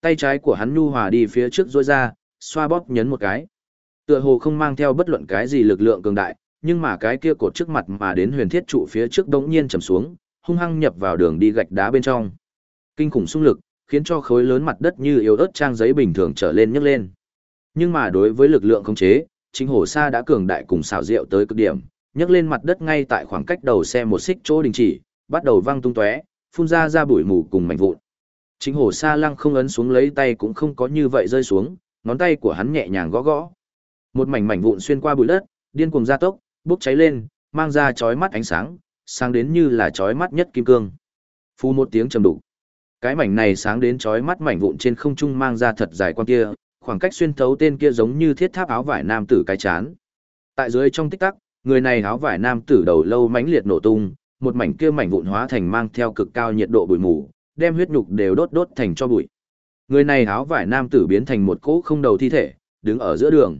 Tay trái của hắn nhu hòa đi phía trước dối ra, xoa bóp nhấn một cái. Tựa hồ không mang theo bất luận cái gì lực lượng cường đại, nhưng mà cái kia cột trước mặt mà đến huyền thiết trụ phía trước đống nhiên trầm xuống, hung hăng nhập vào đường đi gạch đá bên trong. Kinh khủng xung lực, khiến cho khối lớn mặt đất như yếu ớt trang giấy bình thường trở lên nhấc lên. Nhưng mà đối với lực lượng khống chế, Trịnh Hổ Sa đã cường đại cùng xảo diệu tới cực điểm, nhấc lên mặt đất ngay tại khoảng cách đầu xe một xích chỗ đình chỉ, bắt đầu văng tung tóe, phun ra ra bụi mù cùng mảnh vụn. Chính Hồ Sa lăng không ấn xuống lấy tay cũng không có như vậy rơi xuống, ngón tay của hắn nhẹ nhàng gõ gõ. Một mảnh mảnh vụn xuyên qua bụi đất, điên cuồng gia tốc, bốc cháy lên, mang ra chói mắt ánh sáng, sáng đến như là chói mắt nhất kim cương. Phu một tiếng trầm đủ. Cái mảnh này sáng đến chói mắt mảnh vụn trên không trung mang ra thật dài quan kia, khoảng cách xuyên thấu tên kia giống như thiết tháp áo vải nam tử cái chán. Tại dưới trong tích tắc, người này áo vải nam tử đầu lâu mãnh liệt nổ tung, một mảnh kia mảnh vụn hóa thành mang theo cực cao nhiệt độ bụi mù, đem huyết nhục đều đốt đốt thành cho bụi. Người này áo vải nam tử biến thành một cỗ không đầu thi thể, đứng ở giữa đường.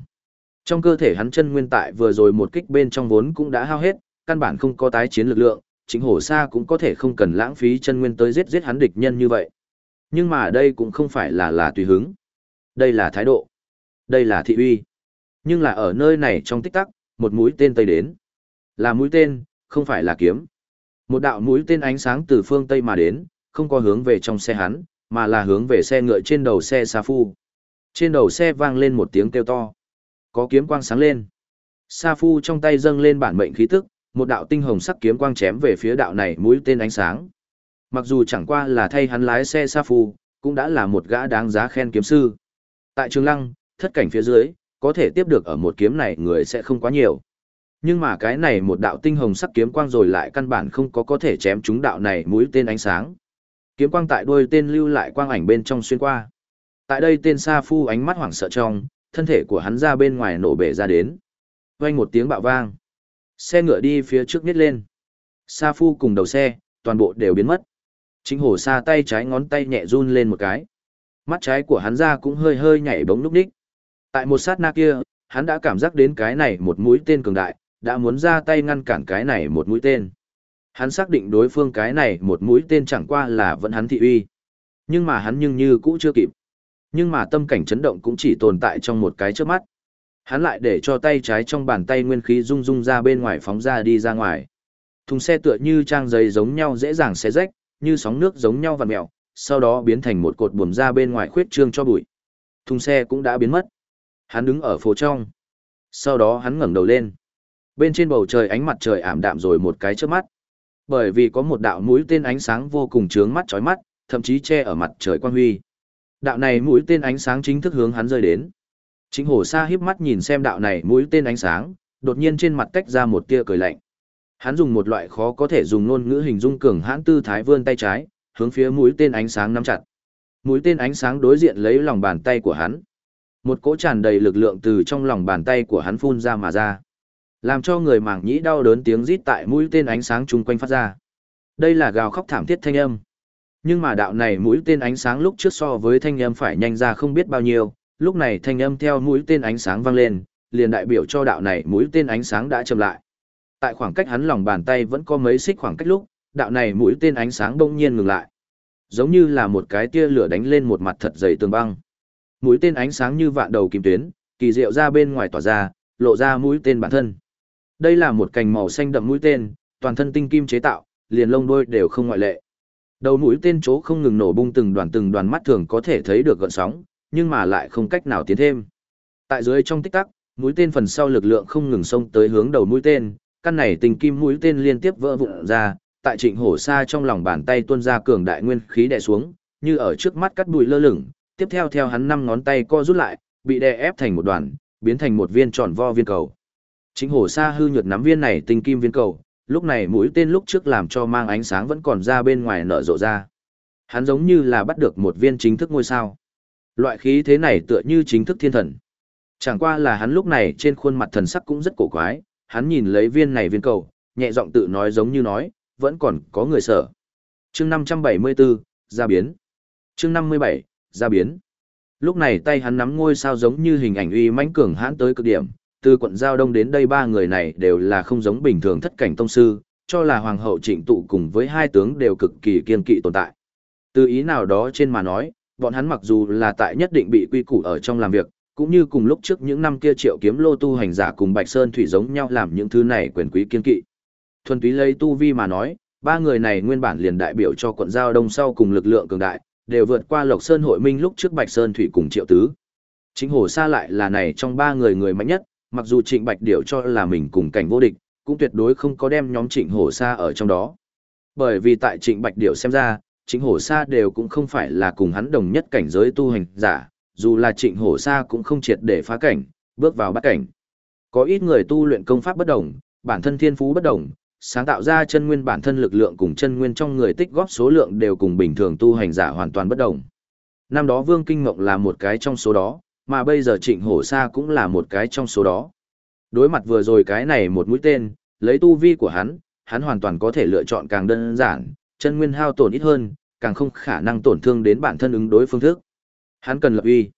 Trong cơ thể hắn chân nguyên tại vừa rồi một kích bên trong vốn cũng đã hao hết, căn bản không có tái chiến lực lượng, chính hổ xa cũng có thể không cần lãng phí chân nguyên tới giết giết hắn địch nhân như vậy. Nhưng mà đây cũng không phải là là tùy hứng. Đây là thái độ. Đây là thị uy. Nhưng là ở nơi này trong tích tắc, một mũi tên tây đến. Là mũi tên, không phải là kiếm. Một đạo mũi tên ánh sáng từ phương Tây mà đến, không có hướng về trong xe hắn, mà là hướng về xe ngựa trên đầu xe Sa Phu. Trên đầu xe vang lên một tiếng kêu to. Có kiếm quang sáng lên. Sa Phu trong tay dâng lên bản mệnh khí tức, một đạo tinh hồng sắc kiếm quang chém về phía đạo này mũi tên ánh sáng. Mặc dù chẳng qua là thay hắn lái xe Sa Phu, cũng đã là một gã đáng giá khen kiếm sư. Tại Trường Lăng, thất cảnh phía dưới, có thể tiếp được ở một kiếm này người sẽ không quá nhiều. Nhưng mà cái này một đạo tinh hồng sắc kiếm quang rồi lại căn bản không có có thể chém trúng đạo này mũi tên ánh sáng. Kiếm quang tại đuôi tên lưu lại quang ảnh bên trong xuyên qua. Tại đây tên Sa Phu ánh mắt hoảng sợ trong, thân thể của hắn ra bên ngoài nổ bể ra đến. Vang một tiếng bạo vang. Xe ngựa đi phía trước nhét lên. Sa Phu cùng đầu xe, toàn bộ đều biến mất. Chính hổ Sa tay trái ngón tay nhẹ run lên một cái. Mắt trái của hắn ra cũng hơi hơi nhảy bóng lúc đích. Tại một sát na kia, hắn đã cảm giác đến cái này một mũi tên cường đại, đã muốn ra tay ngăn cản cái này một mũi tên. Hắn xác định đối phương cái này một mũi tên chẳng qua là vẫn hắn thị uy. Nhưng mà hắn nhưng như cũ chưa kịp. Nhưng mà tâm cảnh chấn động cũng chỉ tồn tại trong một cái trước mắt. Hắn lại để cho tay trái trong bàn tay nguyên khí rung rung ra bên ngoài phóng ra đi ra ngoài. Thùng xe tựa như trang giấy giống nhau dễ dàng xé rách, như sóng nước giống nhau vặn mèo, sau đó biến thành một cột buồm ra bên ngoài khuyết trương cho bụi. Thùng xe cũng đã biến mất. Hắn đứng ở phố trong. Sau đó hắn ngẩng đầu lên. Bên trên bầu trời ánh mặt trời ảm đạm rồi một cái trước mắt. Bởi vì có một đạo mũi tên ánh sáng vô cùng trướng mắt chói mắt, thậm chí che ở mặt trời quang huy. Đạo này mũi tên ánh sáng chính thức hướng hắn rơi đến. Chính Hổ Sa híp mắt nhìn xem đạo này mũi tên ánh sáng, đột nhiên trên mặt tách ra một tia cười lạnh. Hắn dùng một loại khó có thể dùng ngôn ngữ hình dung cường hãn tư thái vươn tay trái, hướng phía mũi tên ánh sáng nắm chặt. Mũi tên ánh sáng đối diện lấy lòng bàn tay của hắn. Một cỗ tràn đầy lực lượng từ trong lòng bàn tay của hắn phun ra mà ra. Làm cho người mảng nhĩ đau đớn tiếng rít tại mũi tên ánh sáng chung quanh phát ra. Đây là gào khóc thảm thiết thanh âm. Nhưng mà đạo này mũi tên ánh sáng lúc trước so với thanh âm phải nhanh ra không biết bao nhiêu, lúc này thanh âm theo mũi tên ánh sáng vang lên, liền đại biểu cho đạo này mũi tên ánh sáng đã chậm lại. Tại khoảng cách hắn lòng bàn tay vẫn có mấy xích khoảng cách lúc, đạo này mũi tên ánh sáng bỗng nhiên ngừng lại. Giống như là một cái tia lửa đánh lên một mặt thật dày tường băng. Mũi tên ánh sáng như vạn đầu kim tuyến, kỳ diệu ra bên ngoài tỏa ra, lộ ra mũi tên bản thân. Đây là một cành màu xanh đậm mũi tên, toàn thân tinh kim chế tạo, liền lông đôi đều không ngoại lệ. Đầu mũi tên chỗ không ngừng nổ bung từng đoàn từng đoàn mắt thường có thể thấy được gợn sóng, nhưng mà lại không cách nào tiến thêm. Tại dưới trong tích tắc, mũi tên phần sau lực lượng không ngừng xông tới hướng đầu mũi tên, căn này tình kim mũi tên liên tiếp vỡ vụn ra, tại Trịnh Hổ Sa trong lòng bàn tay tuôn ra cường đại nguyên khí đè xuống, như ở trước mắt cắt bụi lơ lửng, tiếp theo theo hắn năm ngón tay co rút lại, bị đè ép thành một đoàn, biến thành một viên tròn vo viên cầu chính Hổ Sa hư nhược nắm viên này tinh kim viên cầu, lúc này mũi tên lúc trước làm cho mang ánh sáng vẫn còn ra bên ngoài nở rộ ra. Hắn giống như là bắt được một viên chính thức ngôi sao. Loại khí thế này tựa như chính thức thiên thần. Chẳng qua là hắn lúc này trên khuôn mặt thần sắc cũng rất cổ quái, hắn nhìn lấy viên này viên cầu, nhẹ giọng tự nói giống như nói, vẫn còn có người sợ. Chương 574, ra biến. Chương 57, ra biến. Lúc này tay hắn nắm ngôi sao giống như hình ảnh uy mãnh cường hãn tới cực điểm, từ quận Giao Đông đến đây ba người này đều là không giống bình thường thất cảnh tông sư, cho là hoàng hậu trịnh tụ cùng với hai tướng đều cực kỳ kiên kỵ tồn tại. Từ ý nào đó trên mà nói, bọn hắn mặc dù là tại nhất định bị quy củ ở trong làm việc, cũng như cùng lúc trước những năm kia triệu kiếm lô tu hành giả cùng Bạch Sơn Thủy giống nhau làm những thứ này quyền quý kiên kỵ. Thuần túy lấy tu vi mà nói, ba người này nguyên bản liền đại biểu cho quận giao đông sau cùng lực lượng cường đại, đều vượt qua Lộc Sơn hội minh lúc trước Bạch Sơn Thủy cùng Triệu Tứ. Chính hồ xa lại là này trong ba người người mạnh nhất, mặc dù Trịnh Bạch Điểu cho là mình cùng cảnh vô địch, cũng tuyệt đối không có đem nhóm Trịnh Hổ Sa ở trong đó. Bởi vì tại Trịnh Bạch Điểu xem ra, Trịnh Hổ Sa đều cũng không phải là cùng hắn đồng nhất cảnh giới tu hành giả, dù là Trịnh Hổ Sa cũng không triệt để phá cảnh, bước vào bắt cảnh. Có ít người tu luyện công pháp bất đồng, bản thân thiên phú bất đồng, sáng tạo ra chân nguyên bản thân lực lượng cùng chân nguyên trong người tích góp số lượng đều cùng bình thường tu hành giả hoàn toàn bất đồng. Năm đó Vương Kinh Ngộng là một cái trong số đó, mà bây giờ Trịnh Hổ Sa cũng là một cái trong số đó. Đối mặt vừa rồi cái này một mũi tên, lấy tu vi của hắn, hắn hoàn toàn có thể lựa chọn càng đơn giản, chân nguyên hao tổn ít hơn, càng không khả năng tổn thương đến bản thân ứng đối phương thức. Hắn cần lập uy.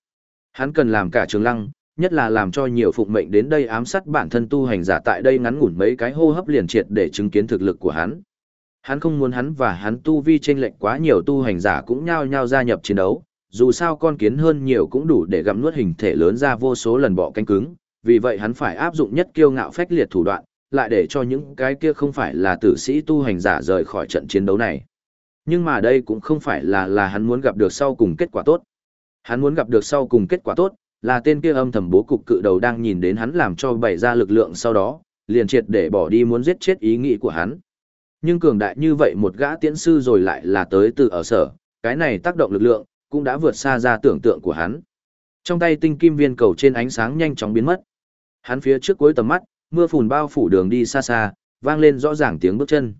Hắn cần làm cả trường lăng, nhất là làm cho nhiều phụng mệnh đến đây ám sát bản thân tu hành giả tại đây ngắn ngủn mấy cái hô hấp liền triệt để chứng kiến thực lực của hắn. Hắn không muốn hắn và hắn tu vi chênh lệch quá nhiều tu hành giả cũng nhao nhao gia nhập chiến đấu, dù sao con kiến hơn nhiều cũng đủ để gặm nuốt hình thể lớn ra vô số lần bọ cánh cứng, vì vậy hắn phải áp dụng nhất kiêu ngạo phách liệt thủ đoạn, lại để cho những cái kia không phải là tử sĩ tu hành giả rời khỏi trận chiến đấu này. Nhưng mà đây cũng không phải là là hắn muốn gặp được sau cùng kết quả tốt. Hắn muốn gặp được sau cùng kết quả tốt, là tên kia âm thầm bố cục cự đầu đang nhìn đến hắn làm cho bày ra lực lượng sau đó, liền triệt để bỏ đi muốn giết chết ý nghĩ của hắn. Nhưng cường đại như vậy một gã tiễn sư rồi lại là tới từ ở sở, cái này tác động lực lượng, cũng đã vượt xa ra tưởng tượng của hắn. Trong tay tinh kim viên cầu trên ánh sáng nhanh chóng biến mất. Hắn phía trước cuối tầm mắt, mưa phùn bao phủ đường đi xa xa, vang lên rõ ràng tiếng bước chân.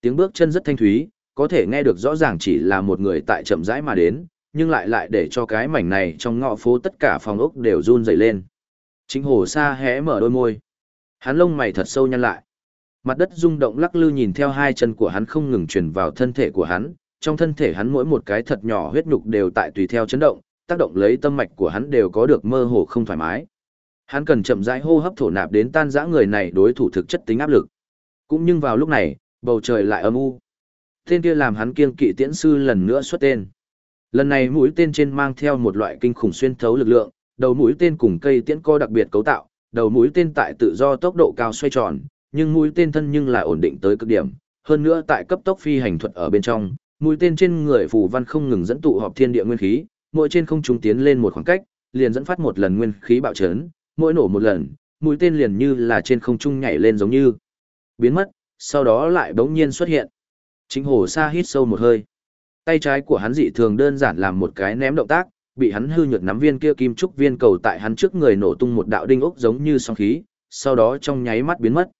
Tiếng bước chân rất thanh thúy, có thể nghe được rõ ràng chỉ là một người tại chậm rãi mà đến, nhưng lại lại để cho cái mảnh này trong ngõ phố tất cả phòng ốc đều run rẩy lên. Chính hồ xa hé mở đôi môi. Hắn lông mày thật sâu nhăn lại. Mặt đất rung động lắc lư nhìn theo hai chân của hắn không ngừng truyền vào thân thể của hắn, trong thân thể hắn mỗi một cái thật nhỏ huyết nhục đều tại tùy theo chấn động, tác động lấy tâm mạch của hắn đều có được mơ hồ không thoải mái. Hắn cần chậm rãi hô hấp thổ nạp đến tan rã người này đối thủ thực chất tính áp lực. Cũng nhưng vào lúc này, bầu trời lại âm u. Tên kia làm hắn kiêng kỵ tiễn sư lần nữa xuất tên. Lần này mũi tên trên mang theo một loại kinh khủng xuyên thấu lực lượng, đầu mũi tên cùng cây tiễn co đặc biệt cấu tạo, đầu mũi tên tại tự do tốc độ cao xoay tròn, nhưng mũi tên thân nhưng là ổn định tới cực điểm, hơn nữa tại cấp tốc phi hành thuật ở bên trong, mũi tên trên người phù văn không ngừng dẫn tụ họp thiên địa nguyên khí, mỗi trên không trung tiến lên một khoảng cách, liền dẫn phát một lần nguyên khí bạo chấn, mỗi nổ một lần, mũi tên liền như là trên không trung nhảy lên giống như biến mất, sau đó lại bỗng nhiên xuất hiện. Chính hồ sa hít sâu một hơi. Tay trái của hắn dị thường đơn giản làm một cái ném động tác, bị hắn hư nhược nắm viên kia kim trúc viên cầu tại hắn trước người nổ tung một đạo đinh ốc giống như sóng khí, sau đó trong nháy mắt biến mất.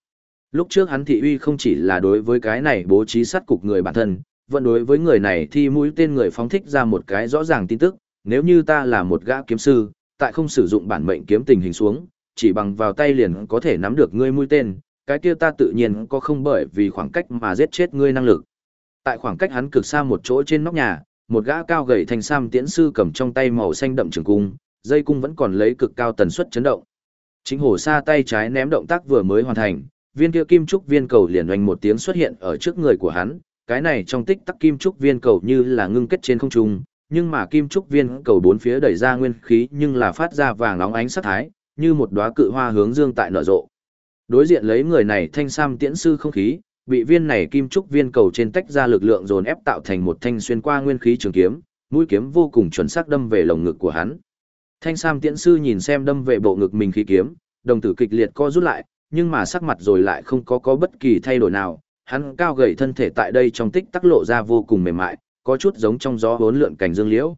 Lúc trước hắn thị uy không chỉ là đối với cái này bố trí sát cục người bản thân, vẫn đối với người này thì mũi tên người phóng thích ra một cái rõ ràng tin tức, nếu như ta là một gã kiếm sư, tại không sử dụng bản mệnh kiếm tình hình xuống, chỉ bằng vào tay liền có thể nắm được ngươi mũi tên, cái kia ta tự nhiên có không bởi vì khoảng cách mà giết chết ngươi năng lực. Tại khoảng cách hắn cực xa một chỗ trên nóc nhà, một gã cao gầy thành sam tiễn sư cầm trong tay màu xanh đậm trường cung, dây cung vẫn còn lấy cực cao tần suất chấn động. Chính hổ xa tay trái ném động tác vừa mới hoàn thành, viên kia kim trúc viên cầu liền oanh một tiếng xuất hiện ở trước người của hắn, cái này trong tích tắc kim trúc viên cầu như là ngưng kết trên không trung, nhưng mà kim trúc viên cầu bốn phía đẩy ra nguyên khí nhưng là phát ra vàng nóng ánh sắc thái, như một đóa cự hoa hướng dương tại nở rộ. Đối diện lấy người này thanh sam tiễn sư không khí, bị viên này kim trúc viên cầu trên tách ra lực lượng dồn ép tạo thành một thanh xuyên qua nguyên khí trường kiếm, mũi kiếm vô cùng chuẩn xác đâm về lồng ngực của hắn. Thanh sam tiễn sư nhìn xem đâm về bộ ngực mình khí kiếm, đồng tử kịch liệt co rút lại, nhưng mà sắc mặt rồi lại không có có bất kỳ thay đổi nào, hắn cao gầy thân thể tại đây trong tích tắc lộ ra vô cùng mềm mại, có chút giống trong gió hỗn lượn cảnh dương liễu.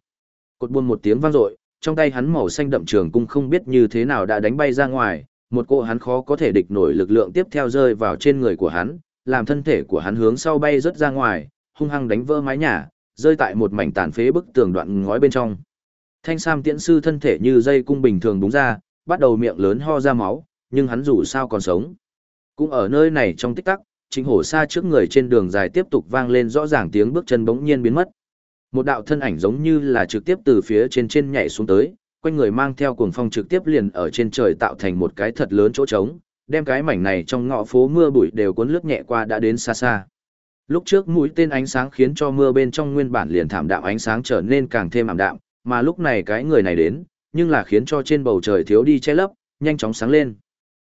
Cột buôn một tiếng vang dội, trong tay hắn màu xanh đậm trường cung không biết như thế nào đã đánh bay ra ngoài, một cỗ hắn khó có thể địch nổi lực lượng tiếp theo rơi vào trên người của hắn, làm thân thể của hắn hướng sau bay rất ra ngoài, hung hăng đánh vỡ mái nhà, rơi tại một mảnh tàn phế bức tường đoạn ngói bên trong. Thanh Sam tiễn sư thân thể như dây cung bình thường búng ra, bắt đầu miệng lớn ho ra máu, nhưng hắn dù sao còn sống. Cũng ở nơi này trong tích tắc, chính hổ Sa trước người trên đường dài tiếp tục vang lên rõ ràng tiếng bước chân bỗng nhiên biến mất. Một đạo thân ảnh giống như là trực tiếp từ phía trên trên nhảy xuống tới, quanh người mang theo cuồng phong trực tiếp liền ở trên trời tạo thành một cái thật lớn chỗ trống, đem cái mảnh này trong ngõ phố mưa bụi đều cuốn lướt nhẹ qua đã đến xa xa. Lúc trước mũi tên ánh sáng khiến cho mưa bên trong nguyên bản liền thảm đạm ánh sáng trở nên càng thêm ảm đạm, mà lúc này cái người này đến, nhưng là khiến cho trên bầu trời thiếu đi che lấp, nhanh chóng sáng lên.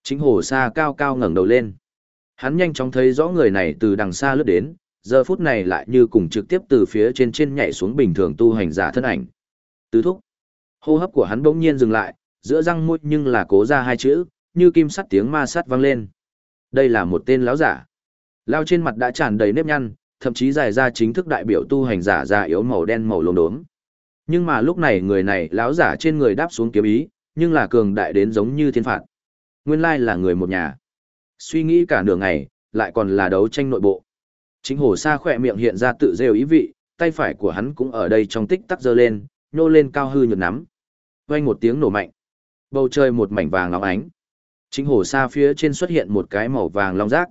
Chính hồ xa cao cao ngẩng đầu lên. Hắn nhanh chóng thấy rõ người này từ đằng xa lướt đến, giờ phút này lại như cùng trực tiếp từ phía trên trên nhảy xuống bình thường tu hành giả thân ảnh. Tứ thúc. Hô hấp của hắn bỗng nhiên dừng lại, giữa răng môi nhưng là cố ra hai chữ, như kim sắt tiếng ma sắt vang lên. Đây là một tên lão giả. Lao trên mặt đã tràn đầy nếp nhăn, thậm chí dài ra chính thức đại biểu tu hành giả già yếu màu đen màu lốm đốm. Nhưng mà lúc này người này lão giả trên người đáp xuống kiếm ý, nhưng là cường đại đến giống như thiên phạt. Nguyên lai là người một nhà. Suy nghĩ cả nửa ngày, lại còn là đấu tranh nội bộ. Chính hồ sa khỏe miệng hiện ra tự rêu ý vị, tay phải của hắn cũng ở đây trong tích tắc giơ lên, nhô lên cao hư nhược nắm. Vang một tiếng nổ mạnh. Bầu trời một mảnh vàng óng ánh. Chính hồ sa phía trên xuất hiện một cái màu vàng long rác.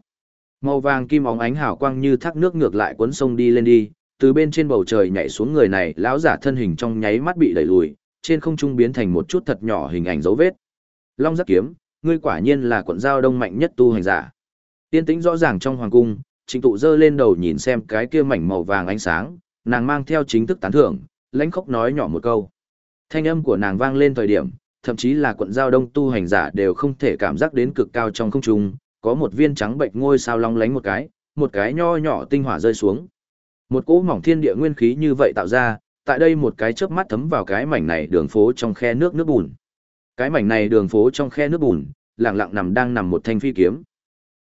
Màu vàng kim óng ánh hào quang như thác nước ngược lại cuốn sông đi lên đi, từ bên trên bầu trời nhảy xuống người này, lão giả thân hình trong nháy mắt bị đẩy lùi, trên không trung biến thành một chút thật nhỏ hình ảnh dấu vết. Long giác kiếm, ngươi quả nhiên là quận giao đông mạnh nhất tu hành giả. Tiên tĩnh rõ ràng trong hoàng cung, Trịnh tụ dơ lên đầu nhìn xem cái kia mảnh màu vàng ánh sáng, nàng mang theo chính thức tán thưởng, lãnh khốc nói nhỏ một câu. Thanh âm của nàng vang lên thời điểm, thậm chí là quận giao đông tu hành giả đều không thể cảm giác đến cực cao trong không trung, có một viên trắng bệnh ngôi sao long lánh một cái, một cái nho nhỏ tinh hỏa rơi xuống. Một cỗ mỏng thiên địa nguyên khí như vậy tạo ra, tại đây một cái chớp mắt thấm vào cái mảnh này đường phố trong khe nước nước bùn. Cái mảnh này đường phố trong khe nước bùn, lặng lặng nằm đang nằm một thanh phi kiếm.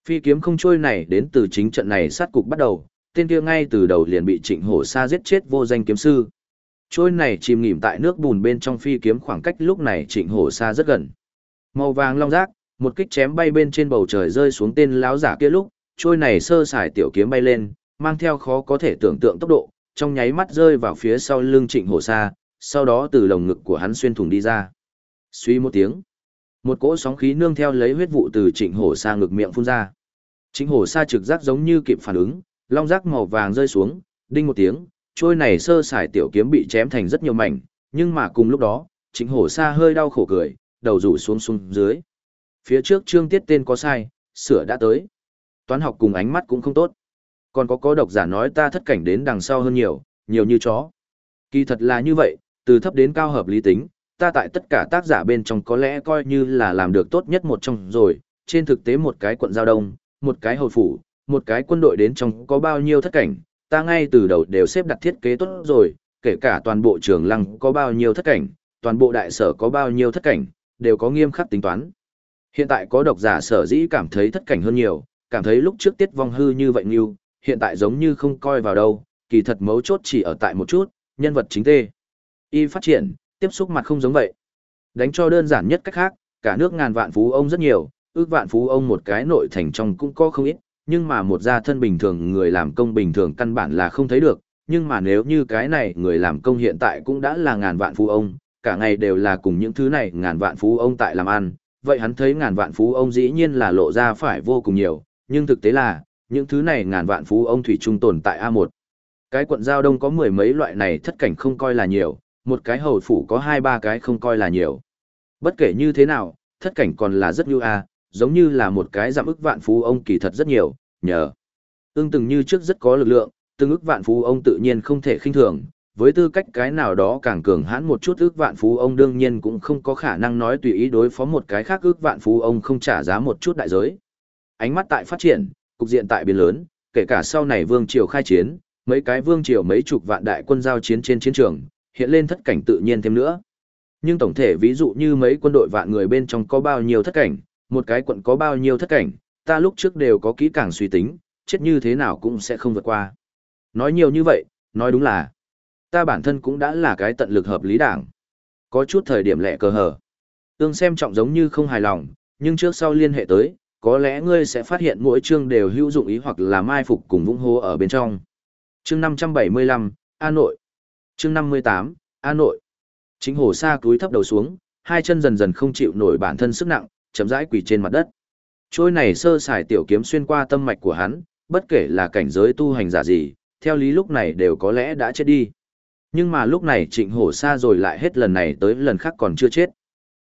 Phi kiếm không trôi này đến từ chính trận này sát cục bắt đầu, tên kia ngay từ đầu liền bị Trịnh Hổ Sa giết chết vô danh kiếm sư. Trôi này chìm nghỉm tại nước bùn bên trong phi kiếm khoảng cách lúc này Trịnh Hổ Sa rất gần. Màu vàng long rác, một kích chém bay bên trên bầu trời rơi xuống tên lão giả kia lúc, trôi này sơ sải tiểu kiếm bay lên, mang theo khó có thể tưởng tượng tốc độ, trong nháy mắt rơi vào phía sau lưng Trịnh Hổ Sa, sau đó từ lồng ngực của hắn xuyên thủng đi ra. Suy một tiếng, một cỗ sóng khí nương theo lấy huyết vụ từ Trịnh Hổ Sa ngực miệng phun ra. Trịnh Hổ Sa trực giác giống như kịp phản ứng, long giác màu vàng rơi xuống, đinh một tiếng, trôi này sơ sải tiểu kiếm bị chém thành rất nhiều mảnh, nhưng mà cùng lúc đó, Trịnh Hổ Sa hơi đau khổ cười, đầu rủ xuống xuống dưới. Phía trước chương tiết tên có sai, sửa đã tới. Toán học cùng ánh mắt cũng không tốt. Còn có có độc giả nói ta thất cảnh đến đằng sau hơn nhiều, nhiều như chó. Kỳ thật là như vậy, từ thấp đến cao hợp lý tính, ta tại tất cả tác giả bên trong có lẽ coi như là làm được tốt nhất một trong rồi, trên thực tế một cái quận giao đông, một cái hồi phủ, một cái quân đội đến trong có bao nhiêu thất cảnh, ta ngay từ đầu đều xếp đặt thiết kế tốt rồi, kể cả toàn bộ trường lăng có bao nhiêu thất cảnh, toàn bộ đại sở có bao nhiêu thất cảnh, đều có nghiêm khắc tính toán. Hiện tại có độc giả sở dĩ cảm thấy thất cảnh hơn nhiều, cảm thấy lúc trước tiết vong hư như vậy nhiều, hiện tại giống như không coi vào đâu, kỳ thật mấu chốt chỉ ở tại một chút, nhân vật chính tê. Y phát triển, tiếp xúc mặt không giống vậy. Đánh cho đơn giản nhất cách khác, cả nước ngàn vạn phú ông rất nhiều, ước vạn phú ông một cái nội thành trong cũng có không ít, nhưng mà một gia thân bình thường người làm công bình thường căn bản là không thấy được, nhưng mà nếu như cái này người làm công hiện tại cũng đã là ngàn vạn phú ông, cả ngày đều là cùng những thứ này ngàn vạn phú ông tại làm ăn, vậy hắn thấy ngàn vạn phú ông dĩ nhiên là lộ ra phải vô cùng nhiều, nhưng thực tế là, những thứ này ngàn vạn phú ông thủy trung tồn tại A1. Cái quận giao đông có mười mấy loại này thất cảnh không coi là nhiều, một cái hầu phủ có hai ba cái không coi là nhiều. Bất kể như thế nào, thất cảnh còn là rất như a, à, giống như là một cái giảm ức vạn phú ông kỳ thật rất nhiều, nhờ. Ưng từng như trước rất có lực lượng, từng ức vạn phú ông tự nhiên không thể khinh thường, với tư cách cái nào đó càng cường hãn một chút ước vạn phú ông đương nhiên cũng không có khả năng nói tùy ý đối phó một cái khác ước vạn phú ông không trả giá một chút đại giới. Ánh mắt tại phát triển, cục diện tại biến lớn, kể cả sau này vương triều khai chiến, mấy cái vương triều mấy chục vạn đại quân giao chiến trên chiến trường, hiện lên thất cảnh tự nhiên thêm nữa. Nhưng tổng thể ví dụ như mấy quân đội vạn người bên trong có bao nhiêu thất cảnh, một cái quận có bao nhiêu thất cảnh, ta lúc trước đều có kỹ càng suy tính, chết như thế nào cũng sẽ không vượt qua. Nói nhiều như vậy, nói đúng là, ta bản thân cũng đã là cái tận lực hợp lý đảng. Có chút thời điểm lẹ cờ hở. Tương xem trọng giống như không hài lòng, nhưng trước sau liên hệ tới, có lẽ ngươi sẽ phát hiện mỗi chương đều hữu dụng ý hoặc là mai phục cùng vũng hô ở bên trong. Chương 575, A Nội. Chương 58, an Nội. Chính hồ sa cúi thấp đầu xuống, hai chân dần dần không chịu nổi bản thân sức nặng, chậm rãi quỳ trên mặt đất. Trôi này sơ sài tiểu kiếm xuyên qua tâm mạch của hắn, bất kể là cảnh giới tu hành giả gì, theo lý lúc này đều có lẽ đã chết đi. Nhưng mà lúc này trịnh hổ xa rồi lại hết lần này tới lần khác còn chưa chết.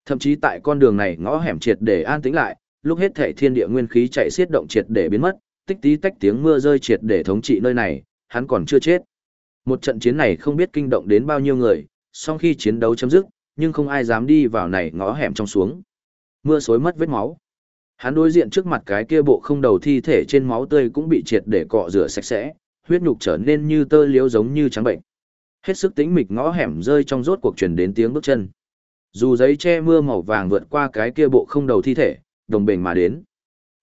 Thậm chí tại con đường này ngõ hẻm triệt để an tĩnh lại, lúc hết thể thiên địa nguyên khí chạy xiết động triệt để biến mất, tích tí tách tiếng mưa rơi triệt để thống trị nơi này, hắn còn chưa chết. Một trận chiến này không biết kinh động đến bao nhiêu người, sau khi chiến đấu chấm dứt, nhưng không ai dám đi vào này ngõ hẻm trong xuống. Mưa xối mất vết máu. Hắn đối diện trước mặt cái kia bộ không đầu thi thể trên máu tươi cũng bị triệt để cọ rửa sạch sẽ, huyết nhục trở nên như tơ liếu giống như trắng bệnh. Hết sức tĩnh mịch ngõ hẻm rơi trong rốt cuộc truyền đến tiếng bước chân. Dù giấy che mưa màu vàng vượt qua cái kia bộ không đầu thi thể, đồng bền mà đến.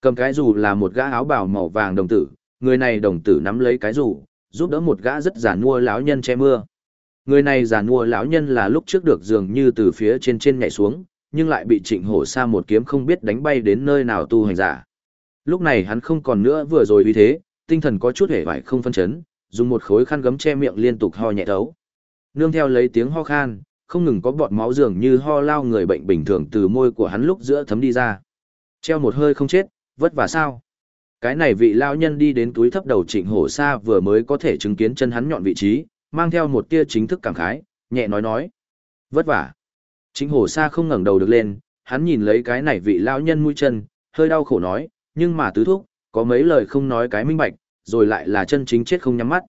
Cầm cái dù là một gã áo bào màu vàng đồng tử, người này đồng tử nắm lấy cái dù, giúp đỡ một gã rất giả mua lão nhân che mưa. Người này giả mua lão nhân là lúc trước được dường như từ phía trên trên nhảy xuống, nhưng lại bị trịnh hổ sa một kiếm không biết đánh bay đến nơi nào tu hành giả. Lúc này hắn không còn nữa vừa rồi vì thế, tinh thần có chút hề vải không phân chấn, dùng một khối khăn gấm che miệng liên tục ho nhẹ thấu. Nương theo lấy tiếng ho khan, không ngừng có bọt máu dường như ho lao người bệnh bình thường từ môi của hắn lúc giữa thấm đi ra. Treo một hơi không chết, vất vả sao? Cái này vị lao nhân đi đến túi thấp đầu trịnh hổ xa vừa mới có thể chứng kiến chân hắn nhọn vị trí, mang theo một tia chính thức cảm khái, nhẹ nói nói. Vất vả. Trịnh hổ xa không ngẩng đầu được lên, hắn nhìn lấy cái này vị lao nhân mũi chân, hơi đau khổ nói, nhưng mà tứ thúc, có mấy lời không nói cái minh bạch, rồi lại là chân chính chết không nhắm mắt.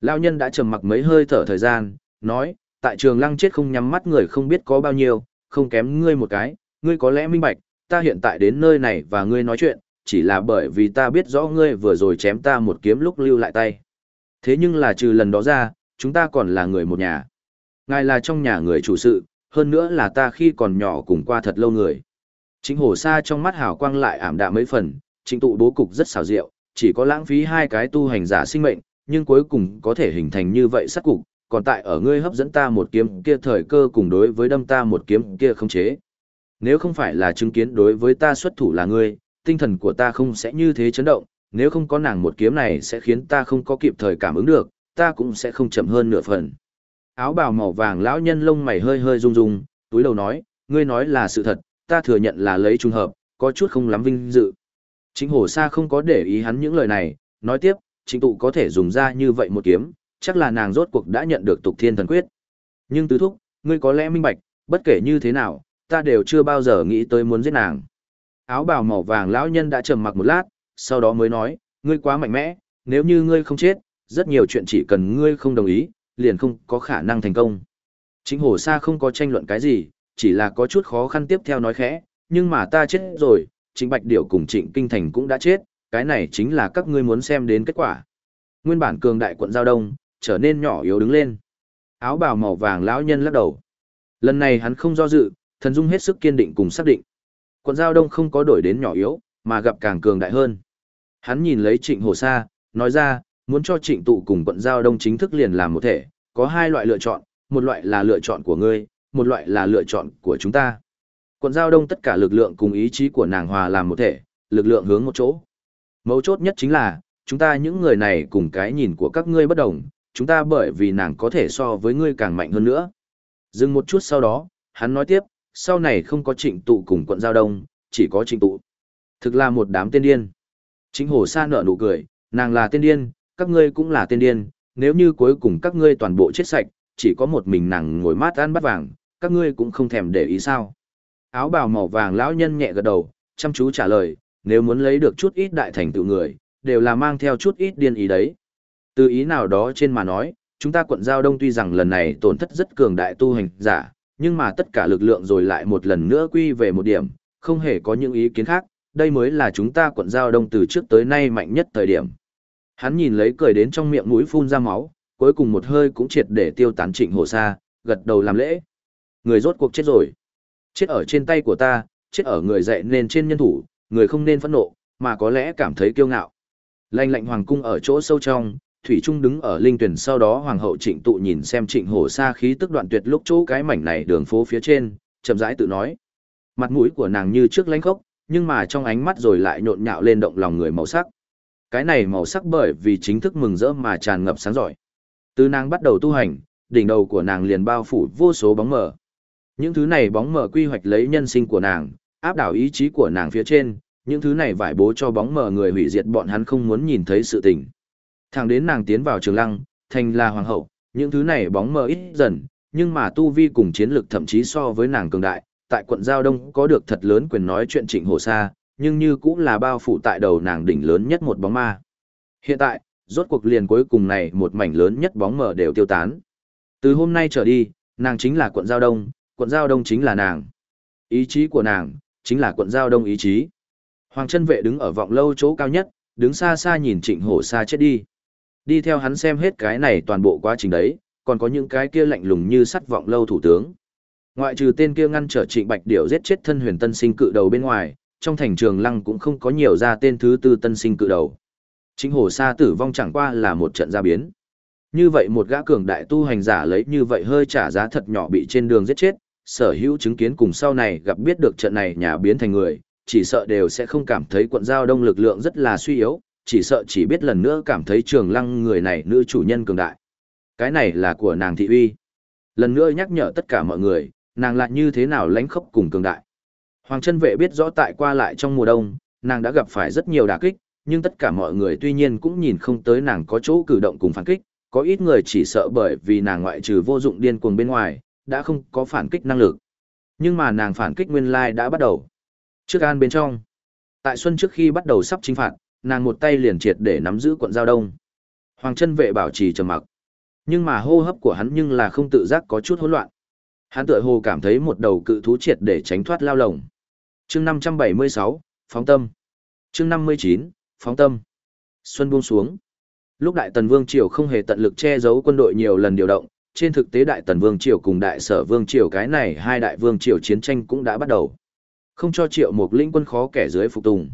Lao nhân đã trầm mặc mấy hơi thở thời gian, nói, tại trường lăng chết không nhắm mắt người không biết có bao nhiêu, không kém ngươi một cái, ngươi có lẽ minh bạch, ta hiện tại đến nơi này và ngươi nói chuyện, chỉ là bởi vì ta biết rõ ngươi vừa rồi chém ta một kiếm lúc lưu lại tay. Thế nhưng là trừ lần đó ra, chúng ta còn là người một nhà. Ngài là trong nhà người chủ sự, hơn nữa là ta khi còn nhỏ cùng qua thật lâu người. Chính hồ sa trong mắt hào quang lại ảm đạm mấy phần, chính tụ bố cục rất xảo diệu, chỉ có lãng phí hai cái tu hành giả sinh mệnh, nhưng cuối cùng có thể hình thành như vậy sát cục, còn tại ở ngươi hấp dẫn ta một kiếm kia thời cơ cùng đối với đâm ta một kiếm kia không chế. Nếu không phải là chứng kiến đối với ta xuất thủ là ngươi, tinh thần của ta không sẽ như thế chấn động, nếu không có nàng một kiếm này sẽ khiến ta không có kịp thời cảm ứng được, ta cũng sẽ không chậm hơn nửa phần. Áo bào màu vàng lão nhân lông mày hơi hơi rung rung, túi đầu nói, ngươi nói là sự thật, ta thừa nhận là lấy trùng hợp, có chút không lắm vinh dự. Chính hồ sa không có để ý hắn những lời này, nói tiếp, chính tụ có thể dùng ra như vậy một kiếm, chắc là nàng rốt cuộc đã nhận được tục thiên thần quyết. Nhưng tứ thúc, ngươi có lẽ minh bạch, bất kể như thế nào, ta đều chưa bao giờ nghĩ tới muốn giết nàng. Áo bào màu vàng lão nhân đã trầm mặc một lát, sau đó mới nói, ngươi quá mạnh mẽ, nếu như ngươi không chết, rất nhiều chuyện chỉ cần ngươi không đồng ý, liền không có khả năng thành công. Chính hồ sa không có tranh luận cái gì, chỉ là có chút khó khăn tiếp theo nói khẽ, nhưng mà ta chết rồi, Trịnh Bạch Điểu cùng Trịnh Kinh Thành cũng đã chết, cái này chính là các ngươi muốn xem đến kết quả. Nguyên bản cường đại quận Giao Đông, trở nên nhỏ yếu đứng lên. Áo bào màu vàng lão nhân lắc đầu. Lần này hắn không do dự, thần dung hết sức kiên định cùng xác định. Quận Giao Đông không có đổi đến nhỏ yếu, mà gặp càng cường đại hơn. Hắn nhìn lấy Trịnh Hồ Sa, nói ra, muốn cho Trịnh tụ cùng quận Giao Đông chính thức liền làm một thể, có hai loại lựa chọn, một loại là lựa chọn của ngươi, một loại là lựa chọn của chúng ta. Quận Giao Đông tất cả lực lượng cùng ý chí của nàng hòa làm một thể, lực lượng hướng một chỗ. Mấu chốt nhất chính là, chúng ta những người này cùng cái nhìn của các ngươi bất đồng, chúng ta bởi vì nàng có thể so với ngươi càng mạnh hơn nữa. Dừng một chút sau đó, hắn nói tiếp, sau này không có trịnh tụ cùng quận giao đông, chỉ có trịnh tụ. Thực là một đám tên điên. Chính hồ sa nở nụ cười, nàng là tên điên, các ngươi cũng là tên điên, nếu như cuối cùng các ngươi toàn bộ chết sạch, chỉ có một mình nàng ngồi mát ăn bát vàng, các ngươi cũng không thèm để ý sao. Áo bào màu vàng lão nhân nhẹ gật đầu, chăm chú trả lời, nếu muốn lấy được chút ít đại thành tựu người, đều là mang theo chút ít điên ý đấy. Từ ý nào đó trên mà nói, chúng ta quận Giao Đông tuy rằng lần này tổn thất rất cường đại tu hành giả, nhưng mà tất cả lực lượng rồi lại một lần nữa quy về một điểm, không hề có những ý kiến khác, đây mới là chúng ta quận Giao Đông từ trước tới nay mạnh nhất thời điểm. Hắn nhìn lấy cười đến trong miệng mũi phun ra máu, cuối cùng một hơi cũng triệt để tiêu tán trịnh hồ sa, gật đầu làm lễ. Người rốt cuộc chết rồi. Chết ở trên tay của ta, chết ở người dạy nên trên nhân thủ, người không nên phẫn nộ, mà có lẽ cảm thấy kiêu ngạo. Lanh lạnh hoàng cung ở chỗ sâu trong, Thủy Trung đứng ở linh tuyển sau đó hoàng hậu trịnh tụ nhìn xem trịnh hổ xa khí tức đoạn tuyệt lúc chỗ cái mảnh này đường phố phía trên, chậm rãi tự nói. Mặt mũi của nàng như trước lánh khốc, nhưng mà trong ánh mắt rồi lại nhộn nhạo lên động lòng người màu sắc. Cái này màu sắc bởi vì chính thức mừng rỡ mà tràn ngập sáng giỏi. Từ nàng bắt đầu tu hành, đỉnh đầu của nàng liền bao phủ vô số bóng mờ. Những thứ này bóng mờ quy hoạch lấy nhân sinh của nàng, áp đảo ý chí của nàng phía trên, những thứ này vải bố cho bóng mờ người hủy diệt bọn hắn không muốn nhìn thấy sự tình. Thẳng đến nàng tiến vào trường lăng, thành là hoàng hậu, những thứ này bóng mờ ít dần, nhưng mà tu vi cùng chiến lực thậm chí so với nàng cường đại, tại quận Giao Đông có được thật lớn quyền nói chuyện trịnh hồ sa, nhưng như cũng là bao phủ tại đầu nàng đỉnh lớn nhất một bóng ma. Hiện tại, rốt cuộc liền cuối cùng này một mảnh lớn nhất bóng mờ đều tiêu tán. Từ hôm nay trở đi, nàng chính là quận Giao Đông, quận Giao Đông chính là nàng. Ý chí của nàng, chính là quận Giao Đông ý chí. Hoàng chân vệ đứng ở vọng lâu chỗ cao nhất, đứng xa xa nhìn trịnh hổ xa chết đi. Đi theo hắn xem hết cái này toàn bộ quá trình đấy, còn có những cái kia lạnh lùng như sắt vọng lâu thủ tướng. Ngoại trừ tên kia ngăn trở trịnh bạch điểu giết chết thân huyền tân sinh cự đầu bên ngoài, trong thành trường lăng cũng không có nhiều ra tên thứ tư tân sinh cự đầu. Trịnh hổ Sa tử vong chẳng qua là một trận gia biến. Như vậy một gã cường đại tu hành giả lấy như vậy hơi trả giá thật nhỏ bị trên đường giết chết, sở hữu chứng kiến cùng sau này gặp biết được trận này nhà biến thành người, chỉ sợ đều sẽ không cảm thấy quận giao đông lực lượng rất là suy yếu, chỉ sợ chỉ biết lần nữa cảm thấy trường lăng người này nữ chủ nhân cường đại. Cái này là của nàng thị uy. Lần nữa nhắc nhở tất cả mọi người, nàng lại như thế nào lánh khốc cùng cường đại. Hoàng chân vệ biết rõ tại qua lại trong mùa đông, nàng đã gặp phải rất nhiều đả kích, nhưng tất cả mọi người tuy nhiên cũng nhìn không tới nàng có chỗ cử động cùng phản kích, có ít người chỉ sợ bởi vì nàng ngoại trừ vô dụng điên cuồng bên ngoài, đã không có phản kích năng lực. Nhưng mà nàng phản kích nguyên lai đã bắt đầu. Trước an bên trong, tại xuân trước khi bắt đầu sắp chính phạt, nàng một tay liền triệt để nắm giữ quận giao đông. Hoàng chân vệ bảo trì trầm mặc. Nhưng mà hô hấp của hắn nhưng là không tự giác có chút hỗn loạn. Hắn tựa hồ cảm thấy một đầu cự thú triệt để tránh thoát lao lồng. Chương 576, phóng tâm. Chương 59, phóng tâm. Xuân buông xuống. Lúc Đại Tần Vương Triều không hề tận lực che giấu quân đội nhiều lần điều động, trên thực tế Đại Tần Vương Triều cùng Đại Sở Vương Triều cái này hai đại vương triều chiến tranh cũng đã bắt đầu. Không cho Triệu Mục lĩnh quân khó kẻ dưới phục tùng.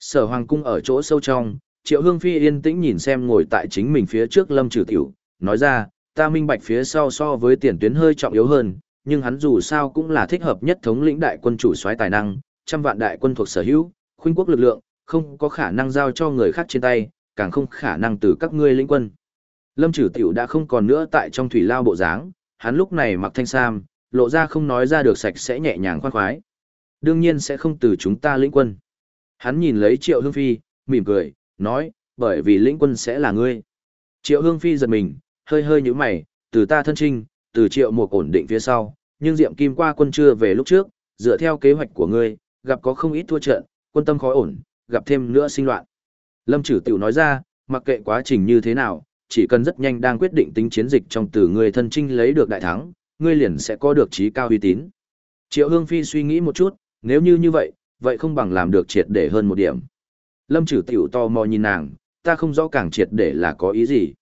Sở Hoàng cung ở chỗ sâu trong, Triệu Hương Phi yên tĩnh nhìn xem ngồi tại chính mình phía trước Lâm Trừ Tiểu, nói ra, ta minh bạch phía sau so với tiền tuyến hơi trọng yếu hơn, nhưng hắn dù sao cũng là thích hợp nhất thống lĩnh đại quân chủ soái tài năng, trăm vạn đại quân thuộc sở hữu, khuynh quốc lực lượng, không có khả năng giao cho người khác trên tay, càng không khả năng từ các ngươi lĩnh quân. Lâm Trử Tiểu đã không còn nữa tại trong thủy lao bộ dáng, hắn lúc này mặc thanh sam, lộ ra không nói ra được sạch sẽ nhẹ nhàng khoan khoái. Đương nhiên sẽ không từ chúng ta lĩnh quân. Hắn nhìn lấy Triệu Hương Phi, mỉm cười, nói, bởi vì lĩnh quân sẽ là ngươi. Triệu Hương Phi giật mình, hơi hơi như mày, từ ta thân trinh, từ Triệu một ổn định phía sau, nhưng Diệm Kim qua quân chưa về lúc trước, dựa theo kế hoạch của ngươi, gặp có không ít thua trận, quân tâm khó ổn, gặp thêm nữa sinh loạn. Lâm Trử Tiểu nói ra, mặc kệ quá trình như thế nào, chỉ cần rất nhanh đang quyết định tính chiến dịch trong từ người thân trinh lấy được đại thắng, ngươi liền sẽ có được trí cao uy tín. Triệu Hương Phi suy nghĩ một chút, nếu như như vậy, vậy không bằng làm được triệt để hơn một điểm. Lâm trừ Tiểu to mò nhìn nàng, ta không rõ càng triệt để là có ý gì.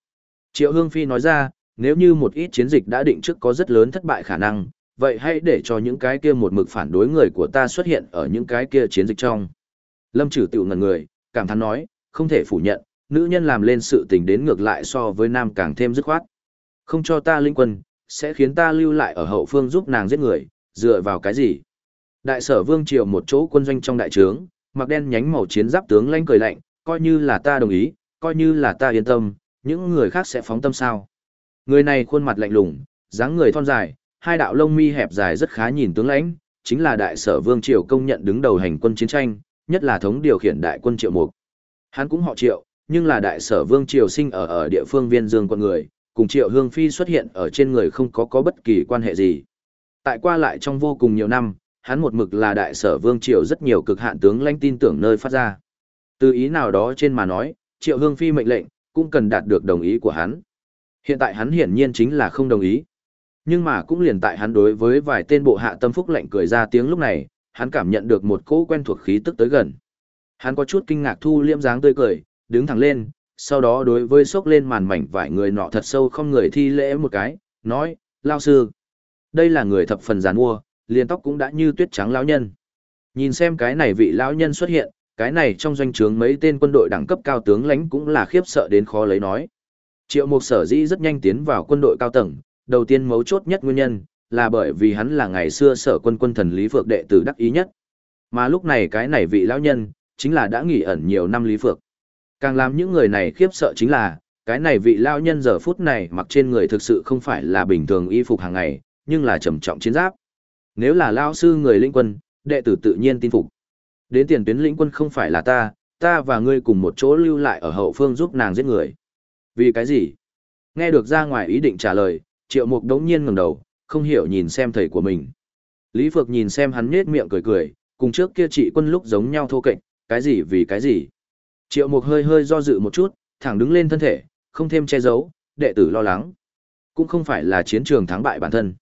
Triệu Hương Phi nói ra, nếu như một ít chiến dịch đã định trước có rất lớn thất bại khả năng, vậy hãy để cho những cái kia một mực phản đối người của ta xuất hiện ở những cái kia chiến dịch trong. Lâm trừ Tiểu ngẩn người, cảm thán nói, không thể phủ nhận, nữ nhân làm lên sự tình đến ngược lại so với nam càng thêm dứt khoát. Không cho ta linh quân, sẽ khiến ta lưu lại ở hậu phương giúp nàng giết người, dựa vào cái gì? Đại sở vương triều một chỗ quân doanh trong đại trướng, mặc đen nhánh màu chiến giáp tướng lanh cười lạnh, coi như là ta đồng ý, coi như là ta yên tâm, những người khác sẽ phóng tâm sao. Người này khuôn mặt lạnh lùng, dáng người thon dài, hai đạo lông mi hẹp dài rất khá nhìn tướng lãnh, chính là đại sở vương triều công nhận đứng đầu hành quân chiến tranh, nhất là thống điều khiển đại quân triệu mục. Hắn cũng họ triệu, nhưng là đại sở vương triều sinh ở ở địa phương viên dương con người, cùng Triệu Hương Phi xuất hiện ở trên người không có có bất kỳ quan hệ gì. Tại qua lại trong vô cùng nhiều năm, hắn một mực là đại sở vương triều rất nhiều cực hạn tướng lãnh tin tưởng nơi phát ra. Từ ý nào đó trên mà nói, Triệu Hương Phi mệnh lệnh, cũng cần đạt được đồng ý của hắn. Hiện tại hắn hiển nhiên chính là không đồng ý. Nhưng mà cũng liền tại hắn đối với vài tên bộ hạ tâm phúc lệnh cười ra tiếng lúc này, hắn cảm nhận được một cỗ quen thuộc khí tức tới gần. Hắn có chút kinh ngạc thu liễm dáng tươi cười, đứng thẳng lên, sau đó đối với sốc lên màn mảnh vải người nọ thật sâu không người thi lễ một cái, nói, lao sư. Đây là người thập phần giàn mua, liền tóc cũng đã như tuyết trắng lão nhân. Nhìn xem cái này vị lão nhân xuất hiện, cái này trong doanh trướng mấy tên quân đội đẳng cấp cao tướng lãnh cũng là khiếp sợ đến khó lấy nói. Triệu Mục Sở dĩ rất nhanh tiến vào quân đội cao tầng, đầu tiên mấu chốt nhất nguyên nhân là bởi vì hắn là ngày xưa Sở Quân quân thần Lý Phược đệ tử đắc ý nhất. Mà lúc này cái này vị lão nhân chính là đã nghỉ ẩn nhiều năm Lý Phược. Càng làm những người này khiếp sợ chính là, cái này vị lão nhân giờ phút này mặc trên người thực sự không phải là bình thường y phục hàng ngày, nhưng là trầm trọng chiến giáp. Nếu là lão sư người linh quân, đệ tử tự nhiên tin phục. Đến tiền tuyến lĩnh quân không phải là ta, ta và ngươi cùng một chỗ lưu lại ở hậu phương giúp nàng giết người. Vì cái gì? Nghe được ra ngoài ý định trả lời, triệu mục đống nhiên ngẩng đầu, không hiểu nhìn xem thầy của mình. Lý Phược nhìn xem hắn nhếch miệng cười cười, cùng trước kia trị quân lúc giống nhau thô kệch, cái gì vì cái gì. Triệu mục hơi hơi do dự một chút, thẳng đứng lên thân thể, không thêm che giấu, đệ tử lo lắng. Cũng không phải là chiến trường thắng bại bản thân.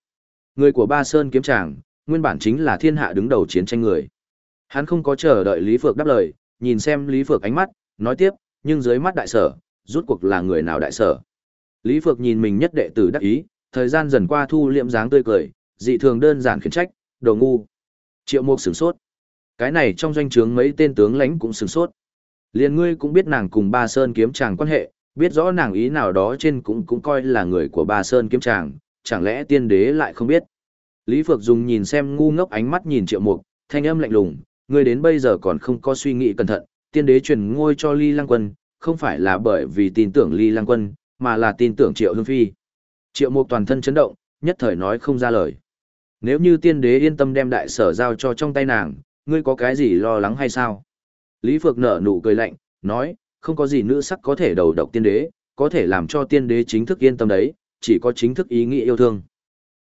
Người của Ba Sơn kiếm tràng, nguyên bản chính là thiên hạ đứng đầu chiến tranh người. Hắn không có chờ đợi Lý Phược đáp lời, nhìn xem Lý Phược ánh mắt, nói tiếp, nhưng dưới mắt đại sở, rút cuộc là người nào đại sở. Lý Phược nhìn mình nhất đệ tử đắc ý, thời gian dần qua thu liệm dáng tươi cười, dị thường đơn giản khiển trách, đồ ngu. Triệu Mục sửng sốt. Cái này trong doanh trướng mấy tên tướng lãnh cũng sửng sốt. Liên ngươi cũng biết nàng cùng Ba Sơn kiếm chàng quan hệ, biết rõ nàng ý nào đó trên cũng cũng coi là người của Ba Sơn kiếm chàng, chẳng lẽ tiên đế lại không biết. Lý Phược dùng nhìn xem ngu ngốc ánh mắt nhìn Triệu Mục, thanh âm lạnh lùng, ngươi đến bây giờ còn không có suy nghĩ cẩn thận, tiên đế truyền ngôi cho Ly Lăng Quân, không phải là bởi vì tin tưởng Ly Lăng Quân, mà là tin tưởng Triệu Hương Phi. Triệu Mục toàn thân chấn động, nhất thời nói không ra lời. Nếu như tiên đế yên tâm đem đại sở giao cho trong tay nàng, ngươi có cái gì lo lắng hay sao? Lý Phược nở nụ cười lạnh, nói, không có gì nữ sắc có thể đầu độc tiên đế, có thể làm cho tiên đế chính thức yên tâm đấy, chỉ có chính thức ý nghĩa yêu thương.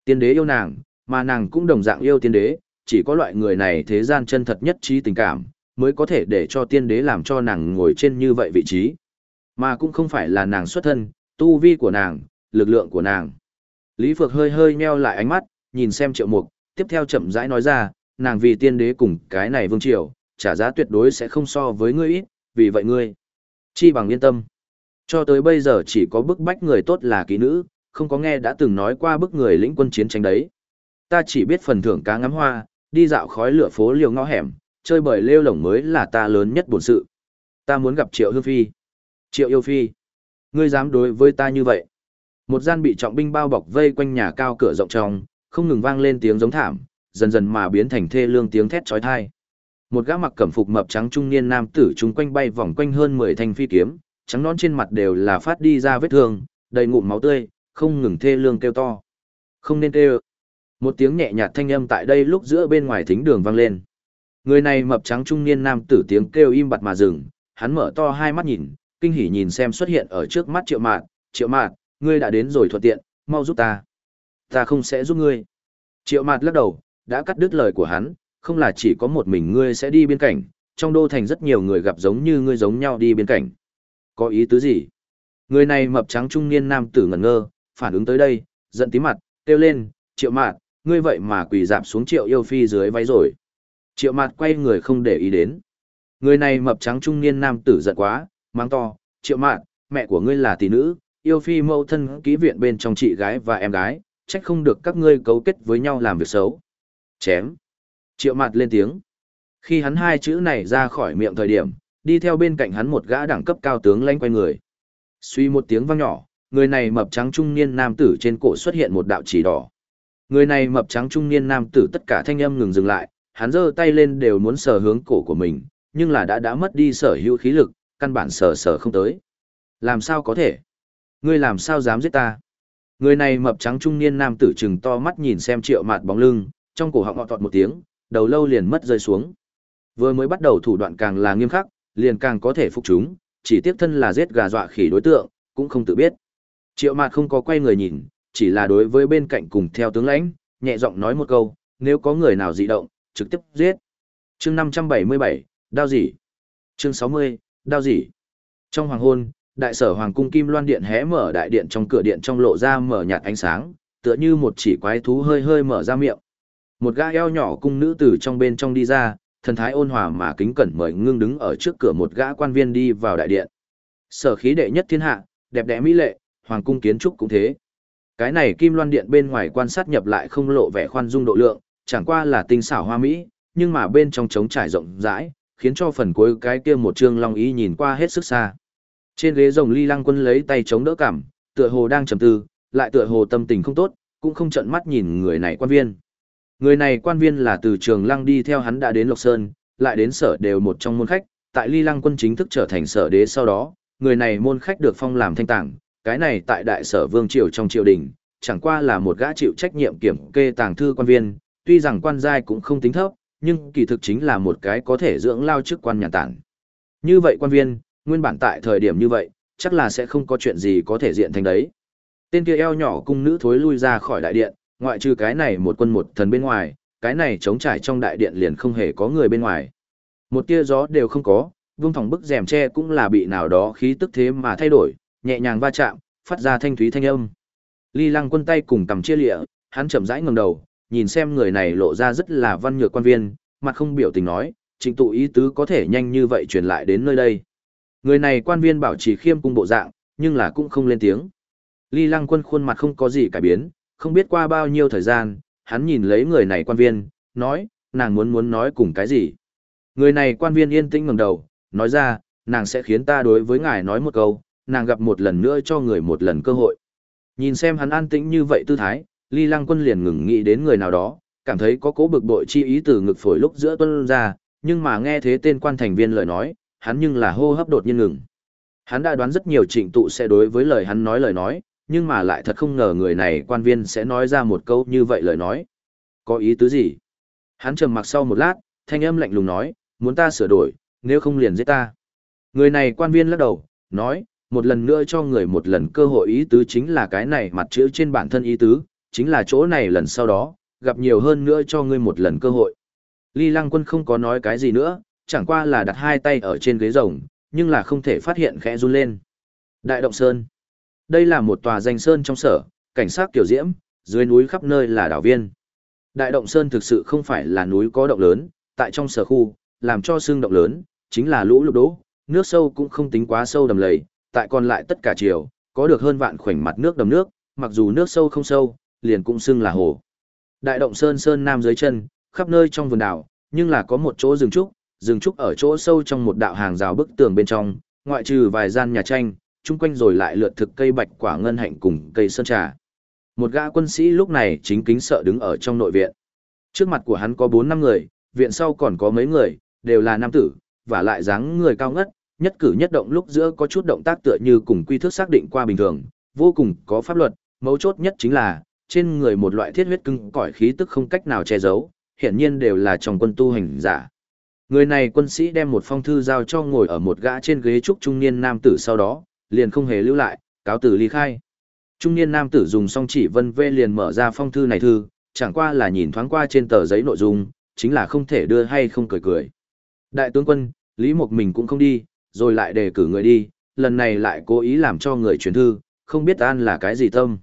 Tiên đế yêu nàng, mà nàng cũng đồng dạng yêu tiên đế, chỉ có loại người này thế gian chân thật nhất trí tình cảm, mới có thể để cho tiên đế làm cho nàng ngồi trên như vậy vị trí. Mà cũng không phải là nàng xuất thân, tu vi của nàng, lực lượng của nàng. Lý Phược hơi hơi nheo lại ánh mắt, nhìn xem triệu mục, tiếp theo chậm rãi nói ra, nàng vì tiên đế cùng cái này vương triều, trả giá tuyệt đối sẽ không so với ngươi ít, vì vậy ngươi, chi bằng yên tâm. Cho tới bây giờ chỉ có bức bách người tốt là kỹ nữ, không có nghe đã từng nói qua bức người lĩnh quân chiến tranh đấy. Ta chỉ biết phần thưởng cá ngắm hoa, đi dạo khói lửa phố liều ngõ hẻm, chơi bời lêu lổng mới là ta lớn nhất bổn sự. Ta muốn gặp Triệu Hương Phi. Triệu Yêu Phi. Ngươi dám đối với ta như vậy. Một gian bị trọng binh bao bọc vây quanh nhà cao cửa rộng trong, không ngừng vang lên tiếng giống thảm, dần dần mà biến thành thê lương tiếng thét chói tai. Một gã mặc cẩm phục mập trắng trung niên nam tử chúng quanh bay vòng quanh hơn 10 thanh phi kiếm, trắng nón trên mặt đều là phát đi ra vết thương, đầy ngụm máu tươi, không ngừng thê lương kêu to. Không nên kêu. Một tiếng nhẹ nhạt thanh âm tại đây lúc giữa bên ngoài thính đường vang lên. Người này mập trắng trung niên nam tử tiếng kêu im bặt mà dừng, hắn mở to hai mắt nhìn, kinh hỉ nhìn xem xuất hiện ở trước mắt Triệu Mạn, "Triệu Mạn, ngươi đã đến rồi thuận tiện, mau giúp ta." "Ta không sẽ giúp ngươi." Triệu Mạn lắc đầu, đã cắt đứt lời của hắn, không là chỉ có một mình ngươi sẽ đi biên cảnh, trong đô thành rất nhiều người gặp giống như ngươi giống nhau đi biên cảnh. Có ý tứ gì? Người này mập trắng trung niên nam tử ngẩn ngơ, phản ứng tới đây, giận tí mặt, kêu lên, "Triệu Mạn, ngươi vậy mà quỳ dạp xuống triệu yêu phi dưới váy rồi. Triệu mặt quay người không để ý đến. Người này mập trắng trung niên nam tử giận quá, mang to, triệu mạn, mẹ của ngươi là tỷ nữ, yêu phi mâu thân ký viện bên trong chị gái và em gái, trách không được các ngươi cấu kết với nhau làm việc xấu. Chém. Triệu mạt lên tiếng. Khi hắn hai chữ này ra khỏi miệng thời điểm, đi theo bên cạnh hắn một gã đẳng cấp cao tướng lanh quay người. Suy một tiếng vang nhỏ, người này mập trắng trung niên nam tử trên cổ xuất hiện một đạo chỉ đỏ. Người này mập trắng trung niên nam tử tất cả thanh âm ngừng dừng lại, hắn giơ tay lên đều muốn sờ hướng cổ của mình, nhưng là đã đã mất đi sở hữu khí lực, căn bản sờ sờ không tới. Làm sao có thể? Ngươi làm sao dám giết ta? Người này mập trắng trung niên nam tử trừng to mắt nhìn xem triệu mạt bóng lưng, trong cổ họng ngọt tọt một tiếng, đầu lâu liền mất rơi xuống. Vừa mới bắt đầu thủ đoạn càng là nghiêm khắc, liền càng có thể phục chúng, chỉ tiếp thân là giết gà dọa khỉ đối tượng, cũng không tự biết. Triệu Mạt không có quay người nhìn, chỉ là đối với bên cạnh cùng theo tướng lãnh, nhẹ giọng nói một câu, nếu có người nào dị động, trực tiếp giết. Chương 577, đao gì? Chương 60, đao gì? Trong hoàng hôn, đại sở hoàng cung kim loan điện hé mở đại điện trong cửa điện trong lộ ra mở nhạt ánh sáng, tựa như một chỉ quái thú hơi hơi mở ra miệng. Một gã eo nhỏ cung nữ từ trong bên trong đi ra, thần thái ôn hòa mà kính cẩn mời ngưng đứng ở trước cửa một gã quan viên đi vào đại điện. Sở khí đệ nhất thiên hạ, đẹp đẽ mỹ lệ, hoàng cung kiến trúc cũng thế. Cái này kim loan điện bên ngoài quan sát nhập lại không lộ vẻ khoan dung độ lượng, chẳng qua là tinh xảo hoa mỹ, nhưng mà bên trong trống trải rộng rãi, khiến cho phần cuối cái kia một trương long ý nhìn qua hết sức xa. Trên ghế rồng ly lăng quân lấy tay chống đỡ cảm, tựa hồ đang trầm tư, lại tựa hồ tâm tình không tốt, cũng không trợn mắt nhìn người này quan viên. Người này quan viên là từ trường lăng đi theo hắn đã đến Lộc Sơn, lại đến sở đều một trong môn khách, tại ly lăng quân chính thức trở thành sở đế sau đó, người này môn khách được phong làm thanh tàng, cái này tại đại sở vương triều trong triều đình, chẳng qua là một gã chịu trách nhiệm kiểm kê tàng thư quan viên, tuy rằng quan giai cũng không tính thấp, nhưng kỳ thực chính là một cái có thể dưỡng lao chức quan nhà tản. Như vậy quan viên, nguyên bản tại thời điểm như vậy, chắc là sẽ không có chuyện gì có thể diện thành đấy. Tên kia eo nhỏ cung nữ thối lui ra khỏi đại điện, ngoại trừ cái này một quân một thần bên ngoài, cái này trống trải trong đại điện liền không hề có người bên ngoài. Một tia gió đều không có, vương thòng bức rèm tre cũng là bị nào đó khí tức thế mà thay đổi, nhẹ nhàng va chạm, phát ra thanh thúy thanh âm. Ly Lăng quân tay cùng cầm chia lịa, hắn chậm rãi ngẩng đầu, nhìn xem người này lộ ra rất là văn nhược quan viên, mặt không biểu tình nói, trình tụ ý tứ có thể nhanh như vậy truyền lại đến nơi đây. Người này quan viên bảo trì khiêm cung bộ dạng, nhưng là cũng không lên tiếng. Ly Lăng quân khuôn mặt không có gì cải biến, không biết qua bao nhiêu thời gian, hắn nhìn lấy người này quan viên, nói, nàng muốn muốn nói cùng cái gì. Người này quan viên yên tĩnh ngẩng đầu, nói ra, nàng sẽ khiến ta đối với ngài nói một câu, nàng gặp một lần nữa cho người một lần cơ hội. Nhìn xem hắn an tĩnh như vậy tư thái, Ly Lăng Quân liền ngừng nghĩ đến người nào đó, cảm thấy có cố bực bội chi ý từ ngực phổi lúc giữa tuân ra, nhưng mà nghe thế tên quan thành viên lời nói, hắn nhưng là hô hấp đột nhiên ngừng. Hắn đã đoán rất nhiều trịnh tụ sẽ đối với lời hắn nói lời nói, nhưng mà lại thật không ngờ người này quan viên sẽ nói ra một câu như vậy lời nói. Có ý tứ gì? Hắn trầm mặc sau một lát, thanh âm lạnh lùng nói, muốn ta sửa đổi, nếu không liền giết ta. Người này quan viên lắc đầu, nói, một lần nữa cho người một lần cơ hội ý tứ chính là cái này mặt chữ trên bản thân ý tứ, chính là chỗ này lần sau đó, gặp nhiều hơn nữa cho ngươi một lần cơ hội. Ly Lăng Quân không có nói cái gì nữa, chẳng qua là đặt hai tay ở trên ghế rồng, nhưng là không thể phát hiện khẽ run lên. Đại Động Sơn Đây là một tòa danh sơn trong sở, cảnh sát kiểu diễm, dưới núi khắp nơi là đảo viên. Đại Động Sơn thực sự không phải là núi có động lớn, tại trong sở khu, làm cho xương động lớn, chính là lũ lụt đố, nước sâu cũng không tính quá sâu đầm lầy, tại còn lại tất cả chiều, có được hơn vạn khoảnh mặt nước đầm nước, mặc dù nước sâu không sâu, liền cũng xưng là hồ. Đại động sơn sơn nam dưới chân, khắp nơi trong vườn đảo, nhưng là có một chỗ rừng trúc, rừng trúc ở chỗ sâu trong một đạo hàng rào bức tường bên trong, ngoại trừ vài gian nhà tranh, chung quanh rồi lại lượt thực cây bạch quả ngân hạnh cùng cây sơn trà. Một gã quân sĩ lúc này chính kính sợ đứng ở trong nội viện. Trước mặt của hắn có 4 năm người, viện sau còn có mấy người, đều là nam tử, và lại dáng người cao ngất, nhất cử nhất động lúc giữa có chút động tác tựa như cùng quy thức xác định qua bình thường, vô cùng có pháp luật, mấu chốt nhất chính là, trên người một loại thiết huyết cứng cỏi khí tức không cách nào che giấu, hiển nhiên đều là trong quân tu hành giả. Người này quân sĩ đem một phong thư giao cho ngồi ở một gã trên ghế trúc trung niên nam tử sau đó, liền không hề lưu lại, cáo tử ly khai. Trung niên nam tử dùng song chỉ vân vê liền mở ra phong thư này thư, chẳng qua là nhìn thoáng qua trên tờ giấy nội dung, chính là không thể đưa hay không cười cười. Đại tướng quân, Lý Mộc mình cũng không đi, rồi lại đề cử người đi, lần này lại cố ý làm cho người truyền thư, không biết an là cái gì tâm.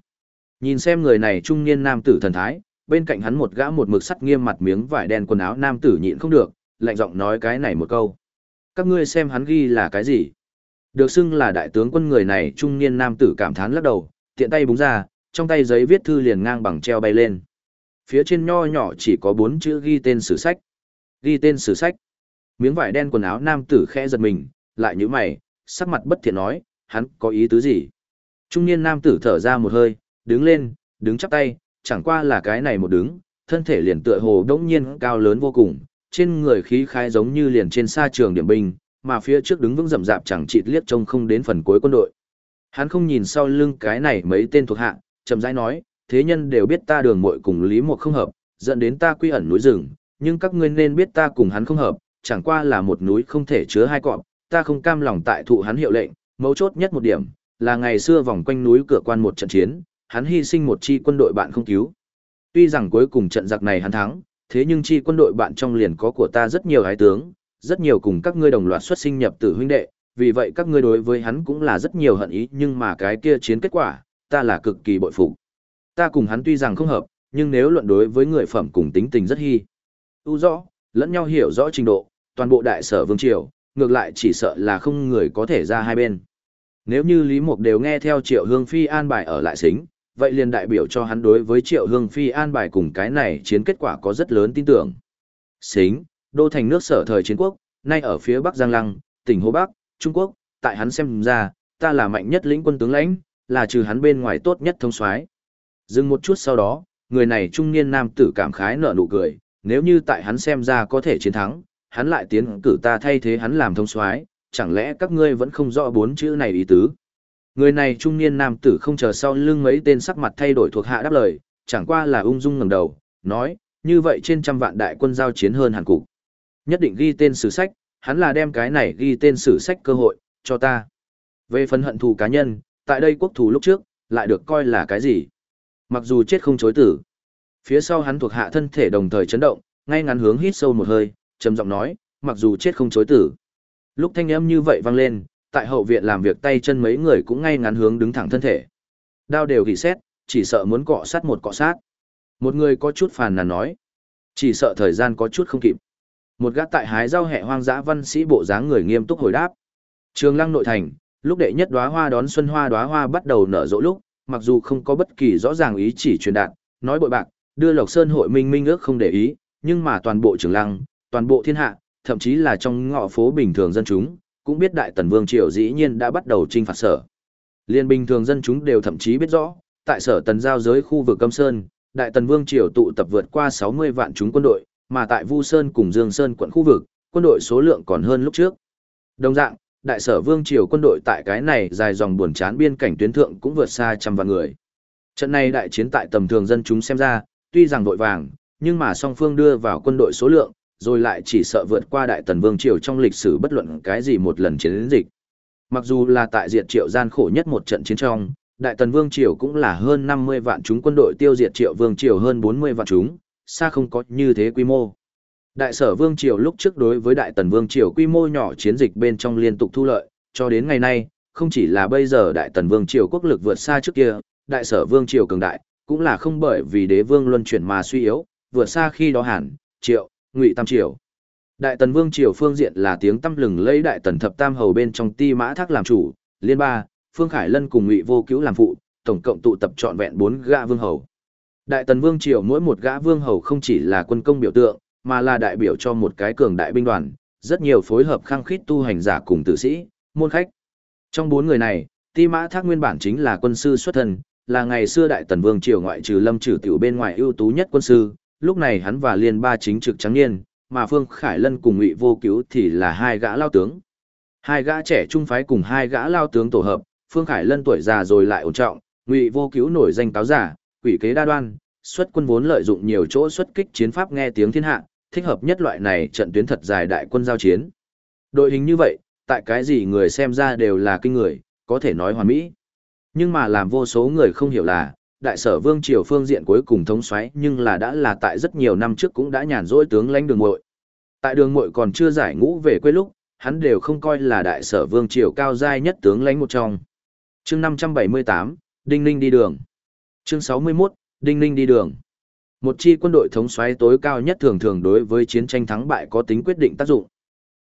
Nhìn xem người này trung niên nam tử thần thái, bên cạnh hắn một gã một mực sắt nghiêm mặt miếng vải đen quần áo nam tử nhịn không được, lạnh giọng nói cái này một câu. Các ngươi xem hắn ghi là cái gì? Được xưng là đại tướng quân người này trung niên nam tử cảm thán lắc đầu, tiện tay búng ra, trong tay giấy viết thư liền ngang bằng treo bay lên. Phía trên nho nhỏ chỉ có bốn chữ ghi tên sử sách. Ghi tên sử sách. Miếng vải đen quần áo nam tử khẽ giật mình, lại như mày, sắc mặt bất thiện nói, hắn có ý tứ gì? Trung niên nam tử thở ra một hơi, đứng lên, đứng chắp tay, chẳng qua là cái này một đứng, thân thể liền tựa hồ đống nhiên cao lớn vô cùng, trên người khí khai giống như liền trên xa trường điểm binh, mà phía trước đứng vững rậm rạp chẳng chịt liếc trông không đến phần cuối quân đội. Hắn không nhìn sau lưng cái này mấy tên thuộc hạ, chậm rãi nói, thế nhân đều biết ta đường muội cùng Lý Mục không hợp, dẫn đến ta quy ẩn núi rừng, nhưng các ngươi nên biết ta cùng hắn không hợp, chẳng qua là một núi không thể chứa hai cọp, ta không cam lòng tại thụ hắn hiệu lệnh, mấu chốt nhất một điểm, là ngày xưa vòng quanh núi cửa quan một trận chiến, hắn hy sinh một chi quân đội bạn không cứu. Tuy rằng cuối cùng trận giặc này hắn thắng, thế nhưng chi quân đội bạn trong liền có của ta rất nhiều hái tướng, rất nhiều cùng các ngươi đồng loạt xuất sinh nhập tử huynh đệ, vì vậy các ngươi đối với hắn cũng là rất nhiều hận ý nhưng mà cái kia chiến kết quả, ta là cực kỳ bội phục. Ta cùng hắn tuy rằng không hợp, nhưng nếu luận đối với người phẩm cùng tính tình rất hy. Tu rõ, lẫn nhau hiểu rõ trình độ, toàn bộ đại sở vương triều, ngược lại chỉ sợ là không người có thể ra hai bên. Nếu như Lý Mục đều nghe theo Triệu Hương Phi an bài ở lại xính, vậy liền đại biểu cho hắn đối với Triệu Hương Phi an bài cùng cái này chiến kết quả có rất lớn tin tưởng. Xính, đô thành nước sở thời chiến quốc, nay ở phía Bắc Giang Lăng, tỉnh Hồ Bắc, Trung Quốc, tại hắn xem ra, ta là mạnh nhất lĩnh quân tướng lãnh, là trừ hắn bên ngoài tốt nhất thông soái. Dừng một chút sau đó, người này trung niên nam tử cảm khái nở nụ cười, nếu như tại hắn xem ra có thể chiến thắng, hắn lại tiến cử ta thay thế hắn làm thông soái, chẳng lẽ các ngươi vẫn không rõ bốn chữ này ý tứ? Người này trung niên nam tử không chờ sau lưng mấy tên sắc mặt thay đổi thuộc hạ đáp lời, chẳng qua là ung dung ngẩng đầu, nói, như vậy trên trăm vạn đại quân giao chiến hơn hàn cục. Nhất định ghi tên sử sách, hắn là đem cái này ghi tên sử sách cơ hội, cho ta. Về phần hận thù cá nhân, tại đây quốc thù lúc trước, lại được coi là cái gì? Mặc dù chết không chối tử. Phía sau hắn thuộc hạ thân thể đồng thời chấn động, ngay ngắn hướng hít sâu một hơi, trầm giọng nói, mặc dù chết không chối tử. Lúc thanh âm như vậy vang lên, tại hậu viện làm việc tay chân mấy người cũng ngay ngắn hướng đứng thẳng thân thể. Đao đều gỉ xét, chỉ sợ muốn cọ sát một cọ sát. Một người có chút phàn nàn nói, chỉ sợ thời gian có chút không kịp. Một gã tại hái rau hẹ hoang dã văn sĩ bộ dáng người nghiêm túc hồi đáp. Trường Lăng nội thành, lúc đệ nhất đóa hoa đón xuân hoa đóa hoa bắt đầu nở rộ lúc, mặc dù không có bất kỳ rõ ràng ý chỉ truyền đạt, nói bội bạc, đưa Lộc Sơn hội minh minh ước không để ý, nhưng mà toàn bộ Trường Lăng, toàn bộ thiên hạ, thậm chí là trong ngõ phố bình thường dân chúng, cũng biết Đại Tần Vương Triều dĩ nhiên đã bắt đầu trinh phạt sở. Liên bình thường dân chúng đều thậm chí biết rõ, tại sở tần giao giới khu vực Câm Sơn, Đại Tần Vương Triều tụ tập vượt qua 60 vạn chúng quân đội, mà tại Vu Sơn cùng Dương Sơn quận khu vực, quân đội số lượng còn hơn lúc trước. Đồng dạng, Đại sở Vương Triều quân đội tại cái này dài dòng buồn chán biên cảnh tuyến thượng cũng vượt xa trăm vạn người. Trận này đại chiến tại tầm thường dân chúng xem ra, tuy rằng vội vàng, nhưng mà song phương đưa vào quân đội số lượng, rồi lại chỉ sợ vượt qua đại tần vương triều trong lịch sử bất luận cái gì một lần chiến dịch. Mặc dù là tại diệt triệu gian khổ nhất một trận chiến trong, đại tần vương triều cũng là hơn 50 vạn chúng quân đội tiêu diệt triệu vương triều hơn 40 vạn chúng, xa không có như thế quy mô. Đại sở vương triều lúc trước đối với đại tần vương triều quy mô nhỏ chiến dịch bên trong liên tục thu lợi, cho đến ngày nay, không chỉ là bây giờ đại tần vương triều quốc lực vượt xa trước kia, đại sở vương triều cường đại, cũng là không bởi vì đế vương luân chuyển mà suy yếu, vượt xa khi đó hẳn, triệu, ngụy tam triều. Đại tần vương triều phương diện là tiếng tăm lừng lấy đại tần thập tam hầu bên trong ti mã thác làm chủ, liên ba, phương khải lân cùng ngụy vô cứu làm phụ, tổng cộng tụ tập trọn vẹn bốn gã vương hầu. Đại tần vương triều mỗi một gã vương hầu không chỉ là quân công biểu tượng, mà là đại biểu cho một cái cường đại binh đoàn, rất nhiều phối hợp khăng khít tu hành giả cùng tử sĩ, môn khách. Trong bốn người này, ti mã thác nguyên bản chính là quân sư xuất thân, là ngày xưa đại tần vương triều ngoại trừ lâm trừ tiểu bên ngoài ưu tú nhất quân sư lúc này hắn và liên ba chính trực trắng niên, mà Phương Khải Lân cùng Ngụy Vô Cứu thì là hai gã lao tướng. Hai gã trẻ trung phái cùng hai gã lao tướng tổ hợp, Phương Khải Lân tuổi già rồi lại ổn trọng, Ngụy Vô Cứu nổi danh táo giả, quỷ kế đa đoan, xuất quân vốn lợi dụng nhiều chỗ xuất kích chiến pháp nghe tiếng thiên hạ, thích hợp nhất loại này trận tuyến thật dài đại quân giao chiến. Đội hình như vậy, tại cái gì người xem ra đều là kinh người, có thể nói hoàn mỹ. Nhưng mà làm vô số người không hiểu là, đại sở vương triều phương diện cuối cùng thống xoáy nhưng là đã là tại rất nhiều năm trước cũng đã nhàn rỗi tướng lãnh đường muội. Tại đường muội còn chưa giải ngũ về quê lúc hắn đều không coi là đại sở vương triều cao giai nhất tướng lãnh một trong. Chương năm trăm bảy mươi tám đinh ninh đi đường. Chương sáu mươi 61, đinh ninh đi đường. Một chi quân đội thống xoáy tối cao nhất thường thường đối với chiến tranh thắng bại có tính quyết định tác dụng.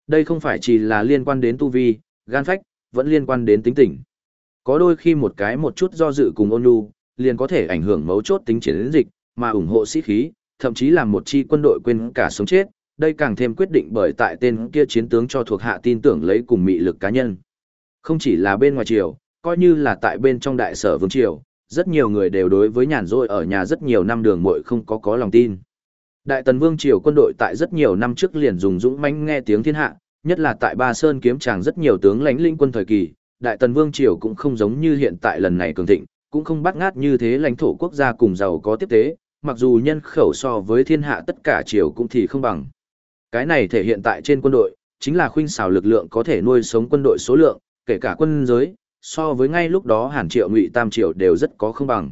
Đây không phải chỉ là liên quan đến tu vi gan phách vẫn liên quan đến tính tình. Có đôi khi một cái một chút do dự cùng ôn nhu liền có thể ảnh hưởng mấu chốt tính chiến dịch, mà ủng hộ sĩ khí, thậm chí làm một chi quân đội quên cả sống chết, đây càng thêm quyết định bởi tại tên kia chiến tướng cho thuộc hạ tin tưởng lấy cùng mị lực cá nhân. Không chỉ là bên ngoài triều, coi như là tại bên trong đại sở vương triều, rất nhiều người đều đối với nhàn rỗi ở nhà rất nhiều năm đường muội không có có lòng tin. Đại tần vương triều quân đội tại rất nhiều năm trước liền dùng dũng mãnh nghe tiếng thiên hạ, nhất là tại Ba Sơn kiếm tràng rất nhiều tướng lãnh linh quân thời kỳ, đại tần vương triều cũng không giống như hiện tại lần này cường thịnh, cũng không bắt ngát như thế lãnh thổ quốc gia cùng giàu có tiếp tế, mặc dù nhân khẩu so với thiên hạ tất cả triều cũng thì không bằng. Cái này thể hiện tại trên quân đội, chính là khuynh xào lực lượng có thể nuôi sống quân đội số lượng, kể cả quân giới, so với ngay lúc đó Hàn Triệu Ngụy Tam Triệu đều rất có không bằng.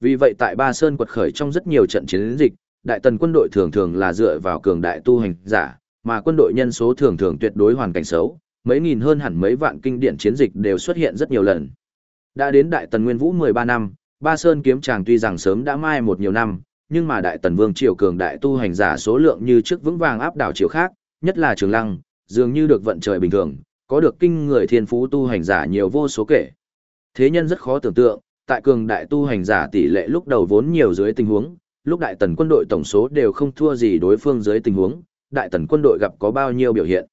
Vì vậy tại Ba Sơn quật khởi trong rất nhiều trận chiến dịch, đại tần quân đội thường thường là dựa vào cường đại tu hành giả, mà quân đội nhân số thường thường tuyệt đối hoàn cảnh xấu, mấy nghìn hơn hẳn mấy vạn kinh điển chiến dịch đều xuất hiện rất nhiều lần. Đã đến đại tần Nguyên Vũ 13 năm, Ba Sơn kiếm chàng tuy rằng sớm đã mai một nhiều năm, nhưng mà đại tần vương triều cường đại tu hành giả số lượng như trước vững vàng áp đảo triều khác, nhất là Trường Lăng, dường như được vận trời bình thường, có được kinh người thiên phú tu hành giả nhiều vô số kể. Thế nhân rất khó tưởng tượng, tại cường đại tu hành giả tỷ lệ lúc đầu vốn nhiều dưới tình huống, lúc đại tần quân đội tổng số đều không thua gì đối phương dưới tình huống, đại tần quân đội gặp có bao nhiêu biểu hiện.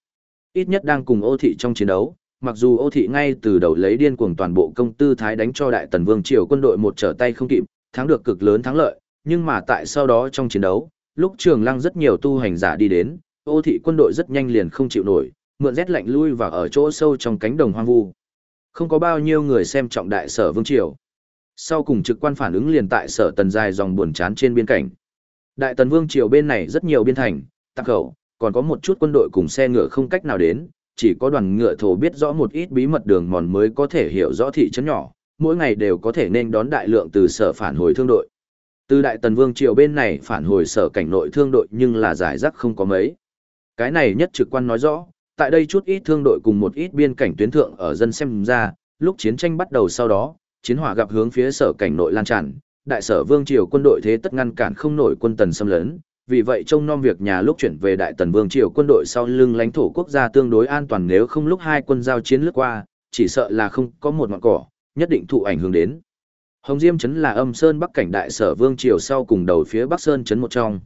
Ít nhất đang cùng ô thị trong chiến đấu, mặc dù ô thị ngay từ đầu lấy điên cuồng toàn bộ công tư thái đánh cho đại tần vương triều quân đội một trở tay không kịp, thắng được cực lớn thắng lợi, nhưng mà tại sau đó trong chiến đấu, lúc trường lăng rất nhiều tu hành giả đi đến, ô thị quân đội rất nhanh liền không chịu nổi, mượn rét lạnh lui và ở chỗ sâu trong cánh đồng hoang vu. Không có bao nhiêu người xem trọng đại sở vương triều. Sau cùng trực quan phản ứng liền tại sở tần dài dòng buồn chán trên biên cảnh. Đại tần vương triều bên này rất nhiều biên thành, tạc khẩu, còn có một chút quân đội cùng xe ngựa không cách nào đến, chỉ có đoàn ngựa thổ biết rõ một ít bí mật đường mòn mới có thể hiểu rõ thị trấn nhỏ, mỗi ngày đều có thể nên đón đại lượng từ sở phản hồi thương đội. Từ đại tần vương triều bên này phản hồi sở cảnh nội thương đội nhưng là giải rác không có mấy. Cái này nhất trực quan nói rõ, tại đây chút ít thương đội cùng một ít biên cảnh tuyến thượng ở dân xem ra, lúc chiến tranh bắt đầu sau đó, chiến hỏa gặp hướng phía sở cảnh nội lan tràn, đại sở vương triều quân đội thế tất ngăn cản không nổi quân tần xâm lấn, vì vậy trông nom việc nhà lúc chuyển về đại tần vương triều quân đội sau lưng lãnh thổ quốc gia tương đối an toàn nếu không lúc hai quân giao chiến lướt qua, chỉ sợ là không có một ngọn cỏ, nhất định thụ ảnh hưởng đến. Hồng Diêm trấn là âm sơn bắc cảnh đại sở vương triều sau cùng đầu phía bắc sơn trấn một trong.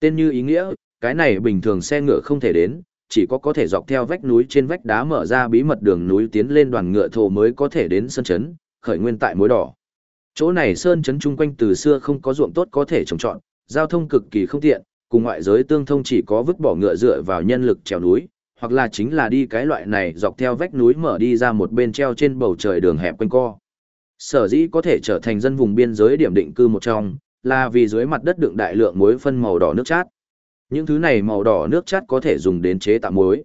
Tên như ý nghĩa, cái này bình thường xe ngựa không thể đến, chỉ có có thể dọc theo vách núi trên vách đá mở ra bí mật đường núi tiến lên đoàn ngựa thổ mới có thể đến sơn trấn, khởi nguyên tại mối đỏ. Chỗ này sơn trấn chung quanh từ xưa không có ruộng tốt có thể trồng trọt, giao thông cực kỳ không tiện, cùng ngoại giới tương thông chỉ có vứt bỏ ngựa dựa vào nhân lực trèo núi, hoặc là chính là đi cái loại này dọc theo vách núi mở đi ra một bên treo trên bầu trời đường hẹp quanh co. Sở dĩ có thể trở thành dân vùng biên giới điểm định cư một trong, là vì dưới mặt đất đựng đại lượng muối phân màu đỏ nước chát. Những thứ này màu đỏ nước chát có thể dùng đến chế tạo muối.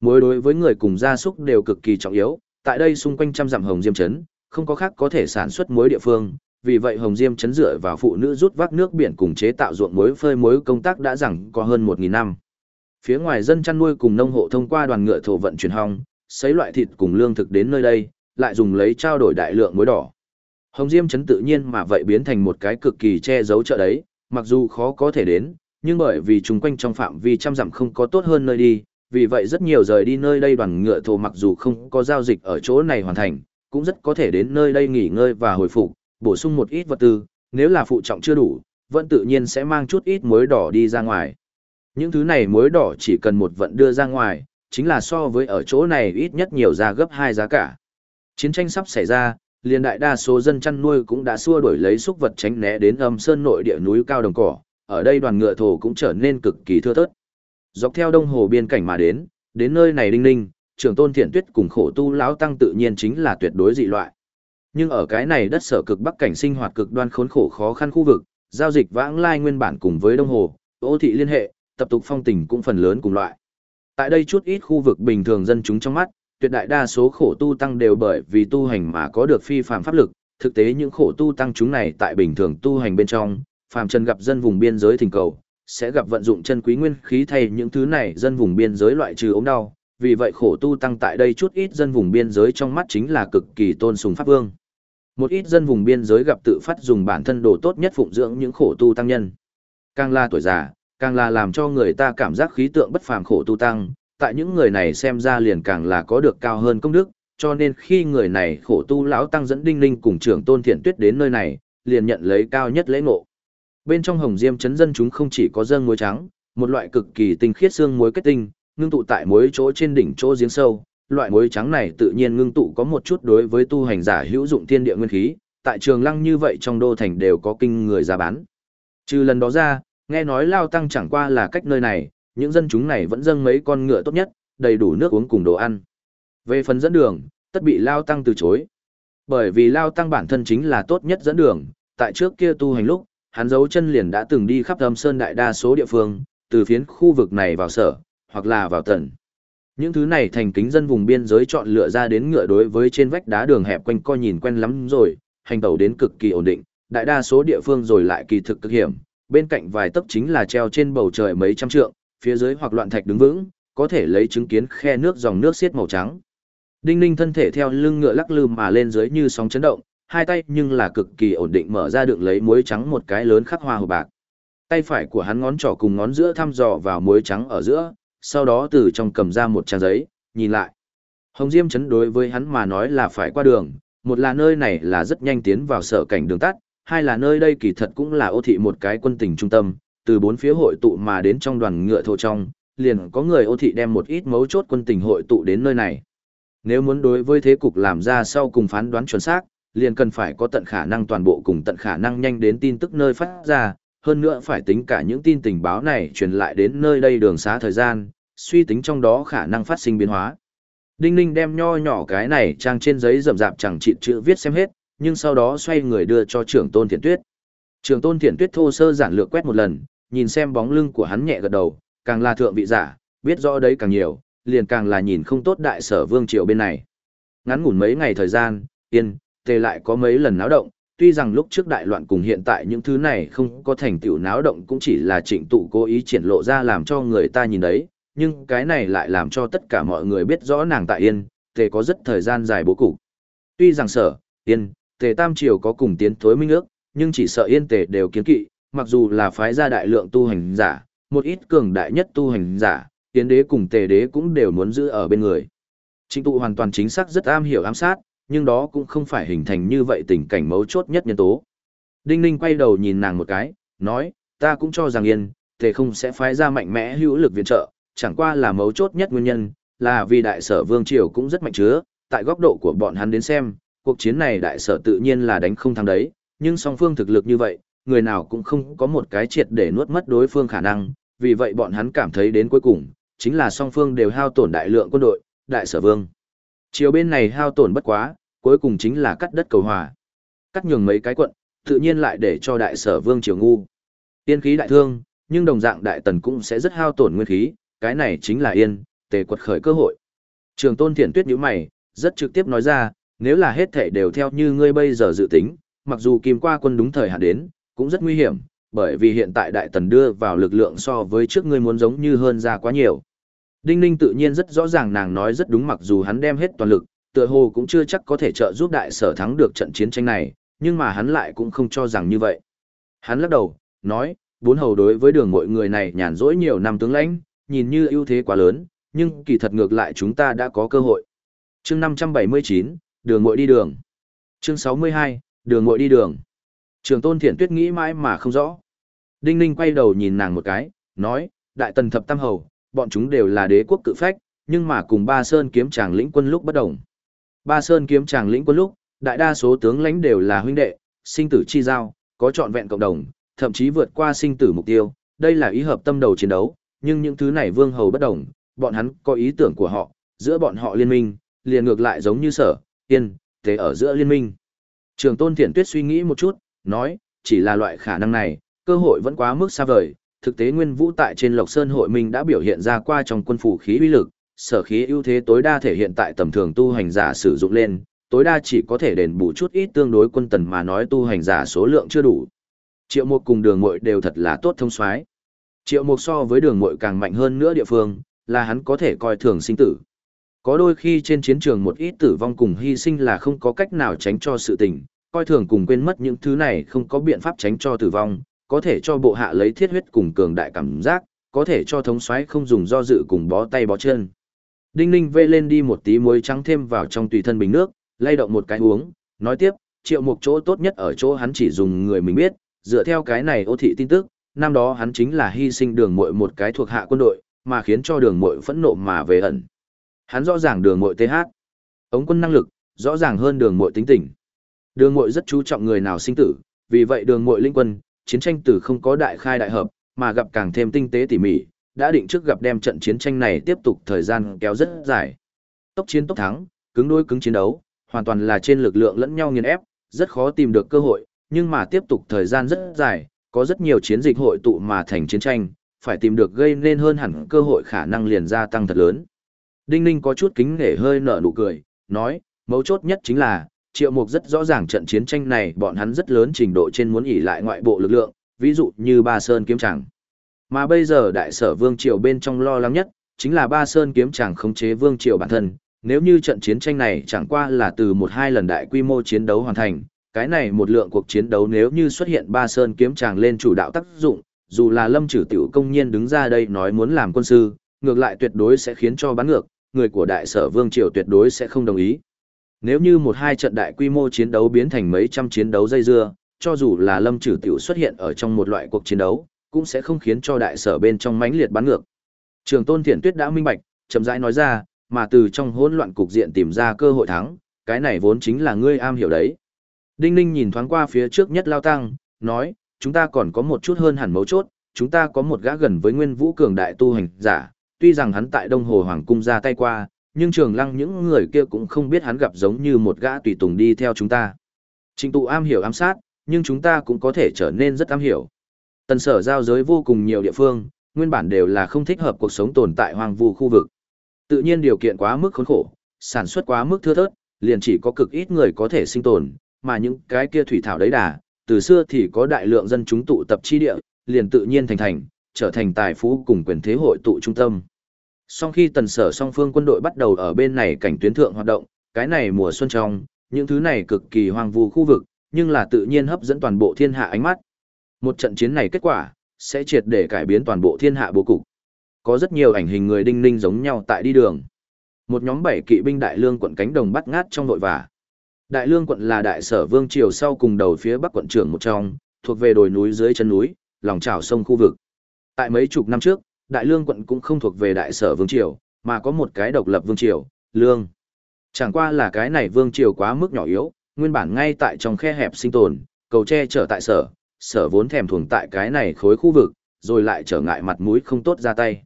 Muối đối với người cùng gia súc đều cực kỳ trọng yếu, tại đây xung quanh trăm dặm hồng diêm chấn, không có khác có thể sản xuất muối địa phương, vì vậy Hồng Diêm chấn dựa vào phụ nữ rút vác nước biển cùng chế tạo ruộng muối phơi muối công tác đã rằng có hơn 1000 năm. Phía ngoài dân chăn nuôi cùng nông hộ thông qua đoàn ngựa thổ vận chuyển hong, xấy loại thịt cùng lương thực đến nơi đây, lại dùng lấy trao đổi đại lượng muối đỏ. Hồng Diêm chấn tự nhiên mà vậy biến thành một cái cực kỳ che giấu chợ đấy, mặc dù khó có thể đến, nhưng bởi vì chúng quanh trong phạm vi trăm dặm không có tốt hơn nơi đi, vì vậy rất nhiều rời đi nơi đây đoàn ngựa thổ mặc dù không có giao dịch ở chỗ này hoàn thành, cũng rất có thể đến nơi đây nghỉ ngơi và hồi phục, bổ sung một ít vật tư, nếu là phụ trọng chưa đủ, vẫn tự nhiên sẽ mang chút ít muối đỏ đi ra ngoài. Những thứ này muối đỏ chỉ cần một vận đưa ra ngoài, chính là so với ở chỗ này ít nhất nhiều ra gấp hai giá cả. Chiến tranh sắp xảy ra, liền đại đa số dân chăn nuôi cũng đã xua đuổi lấy xúc vật tránh né đến âm sơn nội địa núi cao đồng cỏ, ở đây đoàn ngựa thổ cũng trở nên cực kỳ thưa thớt. Dọc theo đông hồ biên cảnh mà đến, đến nơi này đinh ninh, trưởng tôn thiện tuyết cùng khổ tu lão tăng tự nhiên chính là tuyệt đối dị loại. Nhưng ở cái này đất sở cực bắc cảnh sinh hoạt cực đoan khốn khổ khó khăn khu vực, giao dịch vãng lai nguyên bản cùng với đông hồ, ô thị liên hệ, tập tục phong tình cũng phần lớn cùng loại. Tại đây chút ít khu vực bình thường dân chúng trong mắt, tuyệt đại đa số khổ tu tăng đều bởi vì tu hành mà có được phi phàm pháp lực, thực tế những khổ tu tăng chúng này tại bình thường tu hành bên trong, phàm chân gặp dân vùng biên giới thỉnh cầu, sẽ gặp vận dụng chân quý nguyên khí thay những thứ này dân vùng biên giới loại trừ ốm đau, vì vậy khổ tu tăng tại đây chút ít dân vùng biên giới trong mắt chính là cực kỳ tôn sùng pháp vương. Một ít dân vùng biên giới gặp tự phát dùng bản thân đồ tốt nhất phụng dưỡng những khổ tu tăng nhân. Càng là tuổi già, càng là làm cho người ta cảm giác khí tượng bất phàm khổ tu tăng, tại những người này xem ra liền càng là có được cao hơn công đức, cho nên khi người này khổ tu lão tăng dẫn đinh linh cùng trưởng tôn thiện tuyết đến nơi này, liền nhận lấy cao nhất lễ ngộ. Bên trong hồng diêm chấn dân chúng không chỉ có dâng muối trắng, một loại cực kỳ tinh khiết xương muối kết tinh, ngưng tụ tại muối chỗ trên đỉnh chỗ giếng sâu, loại muối trắng này tự nhiên ngưng tụ có một chút đối với tu hành giả hữu dụng thiên địa nguyên khí, tại trường lăng như vậy trong đô thành đều có kinh người ra bán. Trừ lần đó ra, nghe nói lao tăng chẳng qua là cách nơi này, những dân chúng này vẫn dâng mấy con ngựa tốt nhất, đầy đủ nước uống cùng đồ ăn. Về phần dẫn đường, tất bị lao tăng từ chối. Bởi vì lao tăng bản thân chính là tốt nhất dẫn đường, tại trước kia tu hành lúc, hắn dấu chân liền đã từng đi khắp âm sơn đại đa số địa phương, từ phiến khu vực này vào sở, hoặc là vào tận. Những thứ này thành kính dân vùng biên giới chọn lựa ra đến ngựa đối với trên vách đá đường hẹp quanh co nhìn quen lắm rồi, hành tẩu đến cực kỳ ổn định, đại đa số địa phương rồi lại kỳ thực cực hiểm, bên cạnh vài tấc chính là treo trên bầu trời mấy trăm trượng, phía dưới hoặc loạn thạch đứng vững, có thể lấy chứng kiến khe nước dòng nước xiết màu trắng. Đinh Ninh thân thể theo lưng ngựa lắc lư mà lên dưới như sóng chấn động, hai tay nhưng là cực kỳ ổn định mở ra đựng lấy muối trắng một cái lớn khắc hoa hồ bạc. Tay phải của hắn ngón trỏ cùng ngón giữa thăm dò vào muối trắng ở giữa, sau đó từ trong cầm ra một trang giấy, nhìn lại. Hồng Diêm chấn đối với hắn mà nói là phải qua đường, một là nơi này là rất nhanh tiến vào sở cảnh đường tắt, hai là nơi đây kỳ thật cũng là ô thị một cái quân tình trung tâm, từ bốn phía hội tụ mà đến trong đoàn ngựa thô trong, liền có người ô thị đem một ít mấu chốt quân tình hội tụ đến nơi này. Nếu muốn đối với thế cục làm ra sau cùng phán đoán chuẩn xác, liền cần phải có tận khả năng toàn bộ cùng tận khả năng nhanh đến tin tức nơi phát ra, hơn nữa phải tính cả những tin tình báo này truyền lại đến nơi đây đường xá thời gian, suy tính trong đó khả năng phát sinh biến hóa. Đinh Ninh đem nho nhỏ cái này trang trên giấy rậm rạp chẳng chịt chữ viết xem hết, nhưng sau đó xoay người đưa cho trưởng tôn thiện tuyết. Trưởng tôn thiện tuyết thô sơ giản lược quét một lần, nhìn xem bóng lưng của hắn nhẹ gật đầu, càng là thượng vị giả, biết rõ đấy càng nhiều, liền càng là nhìn không tốt đại sở vương triều bên này. Ngắn ngủn mấy ngày thời gian, yên, tề lại có mấy lần náo động, tuy rằng lúc trước đại loạn cùng hiện tại những thứ này không có thành tựu náo động cũng chỉ là trịnh tụ cố ý triển lộ ra làm cho người ta nhìn đấy, nhưng cái này lại làm cho tất cả mọi người biết rõ nàng tại yên, tề có rất thời gian dài bố cục. Tuy rằng sở, yên, tề tam triều có cùng tiến thối minh ước, nhưng chỉ sợ yên tề đều kiến kỵ, mặc dù là phái gia đại lượng tu hành giả, một ít cường đại nhất tu hành giả, tiến đế cùng tề đế cũng đều muốn giữ ở bên người. Trịnh tụ hoàn toàn chính xác rất am hiểu ám sát, nhưng đó cũng không phải hình thành như vậy tình cảnh mấu chốt nhất nhân tố. Đinh Ninh quay đầu nhìn nàng một cái, nói, ta cũng cho rằng yên, tề không sẽ phái ra mạnh mẽ hữu lực viện trợ, chẳng qua là mấu chốt nhất nguyên nhân, là vì đại sở vương triều cũng rất mạnh chứa, tại góc độ của bọn hắn đến xem, cuộc chiến này đại sở tự nhiên là đánh không thắng đấy, nhưng song phương thực lực như vậy, người nào cũng không có một cái triệt để nuốt mất đối phương khả năng, vì vậy bọn hắn cảm thấy đến cuối cùng, chính là song phương đều hao tổn đại lượng quân đội, đại sở vương. Chiều bên này hao tổn bất quá, cuối cùng chính là cắt đất cầu hòa. Cắt nhường mấy cái quận, tự nhiên lại để cho đại sở vương triều ngu. Tiên khí đại thương, nhưng đồng dạng đại tần cũng sẽ rất hao tổn nguyên khí, cái này chính là yên, tề quật khởi cơ hội. Trường tôn thiện tuyết nhíu mày, rất trực tiếp nói ra, nếu là hết thể đều theo như ngươi bây giờ dự tính, mặc dù kim qua quân đúng thời hạn đến, cũng rất nguy hiểm, bởi vì hiện tại đại tần đưa vào lực lượng so với trước ngươi muốn giống như hơn ra quá nhiều. Đinh Ninh tự nhiên rất rõ ràng nàng nói rất đúng mặc dù hắn đem hết toàn lực, tựa hồ cũng chưa chắc có thể trợ giúp đại sở thắng được trận chiến tranh này, nhưng mà hắn lại cũng không cho rằng như vậy. Hắn lắc đầu, nói, bốn hầu đối với đường mọi người này nhàn rỗi nhiều năm tướng lãnh, nhìn như ưu thế quá lớn, nhưng kỳ thật ngược lại chúng ta đã có cơ hội. Chương 579, đường mội đi đường. Chương 62, đường mội đi đường. Trường tôn thiện tuyết nghĩ mãi mà không rõ. Đinh Ninh quay đầu nhìn nàng một cái, nói, đại tần thập tam hầu, bọn chúng đều là đế quốc cự phách, nhưng mà cùng ba sơn kiếm tràng lĩnh quân lúc bất đồng. Ba sơn kiếm tràng lĩnh quân lúc, đại đa số tướng lãnh đều là huynh đệ, sinh tử chi giao, có trọn vẹn cộng đồng, thậm chí vượt qua sinh tử mục tiêu, đây là ý hợp tâm đầu chiến đấu, nhưng những thứ này vương hầu bất đồng, bọn hắn có ý tưởng của họ, giữa bọn họ liên minh, liền ngược lại giống như sở, yên, thế ở giữa liên minh. Trường tôn thiện tuyết suy nghĩ một chút, nói, chỉ là loại khả năng này, cơ hội vẫn quá mức xa vời, thực tế nguyên vũ tại trên Lộc Sơn hội minh đã biểu hiện ra qua trong quân phủ khí uy lực, sở khí ưu thế tối đa thể hiện tại tầm thường tu hành giả sử dụng lên, tối đa chỉ có thể đền bù chút ít tương đối quân tần mà nói tu hành giả số lượng chưa đủ. Triệu Mục cùng Đường Mội đều thật là tốt thông soái. Triệu Mục so với Đường Mội càng mạnh hơn nữa địa phương, là hắn có thể coi thường sinh tử. Có đôi khi trên chiến trường một ít tử vong cùng hy sinh là không có cách nào tránh cho sự tình, coi thường cùng quên mất những thứ này không có biện pháp tránh cho tử vong, có thể cho bộ hạ lấy thiết huyết cùng cường đại cảm giác, có thể cho thống soái không dùng do dự cùng bó tay bó chân. Đinh Ninh vê lên đi một tí muối trắng thêm vào trong tùy thân bình nước, lay động một cái uống, nói tiếp, triệu một chỗ tốt nhất ở chỗ hắn chỉ dùng người mình biết, dựa theo cái này ô thị tin tức, năm đó hắn chính là hy sinh đường muội một cái thuộc hạ quân đội, mà khiến cho đường muội phẫn nộ mà về ẩn. Hắn rõ ràng đường muội TH, ống quân năng lực, rõ ràng hơn đường muội tính tình. Đường muội rất chú trọng người nào sinh tử, vì vậy đường muội linh quân, chiến tranh tử không có đại khai đại hợp, mà gặp càng thêm tinh tế tỉ mỉ, đã định trước gặp đem trận chiến tranh này tiếp tục thời gian kéo rất dài. Tốc chiến tốc thắng, cứng đối cứng chiến đấu, hoàn toàn là trên lực lượng lẫn nhau nghiền ép, rất khó tìm được cơ hội, nhưng mà tiếp tục thời gian rất dài, có rất nhiều chiến dịch hội tụ mà thành chiến tranh, phải tìm được gây nên hơn hẳn cơ hội khả năng liền gia tăng thật lớn. Đinh Ninh có chút kính nể hơi nở nụ cười, nói, mấu chốt nhất chính là, triệu mục rất rõ ràng trận chiến tranh này bọn hắn rất lớn trình độ trên muốn ỉ lại ngoại bộ lực lượng, ví dụ như Ba Sơn kiếm tràng. Mà bây giờ đại sở vương triều bên trong lo lắng nhất, chính là Ba Sơn kiếm tràng khống chế vương triều bản thân. Nếu như trận chiến tranh này chẳng qua là từ một hai lần đại quy mô chiến đấu hoàn thành, cái này một lượng cuộc chiến đấu nếu như xuất hiện Ba Sơn kiếm tràng lên chủ đạo tác dụng, dù là lâm trừ tiểu công nhiên đứng ra đây nói muốn làm quân sư, ngược lại tuyệt đối sẽ khiến cho bán ngược, người của đại sở vương triều tuyệt đối sẽ không đồng ý. Nếu như một hai trận đại quy mô chiến đấu biến thành mấy trăm chiến đấu dây dưa, cho dù là lâm trừ tiểu xuất hiện ở trong một loại cuộc chiến đấu, cũng sẽ không khiến cho đại sở bên trong mãnh liệt bắn ngược. Trường tôn thiện tuyết đã minh bạch, chậm rãi nói ra, mà từ trong hỗn loạn cục diện tìm ra cơ hội thắng, cái này vốn chính là ngươi am hiểu đấy. Đinh Ninh nhìn thoáng qua phía trước nhất lao tăng, nói, chúng ta còn có một chút hơn hẳn mấu chốt, chúng ta có một gã gần với nguyên vũ cường đại tu hành giả, tuy rằng hắn tại Đông Hồ Hoàng Cung ra tay qua, nhưng trường lăng những người kia cũng không biết hắn gặp giống như một gã tùy tùng đi theo chúng ta. Trình tụ am hiểu ám sát, nhưng chúng ta cũng có thể trở nên rất am hiểu. Tần sở giao giới vô cùng nhiều địa phương, nguyên bản đều là không thích hợp cuộc sống tồn tại hoang vu khu vực. Tự nhiên điều kiện quá mức khốn khổ, sản xuất quá mức thưa thớt, liền chỉ có cực ít người có thể sinh tồn, mà những cái kia thủy thảo đấy đà, từ xưa thì có đại lượng dân chúng tụ tập chi địa, liền tự nhiên thành thành, trở thành tài phú cùng quyền thế hội tụ trung tâm. Sau khi tần sở song phương quân đội bắt đầu ở bên này cảnh tuyến thượng hoạt động, cái này mùa xuân trong, những thứ này cực kỳ hoang vu khu vực, nhưng là tự nhiên hấp dẫn toàn bộ thiên hạ ánh mắt. Một trận chiến này kết quả, sẽ triệt để cải biến toàn bộ thiên hạ bố cục. Có rất nhiều ảnh hình người đinh ninh giống nhau tại đi đường. Một nhóm bảy kỵ binh đại lương quận cánh đồng bắt ngát trong nội vả. Đại lương quận là đại sở vương triều sau cùng đầu phía bắc quận trưởng một trong, thuộc về đồi núi dưới chân núi, lòng trào sông khu vực. Tại mấy chục năm trước, đại lương quận cũng không thuộc về đại sở vương triều, mà có một cái độc lập vương triều, lương. Chẳng qua là cái này vương triều quá mức nhỏ yếu, nguyên bản ngay tại trong khe hẹp sinh tồn, cầu tre trở tại sở, sở vốn thèm thuồng tại cái này khối khu vực, rồi lại trở ngại mặt mũi không tốt ra tay.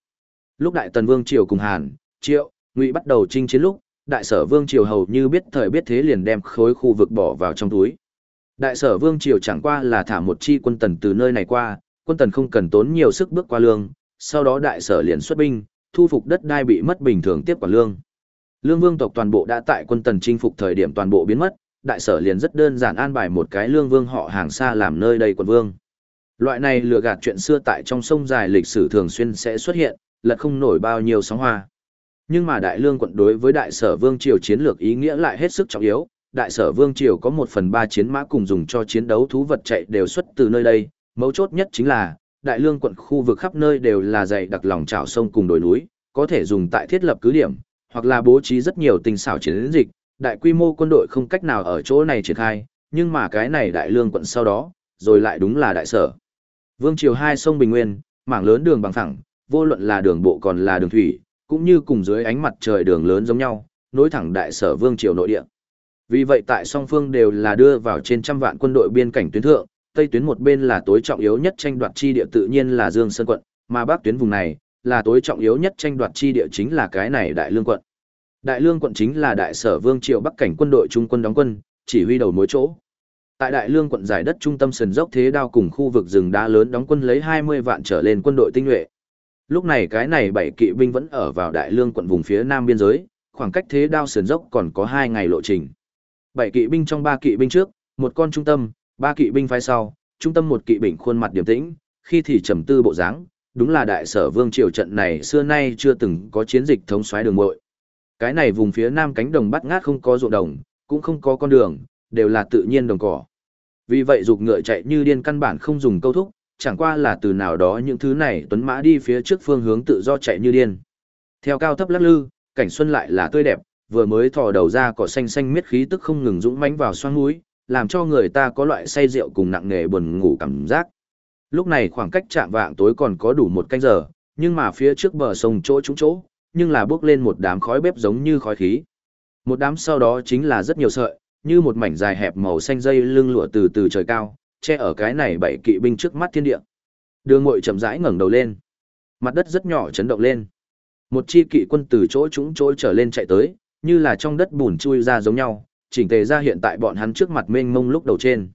Lúc đại tần vương triều cùng Hàn, Triệu, Ngụy bắt đầu chinh chiến lúc, đại sở vương triều hầu như biết thời biết thế liền đem khối khu vực bỏ vào trong túi. Đại sở vương triều chẳng qua là thả một chi quân tần từ nơi này qua, quân tần không cần tốn nhiều sức bước qua lương, sau đó đại sở liền xuất binh, thu phục đất đai bị mất bình thường tiếp quản lương. Lương vương tộc toàn bộ đã tại quân tần chinh phục thời điểm toàn bộ biến mất, đại sở liền rất đơn giản an bài một cái lương vương họ hàng xa làm nơi đây quận vương. Loại này lừa gạt chuyện xưa tại trong sông dài lịch sử thường xuyên sẽ xuất hiện, lật không nổi bao nhiêu sóng hoa. Nhưng mà đại lương quận đối với đại sở vương triều chiến lược ý nghĩa lại hết sức trọng yếu, đại sở vương triều có một phần ba chiến mã cùng dùng cho chiến đấu thú vật chạy đều xuất từ nơi đây, mấu chốt nhất chính là, đại lương quận khu vực khắp nơi đều là dày đặc lòng trào sông cùng đồi núi, có thể dùng tại thiết lập cứ điểm, hoặc là bố trí rất nhiều tình xảo chiến dịch, đại quy mô quân đội không cách nào ở chỗ này triển khai, nhưng mà cái này đại lương quận sau đó, rồi lại đúng là đại sở. Vương triều hai sông Bình Nguyên, mảng lớn đường bằng phẳng, vô luận là đường bộ còn là đường thủy, cũng như cùng dưới ánh mặt trời đường lớn giống nhau, nối thẳng đại sở vương triều nội địa. Vì vậy tại song phương đều là đưa vào trên trăm vạn quân đội biên cảnh tuyến thượng, tây tuyến một bên là tối trọng yếu nhất tranh đoạt chi địa tự nhiên là Dương Sơn quận, mà bắc tuyến vùng này là tối trọng yếu nhất tranh đoạt chi địa chính là cái này Đại Lương quận. Đại Lương quận chính là đại sở vương triều bắc cảnh quân đội trung quân đóng quân, chỉ huy đầu mối chỗ. Tại Đại Lương quận giải đất trung tâm sườn dốc thế đao cùng khu vực rừng đá lớn đóng quân lấy 20 vạn trở lên quân đội tinh nhuệ. Lúc này cái này bảy kỵ binh vẫn ở vào Đại Lương quận vùng phía nam biên giới, khoảng cách thế đao sườn dốc còn có 2 ngày lộ trình. Bảy kỵ binh trong ba kỵ binh trước, một con trung tâm, ba kỵ binh phái sau, trung tâm một kỵ binh khuôn mặt điềm tĩnh, khi thì trầm tư bộ dáng, đúng là đại sở vương triều trận này xưa nay chưa từng có chiến dịch thống soái đường muội. Cái này vùng phía nam cánh đồng bắt ngát không có ruộng đồng, cũng không có con đường, đều là tự nhiên đồng cỏ. Vì vậy dục ngựa chạy như điên căn bản không dùng câu thúc, chẳng qua là từ nào đó những thứ này tuấn mã đi phía trước phương hướng tự do chạy như điên. Theo cao thấp lắc lư, cảnh xuân lại là tươi đẹp, vừa mới thò đầu ra cỏ xanh xanh miết khí tức không ngừng dũng mãnh vào xoang núi, làm cho người ta có loại say rượu cùng nặng nề buồn ngủ cảm giác. Lúc này khoảng cách chạm vạng tối còn có đủ một canh giờ, nhưng mà phía trước bờ sông chỗ trúng chỗ, nhưng là bước lên một đám khói bếp giống như khói khí. Một đám sau đó chính là rất nhiều sợi, như một mảnh dài hẹp màu xanh dây lưng lụa từ từ trời cao, che ở cái này bảy kỵ binh trước mắt thiên địa. Đường Ngụy chậm rãi ngẩng đầu lên. Mặt đất rất nhỏ chấn động lên. Một chi kỵ quân từ chỗ chúng trôi trở lên chạy tới, như là trong đất bùn chui ra giống nhau, chỉnh tề ra hiện tại bọn hắn trước mặt mênh mông lúc đầu trên.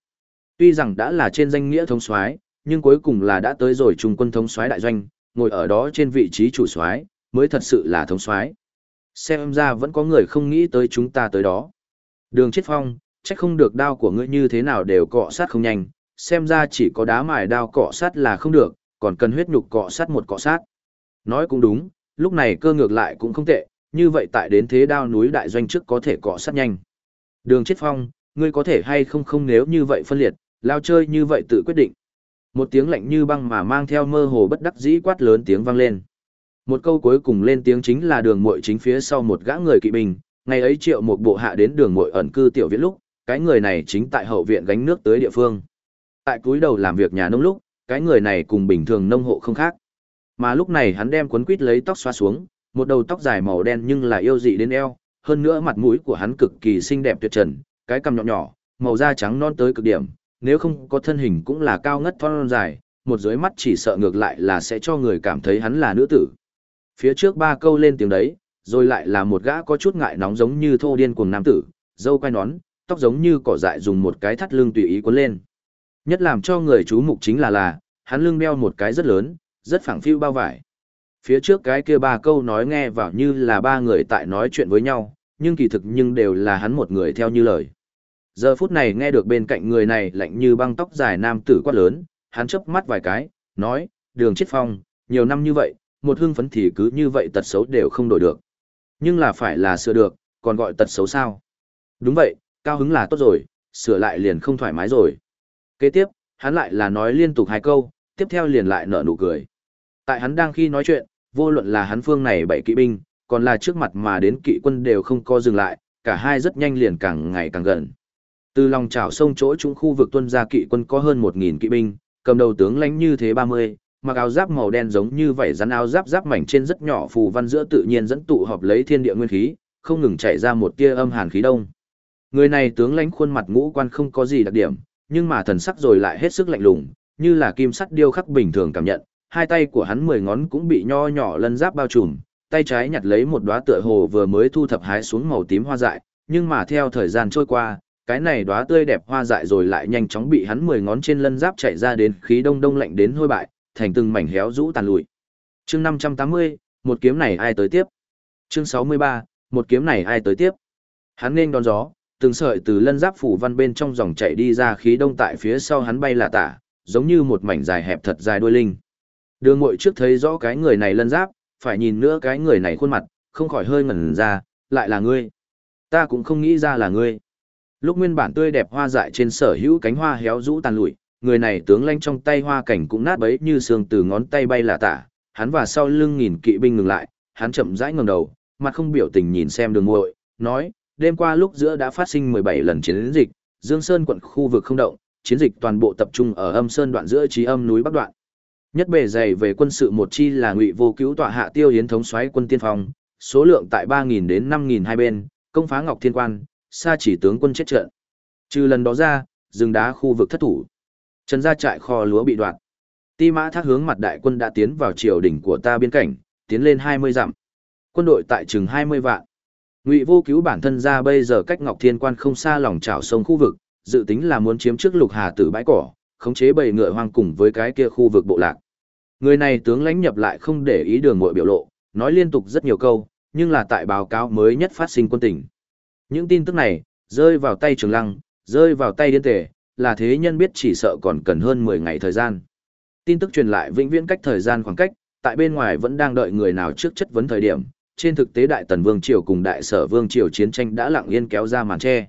Tuy rằng đã là trên danh nghĩa thống soái, nhưng cuối cùng là đã tới rồi trung quân thống soái đại doanh, ngồi ở đó trên vị trí chủ soái, mới thật sự là thống soái. xem ra vẫn có người không nghĩ tới chúng ta tới đó. Đường chết phong, chắc không được đao của ngươi như thế nào đều cọ sát không nhanh, xem ra chỉ có đá mài đao cọ sát là không được, còn cần huyết nhục cọ sát một cọ sát. Nói cũng đúng, lúc này cơ ngược lại cũng không tệ, như vậy tại đến thế đao núi đại doanh trước có thể cọ sát nhanh. Đường chết phong, ngươi có thể hay không không nếu như vậy phân liệt, lao chơi như vậy tự quyết định. Một tiếng lạnh như băng mà mang theo mơ hồ bất đắc dĩ quát lớn tiếng vang lên. Một câu cuối cùng lên tiếng chính là đường muội chính phía sau một gã người kỵ binh, ngày ấy triệu một bộ hạ đến đường muội ẩn cư tiểu viện lúc, cái người này chính tại hậu viện gánh nước tới địa phương. Tại cuối đầu làm việc nhà nông lúc, cái người này cùng bình thường nông hộ không khác. Mà lúc này hắn đem cuốn quýt lấy tóc xoa xuống, một đầu tóc dài màu đen nhưng là yêu dị đến eo, hơn nữa mặt mũi của hắn cực kỳ xinh đẹp tuyệt trần, cái cằm nhỏ nhỏ, màu da trắng non tới cực điểm, nếu không có thân hình cũng là cao ngất thon dài, một dưới mắt chỉ sợ ngược lại là sẽ cho người cảm thấy hắn là nữ tử. Phía trước ba câu lên tiếng đấy, rồi lại là một gã có chút ngại nóng giống như thô điên cuồng nam tử, dâu quai nón, tóc giống như cỏ dại dùng một cái thắt lưng tùy ý cuốn lên. Nhất làm cho người chú mục chính là là, hắn lưng đeo một cái rất lớn, rất phẳng phiu bao vải. Phía trước cái kia ba câu nói nghe vào như là ba người tại nói chuyện với nhau, nhưng kỳ thực nhưng đều là hắn một người theo như lời. Giờ phút này nghe được bên cạnh người này lạnh như băng tóc dài nam tử quát lớn, hắn chớp mắt vài cái, nói, đường chết phong, nhiều năm như vậy, một hương phấn thì cứ như vậy tật xấu đều không đổi được. Nhưng là phải là sửa được, còn gọi tật xấu sao? Đúng vậy, cao hứng là tốt rồi, sửa lại liền không thoải mái rồi. Kế tiếp, hắn lại là nói liên tục hai câu, tiếp theo liền lại nở nụ cười. Tại hắn đang khi nói chuyện, vô luận là hắn phương này bảy kỵ binh, còn là trước mặt mà đến kỵ quân đều không co dừng lại, cả hai rất nhanh liền càng ngày càng gần. Từ lòng chảo sông chỗ trung khu vực tuân gia kỵ quân có hơn 1.000 kỵ binh, cầm đầu tướng lãnh như thế 30, mặc áo giáp màu đen giống như vảy rắn áo giáp giáp mảnh trên rất nhỏ phù văn giữa tự nhiên dẫn tụ hợp lấy thiên địa nguyên khí, không ngừng chạy ra một tia âm hàn khí đông. Người này tướng lãnh khuôn mặt ngũ quan không có gì đặc điểm, nhưng mà thần sắc rồi lại hết sức lạnh lùng, như là kim sắt điêu khắc bình thường cảm nhận, hai tay của hắn mười ngón cũng bị nho nhỏ lân giáp bao trùm, tay trái nhặt lấy một đóa tựa hồ vừa mới thu thập hái xuống màu tím hoa dại, nhưng mà theo thời gian trôi qua, cái này đóa tươi đẹp hoa dại rồi lại nhanh chóng bị hắn mười ngón trên lân giáp chạy ra đến khí đông đông lạnh đến hôi bại, thành từng mảnh héo rũ tàn lụi. Chương 580, một kiếm này ai tới tiếp? Chương 63, một kiếm này ai tới tiếp? Hắn nên đón gió, từng sợi từ lân giáp phủ văn bên trong dòng chảy đi ra khí đông tại phía sau hắn bay là tả, giống như một mảnh dài hẹp thật dài đuôi linh. Đường Ngụy trước thấy rõ cái người này lân giáp, phải nhìn nữa cái người này khuôn mặt, không khỏi hơi ngẩn ra, lại là ngươi. Ta cũng không nghĩ ra là ngươi. Lúc nguyên bản tươi đẹp hoa dại trên sở hữu cánh hoa héo rũ tàn lụi, người này tướng lanh trong tay hoa cảnh cũng nát bấy như xương từ ngón tay bay là tả, hắn và sau lưng nghìn kỵ binh ngừng lại, hắn chậm rãi ngẩng đầu, mặt không biểu tình nhìn xem đường muội, nói, đêm qua lúc giữa đã phát sinh 17 lần chiến dịch, Dương Sơn quận khu vực không động, chiến dịch toàn bộ tập trung ở âm sơn đoạn giữa trí âm núi Bắc đoạn. Nhất bề dày về quân sự một chi là Ngụy Vô Cứu tọa hạ Tiêu Hiến thống soái quân tiên phong, số lượng tại 3000 đến 5000 hai bên, công phá Ngọc Thiên Quan, xa chỉ tướng quân chết trận. Trừ lần đó ra, rừng đá khu vực thất thủ. Trần gia trại kho lúa bị đoạn. Ti mã thác hướng mặt đại quân đã tiến vào triều đỉnh của ta biên cảnh, tiến lên 20 dặm. Quân đội tại chừng 20 vạn. Ngụy Vô Cứu bản thân ra bây giờ cách Ngọc Thiên Quan không xa lòng trảo sông khu vực, dự tính là muốn chiếm trước Lục Hà Tử bãi cỏ, khống chế bầy ngựa hoang cùng với cái kia khu vực bộ lạc. Người này tướng lãnh nhập lại không để ý đường muội biểu lộ, nói liên tục rất nhiều câu, nhưng là tại báo cáo mới nhất phát sinh quân tình. Những tin tức này, rơi vào tay Trường Lăng, rơi vào tay điên tề, là thế nhân biết chỉ sợ còn cần hơn 10 ngày thời gian. Tin tức truyền lại vĩnh viễn cách thời gian khoảng cách, tại bên ngoài vẫn đang đợi người nào trước chất vấn thời điểm, trên thực tế Đại Tần Vương Triều cùng Đại Sở Vương Triều chiến tranh đã lặng yên kéo ra màn che.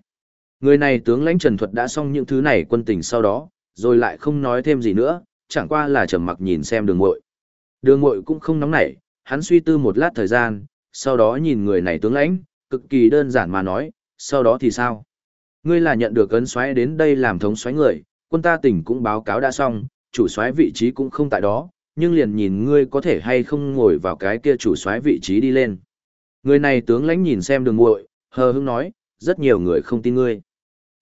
Người này tướng lãnh Trần Thuật đã xong những thứ này quân tình sau đó, rồi lại không nói thêm gì nữa, chẳng qua là trầm mặc nhìn xem đường muội. Đường muội cũng không nóng nảy, hắn suy tư một lát thời gian, sau đó nhìn người này tướng lãnh, cực kỳ đơn giản mà nói, sau đó thì sao? Ngươi là nhận được ấn xoáy đến đây làm thống xoáy người, quân ta tỉnh cũng báo cáo đã xong, chủ xoáy vị trí cũng không tại đó, nhưng liền nhìn ngươi có thể hay không ngồi vào cái kia chủ xoáy vị trí đi lên. Người này tướng lãnh nhìn xem đường muội, hờ hững nói, rất nhiều người không tin ngươi.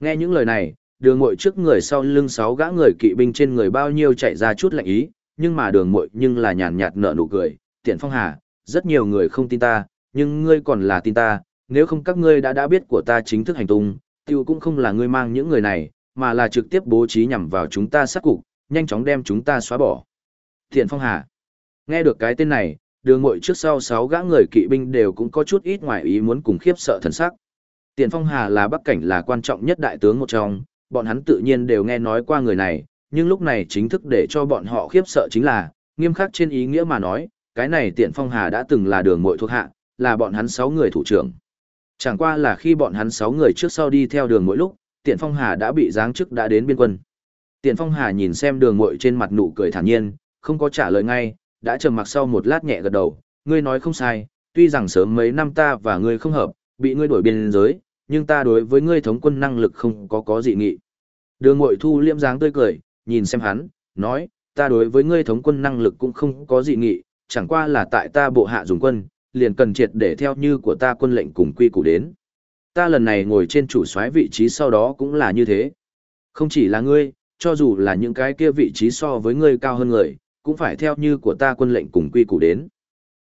Nghe những lời này, đường muội trước người sau lưng sáu gã người kỵ binh trên người bao nhiêu chạy ra chút lạnh ý, nhưng mà đường muội nhưng là nhàn nhạt nở nụ cười, tiện phong hà, rất nhiều người không tin ta, nhưng ngươi còn là tin ta, nếu không các ngươi đã đã biết của ta chính thức hành tung, tiêu cũng không là ngươi mang những người này, mà là trực tiếp bố trí nhằm vào chúng ta sát cục, nhanh chóng đem chúng ta xóa bỏ. Thiện Phong Hà. Nghe được cái tên này, đường mội trước sau sáu gã người kỵ binh đều cũng có chút ít ngoài ý muốn cùng khiếp sợ thần sắc. Tiền Phong Hà là bắc cảnh là quan trọng nhất đại tướng một trong, bọn hắn tự nhiên đều nghe nói qua người này, nhưng lúc này chính thức để cho bọn họ khiếp sợ chính là, nghiêm khắc trên ý nghĩa mà nói, cái này Tiện Phong Hà đã từng là đường mội thuộc hạ, là bọn hắn sáu người thủ trưởng. Chẳng qua là khi bọn hắn sáu người trước sau đi theo đường mỗi lúc, Tiện Phong Hà đã bị giáng chức đã đến biên quân. Tiện Phong Hà nhìn xem đường muội trên mặt nụ cười thản nhiên, không có trả lời ngay, đã trầm mặc sau một lát nhẹ gật đầu, ngươi nói không sai, tuy rằng sớm mấy năm ta và ngươi không hợp, bị ngươi đổi biên giới, nhưng ta đối với ngươi thống quân năng lực không có có dị nghị. Đường Ngụy Thu liễm dáng tươi cười, nhìn xem hắn, nói, ta đối với ngươi thống quân năng lực cũng không có dị nghị, chẳng qua là tại ta bộ hạ dùng quân, liền cần triệt để theo như của ta quân lệnh cùng quy củ đến. Ta lần này ngồi trên chủ soái vị trí sau đó cũng là như thế. Không chỉ là ngươi, cho dù là những cái kia vị trí so với ngươi cao hơn người, cũng phải theo như của ta quân lệnh cùng quy củ đến.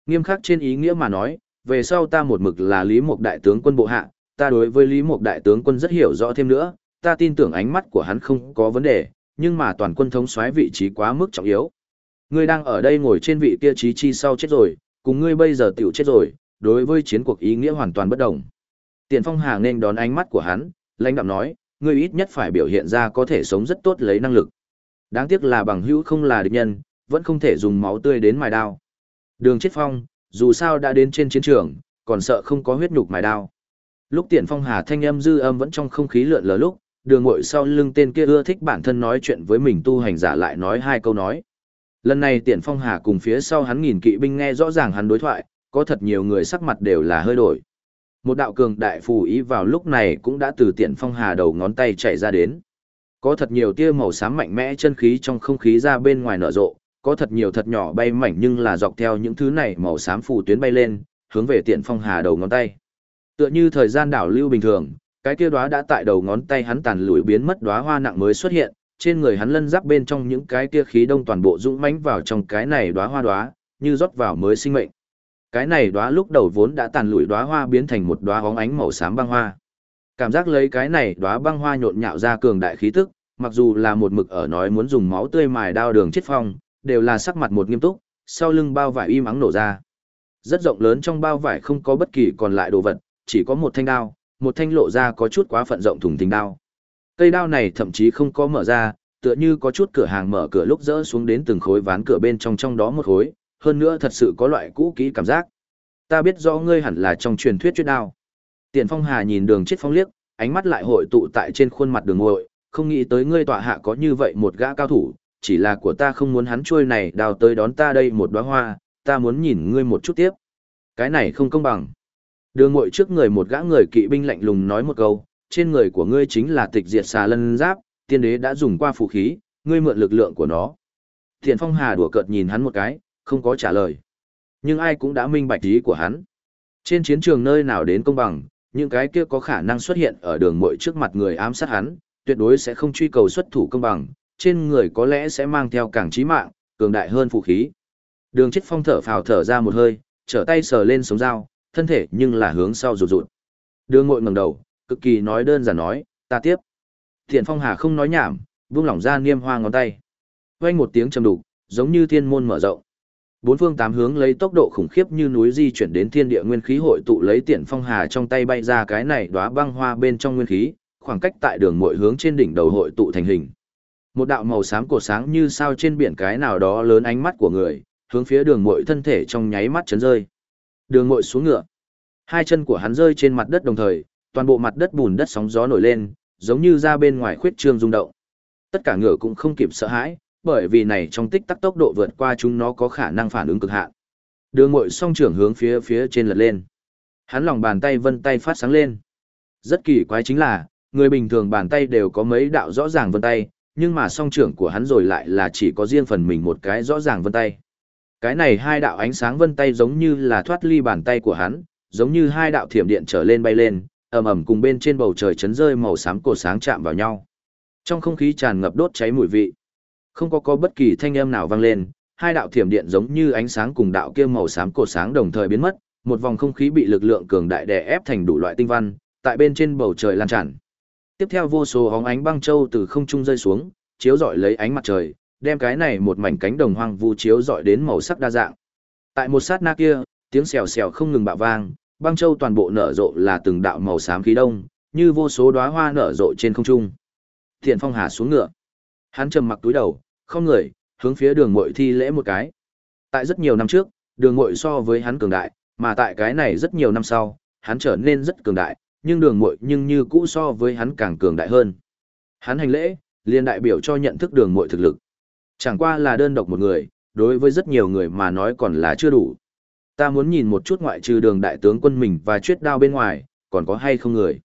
Nghiêm khắc trên ý nghĩa mà nói, về sau ta một mực là Lý Mục đại tướng quân bộ hạ, ta đối với Lý Mục đại tướng quân rất hiểu rõ thêm nữa, ta tin tưởng ánh mắt của hắn không có vấn đề, nhưng mà toàn quân thống soái vị trí quá mức trọng yếu. Ngươi đang ở đây ngồi trên vị kia trí chi sau chết rồi, cùng ngươi bây giờ tiểu chết rồi, đối với chiến cuộc ý nghĩa hoàn toàn bất đồng. Tiền Phong Hà nên đón ánh mắt của hắn, lãnh đạm nói, ngươi ít nhất phải biểu hiện ra có thể sống rất tốt lấy năng lực. Đáng tiếc là bằng hữu không là địch nhân, vẫn không thể dùng máu tươi đến mài đao. Đường chết phong, dù sao đã đến trên chiến trường, còn sợ không có huyết nhục mài đao. Lúc Tiện Phong Hà thanh âm dư âm vẫn trong không khí lượn lờ lúc, đường ngội sau lưng tên kia ưa thích bản thân nói chuyện với mình tu hành giả lại nói hai câu nói. Lần này Tiện Phong Hà cùng phía sau hắn nghìn kỵ binh nghe rõ ràng hắn đối thoại, có thật nhiều người sắc mặt đều là hơi đổi. Một đạo cường đại phù ý vào lúc này cũng đã từ Tiện Phong Hà đầu ngón tay chạy ra đến. Có thật nhiều tia màu xám mạnh mẽ chân khí trong không khí ra bên ngoài nở rộ, có thật nhiều thật nhỏ bay mảnh nhưng là dọc theo những thứ này màu xám phù tuyến bay lên, hướng về Tiện Phong Hà đầu ngón tay. Tựa như thời gian đảo lưu bình thường, cái kia đóa đã tại đầu ngón tay hắn tàn lùi biến mất đóa hoa nặng mới xuất hiện, trên người hắn lân giáp bên trong những cái kia khí đông toàn bộ dũng mãnh vào trong cái này đóa hoa đóa, như rót vào mới sinh mệnh. Cái này đóa lúc đầu vốn đã tàn lụi đóa hoa biến thành một đóa bóng ánh màu xám băng hoa. Cảm giác lấy cái này đóa băng hoa nhộn nhạo ra cường đại khí tức, mặc dù là một mực ở nói muốn dùng máu tươi mài đao đường chết phong, đều là sắc mặt một nghiêm túc, sau lưng bao vải im ắng nổ ra. Rất rộng lớn trong bao vải không có bất kỳ còn lại đồ vật, chỉ có một thanh đao, một thanh lộ ra có chút quá phận rộng thùng thình đao. Cây đao này thậm chí không có mở ra, tựa như có chút cửa hàng mở cửa lúc rỡ xuống đến từng khối ván cửa bên trong trong đó một khối, hơn nữa thật sự có loại cũ kỹ cảm giác. Ta biết rõ ngươi hẳn là trong truyền thuyết chuyết đao. Tiền Phong Hà nhìn đường chết phong liếc, ánh mắt lại hội tụ tại trên khuôn mặt đường ngội, không nghĩ tới ngươi tọa hạ có như vậy một gã cao thủ, chỉ là của ta không muốn hắn trôi này đào tới đón ta đây một đóa hoa, ta muốn nhìn ngươi một chút tiếp. Cái này không công bằng. Đường ngội trước người một gã người kỵ binh lạnh lùng nói một câu, trên người của ngươi chính là tịch diệt xà lân giáp, tiên đế đã dùng qua phù khí, ngươi mượn lực lượng của nó. Thiện Phong Hà đùa cợt nhìn hắn một cái, không có trả lời. Nhưng ai cũng đã minh bạch ý của hắn. Trên chiến trường nơi nào đến công bằng, những cái kia có khả năng xuất hiện ở đường muội trước mặt người ám sát hắn, tuyệt đối sẽ không truy cầu xuất thủ công bằng, trên người có lẽ sẽ mang theo càng chí mạng, cường đại hơn phù khí. Đường chết phong thở phào thở ra một hơi, trở tay sờ lên sống dao, thân thể nhưng là hướng sau rụt rụt. Đường ngội ngẩng đầu, cực kỳ nói đơn giản nói, ta tiếp. Thiện phong hà không nói nhảm, buông lỏng ra niêm hoa ngón tay. Quanh một tiếng trầm đục, giống như thiên môn mở rộng. Bốn phương tám hướng lấy tốc độ khủng khiếp như núi di chuyển đến thiên địa nguyên khí hội tụ lấy Tiễn phong hà trong tay bay ra cái này đóa băng hoa bên trong nguyên khí, khoảng cách tại đường mỗi hướng trên đỉnh đầu hội tụ thành hình. Một đạo màu xám cổ sáng như sao trên biển cái nào đó lớn ánh mắt của người, hướng phía đường muội thân thể trong nháy mắt chấn rơi. Đường muội xuống ngựa. Hai chân của hắn rơi trên mặt đất đồng thời, toàn bộ mặt đất bùn đất sóng gió nổi lên, giống như ra bên ngoài khuyết trương rung động. Tất cả ngựa cũng không kịp sợ hãi, bởi vì này trong tích tắc tốc độ vượt qua chúng nó có khả năng phản ứng cực hạn. Đường muội song trưởng hướng phía phía trên lật lên. Hắn lòng bàn tay vân tay phát sáng lên. Rất kỳ quái chính là, người bình thường bàn tay đều có mấy đạo rõ ràng vân tay, nhưng mà song trưởng của hắn rồi lại là chỉ có riêng phần mình một cái rõ ràng vân tay. Cái này hai đạo ánh sáng vân tay giống như là thoát ly bàn tay của hắn, giống như hai đạo thiểm điện trở lên bay lên, ầm ầm cùng bên trên bầu trời chấn rơi màu xám cột sáng chạm vào nhau. Trong không khí tràn ngập đốt cháy mùi vị. Không có có bất kỳ thanh âm nào vang lên, hai đạo thiểm điện giống như ánh sáng cùng đạo kia màu xám cột sáng đồng thời biến mất, một vòng không khí bị lực lượng cường đại đè ép thành đủ loại tinh văn, tại bên trên bầu trời lan tràn. Tiếp theo vô số hóng ánh băng châu từ không trung rơi xuống, chiếu rọi lấy ánh mặt trời, đem cái này một mảnh cánh đồng hoang vu chiếu rọi đến màu sắc đa dạng. Tại một sát na kia, tiếng xèo xèo không ngừng bạo vang, băng châu toàn bộ nở rộ là từng đạo màu xám khí đông, như vô số đóa hoa nở rộ trên không trung. Thiện Phong Hà xuống ngựa. Hắn trầm mặc túi đầu, không người, hướng phía đường muội thi lễ một cái. Tại rất nhiều năm trước, đường muội so với hắn cường đại, mà tại cái này rất nhiều năm sau, hắn trở nên rất cường đại, nhưng đường muội nhưng như cũ so với hắn càng cường đại hơn. Hắn hành lễ, liền đại biểu cho nhận thức đường muội thực lực. Chẳng qua là đơn độc một người, đối với rất nhiều người mà nói còn là chưa đủ. Ta muốn nhìn một chút ngoại trừ đường đại tướng quân mình và chuyết đao bên ngoài, còn có hay không người.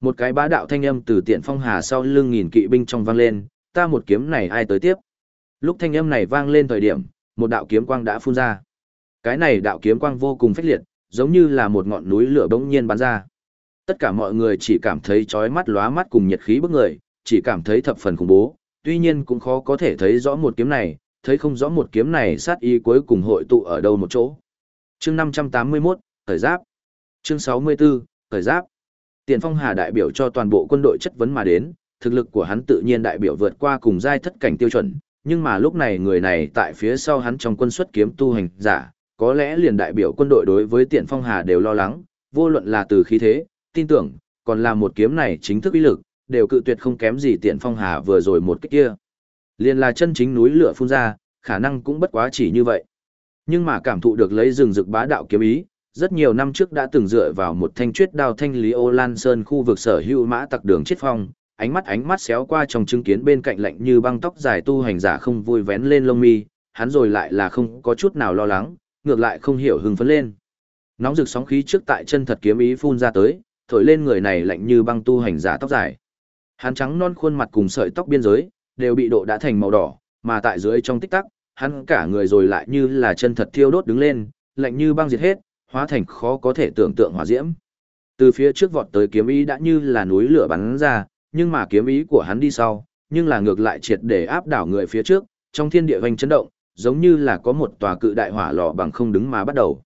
Một cái bá đạo thanh âm từ tiện phong hà sau lưng nghìn kỵ binh trong vang lên, ta một kiếm này ai tới tiếp. Lúc thanh âm này vang lên thời điểm, một đạo kiếm quang đã phun ra. Cái này đạo kiếm quang vô cùng phách liệt, giống như là một ngọn núi lửa bỗng nhiên bắn ra. Tất cả mọi người chỉ cảm thấy chói mắt lóa mắt cùng nhiệt khí bức người, chỉ cảm thấy thập phần khủng bố, tuy nhiên cũng khó có thể thấy rõ một kiếm này, thấy không rõ một kiếm này sát ý cuối cùng hội tụ ở đâu một chỗ. Chương 581, Thời Giáp. Chương 64, Thời Giáp. Tiền Phong Hà đại biểu cho toàn bộ quân đội chất vấn mà đến, thực lực của hắn tự nhiên đại biểu vượt qua cùng giai thất cảnh tiêu chuẩn, nhưng mà lúc này người này tại phía sau hắn trong quân xuất kiếm tu hành giả, có lẽ liền đại biểu quân đội đối với tiền Phong Hà đều lo lắng, vô luận là từ khí thế, tin tưởng, còn là một kiếm này chính thức uy lực, đều cự tuyệt không kém gì tiền Phong Hà vừa rồi một cái kia. Liền là chân chính núi lửa phun ra, khả năng cũng bất quá chỉ như vậy. Nhưng mà cảm thụ được lấy rừng rực bá đạo kiếm ý, rất nhiều năm trước đã từng dựa vào một thanh chuyết đao thanh lý ô lan sơn khu vực sở hữu mã tặc đường chết phong, ánh mắt ánh mắt xéo qua trong chứng kiến bên cạnh lạnh như băng tóc dài tu hành giả không vui vén lên lông mi, hắn rồi lại là không có chút nào lo lắng, ngược lại không hiểu hưng phấn lên. Nóng rực sóng khí trước tại chân thật kiếm ý phun ra tới, thổi lên người này lạnh như băng tu hành giả tóc dài. Hắn trắng non khuôn mặt cùng sợi tóc biên giới đều bị độ đã thành màu đỏ, mà tại dưới trong tích tắc, hắn cả người rồi lại như là chân thật thiêu đốt đứng lên, lạnh như băng diệt hết, hóa thành khó có thể tưởng tượng hỏa diễm. Từ phía trước vọt tới kiếm ý đã như là núi lửa bắn ra, nhưng mà kiếm ý của hắn đi sau, nhưng là ngược lại triệt để áp đảo người phía trước, trong thiên địa vành chấn động, giống như là có một tòa cự đại hỏa lò bằng không đứng mà bắt đầu.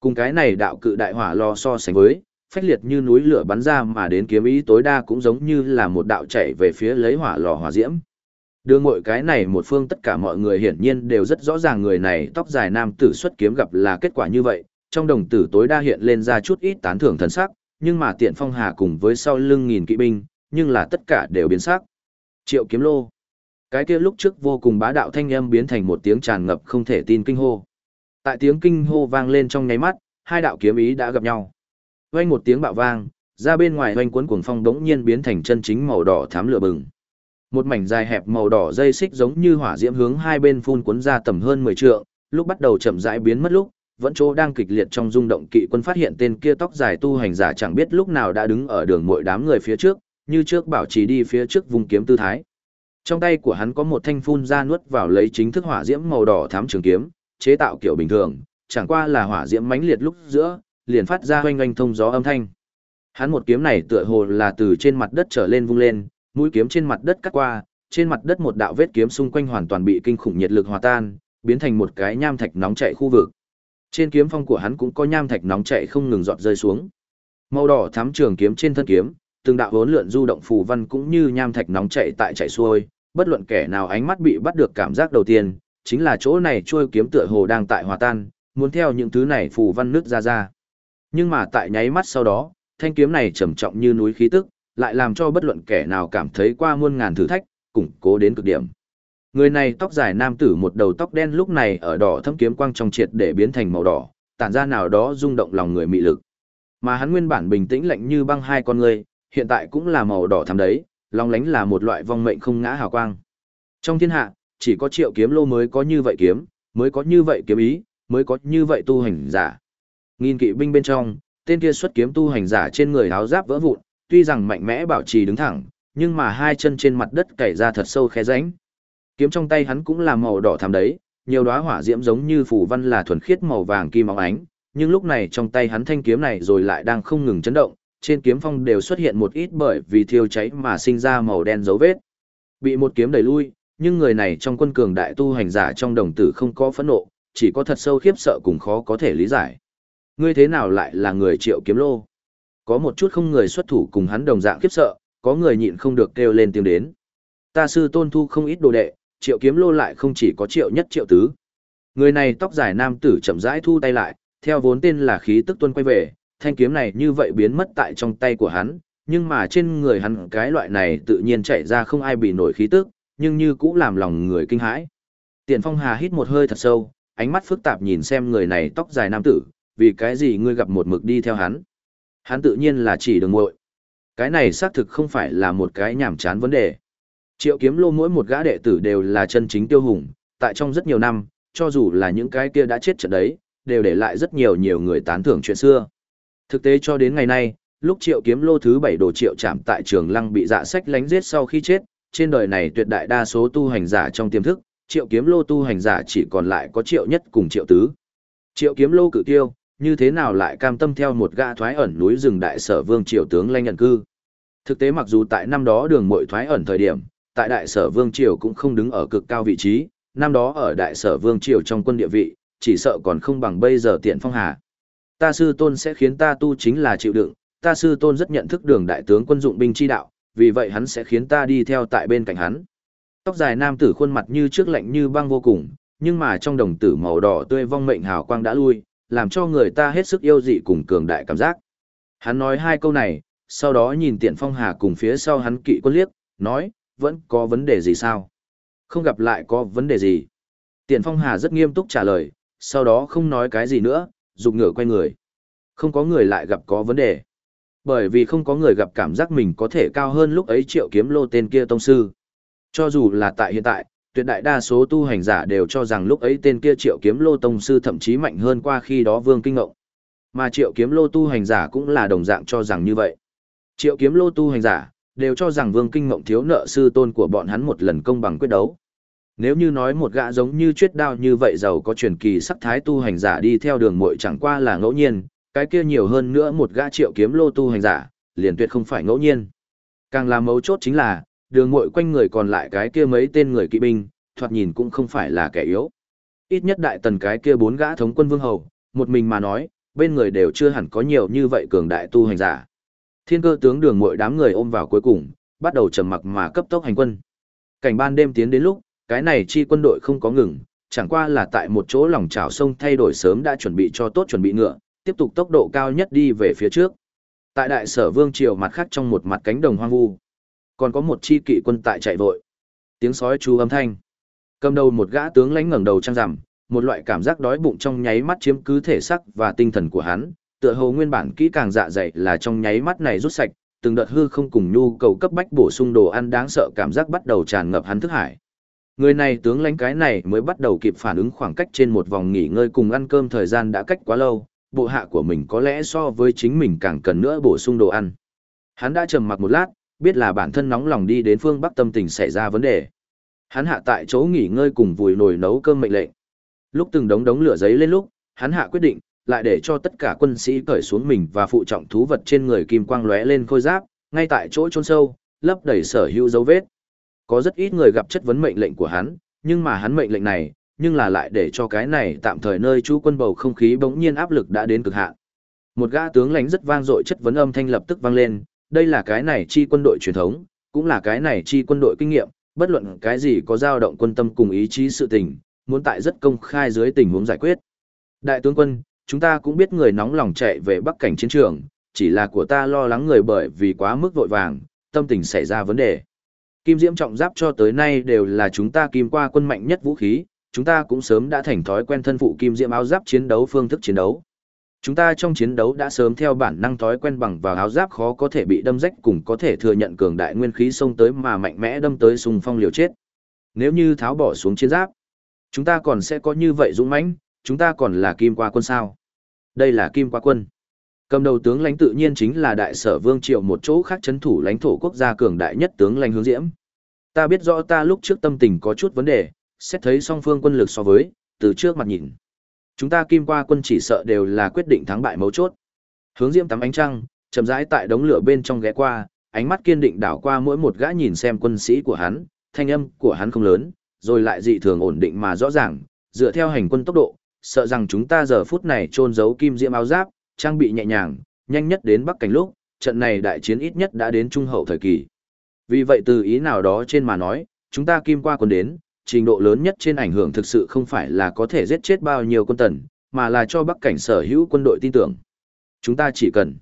Cùng cái này đạo cự đại hỏa lò so sánh với, phách liệt như núi lửa bắn ra mà đến kiếm ý tối đa cũng giống như là một đạo chạy về phía lấy hỏa lò hỏa diễm. Đưa mọi cái này một phương tất cả mọi người hiển nhiên đều rất rõ ràng người này tóc dài nam tử xuất kiếm gặp là kết quả như vậy, trong đồng tử tối đa hiện lên ra chút ít tán thưởng thần sắc, nhưng mà tiện phong hà cùng với sau lưng nghìn kỵ binh, nhưng là tất cả đều biến sắc. Triệu kiếm lô. Cái kia lúc trước vô cùng bá đạo thanh âm biến thành một tiếng tràn ngập không thể tin kinh hô. Tại tiếng kinh hô vang lên trong nháy mắt, hai đạo kiếm ý đã gặp nhau. Vang một tiếng bạo vang, ra bên ngoài hoanh cuốn cuồng phong đống nhiên biến thành chân chính màu đỏ thám lửa bừng. Một mảnh dài hẹp màu đỏ dây xích giống như hỏa diễm hướng hai bên phun cuốn ra tầm hơn 10 trượng, lúc bắt đầu chậm rãi biến mất lúc, vẫn chỗ đang kịch liệt trong rung động kỵ quân phát hiện tên kia tóc dài tu hành giả chẳng biết lúc nào đã đứng ở đường mỗi đám người phía trước, như trước bảo trì đi phía trước vùng kiếm tư thái. Trong tay của hắn có một thanh phun ra nuốt vào lấy chính thức hỏa diễm màu đỏ thám trường kiếm, chế tạo kiểu bình thường, chẳng qua là hỏa diễm mãnh liệt lúc giữa, liền phát ra oanh oanh thông gió âm thanh. Hắn một kiếm này tựa hồ là từ trên mặt đất trở lên vung lên, mũi kiếm trên mặt đất cắt qua, trên mặt đất một đạo vết kiếm xung quanh hoàn toàn bị kinh khủng nhiệt lực hòa tan, biến thành một cái nham thạch nóng chảy khu vực. Trên kiếm phong của hắn cũng có nham thạch nóng chảy không ngừng giọt rơi xuống. Màu đỏ thắm trường kiếm trên thân kiếm, từng đạo hỗn lượn du động phù văn cũng như nham thạch nóng chảy tại chảy xuôi, bất luận kẻ nào ánh mắt bị bắt được cảm giác đầu tiên, chính là chỗ này trôi kiếm tựa hồ đang tại hòa tan, muốn theo những thứ này phù văn nứt ra ra. Nhưng mà tại nháy mắt sau đó, thanh kiếm này trầm trọng như núi khí tức, lại làm cho bất luận kẻ nào cảm thấy qua muôn ngàn thử thách, củng cố đến cực điểm. Người này tóc dài nam tử một đầu tóc đen lúc này ở đỏ thâm kiếm quang trong triệt để biến thành màu đỏ, tản ra nào đó rung động lòng người mị lực. Mà hắn nguyên bản bình tĩnh lạnh như băng hai con người, hiện tại cũng là màu đỏ thắm đấy, long lánh là một loại vong mệnh không ngã hào quang. Trong thiên hạ, chỉ có triệu kiếm lô mới có như vậy kiếm, mới có như vậy kiếm ý, mới có như vậy tu hành giả. Nghìn kỵ binh bên trong, tên kia xuất kiếm tu hành giả trên người áo giáp vỡ vụn, tuy rằng mạnh mẽ bảo trì đứng thẳng, nhưng mà hai chân trên mặt đất cày ra thật sâu khe rãnh. Kiếm trong tay hắn cũng là màu đỏ thắm đấy, nhiều đóa hỏa diễm giống như phủ văn là thuần khiết màu vàng kim óng ánh, nhưng lúc này trong tay hắn thanh kiếm này rồi lại đang không ngừng chấn động, trên kiếm phong đều xuất hiện một ít bởi vì thiêu cháy mà sinh ra màu đen dấu vết. Bị một kiếm đẩy lui, nhưng người này trong quân cường đại tu hành giả trong đồng tử không có phẫn nộ, chỉ có thật sâu khiếp sợ cùng khó có thể lý giải. Ngươi thế nào lại là người triệu kiếm lô? Có một chút không người xuất thủ cùng hắn đồng dạng khiếp sợ, có người nhịn không được kêu lên tiếng đến. Ta sư tôn thu không ít đồ đệ, triệu kiếm lô lại không chỉ có triệu nhất triệu tứ. Người này tóc dài nam tử chậm rãi thu tay lại, theo vốn tên là khí tức tuân quay về, thanh kiếm này như vậy biến mất tại trong tay của hắn, nhưng mà trên người hắn cái loại này tự nhiên chạy ra không ai bị nổi khí tức, nhưng như cũng làm lòng người kinh hãi. Tiền Phong Hà hít một hơi thật sâu, ánh mắt phức tạp nhìn xem người này tóc dài nam tử, vì cái gì ngươi gặp một mực đi theo hắn? Hắn tự nhiên là chỉ đường muội. Cái này xác thực không phải là một cái nhảm chán vấn đề. Triệu Kiếm Lô mỗi một gã đệ tử đều là chân chính tiêu hùng, tại trong rất nhiều năm, cho dù là những cái kia đã chết trận đấy, đều để lại rất nhiều nhiều người tán thưởng chuyện xưa. Thực tế cho đến ngày nay, lúc Triệu Kiếm Lô thứ bảy đồ Triệu chạm tại Trường Lăng bị dạ sách lánh giết sau khi chết, trên đời này tuyệt đại đa số tu hành giả trong tiềm thức, Triệu Kiếm Lô tu hành giả chỉ còn lại có Triệu Nhất cùng Triệu Tứ. Triệu Kiếm Lô cử tiêu, như thế nào lại cam tâm theo một gã thoái ẩn núi rừng đại sở vương triều tướng lanh nhận cư. Thực tế mặc dù tại năm đó đường mội thoái ẩn thời điểm, tại đại sở vương triều cũng không đứng ở cực cao vị trí, năm đó ở đại sở vương triều trong quân địa vị, chỉ sợ còn không bằng bây giờ tiện phong hà. Ta sư tôn sẽ khiến ta tu chính là chịu đựng, ta sư tôn rất nhận thức đường đại tướng quân dụng binh chi đạo, vì vậy hắn sẽ khiến ta đi theo tại bên cạnh hắn. Tóc dài nam tử khuôn mặt như trước lạnh như băng vô cùng, nhưng mà trong đồng tử màu đỏ tươi vong mệnh hào quang đã lui, làm cho người ta hết sức yêu dị cùng cường đại cảm giác. Hắn nói hai câu này, sau đó nhìn tiện phong hà cùng phía sau hắn kỵ quân liếc, nói, vẫn có vấn đề gì sao? Không gặp lại có vấn đề gì. Tiện phong hà rất nghiêm túc trả lời, sau đó không nói cái gì nữa, dục ngửa quay người. Không có người lại gặp có vấn đề. Bởi vì không có người gặp cảm giác mình có thể cao hơn lúc ấy triệu kiếm lô tên kia tông sư. Cho dù là tại hiện tại, tuyệt đại đa số tu hành giả đều cho rằng lúc ấy tên kia triệu kiếm lô tông sư thậm chí mạnh hơn qua khi đó vương kinh ngộng. Mà triệu kiếm lô tu hành giả cũng là đồng dạng cho rằng như vậy. Triệu kiếm lô tu hành giả, đều cho rằng vương kinh ngộng thiếu nợ sư tôn của bọn hắn một lần công bằng quyết đấu. Nếu như nói một gã giống như chuyết đao như vậy giàu có truyền kỳ sắc thái tu hành giả đi theo đường muội chẳng qua là ngẫu nhiên, cái kia nhiều hơn nữa một gã triệu kiếm lô tu hành giả, liền tuyệt không phải ngẫu nhiên. Càng là mấu chốt chính là, đường muội quanh người còn lại cái kia mấy tên người kỵ binh, thoạt nhìn cũng không phải là kẻ yếu. Ít nhất đại tần cái kia bốn gã thống quân vương hầu, một mình mà nói, bên người đều chưa hẳn có nhiều như vậy cường đại tu hành giả. Thiên cơ tướng đường muội đám người ôm vào cuối cùng, bắt đầu trầm mặc mà cấp tốc hành quân. Cảnh ban đêm tiến đến lúc, cái này chi quân đội không có ngừng, chẳng qua là tại một chỗ lòng trào sông thay đổi sớm đã chuẩn bị cho tốt chuẩn bị ngựa, tiếp tục tốc độ cao nhất đi về phía trước. Tại đại sở vương triều mặt khác trong một mặt cánh đồng hoang vu, còn có một chi kỵ quân tại chạy vội. Tiếng sói chú âm thanh. Cầm đầu một gã tướng lãnh ngẩng đầu trăng rằm, một loại cảm giác đói bụng trong nháy mắt chiếm cứ thể xác và tinh thần của hắn, tựa hồ nguyên bản kỹ càng dạ dày là trong nháy mắt này rút sạch, từng đợt hư không cùng nhu cầu cấp bách bổ sung đồ ăn đáng sợ cảm giác bắt đầu tràn ngập hắn thức hải. Người này tướng lãnh cái này mới bắt đầu kịp phản ứng khoảng cách trên một vòng nghỉ ngơi cùng ăn cơm thời gian đã cách quá lâu, bộ hạ của mình có lẽ so với chính mình càng cần nữa bổ sung đồ ăn. Hắn đã trầm mặc một lát, biết là bản thân nóng lòng đi đến phương Bắc tâm tình xảy ra vấn đề. Hắn hạ tại chỗ nghỉ ngơi cùng vùi nồi nấu cơm mệnh lệnh. Lúc từng đống đống lửa giấy lên lúc, hắn hạ quyết định, lại để cho tất cả quân sĩ cởi xuống mình và phụ trọng thú vật trên người kim quang lóe lên khôi giáp, ngay tại chỗ chôn sâu, lấp đầy sở hữu dấu vết. Có rất ít người gặp chất vấn mệnh lệnh của hắn, nhưng mà hắn mệnh lệnh này, nhưng là lại để cho cái này tạm thời nơi trú quân bầu không khí bỗng nhiên áp lực đã đến cực hạn. Một gã tướng lãnh rất vang dội chất vấn âm thanh lập tức vang lên, đây là cái này chi quân đội truyền thống, cũng là cái này chi quân đội kinh nghiệm, bất luận cái gì có dao động quân tâm cùng ý chí sự tình, muốn tại rất công khai dưới tình huống giải quyết. Đại tướng quân, chúng ta cũng biết người nóng lòng chạy về bắc cảnh chiến trường, chỉ là của ta lo lắng người bởi vì quá mức vội vàng, tâm tình xảy ra vấn đề. Kim diễm trọng giáp cho tới nay đều là chúng ta kim qua quân mạnh nhất vũ khí, chúng ta cũng sớm đã thành thói quen thân phụ kim diễm áo giáp chiến đấu phương thức chiến đấu. Chúng ta trong chiến đấu đã sớm theo bản năng thói quen bằng vào áo giáp khó có thể bị đâm rách cùng có thể thừa nhận cường đại nguyên khí xông tới mà mạnh mẽ đâm tới xung phong liều chết. Nếu như tháo bỏ xuống chiến giáp, chúng ta còn sẽ có như vậy dũng mãnh, chúng ta còn là kim qua quân sao? Đây là kim qua quân. Cầm đầu tướng lãnh tự nhiên chính là đại sở vương triều một chỗ khác chấn thủ lãnh thổ quốc gia cường đại nhất tướng lãnh hướng diễm. Ta biết rõ ta lúc trước tâm tình có chút vấn đề, xét thấy song phương quân lực so với, từ trước mặt nhìn. Chúng ta kim qua quân chỉ sợ đều là quyết định thắng bại mấu chốt. Hướng diễm tắm ánh trăng, chậm rãi tại đống lửa bên trong ghé qua, ánh mắt kiên định đảo qua mỗi một gã nhìn xem quân sĩ của hắn, thanh âm của hắn không lớn, rồi lại dị thường ổn định mà rõ ràng, dựa theo hành quân tốc độ, sợ rằng chúng ta giờ phút này trôn giấu kim diễm áo giáp, trang bị nhẹ nhàng, nhanh nhất đến Bắc Cảnh lúc, trận này đại chiến ít nhất đã đến trung hậu thời kỳ. Vì vậy từ ý nào đó trên mà nói, chúng ta kim qua quân đến, trình độ lớn nhất trên ảnh hưởng thực sự không phải là có thể giết chết bao nhiêu quân tần, mà là cho Bắc cảnh sở hữu quân đội tin tưởng. Chúng ta chỉ cần,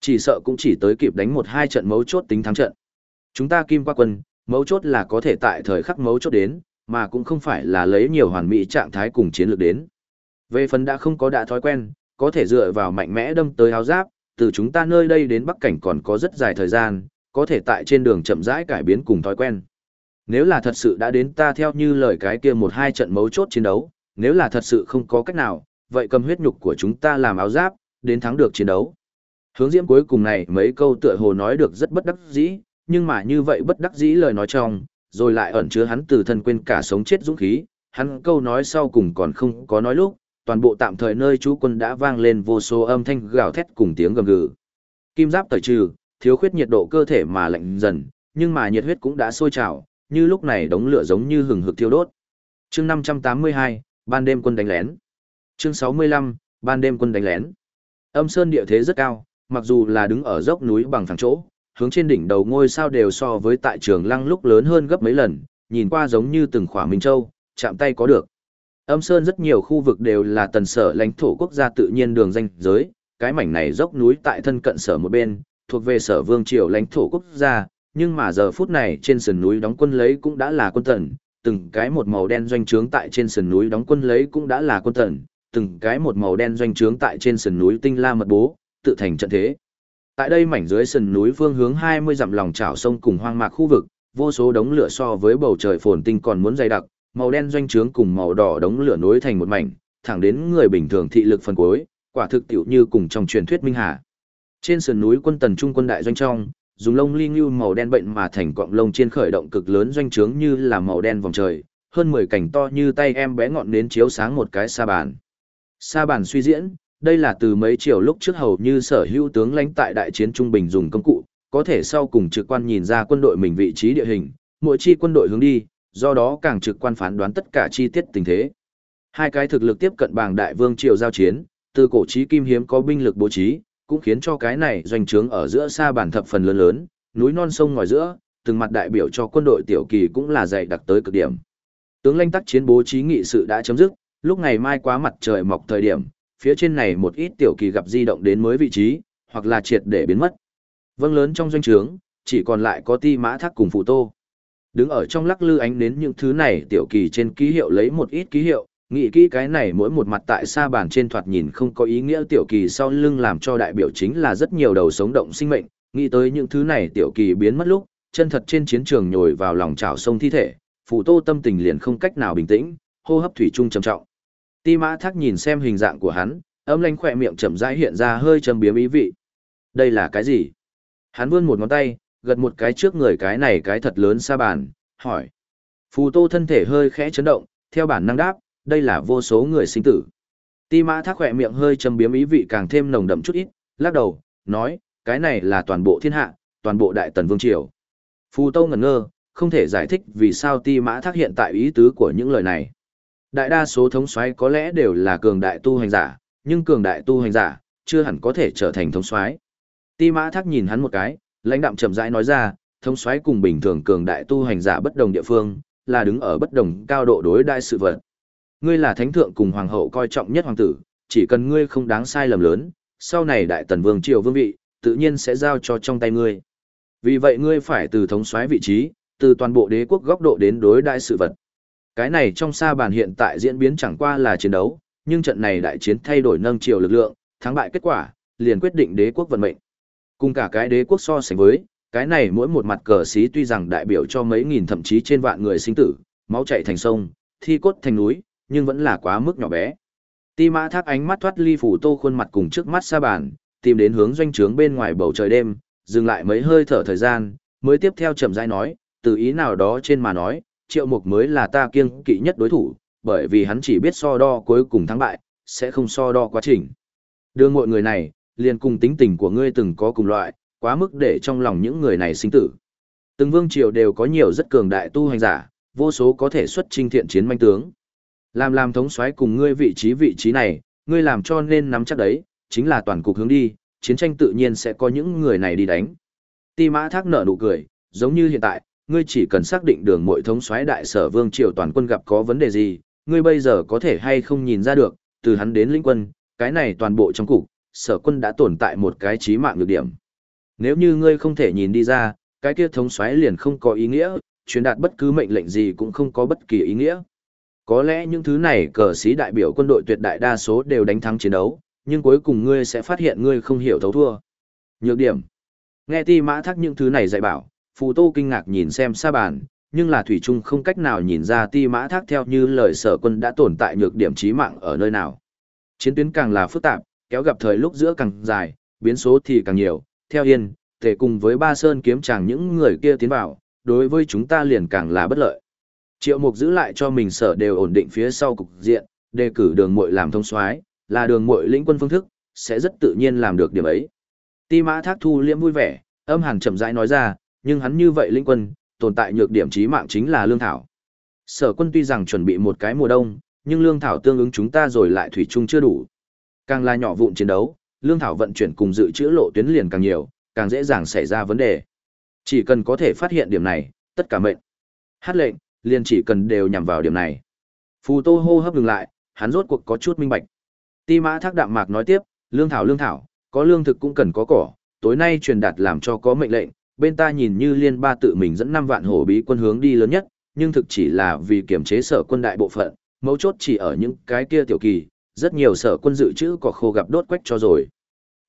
chỉ sợ cũng chỉ tới kịp đánh một hai trận mấu chốt tính thắng trận. Chúng ta kim qua quân, mấu chốt là có thể tại thời khắc mấu chốt đến, mà cũng không phải là lấy nhiều hoàn mỹ trạng thái cùng chiến lược đến. Về phần đã không có đã thói quen, có thể dựa vào mạnh mẽ đâm tới áo giáp, từ chúng ta nơi đây đến Bắc Cảnh còn có rất dài thời gian, có thể tại trên đường chậm rãi cải biến cùng thói quen. Nếu là thật sự đã đến ta theo như lời cái kia một hai trận mấu chốt chiến đấu, nếu là thật sự không có cách nào, vậy cầm huyết nhục của chúng ta làm áo giáp, đến thắng được chiến đấu. Hướng diễm cuối cùng này mấy câu tựa hồ nói được rất bất đắc dĩ, nhưng mà như vậy bất đắc dĩ lời nói trong, rồi lại ẩn chứa hắn từ thân quên cả sống chết dũng khí, hắn câu nói sau cùng còn không có nói lúc, toàn bộ tạm thời nơi chú quân đã vang lên vô số âm thanh gào thét cùng tiếng gầm gừ. Kim giáp tẩy trừ, thiếu khuyết nhiệt độ cơ thể mà lạnh dần, nhưng mà nhiệt huyết cũng đã sôi trào, như lúc này đống lửa giống như hừng hực thiêu đốt. Chương 582, ban đêm quân đánh lén. Chương 65, ban đêm quân đánh lén. Âm sơn địa thế rất cao, mặc dù là đứng ở dốc núi bằng phẳng chỗ, hướng trên đỉnh đầu ngôi sao đều so với tại trường lăng lúc lớn hơn gấp mấy lần, nhìn qua giống như từng khỏa minh châu, chạm tay có được. Âm Sơn rất nhiều khu vực đều là tần sở lãnh thổ quốc gia tự nhiên đường danh giới, cái mảnh này dốc núi tại thân cận sở một bên, thuộc về sở vương triều lãnh thổ quốc gia, nhưng mà giờ phút này trên sườn núi đóng quân lấy cũng đã là quân tần, từng cái một màu đen doanh trướng tại trên sườn núi đóng quân lấy cũng đã là quân tần, từng cái một màu đen doanh trướng tại trên sườn núi tinh la mật bố, tự thành trận thế. Tại đây mảnh dưới sườn núi phương hướng 20 dặm lòng chảo sông cùng hoang mạc khu vực, vô số đống lửa so với bầu trời phồn tinh còn muốn dày đặc, màu đen doanh trướng cùng màu đỏ đống lửa nối thành một mảnh, thẳng đến người bình thường thị lực phần cuối, quả thực tiểu như cùng trong truyền thuyết minh hà. Trên sườn núi quân tần trung quân đại doanh trong, dùng lông ly ngưu màu đen bệnh mà thành quặng lông trên khởi động cực lớn doanh trướng như là màu đen vòng trời, hơn 10 cảnh to như tay em bé ngọn nến chiếu sáng một cái sa bàn. Sa bàn suy diễn, đây là từ mấy chiều lúc trước hầu như sở hữu tướng lãnh tại đại chiến trung bình dùng công cụ, có thể sau cùng trực quan nhìn ra quân đội mình vị trí địa hình, mỗi chi quân đội hướng đi, do đó càng trực quan phán đoán tất cả chi tiết tình thế. Hai cái thực lực tiếp cận bảng đại vương triều giao chiến, từ cổ chí kim hiếm có binh lực bố trí, cũng khiến cho cái này doanh trướng ở giữa xa bản thập phần lớn lớn, núi non sông ngòi giữa, từng mặt đại biểu cho quân đội tiểu kỳ cũng là dày đặc tới cực điểm. Tướng lãnh tác chiến bố trí nghị sự đã chấm dứt, lúc ngày mai quá mặt trời mọc thời điểm, phía trên này một ít tiểu kỳ gặp di động đến mới vị trí, hoặc là triệt để biến mất. Vâng lớn trong doanh trướng, chỉ còn lại có ti mã thác cùng phụ tô. Đứng ở trong lắc lư ánh đến những thứ này tiểu kỳ trên ký hiệu lấy một ít ký hiệu, nghĩ kỹ cái này mỗi một mặt tại sa bàn trên thoạt nhìn không có ý nghĩa tiểu kỳ sau lưng làm cho đại biểu chính là rất nhiều đầu sống động sinh mệnh, nghĩ tới những thứ này tiểu kỳ biến mất lúc, chân thật trên chiến trường nhồi vào lòng chảo sông thi thể, phụ tô tâm tình liền không cách nào bình tĩnh, hô hấp thủy chung trầm trọng. Ti mã thác nhìn xem hình dạng của hắn, âm lanh khỏe miệng chậm rãi hiện ra hơi trầm biếm ý vị. Đây là cái gì? Hắn vươn một ngón tay, gật một cái trước người cái này cái thật lớn xa bàn, hỏi. Phù tô thân thể hơi khẽ chấn động, theo bản năng đáp, đây là vô số người sinh tử. Ti mã thác khỏe miệng hơi trầm biếm ý vị càng thêm nồng đậm chút ít, lắc đầu, nói, cái này là toàn bộ thiên hạ, toàn bộ đại tần vương triều. Phù Tâu ngẩn ngơ, không thể giải thích vì sao ti mã thác hiện tại ý tứ của những lời này. Đại đa số thống soái có lẽ đều là cường đại tu hành giả, nhưng cường đại tu hành giả, chưa hẳn có thể trở thành thống soái. Ti mã thác nhìn hắn một cái, lãnh đạm chậm rãi nói ra, thống soái cùng bình thường cường đại tu hành giả bất đồng địa phương, là đứng ở bất đồng cao độ đối đại sự vật. Ngươi là thánh thượng cùng hoàng hậu coi trọng nhất hoàng tử, chỉ cần ngươi không đáng sai lầm lớn, sau này đại tần vương triều vương vị, tự nhiên sẽ giao cho trong tay ngươi. Vì vậy ngươi phải từ thống soái vị trí, từ toàn bộ đế quốc góc độ đến đối đại sự vật. Cái này trong sa bàn hiện tại diễn biến chẳng qua là chiến đấu, nhưng trận này đại chiến thay đổi nâng triều lực lượng, thắng bại kết quả, liền quyết định đế quốc vận mệnh. Cùng cả cái đế quốc so sánh với, cái này mỗi một mặt cờ xí tuy rằng đại biểu cho mấy nghìn thậm chí trên vạn người sinh tử, máu chảy thành sông, thi cốt thành núi, nhưng vẫn là quá mức nhỏ bé. Ti mã thác ánh mắt thoát ly phủ tô khuôn mặt cùng trước mắt xa bàn, tìm đến hướng doanh trướng bên ngoài bầu trời đêm, dừng lại mấy hơi thở thời gian, mới tiếp theo chậm rãi nói, từ ý nào đó trên mà nói, triệu mục mới là ta kiêng kỵ nhất đối thủ, bởi vì hắn chỉ biết so đo cuối cùng thắng bại, sẽ không so đo quá trình. Đưa mọi người này, liền cùng tính tình của ngươi từng có cùng loại, quá mức để trong lòng những người này sinh tử. Từng vương triều đều có nhiều rất cường đại tu hành giả, vô số có thể xuất chinh thiện chiến manh tướng. Làm làm thống soái cùng ngươi vị trí vị trí này, ngươi làm cho nên nắm chắc đấy, chính là toàn cục hướng đi, chiến tranh tự nhiên sẽ có những người này đi đánh. Ti mã thác nở nụ cười, giống như hiện tại, ngươi chỉ cần xác định đường mội thống soái đại sở vương triều toàn quân gặp có vấn đề gì, ngươi bây giờ có thể hay không nhìn ra được, từ hắn đến lĩnh quân, cái này toàn bộ trong cục, sở quân đã tồn tại một cái chí mạng nhược điểm. Nếu như ngươi không thể nhìn đi ra, cái kia thống soái liền không có ý nghĩa, truyền đạt bất cứ mệnh lệnh gì cũng không có bất kỳ ý nghĩa. Có lẽ những thứ này cờ sĩ đại biểu quân đội tuyệt đại đa số đều đánh thắng chiến đấu, nhưng cuối cùng ngươi sẽ phát hiện ngươi không hiểu thấu thua. Nhược điểm. Nghe ti mã thắc những thứ này dạy bảo, phù tô kinh ngạc nhìn xem xa bàn, nhưng là thủy trung không cách nào nhìn ra ti mã thác theo như lời sở quân đã tồn tại nhược điểm chí mạng ở nơi nào. Chiến tuyến càng là phức tạp, kéo gặp thời lúc giữa càng dài, biến số thì càng nhiều, theo yên, thể cùng với ba sơn kiếm chàng những người kia tiến vào, đối với chúng ta liền càng là bất lợi. Triệu Mục giữ lại cho mình sở đều ổn định phía sau cục diện, đề cử đường muội làm thông soái, là đường muội lĩnh quân phương thức, sẽ rất tự nhiên làm được điểm ấy. Ti Mã Thác Thu liễm vui vẻ, âm hàn chậm rãi nói ra, nhưng hắn như vậy lĩnh quân, tồn tại nhược điểm chí mạng chính là lương thảo. Sở quân tuy rằng chuẩn bị một cái mùa đông, nhưng lương thảo tương ứng chúng ta rồi lại thủy chung chưa đủ. Càng là nhỏ vụn chiến đấu, lương thảo vận chuyển cùng dự trữ lộ tuyến liền càng nhiều, càng dễ dàng xảy ra vấn đề. Chỉ cần có thể phát hiện điểm này, tất cả mệnh. Hát lệnh, liền chỉ cần đều nhằm vào điểm này. Phù Tô hô hấp dừng lại, hắn rốt cuộc có chút minh bạch. Ti Mã Thác Đạm Mạc nói tiếp, lương thảo lương thảo, có lương thực cũng cần có cỏ, tối nay truyền đạt làm cho có mệnh lệnh, bên ta nhìn như liên ba tự mình dẫn 5 vạn hổ bí quân hướng đi lớn nhất, nhưng thực chỉ là vì kiểm chế sở quân đại bộ phận, mấu chốt chỉ ở những cái kia tiểu kỳ, rất nhiều sở quân dự trữ cỏ khô gặp đốt quách cho rồi.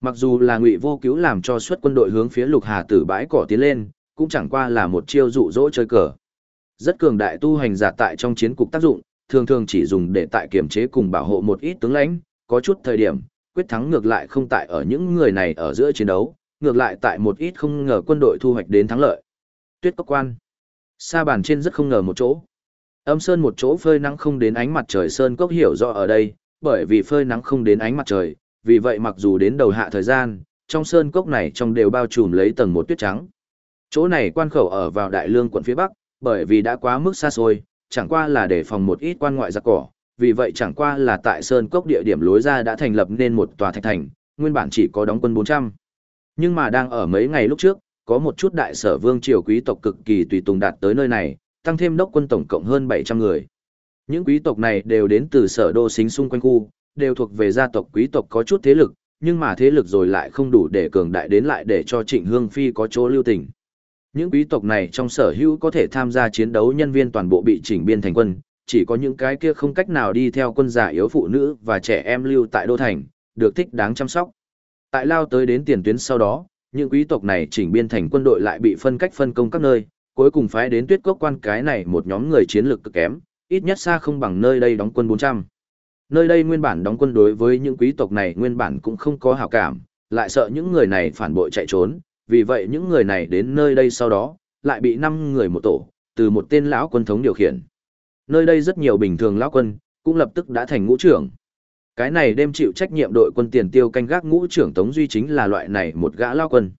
Mặc dù là ngụy vô cứu làm cho suất quân đội hướng phía lục hà tử bãi cỏ tiến lên, cũng chẳng qua là một chiêu dụ dỗ chơi cờ. Rất cường đại tu hành giả tại trong chiến cục tác dụng, thường thường chỉ dùng để tại kiểm chế cùng bảo hộ một ít tướng lãnh, có chút thời điểm, quyết thắng ngược lại không tại ở những người này ở giữa chiến đấu, ngược lại tại một ít không ngờ quân đội thu hoạch đến thắng lợi. Tuyết cốc quan. Sa bàn trên rất không ngờ một chỗ. Âm sơn một chỗ phơi nắng không đến ánh mặt trời sơn cốc hiểu rõ ở đây, bởi vì phơi nắng không đến ánh mặt trời, vì vậy mặc dù đến đầu hạ thời gian, trong sơn cốc này trong đều bao trùm lấy tầng một tuyết trắng. Chỗ này quan khẩu ở vào đại lương quận phía bắc, bởi vì đã quá mức xa xôi, chẳng qua là để phòng một ít quan ngoại giặc cỏ, vì vậy chẳng qua là tại sơn cốc địa điểm lối ra đã thành lập nên một tòa thạch thành, nguyên bản chỉ có đóng quân 400. Nhưng mà đang ở mấy ngày lúc trước, có một chút đại sở vương triều quý tộc cực kỳ tùy tùng đạt tới nơi này, tăng thêm đốc quân tổng cộng hơn 700 người. Những quý tộc này đều đến từ sở đô xính xung quanh khu, đều thuộc về gia tộc quý tộc có chút thế lực, nhưng mà thế lực rồi lại không đủ để cường đại đến lại để cho Trịnh Hương Phi có chỗ lưu tình. Những quý tộc này trong sở hữu có thể tham gia chiến đấu nhân viên toàn bộ bị chỉnh biên thành quân, chỉ có những cái kia không cách nào đi theo quân giả yếu phụ nữ và trẻ em lưu tại đô thành, được thích đáng chăm sóc. Tại lao tới đến tiền tuyến sau đó, những quý tộc này chỉnh biên thành quân đội lại bị phân cách phân công các nơi, cuối cùng phái đến tuyết cốc quan cái này một nhóm người chiến lược cực kém, ít nhất xa không bằng nơi đây đóng quân 400. Nơi đây nguyên bản đóng quân đối với những quý tộc này nguyên bản cũng không có hảo cảm, lại sợ những người này phản bội chạy trốn, vì vậy những người này đến nơi đây sau đó, lại bị 5 người một tổ, từ một tên lão quân thống điều khiển. Nơi đây rất nhiều bình thường lão quân, cũng lập tức đã thành ngũ trưởng. Cái này đem chịu trách nhiệm đội quân tiền tiêu canh gác ngũ trưởng Tống Duy chính là loại này một gã lao quân.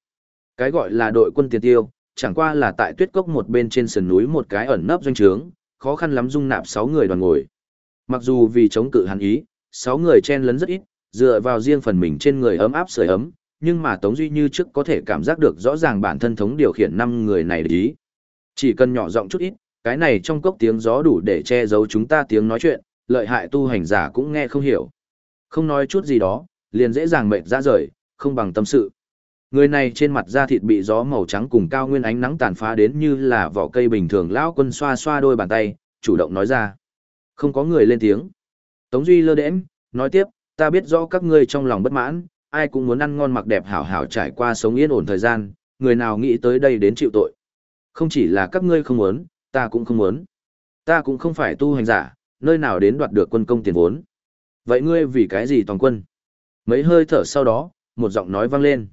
Cái gọi là đội quân tiền tiêu, chẳng qua là tại tuyết cốc một bên trên sườn núi một cái ẩn nấp doanh trướng, khó khăn lắm dung nạp 6 người đoàn ngồi. Mặc dù vì chống cự hắn ý, 6 người chen lấn rất ít, dựa vào riêng phần mình trên người ấm áp sưởi ấm, nhưng mà Tống Duy như trước có thể cảm giác được rõ ràng bản thân thống điều khiển 5 người này ý. Chỉ cần nhỏ giọng chút ít, cái này trong cốc tiếng gió đủ để che giấu chúng ta tiếng nói chuyện, lợi hại tu hành giả cũng nghe không hiểu. Không nói chút gì đó, liền dễ dàng mệt ra rời, không bằng tâm sự. Người này trên mặt da thịt bị gió màu trắng cùng cao nguyên ánh nắng tàn phá đến như là vỏ cây bình thường lão quân xoa xoa đôi bàn tay, chủ động nói ra. Không có người lên tiếng. Tống Duy lơ đễnh, nói tiếp, ta biết rõ các ngươi trong lòng bất mãn, ai cũng muốn ăn ngon mặc đẹp hảo hảo trải qua sống yên ổn thời gian, người nào nghĩ tới đây đến chịu tội. Không chỉ là các ngươi không muốn, ta cũng không muốn. Ta cũng không phải tu hành giả, nơi nào đến đoạt được quân công tiền vốn. Vậy ngươi vì cái gì toàn quân? Mấy hơi thở sau đó, một giọng nói vang lên.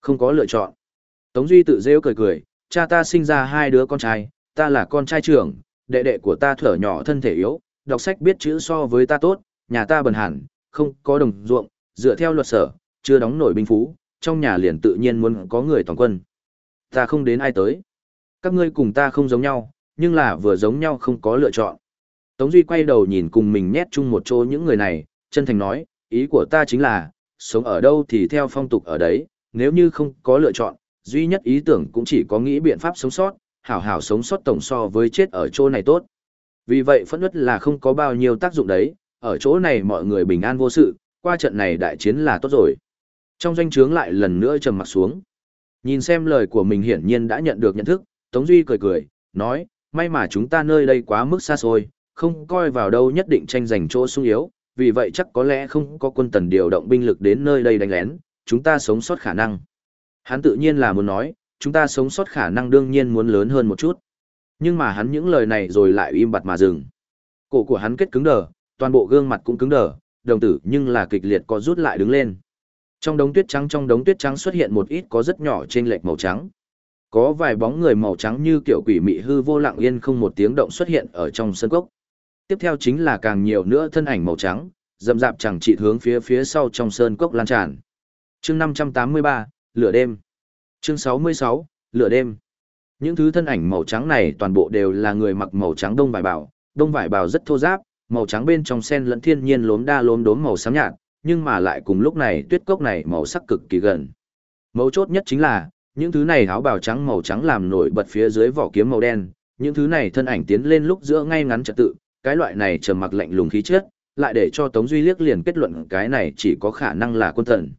Không có lựa chọn. Tống Duy tự rêu cười cười, cha ta sinh ra hai đứa con trai, ta là con trai trưởng, đệ đệ của ta thở nhỏ thân thể yếu, đọc sách biết chữ so với ta tốt, nhà ta bần hẳn, không có đồng ruộng, dựa theo luật sở, chưa đóng nổi binh phú, trong nhà liền tự nhiên muốn có người toàn quân. Ta không đến ai tới. Các ngươi cùng ta không giống nhau, nhưng là vừa giống nhau không có lựa chọn. Tống Duy quay đầu nhìn cùng mình nhét chung một chỗ những người này, chân thành nói, ý của ta chính là, sống ở đâu thì theo phong tục ở đấy, nếu như không có lựa chọn, duy nhất ý tưởng cũng chỉ có nghĩ biện pháp sống sót, hảo hảo sống sót tổng so với chết ở chỗ này tốt. Vì vậy phẫn nứt là không có bao nhiêu tác dụng đấy, ở chỗ này mọi người bình an vô sự, qua trận này đại chiến là tốt rồi. Trong doanh trướng lại lần nữa trầm mặt xuống. Nhìn xem lời của mình hiển nhiên đã nhận được nhận thức, Tống Duy cười cười, nói, may mà chúng ta nơi đây quá mức xa xôi, không coi vào đâu nhất định tranh giành chỗ sung yếu, vì vậy chắc có lẽ không có quân tần điều động binh lực đến nơi đây đánh lén, chúng ta sống sót khả năng. Hắn tự nhiên là muốn nói, chúng ta sống sót khả năng đương nhiên muốn lớn hơn một chút. Nhưng mà hắn những lời này rồi lại im bặt mà dừng. Cổ của hắn kết cứng đờ, toàn bộ gương mặt cũng cứng đờ, đồng tử nhưng là kịch liệt có rút lại đứng lên. Trong đống tuyết trắng trong đống tuyết trắng xuất hiện một ít có rất nhỏ trên lệch màu trắng. Có vài bóng người màu trắng như kiểu quỷ mị hư vô lặng yên không một tiếng động xuất hiện ở trong sân cốc. Tiếp theo chính là càng nhiều nữa thân ảnh màu trắng, dầm dạp chẳng trị hướng phía phía sau trong sơn cốc lan tràn. Chương 583, lửa đêm. Chương 66, lửa đêm. Những thứ thân ảnh màu trắng này toàn bộ đều là người mặc màu trắng đông vải bào, đông vải bào rất thô ráp, màu trắng bên trong sen lẫn thiên nhiên lốm đa lốm đốm màu xám nhạt, nhưng mà lại cùng lúc này tuyết cốc này màu sắc cực kỳ gần. Mấu chốt nhất chính là, những thứ này áo bào trắng màu trắng làm nổi bật phía dưới vỏ kiếm màu đen, những thứ này thân ảnh tiến lên lúc giữa ngay ngắn trật tự, cái loại này trầm mặc lạnh lùng khí chất, lại để cho Tống Duy liếc liền kết luận cái này chỉ có khả năng là quân thần.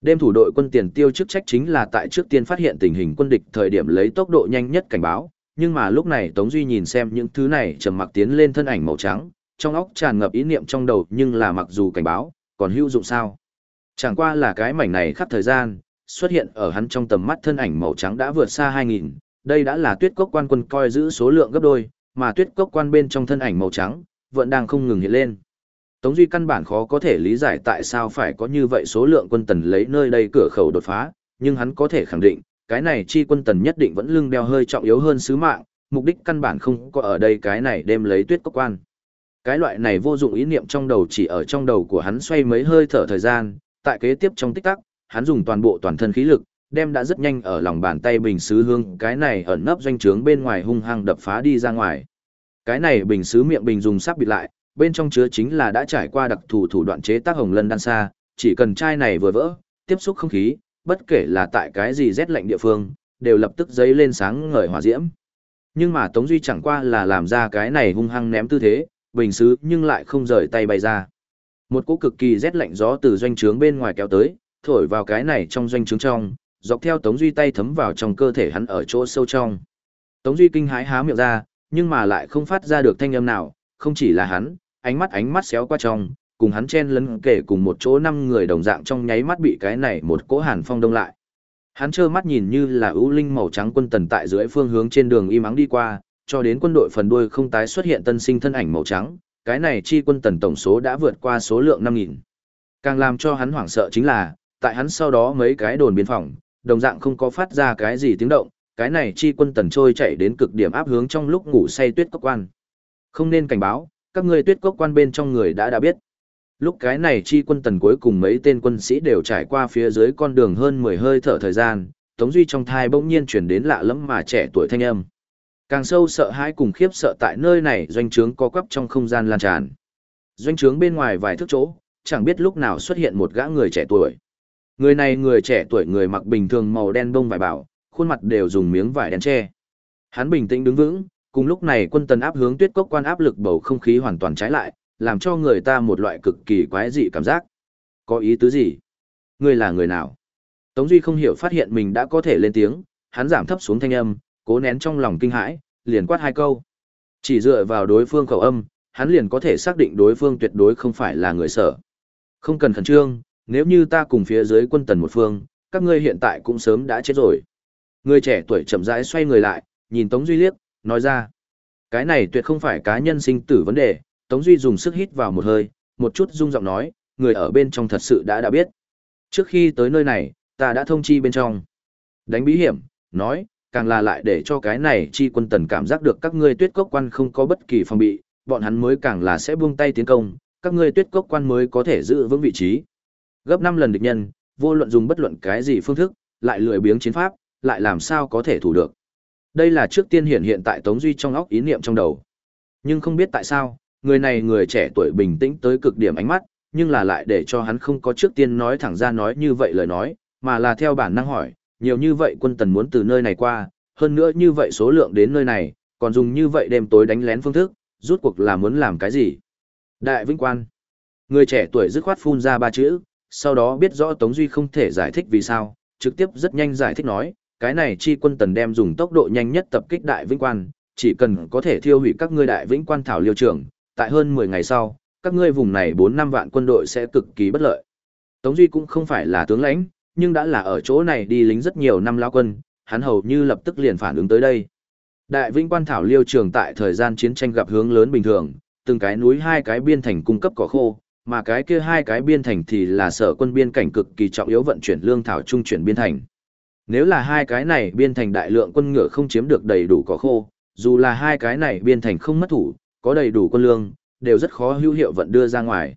Đêm thủ đội quân tiền tiêu chức trách chính là tại trước tiên phát hiện tình hình quân địch thời điểm lấy tốc độ nhanh nhất cảnh báo, nhưng mà lúc này Tống Duy nhìn xem những thứ này trầm mặc tiến lên thân ảnh màu trắng, trong óc tràn ngập ý niệm trong đầu nhưng là mặc dù cảnh báo, còn hữu dụng sao? Chẳng qua là cái mảnh này khắp thời gian, xuất hiện ở hắn trong tầm mắt thân ảnh màu trắng đã vượt xa 2000, đây đã là tuyết cốc quan quân coi giữ số lượng gấp đôi, mà tuyết cốc quan bên trong thân ảnh màu trắng, vẫn đang không ngừng hiện lên. Tống Duy căn bản khó có thể lý giải tại sao phải có như vậy số lượng quân tần lấy nơi đây cửa khẩu đột phá, nhưng hắn có thể khẳng định, cái này chi quân tần nhất định vẫn lưng đeo hơi trọng yếu hơn sứ mạng, mục đích căn bản không có ở đây cái này đem lấy tuyết cốc quan. Cái loại này vô dụng ý niệm trong đầu chỉ ở trong đầu của hắn xoay mấy hơi thở thời gian, tại kế tiếp trong tích tắc, hắn dùng toàn bộ toàn thân khí lực, đem đã rất nhanh ở lòng bàn tay bình sứ hương, cái này ẩn nấp doanh trướng bên ngoài hung hăng đập phá đi ra ngoài. Cái này bình sứ miệng bình dùng sắp bịt lại, bên trong chứa chính là đã trải qua đặc thù thủ đoạn chế tác hồng lân đan xa, chỉ cần chai này vừa vỡ, tiếp xúc không khí, bất kể là tại cái gì rét lạnh địa phương, đều lập tức dấy lên sáng ngời hỏa diễm. Nhưng mà Tống Duy chẳng qua là làm ra cái này hung hăng ném tư thế, bình xứ nhưng lại không rời tay bay ra. Một cỗ cực kỳ rét lạnh gió từ doanh trướng bên ngoài kéo tới, thổi vào cái này trong doanh trướng trong, dọc theo Tống Duy tay thấm vào trong cơ thể hắn ở chỗ sâu trong. Tống Duy kinh hãi há miệng ra, nhưng mà lại không phát ra được thanh âm nào, không chỉ là hắn, ánh mắt ánh mắt xéo qua trong, cùng hắn chen lấn kể cùng một chỗ năm người đồng dạng trong nháy mắt bị cái này một cỗ hàn phong đông lại. Hắn trơ mắt nhìn như là ưu linh màu trắng quân tần tại dưới phương hướng trên đường im ắng đi qua, cho đến quân đội phần đuôi không tái xuất hiện tân sinh thân ảnh màu trắng, cái này chi quân tần tổng số đã vượt qua số lượng 5000. Càng làm cho hắn hoảng sợ chính là, tại hắn sau đó mấy cái đồn biên phòng, đồng dạng không có phát ra cái gì tiếng động, cái này chi quân tần trôi chạy đến cực điểm áp hướng trong lúc ngủ say tuyết cốc quan. Không nên cảnh báo, các ngươi tuyết cốc quan bên trong người đã đã biết. Lúc cái này chi quân tần cuối cùng mấy tên quân sĩ đều trải qua phía dưới con đường hơn 10 hơi thở thời gian, Tống Duy trong thai bỗng nhiên chuyển đến lạ lẫm mà trẻ tuổi thanh âm. Càng sâu sợ hãi cùng khiếp sợ tại nơi này doanh trướng co quắp trong không gian lan tràn. Doanh trướng bên ngoài vài thước chỗ, chẳng biết lúc nào xuất hiện một gã người trẻ tuổi. Người này người trẻ tuổi người mặc bình thường màu đen bông vải bảo, khuôn mặt đều dùng miếng vải đen che. Hắn bình tĩnh đứng vững, cùng lúc này quân tần áp hướng tuyết cốc quan áp lực bầu không khí hoàn toàn trái lại, làm cho người ta một loại cực kỳ quái dị cảm giác. Có ý tứ gì? Ngươi là người nào? Tống Duy không hiểu phát hiện mình đã có thể lên tiếng, hắn giảm thấp xuống thanh âm, cố nén trong lòng kinh hãi, liền quát hai câu. Chỉ dựa vào đối phương khẩu âm, hắn liền có thể xác định đối phương tuyệt đối không phải là người sở. Không cần khẩn trương, nếu như ta cùng phía dưới quân tần một phương, các ngươi hiện tại cũng sớm đã chết rồi. Người trẻ tuổi chậm rãi xoay người lại, nhìn Tống Duy liếc, nói ra. Cái này tuyệt không phải cá nhân sinh tử vấn đề, Tống Duy dùng sức hít vào một hơi, một chút rung giọng nói, người ở bên trong thật sự đã đã biết. Trước khi tới nơi này, ta đã thông chi bên trong. Đánh bí hiểm, nói, càng là lại để cho cái này chi quân tần cảm giác được các ngươi tuyết cốc quan không có bất kỳ phòng bị, bọn hắn mới càng là sẽ buông tay tiến công, các ngươi tuyết cốc quan mới có thể giữ vững vị trí. Gấp 5 lần địch nhân, vô luận dùng bất luận cái gì phương thức, lại lười biếng chiến pháp, lại làm sao có thể thủ được. Đây là trước tiên hiện hiện tại Tống Duy trong óc ý niệm trong đầu. Nhưng không biết tại sao, người này người trẻ tuổi bình tĩnh tới cực điểm ánh mắt, nhưng là lại để cho hắn không có trước tiên nói thẳng ra nói như vậy lời nói, mà là theo bản năng hỏi, nhiều như vậy quân tần muốn từ nơi này qua, hơn nữa như vậy số lượng đến nơi này, còn dùng như vậy đêm tối đánh lén phương thức, rút cuộc là muốn làm cái gì? Đại Vĩnh Quan. Người trẻ tuổi dứt khoát phun ra ba chữ, sau đó biết rõ Tống Duy không thể giải thích vì sao, trực tiếp rất nhanh giải thích nói, cái này chi quân tần đem dùng tốc độ nhanh nhất tập kích Đại Vĩnh Quan, chỉ cần có thể thiêu hủy các ngươi Đại Vĩnh Quan thảo liêu trưởng, tại hơn 10 ngày sau, các ngươi vùng này 4 năm vạn quân đội sẽ cực kỳ bất lợi. Tống Duy cũng không phải là tướng lãnh, nhưng đã là ở chỗ này đi lính rất nhiều năm lao quân, hắn hầu như lập tức liền phản ứng tới đây. Đại Vĩnh Quan Thảo Liêu Trường tại thời gian chiến tranh gặp hướng lớn bình thường, từng cái núi hai cái biên thành cung cấp cỏ khô, mà cái kia hai cái biên thành thì là sở quân biên cảnh cực kỳ trọng yếu vận chuyển lương thảo trung chuyển biên thành. Nếu là hai cái này biên thành đại lượng quân ngựa không chiếm được đầy đủ cỏ khô, dù là hai cái này biên thành không mất thủ, có đầy đủ quân lương, đều rất khó hữu hiệu vận đưa ra ngoài.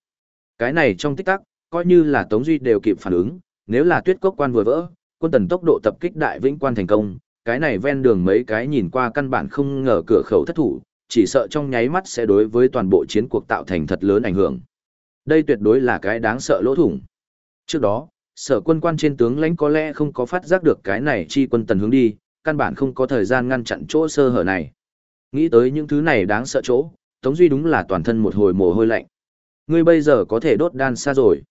Cái này trong tích tắc, coi như là Tống Duy đều kịp phản ứng, nếu là tuyết cốc quan vừa vỡ, quân tần tốc độ tập kích đại vĩnh quan thành công, cái này ven đường mấy cái nhìn qua căn bản không ngờ cửa khẩu thất thủ, chỉ sợ trong nháy mắt sẽ đối với toàn bộ chiến cuộc tạo thành thật lớn ảnh hưởng. Đây tuyệt đối là cái đáng sợ lỗ thủng. Trước đó, sở quân quan trên tướng lãnh có lẽ không có phát giác được cái này chi quân tần hướng đi, căn bản không có thời gian ngăn chặn chỗ sơ hở này. Nghĩ tới những thứ này đáng sợ chỗ, Tống Duy đúng là toàn thân một hồi mồ hôi lạnh. Ngươi bây giờ có thể đốt đan xa rồi.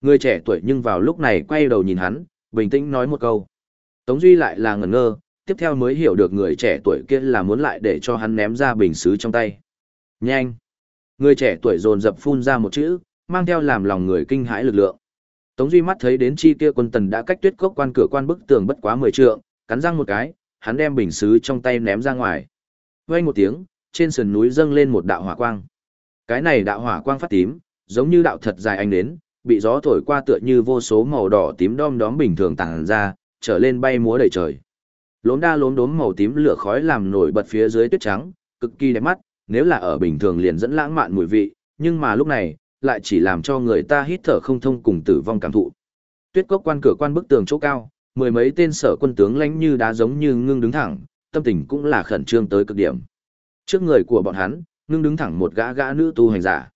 Người trẻ tuổi nhưng vào lúc này quay đầu nhìn hắn, bình tĩnh nói một câu. Tống Duy lại là ngẩn ngơ, tiếp theo mới hiểu được người trẻ tuổi kia là muốn lại để cho hắn ném ra bình xứ trong tay. Nhanh! Người trẻ tuổi dồn dập phun ra một chữ, mang theo làm lòng người kinh hãi lực lượng. Tống Duy mắt thấy đến chi kia quân tần đã cách tuyết cốc quan cửa quan bức tường bất quá 10 trượng, cắn răng một cái, hắn đem bình xứ trong tay ném ra ngoài. Vang một tiếng, trên sườn núi dâng lên một đạo hỏa quang. Cái này đạo hỏa quang phát tím, giống như đạo thật dài anh đến, bị gió thổi qua tựa như vô số màu đỏ tím đom đóm bình thường tàng ra, trở lên bay múa đầy trời. Lốm đa lốm đốm màu tím lửa khói làm nổi bật phía dưới tuyết trắng, cực kỳ đẹp mắt, nếu là ở bình thường liền dẫn lãng mạn mùi vị, nhưng mà lúc này, lại chỉ làm cho người ta hít thở không thông cùng tử vong cảm thụ. Tuyết cốc quan cửa quan bức tường chỗ cao, mười mấy tên sở quân tướng lánh như đá giống như ngưng đứng thẳng, tâm tình cũng là khẩn trương tới cực điểm. Trước người của bọn hắn, ngưng đứng thẳng một gã gã nữ tu hành giả.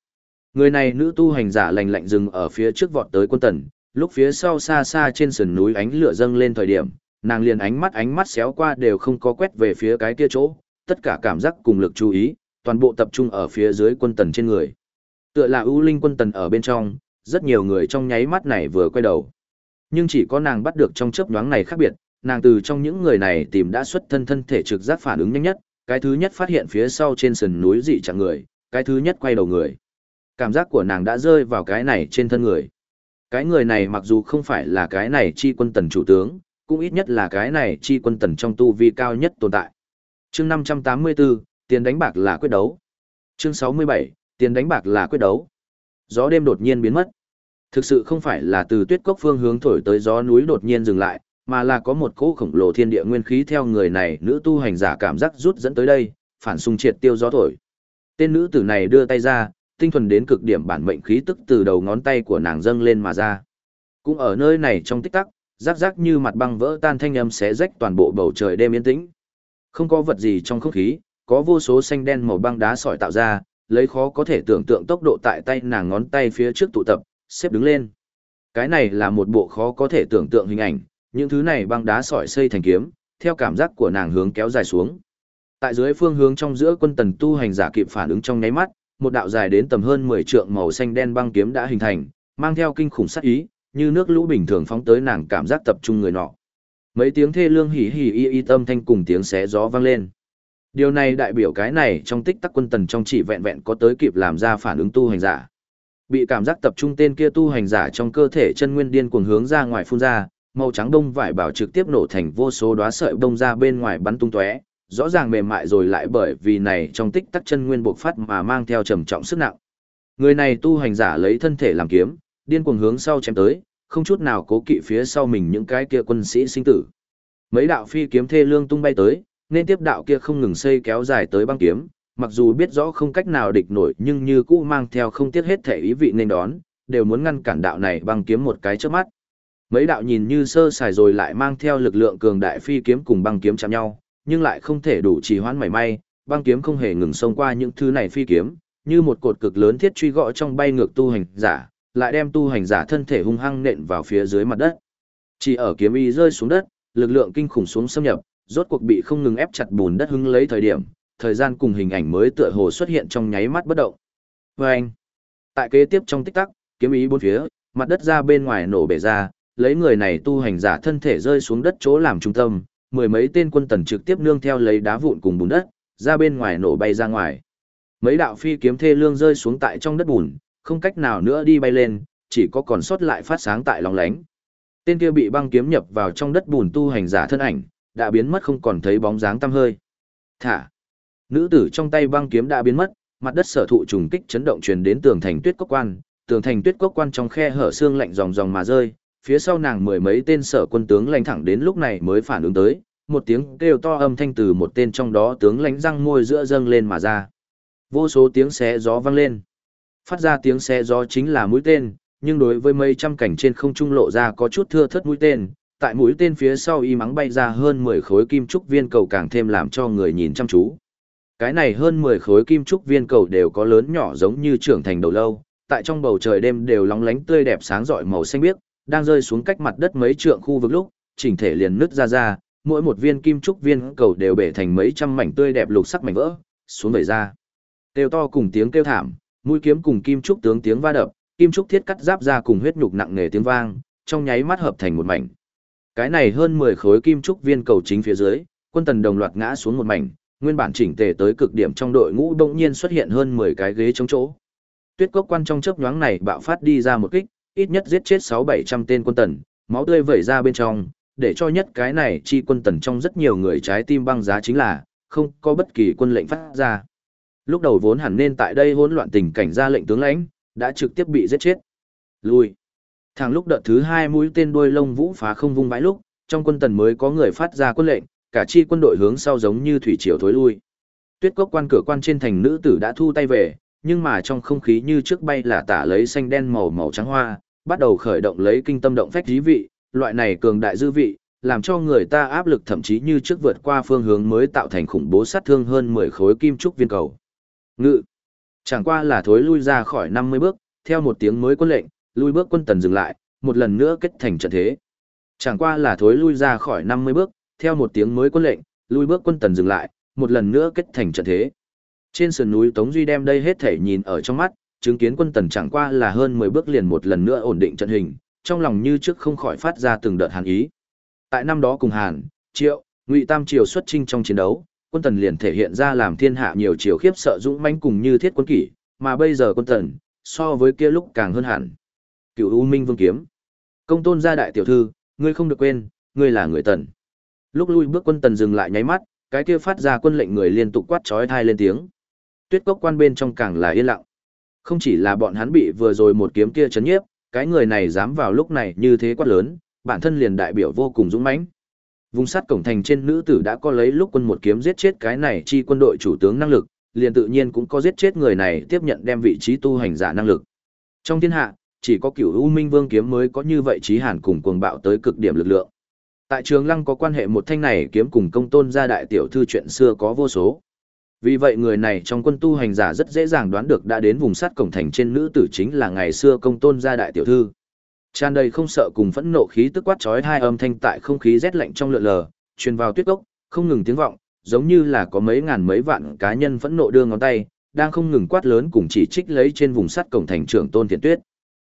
Người này nữ tu hành giả lành lạnh dừng ở phía trước vọt tới quân tần, lúc phía sau xa xa trên sườn núi ánh lửa dâng lên thời điểm, nàng liền ánh mắt ánh mắt xéo qua đều không có quét về phía cái kia chỗ, tất cả cảm giác cùng lực chú ý, toàn bộ tập trung ở phía dưới quân tần trên người. Tựa là ưu linh quân tần ở bên trong, rất nhiều người trong nháy mắt này vừa quay đầu. Nhưng chỉ có nàng bắt được trong chớp nhoáng này khác biệt, nàng từ trong những người này tìm đã xuất thân thân thể trực giác phản ứng nhanh nhất, cái thứ nhất phát hiện phía sau trên sườn núi dị chẳng người, cái thứ nhất quay đầu người. Cảm giác của nàng đã rơi vào cái này trên thân người. Cái người này mặc dù không phải là cái này chi quân tần chủ tướng, cũng ít nhất là cái này chi quân tần trong tu vi cao nhất tồn tại. Chương 584, tiền đánh bạc là quyết đấu. Chương 67, tiền đánh bạc là quyết đấu. Gió đêm đột nhiên biến mất. Thực sự không phải là từ tuyết cốc phương hướng thổi tới gió núi đột nhiên dừng lại, mà là có một cỗ khổng lồ thiên địa nguyên khí theo người này nữ tu hành giả cảm giác rút dẫn tới đây, phản xung triệt tiêu gió thổi. Tên nữ tử này đưa tay ra, tinh thuần đến cực điểm bản mệnh khí tức từ đầu ngón tay của nàng dâng lên mà ra. Cũng ở nơi này trong tích tắc, rắc rắc như mặt băng vỡ tan thanh âm xé rách toàn bộ bầu trời đêm yên tĩnh. Không có vật gì trong không khí, có vô số xanh đen màu băng đá sỏi tạo ra, lấy khó có thể tưởng tượng tốc độ tại tay nàng ngón tay phía trước tụ tập, xếp đứng lên. Cái này là một bộ khó có thể tưởng tượng hình ảnh, những thứ này băng đá sỏi xây thành kiếm, theo cảm giác của nàng hướng kéo dài xuống. Tại dưới phương hướng trong giữa quân tần tu hành giả kịp phản ứng trong nháy mắt, một đạo dài đến tầm hơn 10 trượng màu xanh đen băng kiếm đã hình thành, mang theo kinh khủng sát ý, như nước lũ bình thường phóng tới nàng cảm giác tập trung người nọ. Mấy tiếng thê lương hỉ hỉ y y tâm thanh cùng tiếng xé gió vang lên. Điều này đại biểu cái này trong tích tắc quân tần trong chỉ vẹn vẹn có tới kịp làm ra phản ứng tu hành giả. Bị cảm giác tập trung tên kia tu hành giả trong cơ thể chân nguyên điên cuồng hướng ra ngoài phun ra, màu trắng đông vải bảo trực tiếp nổ thành vô số đóa sợi đông ra bên ngoài bắn tung tóe, rõ ràng mềm mại rồi lại bởi vì này trong tích tắc chân nguyên bộc phát mà mang theo trầm trọng sức nặng. Người này tu hành giả lấy thân thể làm kiếm, điên cuồng hướng sau chém tới, không chút nào cố kỵ phía sau mình những cái kia quân sĩ sinh tử. Mấy đạo phi kiếm thê lương tung bay tới, nên tiếp đạo kia không ngừng xây kéo dài tới băng kiếm, mặc dù biết rõ không cách nào địch nổi nhưng như cũ mang theo không tiếc hết thể ý vị nên đón, đều muốn ngăn cản đạo này băng kiếm một cái trước mắt. Mấy đạo nhìn như sơ sài rồi lại mang theo lực lượng cường đại phi kiếm cùng băng kiếm chạm nhau, nhưng lại không thể đủ trì hoãn mảy may, băng kiếm không hề ngừng xông qua những thứ này phi kiếm, như một cột cực lớn thiết truy gõ trong bay ngược tu hành giả, lại đem tu hành giả thân thể hung hăng nện vào phía dưới mặt đất. Chỉ ở kiếm y rơi xuống đất, lực lượng kinh khủng xuống xâm nhập, rốt cuộc bị không ngừng ép chặt bùn đất hứng lấy thời điểm, thời gian cùng hình ảnh mới tựa hồ xuất hiện trong nháy mắt bất động. Và anh, tại kế tiếp trong tích tắc, kiếm ý bốn phía, mặt đất ra bên ngoài nổ bể ra, lấy người này tu hành giả thân thể rơi xuống đất chỗ làm trung tâm, mười mấy tên quân tần trực tiếp nương theo lấy đá vụn cùng bùn đất, ra bên ngoài nổ bay ra ngoài. Mấy đạo phi kiếm thê lương rơi xuống tại trong đất bùn, không cách nào nữa đi bay lên, chỉ có còn sót lại phát sáng tại lòng lánh. Tên kia bị băng kiếm nhập vào trong đất bùn tu hành giả thân ảnh, đã biến mất không còn thấy bóng dáng tăm hơi. Thả. Nữ tử trong tay băng kiếm đã biến mất, mặt đất sở thụ trùng kích chấn động truyền đến tường thành tuyết cốc quan, tường thành tuyết cốc quan trong khe hở xương lạnh ròng ròng mà rơi, phía sau nàng mười mấy tên sở quân tướng lãnh thẳng đến lúc này mới phản ứng tới, một tiếng kêu to âm thanh từ một tên trong đó tướng lãnh răng môi giữa dâng lên mà ra. Vô số tiếng xé gió vang lên. Phát ra tiếng xé gió chính là mũi tên, nhưng đối với mấy trăm cảnh trên không trung lộ ra có chút thưa thớt mũi tên, tại mũi tên phía sau y mắng bay ra hơn 10 khối kim trúc viên cầu càng thêm làm cho người nhìn chăm chú. Cái này hơn 10 khối kim trúc viên cầu đều có lớn nhỏ giống như trưởng thành đầu lâu, tại trong bầu trời đêm đều lóng lánh tươi đẹp sáng rọi màu xanh biếc, đang rơi xuống cách mặt đất mấy trượng khu vực lúc, chỉnh thể liền nứt ra ra, mỗi một viên kim trúc viên cầu đều bể thành mấy trăm mảnh tươi đẹp lục sắc mảnh vỡ, xuống vẩy ra. Kêu to cùng tiếng kêu thảm, mũi kiếm cùng kim trúc tướng tiếng va đập, kim trúc thiết cắt giáp ra cùng huyết nhục nặng nề tiếng vang, trong nháy mắt hợp thành một mảnh. Cái này hơn 10 khối kim trúc viên cầu chính phía dưới, quân tần đồng loạt ngã xuống một mảnh, nguyên bản chỉnh tề tới cực điểm trong đội ngũ đột nhiên xuất hiện hơn 10 cái ghế trống chỗ. Tuyết cốc quan trong chớp nhoáng này bạo phát đi ra một kích, ít nhất giết chết 6-700 tên quân tần, máu tươi vẩy ra bên trong, để cho nhất cái này chi quân tần trong rất nhiều người trái tim băng giá chính là, không có bất kỳ quân lệnh phát ra. Lúc đầu vốn hẳn nên tại đây hỗn loạn tình cảnh ra lệnh tướng lãnh, đã trực tiếp bị giết chết. Lui. Thằng lúc đợt thứ hai mũi tên đuôi lông vũ phá không vung vãi lúc, trong quân tần mới có người phát ra quân lệnh, cả chi quân đội hướng sau giống như thủy triều thối lui. Tuyết cốc quan cửa quan trên thành nữ tử đã thu tay về, nhưng mà trong không khí như trước bay là tả lấy xanh đen màu màu trắng hoa, bắt đầu khởi động lấy kinh tâm động phách dí vị, loại này cường đại dư vị, làm cho người ta áp lực thậm chí như trước vượt qua phương hướng mới tạo thành khủng bố sát thương hơn 10 khối kim trúc viên cầu. Ngự. Chẳng qua là thối lui ra khỏi 50 bước, theo một tiếng mới quân lệnh, lui bước quân tần dừng lại, một lần nữa kết thành trận thế. Chẳng qua là thối lui ra khỏi 50 bước, theo một tiếng mới quân lệnh, lui bước quân tần dừng lại, một lần nữa kết thành trận thế. Trên sườn núi Tống Duy đem đây hết thể nhìn ở trong mắt, chứng kiến quân tần chẳng qua là hơn 10 bước liền một lần nữa ổn định trận hình, trong lòng như trước không khỏi phát ra từng đợt hàn ý. Tại năm đó cùng Hàn, Triệu, Ngụy Tam Triều xuất chinh trong chiến đấu, quân tần liền thể hiện ra làm thiên hạ nhiều triều khiếp sợ dũng mãnh cùng như thiết quân kỷ, mà bây giờ quân tần, so với kia lúc càng hơn hẳn. Cựu U Minh Vương kiếm. Công tôn gia đại tiểu thư, ngươi không được quên, ngươi là người tần. Lúc lui bước quân tần dừng lại nháy mắt, cái kia phát ra quân lệnh người liên tục quát chói tai lên tiếng. Tuyết cốc quan bên trong càng là yên lặng. Không chỉ là bọn hắn bị vừa rồi một kiếm kia chấn nhiếp, cái người này dám vào lúc này như thế quát lớn, bản thân liền đại biểu vô cùng dũng mãnh. Vùng sắt cổng thành trên nữ tử đã có lấy lúc quân một kiếm giết chết cái này chi quân đội chủ tướng năng lực, liền tự nhiên cũng có giết chết người này tiếp nhận đem vị trí tu hành giả năng lực. Trong thiên hạ, chỉ có cửu U Minh Vương kiếm mới có như vậy trí hàn cùng cuồng bạo tới cực điểm lực lượng. Tại trường lăng có quan hệ một thanh này kiếm cùng công tôn gia đại tiểu thư chuyện xưa có vô số. Vì vậy người này trong quân tu hành giả rất dễ dàng đoán được đã đến vùng sắt cổng thành trên nữ tử chính là ngày xưa công tôn gia đại tiểu thư. Tràn đầy không sợ cùng phẫn nộ khí tức quát chói hai âm thanh tại không khí rét lạnh trong lượn lờ, truyền vào tuyết gốc, không ngừng tiếng vọng, giống như là có mấy ngàn mấy vạn cá nhân phẫn nộ đưa ngón tay, đang không ngừng quát lớn cùng chỉ trích lấy trên vùng sắt cổng thành trưởng Tôn Thiện Tuyết.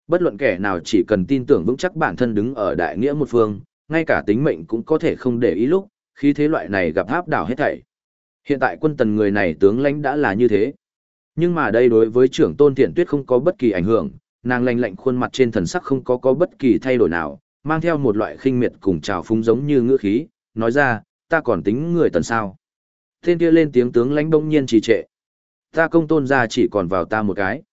Bất luận kẻ nào chỉ cần tin tưởng vững chắc bản thân đứng ở đại nghĩa một phương, ngay cả tính mệnh cũng có thể không để ý lúc, khi thế loại này gặp áp đảo hết thảy. Hiện tại quân tần người này tướng lãnh đã là như thế. Nhưng mà đây đối với trưởng Tôn Thiện Tuyết không có bất kỳ ảnh hưởng, nàng lạnh lạnh khuôn mặt trên thần sắc không có có bất kỳ thay đổi nào, mang theo một loại khinh miệt cùng trào phúng giống như ngữ khí, nói ra, ta còn tính người tần sao. Tên kia lên tiếng tướng lãnh bỗng nhiên trì trệ. Ta công tôn ra chỉ còn vào ta một cái.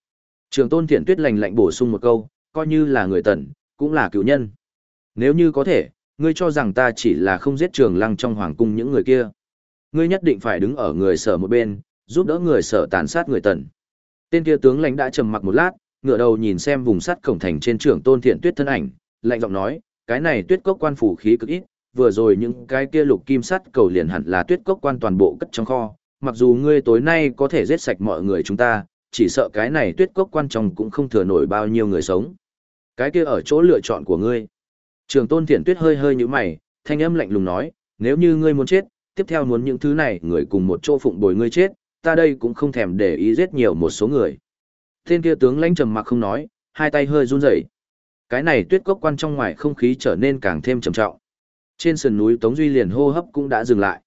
Trường tôn thiện tuyết lạnh lạnh bổ sung một câu, coi như là người tần, cũng là cựu nhân. Nếu như có thể, ngươi cho rằng ta chỉ là không giết trường lăng trong hoàng cung những người kia. Ngươi nhất định phải đứng ở người sở một bên, giúp đỡ người sở tàn sát người tần. Tên kia tướng lãnh đã trầm mặc một lát, ngửa đầu nhìn xem vùng sắt cổng thành trên trưởng tôn thiện tuyết thân ảnh, lạnh giọng nói, cái này tuyết cốc quan phủ khí cực ít, vừa rồi những cái kia lục kim sắt cầu liền hẳn là tuyết cốc quan toàn bộ cất trong kho, mặc dù ngươi tối nay có thể giết sạch mọi người chúng ta, chỉ sợ cái này tuyết cốc quan trọng cũng không thừa nổi bao nhiêu người sống. Cái kia ở chỗ lựa chọn của ngươi. Trường tôn thiện tuyết hơi hơi như mày, thanh âm lạnh lùng nói, nếu như ngươi muốn chết, tiếp theo muốn những thứ này người cùng một chỗ phụng bồi ngươi chết, ta đây cũng không thèm để ý giết nhiều một số người. Tên kia tướng lãnh trầm mặc không nói, hai tay hơi run rẩy. Cái này tuyết cốc quan trong ngoài không khí trở nên càng thêm trầm trọng. Trên sườn núi Tống Duy liền hô hấp cũng đã dừng lại.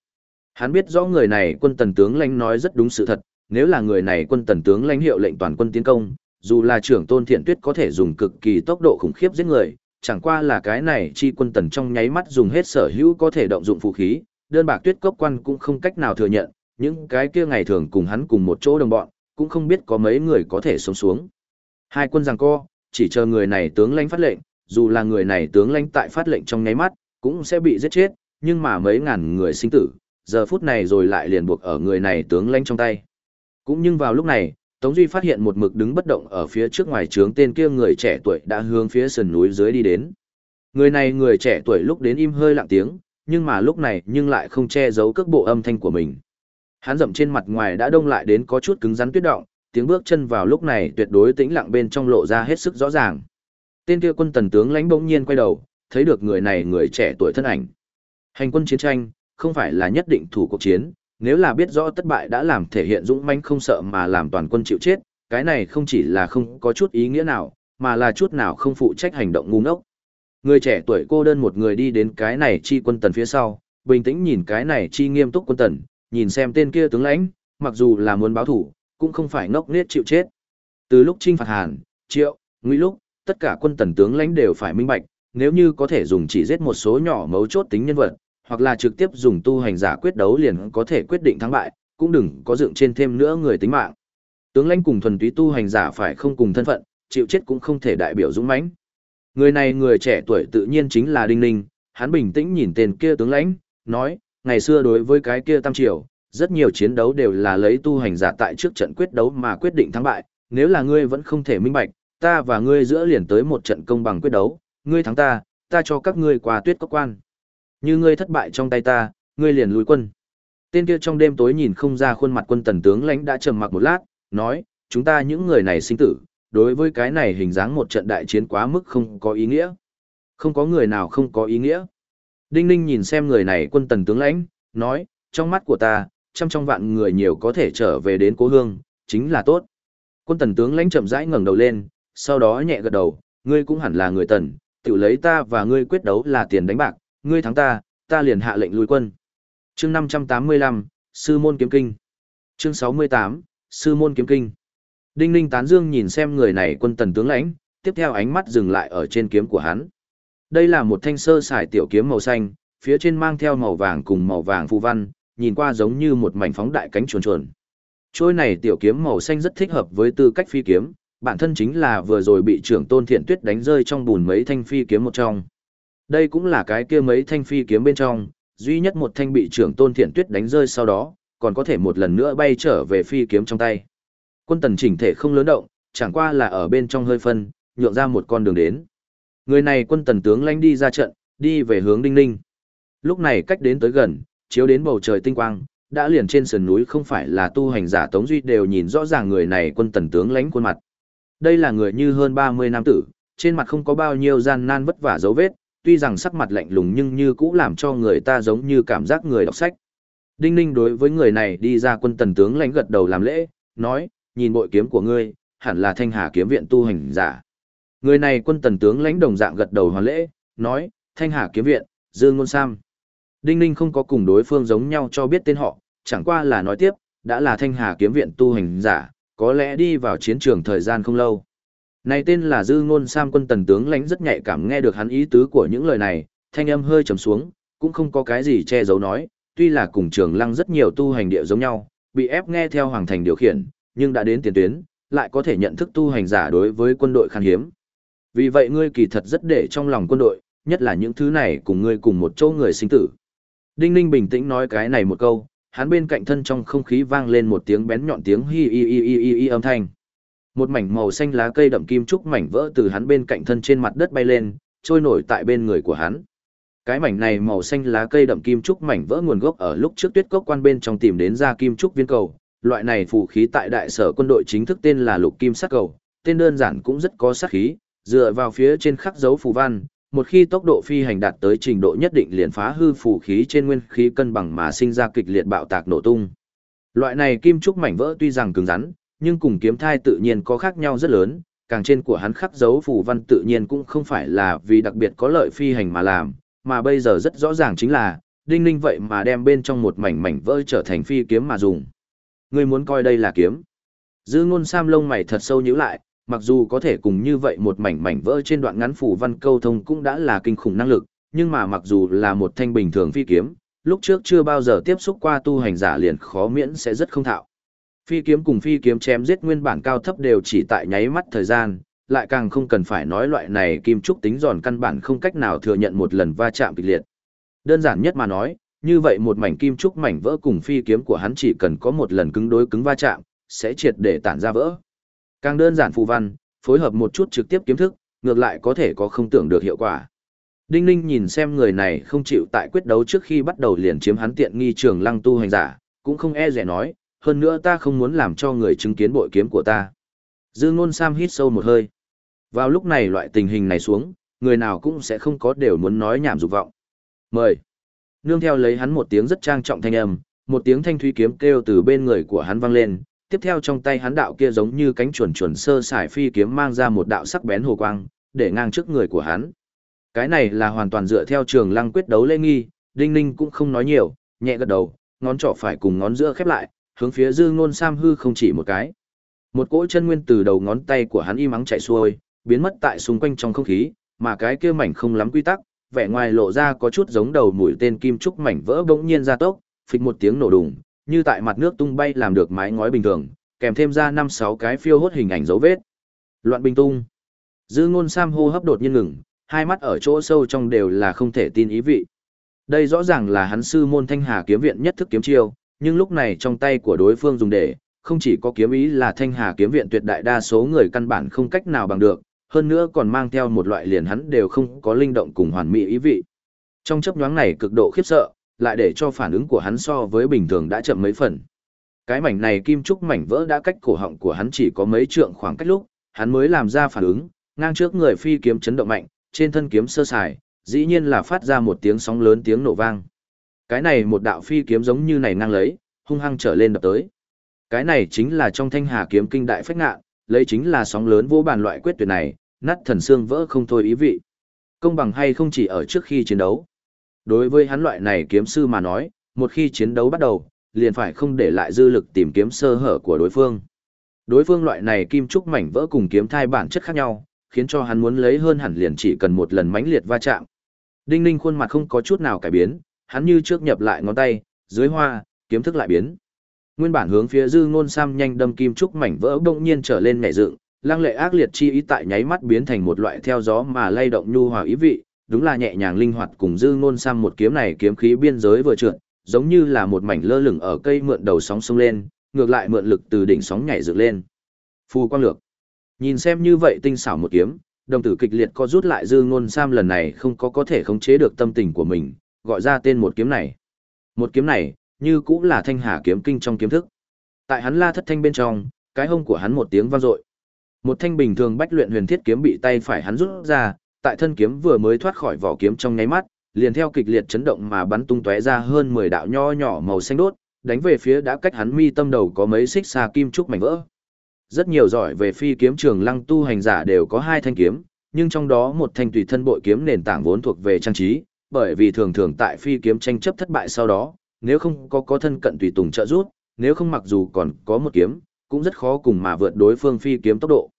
Hắn biết rõ người này quân tần tướng lãnh nói rất đúng sự thật, nếu là người này quân tần tướng lãnh hiệu lệnh toàn quân tiến công, dù là trưởng tôn thiện tuyết có thể dùng cực kỳ tốc độ khủng khiếp giết người, chẳng qua là cái này chi quân tần trong nháy mắt dùng hết sở hữu có thể động dụng vũ khí, đơn bạc tuyết cốc quan cũng không cách nào thừa nhận, những cái kia ngày thường cùng hắn cùng một chỗ đồng bọn, cũng không biết có mấy người có thể sống xuống. Hai quân giằng co, chỉ chờ người này tướng lãnh phát lệnh, dù là người này tướng lãnh tại phát lệnh trong nháy mắt, cũng sẽ bị giết chết, nhưng mà mấy ngàn người sinh tử, giờ phút này rồi lại liền buộc ở người này tướng lãnh trong tay. Cũng nhưng vào lúc này, Tống Duy phát hiện một mực đứng bất động ở phía trước ngoài trướng tên kia người trẻ tuổi đã hướng phía sườn núi dưới đi đến. Người này người trẻ tuổi lúc đến im hơi lặng tiếng, nhưng mà lúc này nhưng lại không che giấu cước bộ âm thanh của mình. Hắn dậm trên mặt ngoài đã đông lại đến có chút cứng rắn tuyết động, tiếng bước chân vào lúc này tuyệt đối tĩnh lặng bên trong lộ ra hết sức rõ ràng. Tên kia quân tần tướng lãnh bỗng nhiên quay đầu, thấy được người này người trẻ tuổi thân ảnh. Hành quân chiến tranh, không phải là nhất định thủ cuộc chiến, nếu là biết rõ thất bại đã làm thể hiện dũng mãnh không sợ mà làm toàn quân chịu chết, cái này không chỉ là không có chút ý nghĩa nào, mà là chút nào không phụ trách hành động ngu ngốc. Người trẻ tuổi cô đơn một người đi đến cái này chi quân tần phía sau, bình tĩnh nhìn cái này chi nghiêm túc quân tần, nhìn xem tên kia tướng lãnh, mặc dù là muốn báo thủ, cũng không phải ngốc nghếch chịu chết. Từ lúc trinh phạt Hàn, Triệu, Ngụy lúc, tất cả quân tần tướng lãnh đều phải minh bạch, nếu như có thể dùng chỉ giết một số nhỏ mấu chốt tính nhân vật, hoặc là trực tiếp dùng tu hành giả quyết đấu liền có thể quyết định thắng bại, cũng đừng có dựng trên thêm nữa người tính mạng. Tướng lãnh cùng thuần túy tu hành giả phải không cùng thân phận, chịu chết cũng không thể đại biểu dũng mãnh. Người này người trẻ tuổi tự nhiên chính là Đinh Ninh, hắn bình tĩnh nhìn tên kia tướng lãnh, nói, ngày xưa đối với cái kia tam triều, rất nhiều chiến đấu đều là lấy tu hành giả tại trước trận quyết đấu mà quyết định thắng bại, nếu là ngươi vẫn không thể minh bạch, ta và ngươi giữa liền tới một trận công bằng quyết đấu, ngươi thắng ta, ta cho các ngươi qua tuyết cốc quan. Như ngươi thất bại trong tay ta, ngươi liền lùi quân. Tên kia trong đêm tối nhìn không ra khuôn mặt quân tần tướng lãnh đã trầm mặc một lát, nói, chúng ta những người này sinh tử, đối với cái này hình dáng một trận đại chiến quá mức không có ý nghĩa. Không có người nào không có ý nghĩa. Đinh Ninh nhìn xem người này quân tần tướng lãnh, nói, trong mắt của ta, trăm trong vạn người nhiều có thể trở về đến cố hương, chính là tốt. Quân tần tướng lãnh chậm rãi ngẩng đầu lên, sau đó nhẹ gật đầu, ngươi cũng hẳn là người tần, tự lấy ta và ngươi quyết đấu là tiền đánh bạc, ngươi thắng ta, ta liền hạ lệnh lui quân. Chương 585, Sư môn kiếm kinh. Chương 68, Sư môn kiếm kinh. Đinh Ninh tán dương nhìn xem người này quân tần tướng lãnh, tiếp theo ánh mắt dừng lại ở trên kiếm của hắn. Đây là một thanh sơ sải tiểu kiếm màu xanh, phía trên mang theo màu vàng cùng màu vàng phù văn, nhìn qua giống như một mảnh phóng đại cánh chuồn chuồn. Trôi này tiểu kiếm màu xanh rất thích hợp với tư cách phi kiếm, bản thân chính là vừa rồi bị trưởng tôn thiện tuyết đánh rơi trong bùn mấy thanh phi kiếm một trong. Đây cũng là cái kia mấy thanh phi kiếm bên trong, duy nhất một thanh bị trưởng tôn thiện tuyết đánh rơi sau đó, còn có thể một lần nữa bay trở về phi kiếm trong tay. Quân tần chỉnh thể không lớn động, chẳng qua là ở bên trong hơi phân, nhượng ra một con đường đến. Người này quân tần tướng lãnh đi ra trận, đi về hướng đinh ninh. Lúc này cách đến tới gần, chiếu đến bầu trời tinh quang, đã liền trên sườn núi không phải là tu hành giả Tống Duy đều nhìn rõ ràng người này quân tần tướng lãnh khuôn mặt. Đây là người như hơn 30 nam tử, trên mặt không có bao nhiêu gian nan vất vả dấu vết, tuy rằng sắc mặt lạnh lùng nhưng như cũng làm cho người ta giống như cảm giác người đọc sách. Đinh Ninh đối với người này đi ra quân tần tướng lãnh gật đầu làm lễ, nói, nhìn bội kiếm của ngươi, hẳn là thanh hà kiếm viện tu hành giả. Người này quân tần tướng lãnh đồng dạng gật đầu hoàn lễ, nói, thanh hà kiếm viện, Dương Ngôn Sam. Đinh Ninh không có cùng đối phương giống nhau cho biết tên họ, chẳng qua là nói tiếp, đã là thanh hà kiếm viện tu hành giả, có lẽ đi vào chiến trường thời gian không lâu. Này tên là Dư Ngôn Sam quân tần tướng lãnh rất nhạy cảm nghe được hắn ý tứ của những lời này, thanh âm hơi trầm xuống, cũng không có cái gì che giấu nói, tuy là cùng trường lăng rất nhiều tu hành địa giống nhau, bị ép nghe theo hoàng thành điều khiển, nhưng đã đến tiền tuyến, lại có thể nhận thức tu hành giả đối với quân đội khan hiếm. Vì vậy ngươi kỳ thật rất để trong lòng quân đội, nhất là những thứ này cùng ngươi cùng một chỗ người sinh tử. Đinh Ninh bình tĩnh nói cái này một câu, hắn bên cạnh thân trong không khí vang lên một tiếng bén nhọn tiếng hi hi hi hi hi âm thanh. Một mảnh màu xanh lá cây đậm kim trúc mảnh vỡ từ hắn bên cạnh thân trên mặt đất bay lên, trôi nổi tại bên người của hắn. Cái mảnh này màu xanh lá cây đậm kim trúc mảnh vỡ nguồn gốc ở lúc trước tuyết cốc quan bên trong tìm đến ra kim trúc viên cầu. Loại này phù khí tại đại sở quân đội chính thức tên là lục kim sắc cầu, tên đơn giản cũng rất có sắc khí, dựa vào phía trên khắc dấu phù văn, một khi tốc độ phi hành đạt tới trình độ nhất định liền phá hư phù khí trên nguyên khí cân bằng mà sinh ra kịch liệt bạo tạc nổ tung. Loại này kim trúc mảnh vỡ tuy rằng cứng rắn, nhưng cùng kiếm thai tự nhiên có khác nhau rất lớn, càng trên của hắn khắc dấu phù văn tự nhiên cũng không phải là vì đặc biệt có lợi phi hành mà làm, mà bây giờ rất rõ ràng chính là, đinh ninh vậy mà đem bên trong một mảnh mảnh vỡ trở thành phi kiếm mà dùng. Ngươi muốn coi đây là kiếm. Dư ngôn sam lông mày thật sâu nhíu lại, mặc dù có thể cùng như vậy một mảnh mảnh vỡ trên đoạn ngắn phủ văn câu thông cũng đã là kinh khủng năng lực, nhưng mà mặc dù là một thanh bình thường phi kiếm, lúc trước chưa bao giờ tiếp xúc qua tu hành giả liền khó miễn sẽ rất không thạo. Phi kiếm cùng phi kiếm chém giết nguyên bản cao thấp đều chỉ tại nháy mắt thời gian, lại càng không cần phải nói loại này kim trúc tính giòn căn bản không cách nào thừa nhận một lần va chạm kịch liệt. Đơn giản nhất mà nói, như vậy một mảnh kim trúc mảnh vỡ cùng phi kiếm của hắn chỉ cần có một lần cứng đối cứng va chạm, sẽ triệt để tản ra vỡ. Càng đơn giản phù văn, phối hợp một chút trực tiếp kiếm thức, ngược lại có thể có không tưởng được hiệu quả. Đinh Ninh nhìn xem người này không chịu tại quyết đấu trước khi bắt đầu liền chiếm hắn tiện nghi trường lăng tu hành giả, cũng không e rẻ nói, hơn nữa ta không muốn làm cho người chứng kiến bội kiếm của ta. Dương Nôn Sam hít sâu một hơi. Vào lúc này loại tình hình này xuống, người nào cũng sẽ không có đều muốn nói nhảm dục vọng. Mời. Nương theo lấy hắn một tiếng rất trang trọng thanh âm, một tiếng thanh thúy kiếm kêu từ bên người của hắn vang lên, tiếp theo trong tay hắn đạo kia giống như cánh chuẩn chuẩn sơ sải phi kiếm mang ra một đạo sắc bén hồ quang, để ngang trước người của hắn. Cái này là hoàn toàn dựa theo trường lăng quyết đấu lễ nghi, Đinh Ninh cũng không nói nhiều, nhẹ gật đầu, ngón trỏ phải cùng ngón giữa khép lại, hướng phía Dương Nôn Sam hư không chỉ một cái. Một cỗ chân nguyên từ đầu ngón tay của hắn im ắng chạy xuôi, biến mất tại xung quanh trong không khí, mà cái kia mảnh không lắm quy tắc, vẻ ngoài lộ ra có chút giống đầu mũi tên kim trúc mảnh vỡ bỗng nhiên ra tốc, phịch một tiếng nổ đùng, như tại mặt nước tung bay làm được mái ngói bình thường, kèm thêm ra năm sáu cái phiêu hốt hình ảnh dấu vết. Loạn bình tung. Dư ngôn Sam hô hấp đột nhiên ngừng, hai mắt ở chỗ sâu trong đều là không thể tin ý vị. Đây rõ ràng là hắn sư môn Thanh Hà kiếm viện nhất thức kiếm chiêu, nhưng lúc này trong tay của đối phương dùng để, không chỉ có kiếm ý là Thanh Hà kiếm viện tuyệt đại đa số người căn bản không cách nào bằng được, hơn nữa còn mang theo một loại liền hắn đều không có linh động cùng hoàn mỹ ý vị. Trong chấp nhoáng này cực độ khiếp sợ, lại để cho phản ứng của hắn so với bình thường đã chậm mấy phần. Cái mảnh này kim trúc mảnh vỡ đã cách cổ họng của hắn chỉ có mấy trượng khoảng cách lúc, hắn mới làm ra phản ứng, ngang trước người phi kiếm chấn động mạnh, trên thân kiếm sơ sài, dĩ nhiên là phát ra một tiếng sóng lớn tiếng nổ vang. Cái này một đạo phi kiếm giống như này ngang lấy, hung hăng trở lên đập tới. Cái này chính là trong thanh hà kiếm kinh đại phách ngạ, lấy chính là sóng lớn vô bàn loại quyết tuyệt này, nát thần xương vỡ không thôi ý vị. Công bằng hay không chỉ ở trước khi chiến đấu. Đối với hắn loại này kiếm sư mà nói, một khi chiến đấu bắt đầu, liền phải không để lại dư lực tìm kiếm sơ hở của đối phương. Đối phương loại này kim trúc mảnh vỡ cùng kiếm thai bản chất khác nhau, khiến cho hắn muốn lấy hơn hẳn liền chỉ cần một lần mãnh liệt va chạm. Đinh Ninh khuôn mặt không có chút nào cải biến, hắn như trước nhập lại ngón tay, dưới hoa, kiếm thức lại biến. Nguyên bản hướng phía Dư Ngôn Sam nhanh đâm kim trúc mảnh vỡ bỗng nhiên trở lên nhẹ dựng, lăng lệ ác liệt chi ý tại nháy mắt biến thành một loại theo gió mà lay động nhu hòa ý vị, đúng là nhẹ nhàng linh hoạt cùng Dư Ngôn Sam một kiếm này kiếm khí biên giới vừa trượt, giống như là một mảnh lơ lửng ở cây mượn đầu sóng sông lên, ngược lại mượn lực từ đỉnh sóng nhảy dựng lên. Phù quang lược. Nhìn xem như vậy tinh xảo một kiếm, đồng tử kịch liệt co rút lại dư ngôn sam lần này không có có thể khống chế được tâm tình của mình, gọi ra tên một kiếm này. Một kiếm này, như cũng là thanh hà kiếm kinh trong kiếm thức. Tại hắn la thất thanh bên trong, cái hông của hắn một tiếng vang dội. Một thanh bình thường bách luyện huyền thiết kiếm bị tay phải hắn rút ra, tại thân kiếm vừa mới thoát khỏi vỏ kiếm trong nháy mắt, liền theo kịch liệt chấn động mà bắn tung tóe ra hơn 10 đạo nho nhỏ màu xanh đốt, đánh về phía đã cách hắn mi tâm đầu có mấy xích xa kim trúc mảnh vỡ. Rất nhiều giỏi về phi kiếm trường lăng tu hành giả đều có hai thanh kiếm, nhưng trong đó một thanh tùy thân bội kiếm nền tảng vốn thuộc về trang trí, bởi vì thường thường tại phi kiếm tranh chấp thất bại sau đó, nếu không có có thân cận tùy tùng trợ giúp, nếu không mặc dù còn có một kiếm, cũng rất khó cùng mà vượt đối phương phi kiếm tốc độ.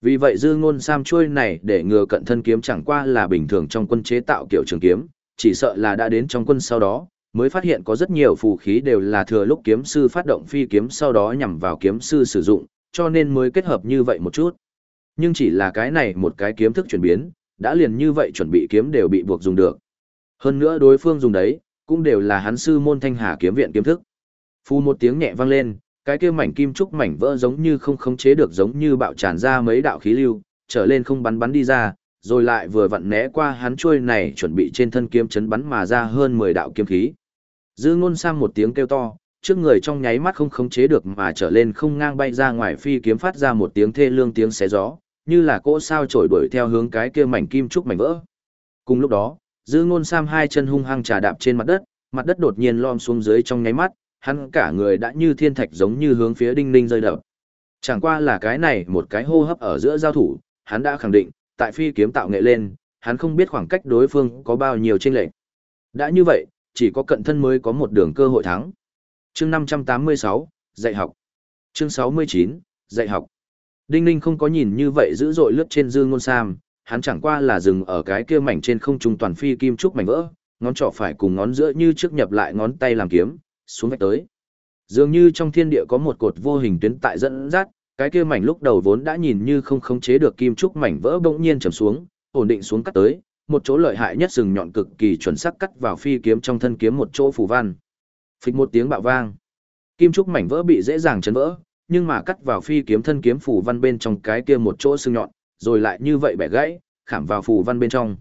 Vì vậy dư ngôn sam chuôi này để ngừa cận thân kiếm chẳng qua là bình thường trong quân chế tạo kiểu trường kiếm, chỉ sợ là đã đến trong quân sau đó, mới phát hiện có rất nhiều phù khí đều là thừa lúc kiếm sư phát động phi kiếm sau đó nhằm vào kiếm sư sử dụng, cho nên mới kết hợp như vậy một chút. Nhưng chỉ là cái này một cái kiếm thức chuyển biến, đã liền như vậy chuẩn bị kiếm đều bị buộc dùng được. Hơn nữa đối phương dùng đấy, cũng đều là hắn sư môn thanh hà kiếm viện kiếm thức. Phu một tiếng nhẹ vang lên, cái kia mảnh kim trúc mảnh vỡ giống như không khống chế được giống như bạo tràn ra mấy đạo khí lưu, trở lên không bắn bắn đi ra, rồi lại vừa vặn né qua hắn chuôi này chuẩn bị trên thân kiếm chấn bắn mà ra hơn 10 đạo kiếm khí. Dư ngôn sang một tiếng kêu to, trước người trong nháy mắt không khống chế được mà trở lên không ngang bay ra ngoài phi kiếm phát ra một tiếng thê lương tiếng xé gió, như là cỗ sao trổi đuổi theo hướng cái kia mảnh kim trúc mảnh vỡ. Cùng lúc đó, Dư Ngôn Sam hai chân hung hăng trà đạp trên mặt đất, mặt đất đột nhiên lom xuống dưới trong nháy mắt, hắn cả người đã như thiên thạch giống như hướng phía Đinh Ninh rơi đập. Chẳng qua là cái này một cái hô hấp ở giữa giao thủ, hắn đã khẳng định, tại phi kiếm tạo nghệ lên, hắn không biết khoảng cách đối phương có bao nhiêu chênh lệch. Đã như vậy, chỉ có cận thân mới có một đường cơ hội thắng. Chương 586, dạy học. Chương 69, dạy học. Đinh Ninh không có nhìn như vậy dữ dội lướt trên dương ngôn sam, hắn chẳng qua là dừng ở cái kia mảnh trên không trung toàn phi kim trúc mảnh vỡ, ngón trỏ phải cùng ngón giữa như trước nhập lại ngón tay làm kiếm, xuống vạch tới. Dường như trong thiên địa có một cột vô hình tuyến tại dẫn dắt, cái kia mảnh lúc đầu vốn đã nhìn như không khống chế được kim trúc mảnh vỡ bỗng nhiên trầm xuống, ổn định xuống cắt tới, một chỗ lợi hại nhất sừng nhọn cực kỳ chuẩn xác cắt vào phi kiếm trong thân kiếm một chỗ phù văn. Phịch một tiếng bạo vang, kim trúc mảnh vỡ bị dễ dàng chấn vỡ, nhưng mà cắt vào phi kiếm thân kiếm phù văn bên trong cái kia một chỗ sừng nhọn, rồi lại như vậy bẻ gãy, khảm vào phù văn bên trong.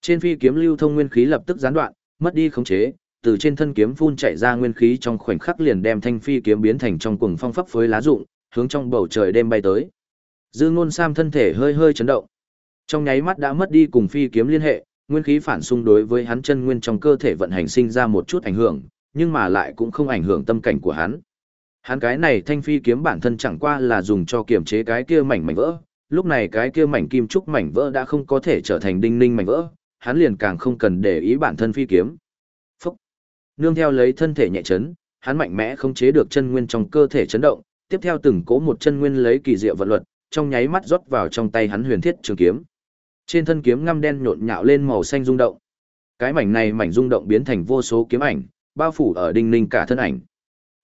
Trên phi kiếm lưu thông nguyên khí lập tức gián đoạn, mất đi khống chế, từ trên thân kiếm phun chạy ra nguyên khí trong khoảnh khắc liền đem thanh phi kiếm biến thành trong cuồng phong pháp phối lá rụng, hướng trong bầu trời đêm bay tới. Dư Ngôn Sam thân thể hơi hơi chấn động. Trong nháy mắt đã mất đi cùng phi kiếm liên hệ, nguyên khí phản xung đối với hắn chân nguyên trong cơ thể vận hành sinh ra một chút ảnh hưởng, nhưng mà lại cũng không ảnh hưởng tâm cảnh của hắn. Hắn cái này thanh phi kiếm bản thân chẳng qua là dùng cho kiểm chế cái kia mảnh mảnh vỡ, lúc này cái kia mảnh kim trúc mảnh vỡ đã không có thể trở thành đinh ninh mảnh vỡ, hắn liền càng không cần để ý bản thân phi kiếm. Phúc! Nương theo lấy thân thể nhẹ chấn, hắn mạnh mẽ không chế được chân nguyên trong cơ thể chấn động, tiếp theo từng cố một chân nguyên lấy kỳ diệu vận luật, trong nháy mắt rót vào trong tay hắn huyền thiết trường kiếm. Trên thân kiếm ngăm đen nhộn nhạo lên màu xanh rung động. Cái mảnh này mảnh rung động biến thành vô số kiếm ảnh, bao phủ ở Đinh Ninh cả thân ảnh.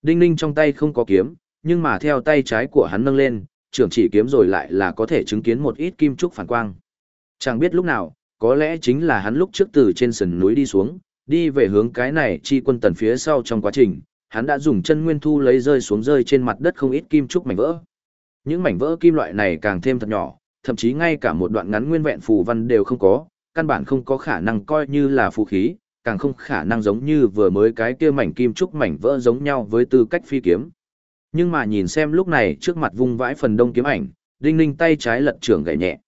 Đinh Ninh trong tay không có kiếm, nhưng mà theo tay trái của hắn nâng lên, trưởng chỉ kiếm rồi lại là có thể chứng kiến một ít kim trúc phản quang. Chẳng biết lúc nào, có lẽ chính là hắn lúc trước từ trên sườn núi đi xuống, đi về hướng cái này chi quân tần phía sau trong quá trình, hắn đã dùng chân nguyên thu lấy rơi xuống rơi trên mặt đất không ít kim trúc mảnh vỡ. Những mảnh vỡ kim loại này càng thêm thật nhỏ, thậm chí ngay cả một đoạn ngắn nguyên vẹn phù văn đều không có, căn bản không có khả năng coi như là phù khí, càng không khả năng giống như vừa mới cái kia mảnh kim trúc mảnh vỡ giống nhau với tư cách phi kiếm. Nhưng mà nhìn xem lúc này trước mặt vung vãi phần đông kiếm ảnh, đinh ninh tay trái lật trưởng gậy nhẹ.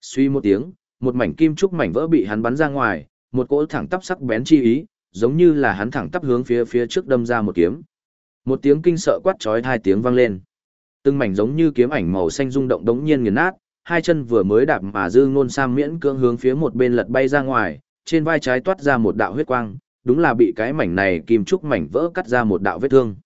Suy một tiếng, một mảnh kim trúc mảnh vỡ bị hắn bắn ra ngoài, một cỗ thẳng tắp sắc bén chi ý, giống như là hắn thẳng tắp hướng phía phía trước đâm ra một kiếm. Một tiếng kinh sợ quát chói hai tiếng vang lên. Từng mảnh giống như kiếm ảnh màu xanh rung động đống nhiên nghiền nát, hai chân vừa mới đạp mà dư ngôn sam miễn cưỡng hướng phía một bên lật bay ra ngoài, trên vai trái toát ra một đạo huyết quang, đúng là bị cái mảnh này kim trúc mảnh vỡ cắt ra một đạo vết thương.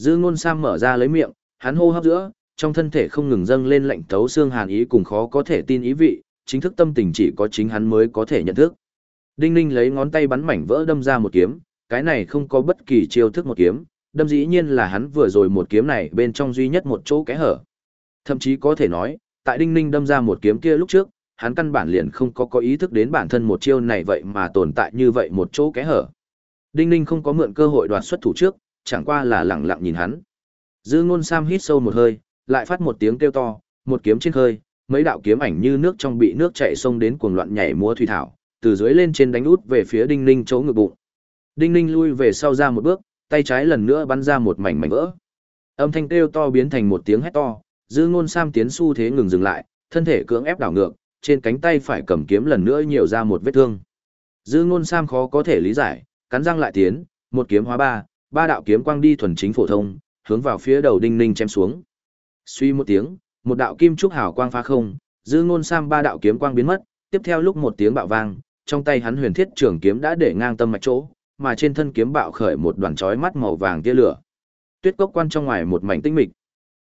Dư ngôn sam mở ra lấy miệng, hắn hô hấp giữa, trong thân thể không ngừng dâng lên lạnh thấu xương hàn ý cùng khó có thể tin ý vị, chính thức tâm tình chỉ có chính hắn mới có thể nhận thức. Đinh Ninh lấy ngón tay bắn mảnh vỡ đâm ra một kiếm, cái này không có bất kỳ chiêu thức một kiếm, đâm dĩ nhiên là hắn vừa rồi một kiếm này bên trong duy nhất một chỗ kẽ hở. Thậm chí có thể nói, tại Đinh Ninh đâm ra một kiếm kia lúc trước, hắn căn bản liền không có có ý thức đến bản thân một chiêu này vậy mà tồn tại như vậy một chỗ kẽ hở. Đinh Ninh không có mượn cơ hội đoạt xuất thủ trước, chẳng qua là lẳng lặng nhìn hắn. Dư ngôn Sam hít sâu một hơi, lại phát một tiếng kêu to, một kiếm trên khơi, mấy đạo kiếm ảnh như nước trong bị nước chảy sông đến cuồng loạn nhảy múa thủy thảo, từ dưới lên trên đánh út về phía Đinh Ninh chỗ ngực bụng. Đinh Ninh lui về sau ra một bước, tay trái lần nữa bắn ra một mảnh mảnh vỡ. Âm thanh kêu to biến thành một tiếng hét to, Dư Ngôn Sam tiến xu thế ngừng dừng lại, thân thể cưỡng ép đảo ngược, trên cánh tay phải cầm kiếm lần nữa nhiều ra một vết thương. Dư Ngôn Sam khó có thể lý giải, cắn răng lại tiến, một kiếm hóa ba, ba đạo kiếm quang đi thuần chính phổ thông, hướng vào phía đầu Đinh Ninh chém xuống. Suy một tiếng, một đạo kim trúc hào quang phá không, Dư Ngôn Sam ba đạo kiếm quang biến mất, tiếp theo lúc một tiếng bạo vang, trong tay hắn huyền thiết trường kiếm đã để ngang tâm mạch chỗ, mà trên thân kiếm bạo khởi một đoàn chói mắt màu vàng tia lửa. Tuyết cốc quan trong ngoài một mảnh tinh mịch.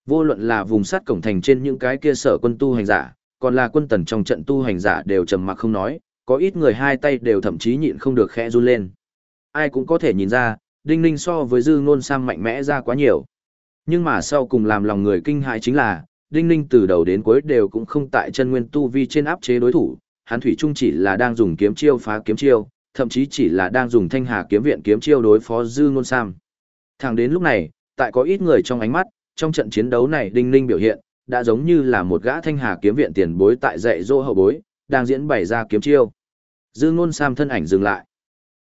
Vô luận là vùng sát cổng thành trên những cái kia sở quân tu hành giả, còn là quân tần trong trận tu hành giả đều trầm mặc không nói, có ít người hai tay đều thậm chí nhịn không được khẽ run lên. Ai cũng có thể nhìn ra, Đinh Ninh so với Dư Ngôn Sang mạnh mẽ ra quá nhiều. Nhưng mà sau cùng làm lòng người kinh hãi chính là, Đinh Ninh từ đầu đến cuối đều cũng không tại chân nguyên tu vi trên áp chế đối thủ, hắn thủy trung chỉ là đang dùng kiếm chiêu phá kiếm chiêu, thậm chí chỉ là đang dùng thanh hà kiếm viện kiếm chiêu đối phó dư ngôn sam. Thẳng đến lúc này, tại có ít người trong ánh mắt, trong trận chiến đấu này đinh ninh biểu hiện, đã giống như là một gã thanh hà kiếm viện tiền bối tại dạy dỗ hậu bối, đang diễn bày ra kiếm chiêu. Dư ngôn sam thân ảnh dừng lại.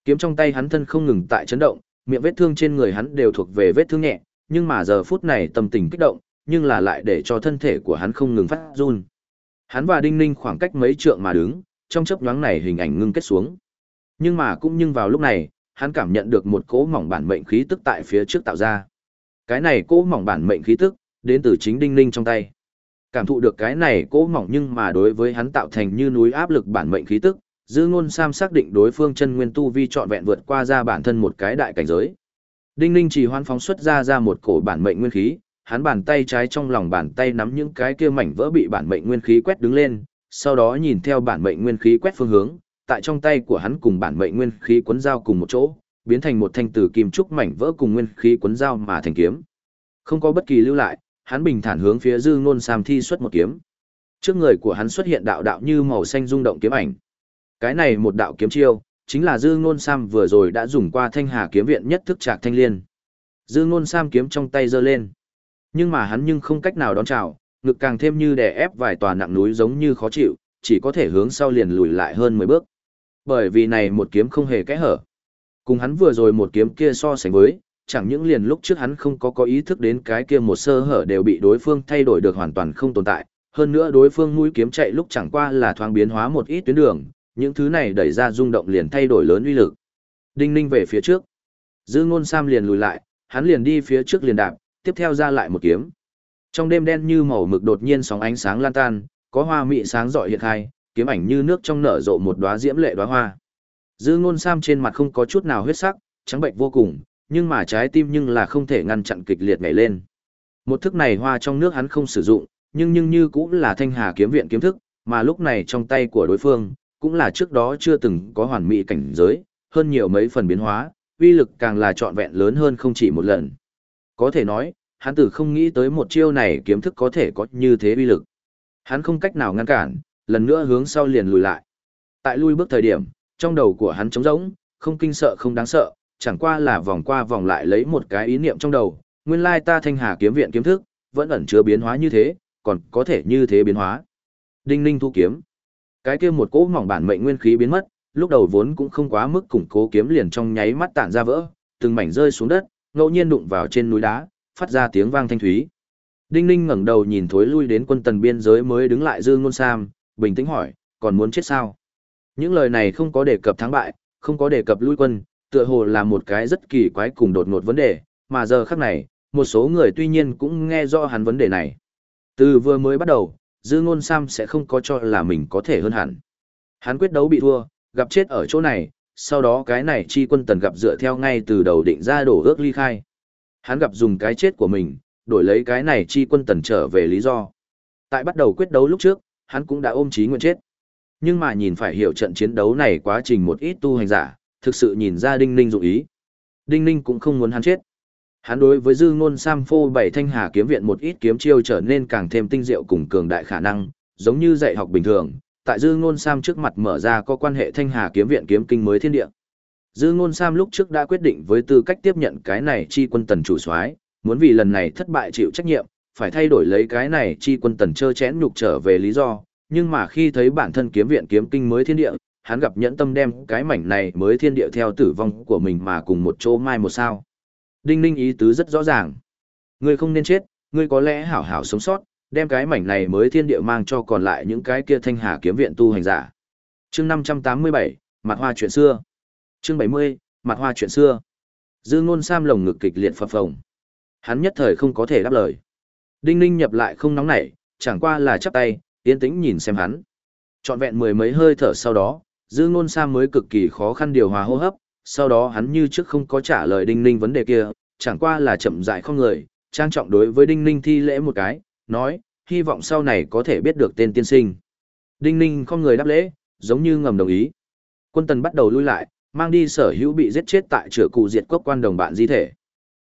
Kiếm trong tay hắn thân không ngừng tại chấn động, miệng vết thương trên người hắn đều thuộc về vết thương nhẹ, nhưng mà giờ phút này tâm tình kích động, nhưng là lại để cho thân thể của hắn không ngừng phát run. Hắn và Đinh Ninh khoảng cách mấy trượng mà đứng, trong chớp nhoáng này hình ảnh ngưng kết xuống. Nhưng mà cũng nhưng vào lúc này, hắn cảm nhận được một cỗ mỏng bản mệnh khí tức tại phía trước tạo ra. Cái này cỗ mỏng bản mệnh khí tức, đến từ chính đinh ninh trong tay. Cảm thụ được cái này cỗ mỏng nhưng mà đối với hắn tạo thành như núi áp lực bản mệnh khí tức, Dư Ngôn Sam xác định đối phương chân nguyên tu vi trọn vẹn vượt qua ra bản thân một cái đại cảnh giới. Đinh Ninh chỉ hoan phóng xuất ra ra một cổ bản mệnh nguyên khí, hắn bàn tay trái trong lòng bàn tay nắm những cái kia mảnh vỡ bị bản mệnh nguyên khí quét đứng lên, sau đó nhìn theo bản mệnh nguyên khí quét phương hướng, tại trong tay của hắn cùng bản mệnh nguyên khí cuốn dao cùng một chỗ, biến thành một thanh tử kim trúc mảnh vỡ cùng nguyên khí cuốn dao mà thành kiếm. Không có bất kỳ lưu lại, hắn bình thản hướng phía Dư Ngôn Sam thi xuất một kiếm. Trước người của hắn xuất hiện đạo đạo như màu xanh rung động kiếm ảnh. Cái này một đạo kiếm chiêu, chính là Dư Ngôn Sam vừa rồi đã dùng qua Thanh Hà kiếm viện nhất thức trạc thanh liên. Dư Ngôn Sam kiếm trong tay giơ lên. Nhưng mà hắn nhưng không cách nào đón chào, ngực càng thêm như đè ép vài tòa nặng núi giống như khó chịu, chỉ có thể hướng sau liền lùi lại hơn 10 bước. Bởi vì này một kiếm không hề kẽ hở. Cùng hắn vừa rồi một kiếm kia so sánh với, chẳng những liền lúc trước hắn không có có ý thức đến cái kia một sơ hở đều bị đối phương thay đổi được hoàn toàn không tồn tại, hơn nữa đối phương mũi kiếm chạy lúc chẳng qua là thoáng biến hóa một ít tuyến đường, những thứ này đẩy ra rung động liền thay đổi lớn uy lực. Đinh Ninh về phía trước. Dư Ngôn Sam liền lùi lại, hắn liền đi phía trước liền đạp, tiếp theo ra lại một kiếm. Trong đêm đen như màu mực đột nhiên sóng ánh sáng lan tan, có hoa mị sáng rọi hiện khai, kiếm ảnh như nước trong nở rộ một đóa diễm lệ đóa hoa. Dư Ngôn Sam trên mặt không có chút nào huyết sắc, trắng bệnh vô cùng, nhưng mà trái tim nhưng là không thể ngăn chặn kịch liệt nhảy lên. Một thức này hoa trong nước hắn không sử dụng, nhưng nhưng như cũng là Thanh Hà kiếm viện kiếm thức, mà lúc này trong tay của đối phương, cũng là trước đó chưa từng có hoàn mỹ cảnh giới, hơn nhiều mấy phần biến hóa, uy lực càng là trọn vẹn lớn hơn không chỉ một lần. Có thể nói, hắn tử không nghĩ tới một chiêu này kiếm thức có thể có như thế uy lực. Hắn không cách nào ngăn cản, lần nữa hướng sau liền lùi lại. Tại lui bước thời điểm, trong đầu của hắn trống rỗng, không kinh sợ không đáng sợ, chẳng qua là vòng qua vòng lại lấy một cái ý niệm trong đầu, nguyên lai ta thanh hà kiếm viện kiếm thức, vẫn ẩn chứa biến hóa như thế, còn có thể như thế biến hóa. Đinh ninh thu kiếm. Cái kia một cỗ mỏng bản mệnh nguyên khí biến mất, lúc đầu vốn cũng không quá mức củng cố kiếm liền trong nháy mắt tản ra vỡ, từng mảnh rơi xuống đất, ngẫu nhiên đụng vào trên núi đá, phát ra tiếng vang thanh thúy. Đinh Ninh ngẩng đầu nhìn thối lui đến quân tần biên giới mới đứng lại Dương Ngôn Sam, bình tĩnh hỏi, còn muốn chết sao? Những lời này không có đề cập thắng bại, không có đề cập lui quân, tựa hồ là một cái rất kỳ quái cùng đột ngột vấn đề, mà giờ khắc này, một số người tuy nhiên cũng nghe rõ hắn vấn đề này. Từ vừa mới bắt đầu, Dư Ngôn Sam sẽ không có cho là mình có thể hơn hẳn. Hắn quyết đấu bị thua, gặp chết ở chỗ này, sau đó cái này chi quân tần gặp dựa theo ngay từ đầu định ra đổ ước ly khai. Hắn gặp dùng cái chết của mình, đổi lấy cái này chi quân tần trở về lý do. Tại bắt đầu quyết đấu lúc trước, hắn cũng đã ôm chí nguyện chết. Nhưng mà nhìn phải hiểu trận chiến đấu này quá trình một ít tu hành giả, thực sự nhìn ra Đinh Ninh dụng ý. Đinh Ninh cũng không muốn hắn chết. Hắn đối với dư ngôn Sam phô bảy thanh hà kiếm viện một ít kiếm chiêu trở nên càng thêm tinh diệu cùng cường đại khả năng, giống như dạy học bình thường, tại dư ngôn Sam trước mặt mở ra có quan hệ thanh hà kiếm viện kiếm kinh mới thiên địa. Dư ngôn Sam lúc trước đã quyết định với tư cách tiếp nhận cái này chi quân tần chủ soái, muốn vì lần này thất bại chịu trách nhiệm, phải thay đổi lấy cái này chi quân tần chơ chén nhục trở về lý do, nhưng mà khi thấy bản thân kiếm viện kiếm kinh mới thiên địa, hắn gặp nhẫn tâm đem cái mảnh này mới thiên địa theo tử vong của mình mà cùng một chỗ mai một sao. Đinh ninh ý tứ rất rõ ràng. Ngươi không nên chết, ngươi có lẽ hảo hảo sống sót, đem cái mảnh này mới thiên địa mang cho còn lại những cái kia thanh hà kiếm viện tu hành giả. Chương 587, Mặt Hoa chuyện xưa. Chương 70, Mặt Hoa chuyện xưa. Dư ngôn Sam lồng ngực kịch liệt phập phồng. Hắn nhất thời không có thể đáp lời. Đinh Ninh nhập lại không nóng nảy, chẳng qua là chắp tay, yên tĩnh nhìn xem hắn. Trọn vẹn mười mấy hơi thở sau đó, Dư Ngôn Sam mới cực kỳ khó khăn điều hòa hô hấp, sau đó hắn như trước không có trả lời Đinh Ninh vấn đề kia, chẳng qua là chậm rãi không người, trang trọng đối với Đinh Ninh thi lễ một cái, nói, hy vọng sau này có thể biết được tên tiên sinh. Đinh Ninh không người đáp lễ, giống như ngầm đồng ý. Quân tần bắt đầu lui lại, mang đi sở hữu bị giết chết tại chửa cụ diệt quốc quan đồng bạn di thể.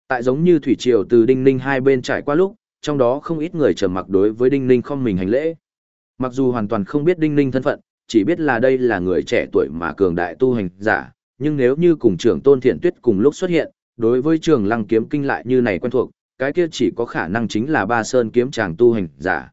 Tại giống như thủy triều từ Đinh Ninh hai bên trải qua lúc, trong đó không ít người trầm mặc đối với Đinh Ninh không mình hành lễ. Mặc dù hoàn toàn không biết Đinh Ninh thân phận, chỉ biết là đây là người trẻ tuổi mà cường đại tu hành giả, nhưng nếu như cùng trưởng Tôn Thiện Tuyết cùng lúc xuất hiện, đối với trường Lăng kiếm kinh lại như này quen thuộc, cái kia chỉ có khả năng chính là Ba Sơn kiếm chàng tu hành giả.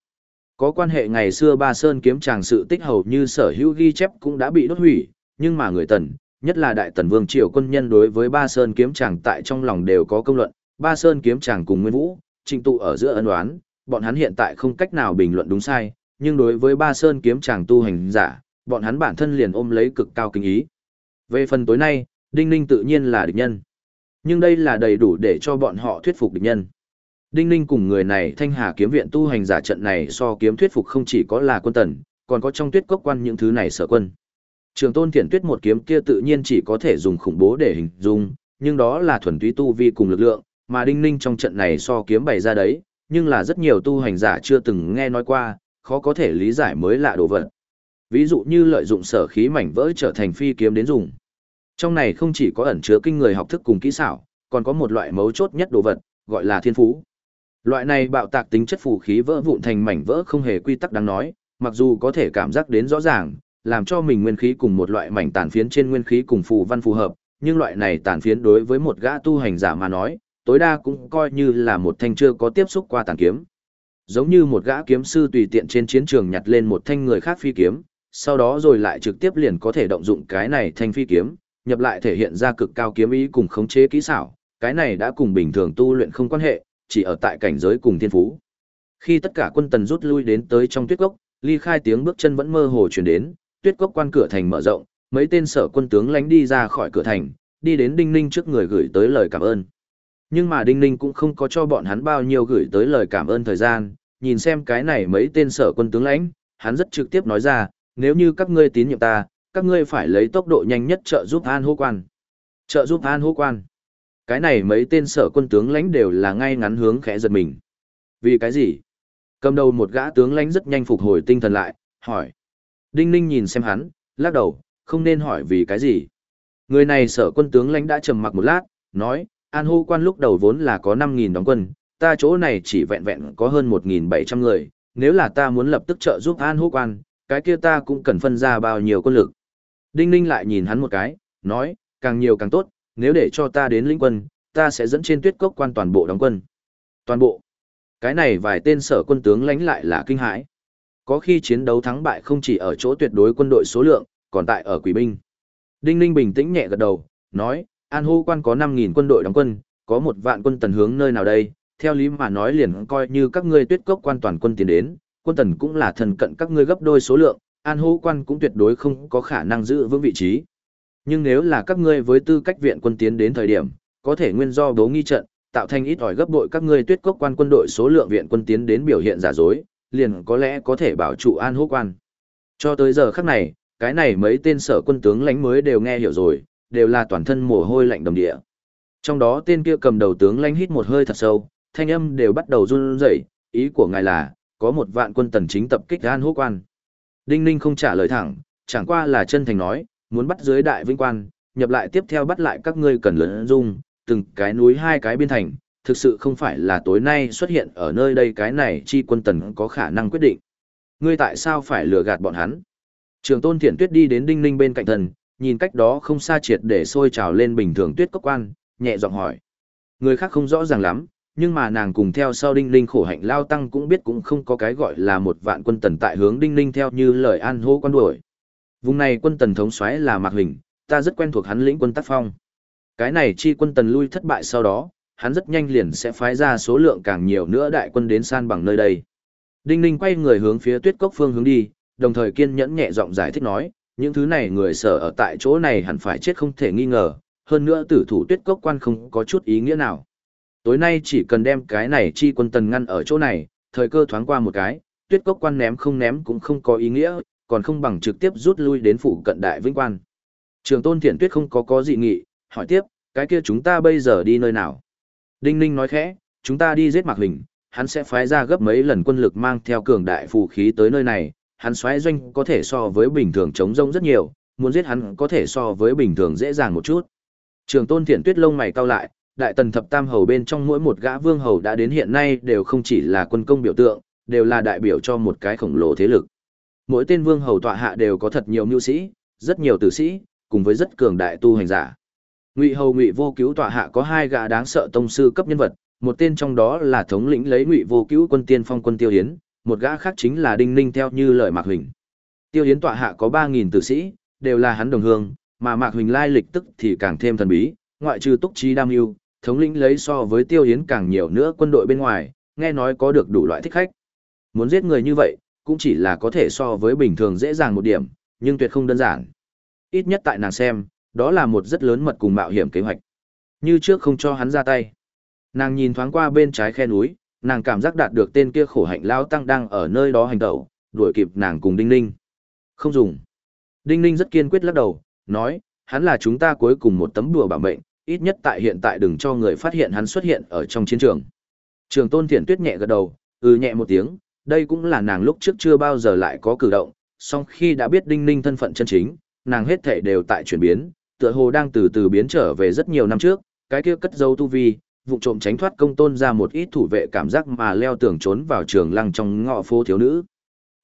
Có quan hệ ngày xưa Ba Sơn kiếm chàng sự tích hầu như sở hữu ghi chép cũng đã bị đốt hủy, nhưng mà người Tần, nhất là đại tần vương triều quân nhân đối với ba sơn kiếm chàng tại trong lòng đều có công luận ba sơn kiếm chàng cùng nguyên vũ trình tụ ở giữa ân đoán bọn hắn hiện tại không cách nào bình luận đúng sai nhưng đối với ba sơn kiếm chàng tu hành giả bọn hắn bản thân liền ôm lấy cực cao kính ý. Về phần tối nay, Đinh Ninh tự nhiên là địch nhân. Nhưng đây là đầy đủ để cho bọn họ thuyết phục địch nhân. Đinh Ninh cùng người này thanh hà kiếm viện tu hành giả trận này so kiếm thuyết phục không chỉ có là quân tần, còn có trong tuyết cốc quan những thứ này sở quân. Trường tôn thiện tuyết một kiếm kia tự nhiên chỉ có thể dùng khủng bố để hình dung, nhưng đó là thuần túy tu vi cùng lực lượng, mà Đinh Ninh trong trận này so kiếm bày ra đấy, nhưng là rất nhiều tu hành giả chưa từng nghe nói qua, khó có thể lý giải mới lạ đồ vật. Ví dụ như lợi dụng sở khí mảnh vỡ trở thành phi kiếm đến dùng. Trong này không chỉ có ẩn chứa kinh người học thức cùng kỹ xảo, còn có một loại mấu chốt nhất đồ vật, gọi là thiên phú. Loại này bạo tạc tính chất phù khí vỡ vụn thành mảnh vỡ không hề quy tắc đáng nói, mặc dù có thể cảm giác đến rõ ràng, làm cho mình nguyên khí cùng một loại mảnh tàn phiến trên nguyên khí cùng phù văn phù hợp, nhưng loại này tàn phiến đối với một gã tu hành giả mà nói, tối đa cũng coi như là một thanh chưa có tiếp xúc qua tàn kiếm. Giống như một gã kiếm sư tùy tiện trên chiến trường nhặt lên một thanh người khác phi kiếm, sau đó rồi lại trực tiếp liền có thể động dụng cái này thanh phi kiếm, nhập lại thể hiện ra cực cao kiếm ý cùng khống chế kỹ xảo, cái này đã cùng bình thường tu luyện không quan hệ, chỉ ở tại cảnh giới cùng thiên phú. Khi tất cả quân tần rút lui đến tới trong tuyết cốc, ly khai tiếng bước chân vẫn mơ hồ truyền đến, tuyết cốc quan cửa thành mở rộng, mấy tên sở quân tướng lánh đi ra khỏi cửa thành, đi đến Đinh Ninh trước người gửi tới lời cảm ơn. Nhưng mà Đinh Ninh cũng không có cho bọn hắn bao nhiêu gửi tới lời cảm ơn thời gian, nhìn xem cái này mấy tên sở quân tướng lãnh, hắn rất trực tiếp nói ra, nếu như các ngươi tín nhiệm ta, các ngươi phải lấy tốc độ nhanh nhất trợ giúp An Hô Quan. Trợ giúp An Hô Quan. Cái này mấy tên sở quân tướng lãnh đều là ngay ngắn hướng khẽ giật mình. Vì cái gì? Cầm đầu một gã tướng lãnh rất nhanh phục hồi tinh thần lại, hỏi. Đinh Ninh nhìn xem hắn, lắc đầu, không nên hỏi vì cái gì. Người này sở quân tướng lãnh đã trầm mặc một lát, nói, An Hô Quan lúc đầu vốn là có 5.000 đóng quân, ta chỗ này chỉ vẹn vẹn có hơn 1.700 người, nếu là ta muốn lập tức trợ giúp An Hô Quan, cái kia ta cũng cần phân ra bao nhiêu quân lực. Đinh Ninh lại nhìn hắn một cái, nói, càng nhiều càng tốt, nếu để cho ta đến lĩnh quân, ta sẽ dẫn trên tuyết cốc quan toàn bộ đóng quân. Toàn bộ. Cái này vài tên sở quân tướng lãnh lại là kinh hãi. Có khi chiến đấu thắng bại không chỉ ở chỗ tuyệt đối quân đội số lượng, còn tại ở quỷ binh. Đinh Ninh bình tĩnh nhẹ gật đầu, nói, An Hô quan có 5.000 quân đội đóng quân, có một vạn quân tần hướng nơi nào đây, theo lý mà nói liền coi như các ngươi tuyết cốc quan toàn quân tiến đến, quân tần cũng là thần cận các ngươi gấp đôi số lượng, An hữu quan cũng tuyệt đối không có khả năng giữ vững vị trí. Nhưng nếu là các ngươi với tư cách viện quân tiến đến thời điểm, có thể nguyên do bố nghi trận, tạo thành ít ỏi gấp đội các ngươi tuyết cốc quan quân đội số lượng viện quân tiến đến biểu hiện giả dối, liền có lẽ có thể bảo trụ An hữu quan. Cho tới giờ khắc này, cái này mấy tên sở quân tướng lãnh mới đều nghe hiểu rồi, đều là toàn thân mồ hôi lạnh đầm địa. Trong đó tên kia cầm đầu tướng lãnh hít một hơi thật sâu, thanh âm đều bắt đầu run rẩy, ý của ngài là, có một vạn quân tần chính tập kích An hữu quan. Đinh Ninh không trả lời thẳng, chẳng qua là chân thành nói, muốn bắt dưới đại vinh quan, nhập lại tiếp theo bắt lại các ngươi cần lớn dung, từng cái núi hai cái biên thành, thực sự không phải là tối nay xuất hiện ở nơi đây cái này chi quân tần có khả năng quyết định. Ngươi tại sao phải lừa gạt bọn hắn? Trường tôn thiện tuyết đi đến đinh ninh bên cạnh thần, nhìn cách đó không xa triệt để sôi trào lên bình thường tuyết cốc quan, nhẹ giọng hỏi. Người khác không rõ ràng lắm, nhưng mà nàng cùng theo sau đinh ninh khổ hạnh lao tăng cũng biết cũng không có cái gọi là một vạn quân tần tại hướng đinh ninh theo như lời an hô quan đuổi. Vùng này quân tần thống xoáy là Mạc Hình, ta rất quen thuộc hắn lĩnh quân tác phong. Cái này chi quân tần lui thất bại sau đó, hắn rất nhanh liền sẽ phái ra số lượng càng nhiều nữa đại quân đến san bằng nơi đây. Đinh Ninh quay người hướng phía tuyết cốc phương hướng đi, đồng thời kiên nhẫn nhẹ giọng giải thích nói, những thứ này người sở ở tại chỗ này hẳn phải chết không thể nghi ngờ, hơn nữa tử thủ tuyết cốc quan không có chút ý nghĩa nào. Tối nay chỉ cần đem cái này chi quân tần ngăn ở chỗ này, thời cơ thoáng qua một cái, tuyết cốc quan ném không ném cũng không có ý nghĩa, còn không bằng trực tiếp rút lui đến phủ cận đại vĩnh quan. Trường tôn thiện tuyết không có có dị nghị, hỏi tiếp, cái kia chúng ta bây giờ đi nơi nào? Đinh Ninh nói khẽ, chúng ta đi giết Mạc Hình, hắn sẽ phái ra gấp mấy lần quân lực mang theo cường đại phù khí tới nơi này, hắn xoáy doanh có thể so với bình thường chống rông rất nhiều, muốn giết hắn có thể so với bình thường dễ dàng một chút. Trường tôn thiện tuyết lông mày cau lại, đại tần thập tam hầu bên trong mỗi một gã vương hầu đã đến hiện nay đều không chỉ là quân công biểu tượng, đều là đại biểu cho một cái khổng lồ thế lực. Mỗi tên vương hầu tọa hạ đều có thật nhiều mưu sĩ, rất nhiều tử sĩ, cùng với rất cường đại tu hành giả. Ngụy hầu Ngụy Vô Cứu tọa hạ có hai gã đáng sợ tông sư cấp nhân vật, một tên trong đó là thống lĩnh lấy Ngụy Vô Cứu quân tiên phong quân Tiêu Hiến, một gã khác chính là Đinh Ninh theo như lời Mạc Huỳnh. Tiêu Hiến tọa hạ có 3000 tử sĩ, đều là hắn đồng hương, mà Mạc Huỳnh lai lịch tức thì càng thêm thần bí, ngoại trừ Túc Chí Đam Ưu, thống lĩnh lấy so với Tiêu Hiến càng nhiều nữa quân đội bên ngoài, nghe nói có được đủ loại thích khách. Muốn giết người như vậy, cũng chỉ là có thể so với bình thường dễ dàng một điểm, nhưng tuyệt không đơn giản. Ít nhất tại nàng xem, đó là một rất lớn mật cùng mạo hiểm kế hoạch. Như trước không cho hắn ra tay. Nàng nhìn thoáng qua bên trái khe núi, nàng cảm giác đạt được tên kia khổ hạnh lao tăng đang ở nơi đó hành tẩu, đuổi kịp nàng cùng Đinh Ninh. Không dùng. Đinh Ninh rất kiên quyết lắc đầu, nói, hắn là chúng ta cuối cùng một tấm đùa bảo mệnh, ít nhất tại hiện tại đừng cho người phát hiện hắn xuất hiện ở trong chiến trường. Trường Tôn Thiển Tuyết nhẹ gật đầu, ừ nhẹ một tiếng, đây cũng là nàng lúc trước chưa bao giờ lại có cử động, song khi đã biết Đinh Ninh thân phận chân chính, nàng hết thể đều tại chuyển biến, tựa hồ đang từ từ biến trở về rất nhiều năm trước, cái kia cất dấu tu vi, vụ trộm tránh thoát công tôn ra một ít thủ vệ cảm giác mà leo tường trốn vào trường lăng trong ngõ phố thiếu nữ.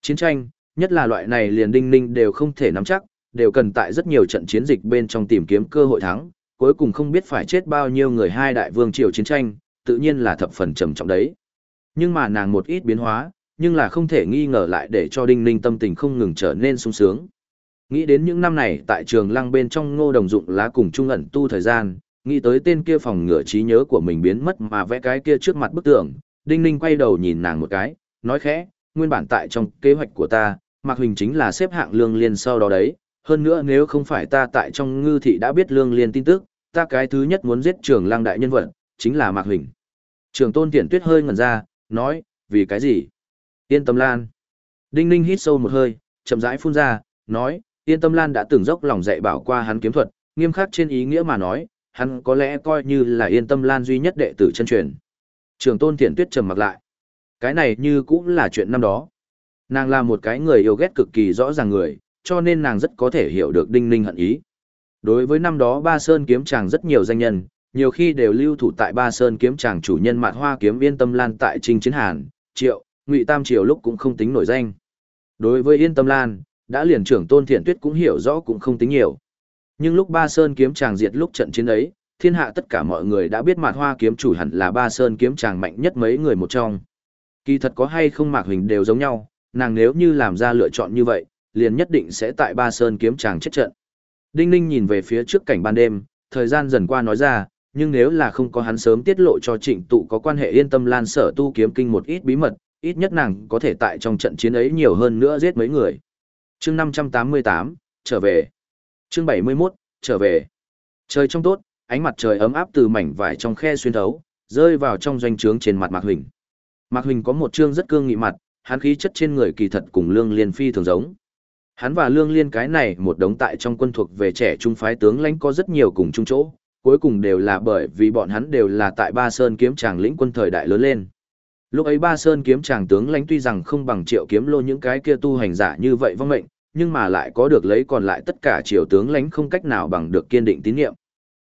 Chiến tranh, nhất là loại này liền Đinh Ninh đều không thể nắm chắc, đều cần tại rất nhiều trận chiến dịch bên trong tìm kiếm cơ hội thắng, cuối cùng không biết phải chết bao nhiêu người hai đại vương triều chiến tranh, tự nhiên là thập phần trầm trọng đấy. Nhưng mà nàng một ít biến hóa, nhưng là không thể nghi ngờ lại để cho Đinh Ninh tâm tình không ngừng trở nên sung sướng. Nghĩ đến những năm này tại trường lăng bên trong ngô đồng dụng lá cùng trung ẩn tu thời gian, nghĩ tới tên kia phòng ngựa trí nhớ của mình biến mất mà vẽ cái kia trước mặt bức tượng, Đinh Ninh quay đầu nhìn nàng một cái, nói khẽ, nguyên bản tại trong kế hoạch của ta, Mạc Huỳnh chính là xếp hạng lương liên sau đó đấy, hơn nữa nếu không phải ta tại trong ngư thị đã biết lương liên tin tức, ta cái thứ nhất muốn giết trường lang đại nhân vật, chính là Mạc Huỳnh. Trường tôn tiện tuyết hơi ngẩn ra, nói, vì cái gì? Yên tâm lan. Đinh ninh hít sâu một hơi, chậm rãi phun ra, nói, yên tâm lan đã từng dốc lòng dạy bảo qua hắn kiếm thuật, nghiêm khắc trên ý nghĩa mà nói, hắn có lẽ coi như là yên tâm lan duy nhất đệ tử chân truyền. Trường tôn tiện tuyết trầm mặc lại. Cái này như cũng là chuyện năm đó. Nàng là một cái người yêu ghét cực kỳ rõ ràng người, cho nên nàng rất có thể hiểu được đinh ninh hận ý. Đối với năm đó Ba Sơn kiếm chàng rất nhiều danh nhân, nhiều khi đều lưu thủ tại Ba Sơn kiếm chàng chủ nhân Mạt Hoa kiếm Yên Tâm Lan tại Trinh Chiến Hàn, Triệu, Ngụy Tam Triều lúc cũng không tính nổi danh. Đối với Yên Tâm Lan, đã liền trưởng Tôn Thiện Tuyết cũng hiểu rõ cũng không tính nhiều. Nhưng lúc Ba Sơn kiếm chàng diệt lúc trận chiến ấy, thiên hạ tất cả mọi người đã biết Mạt Hoa kiếm chủ hẳn là Ba Sơn kiếm chàng mạnh nhất mấy người một trong. Kỳ thật có hay không Mạc Huỳnh đều giống nhau, nàng nếu như làm ra lựa chọn như vậy, liền nhất định sẽ tại Ba Sơn kiếm chàng chết trận. Đinh Ninh nhìn về phía trước cảnh ban đêm, thời gian dần qua nói ra, nhưng nếu là không có hắn sớm tiết lộ cho trịnh tụ có quan hệ yên tâm lan sở tu kiếm kinh một ít bí mật, ít nhất nàng có thể tại trong trận chiến ấy nhiều hơn nữa giết mấy người. chương 588, trở về. chương 71, trở về. Trời trong tốt, ánh mặt trời ấm áp từ mảnh vải trong khe xuyên thấu, rơi vào trong doanh trướng trên mặt Mạc Huỳnh. Mạc Huỳnh có một trương rất cương nghị mặt, hắn khí chất trên người kỳ thật cùng Lương Liên Phi thường giống. Hắn và Lương Liên cái này một đống tại trong quân thuộc về trẻ trung phái tướng lãnh có rất nhiều cùng chung chỗ, cuối cùng đều là bởi vì bọn hắn đều là tại Ba Sơn kiếm tràng lĩnh quân thời đại lớn lên. Lúc ấy Ba Sơn kiếm tràng tướng lãnh tuy rằng không bằng triệu kiếm lô những cái kia tu hành giả như vậy vong mệnh, nhưng mà lại có được lấy còn lại tất cả triều tướng lãnh không cách nào bằng được kiên định tín nhiệm.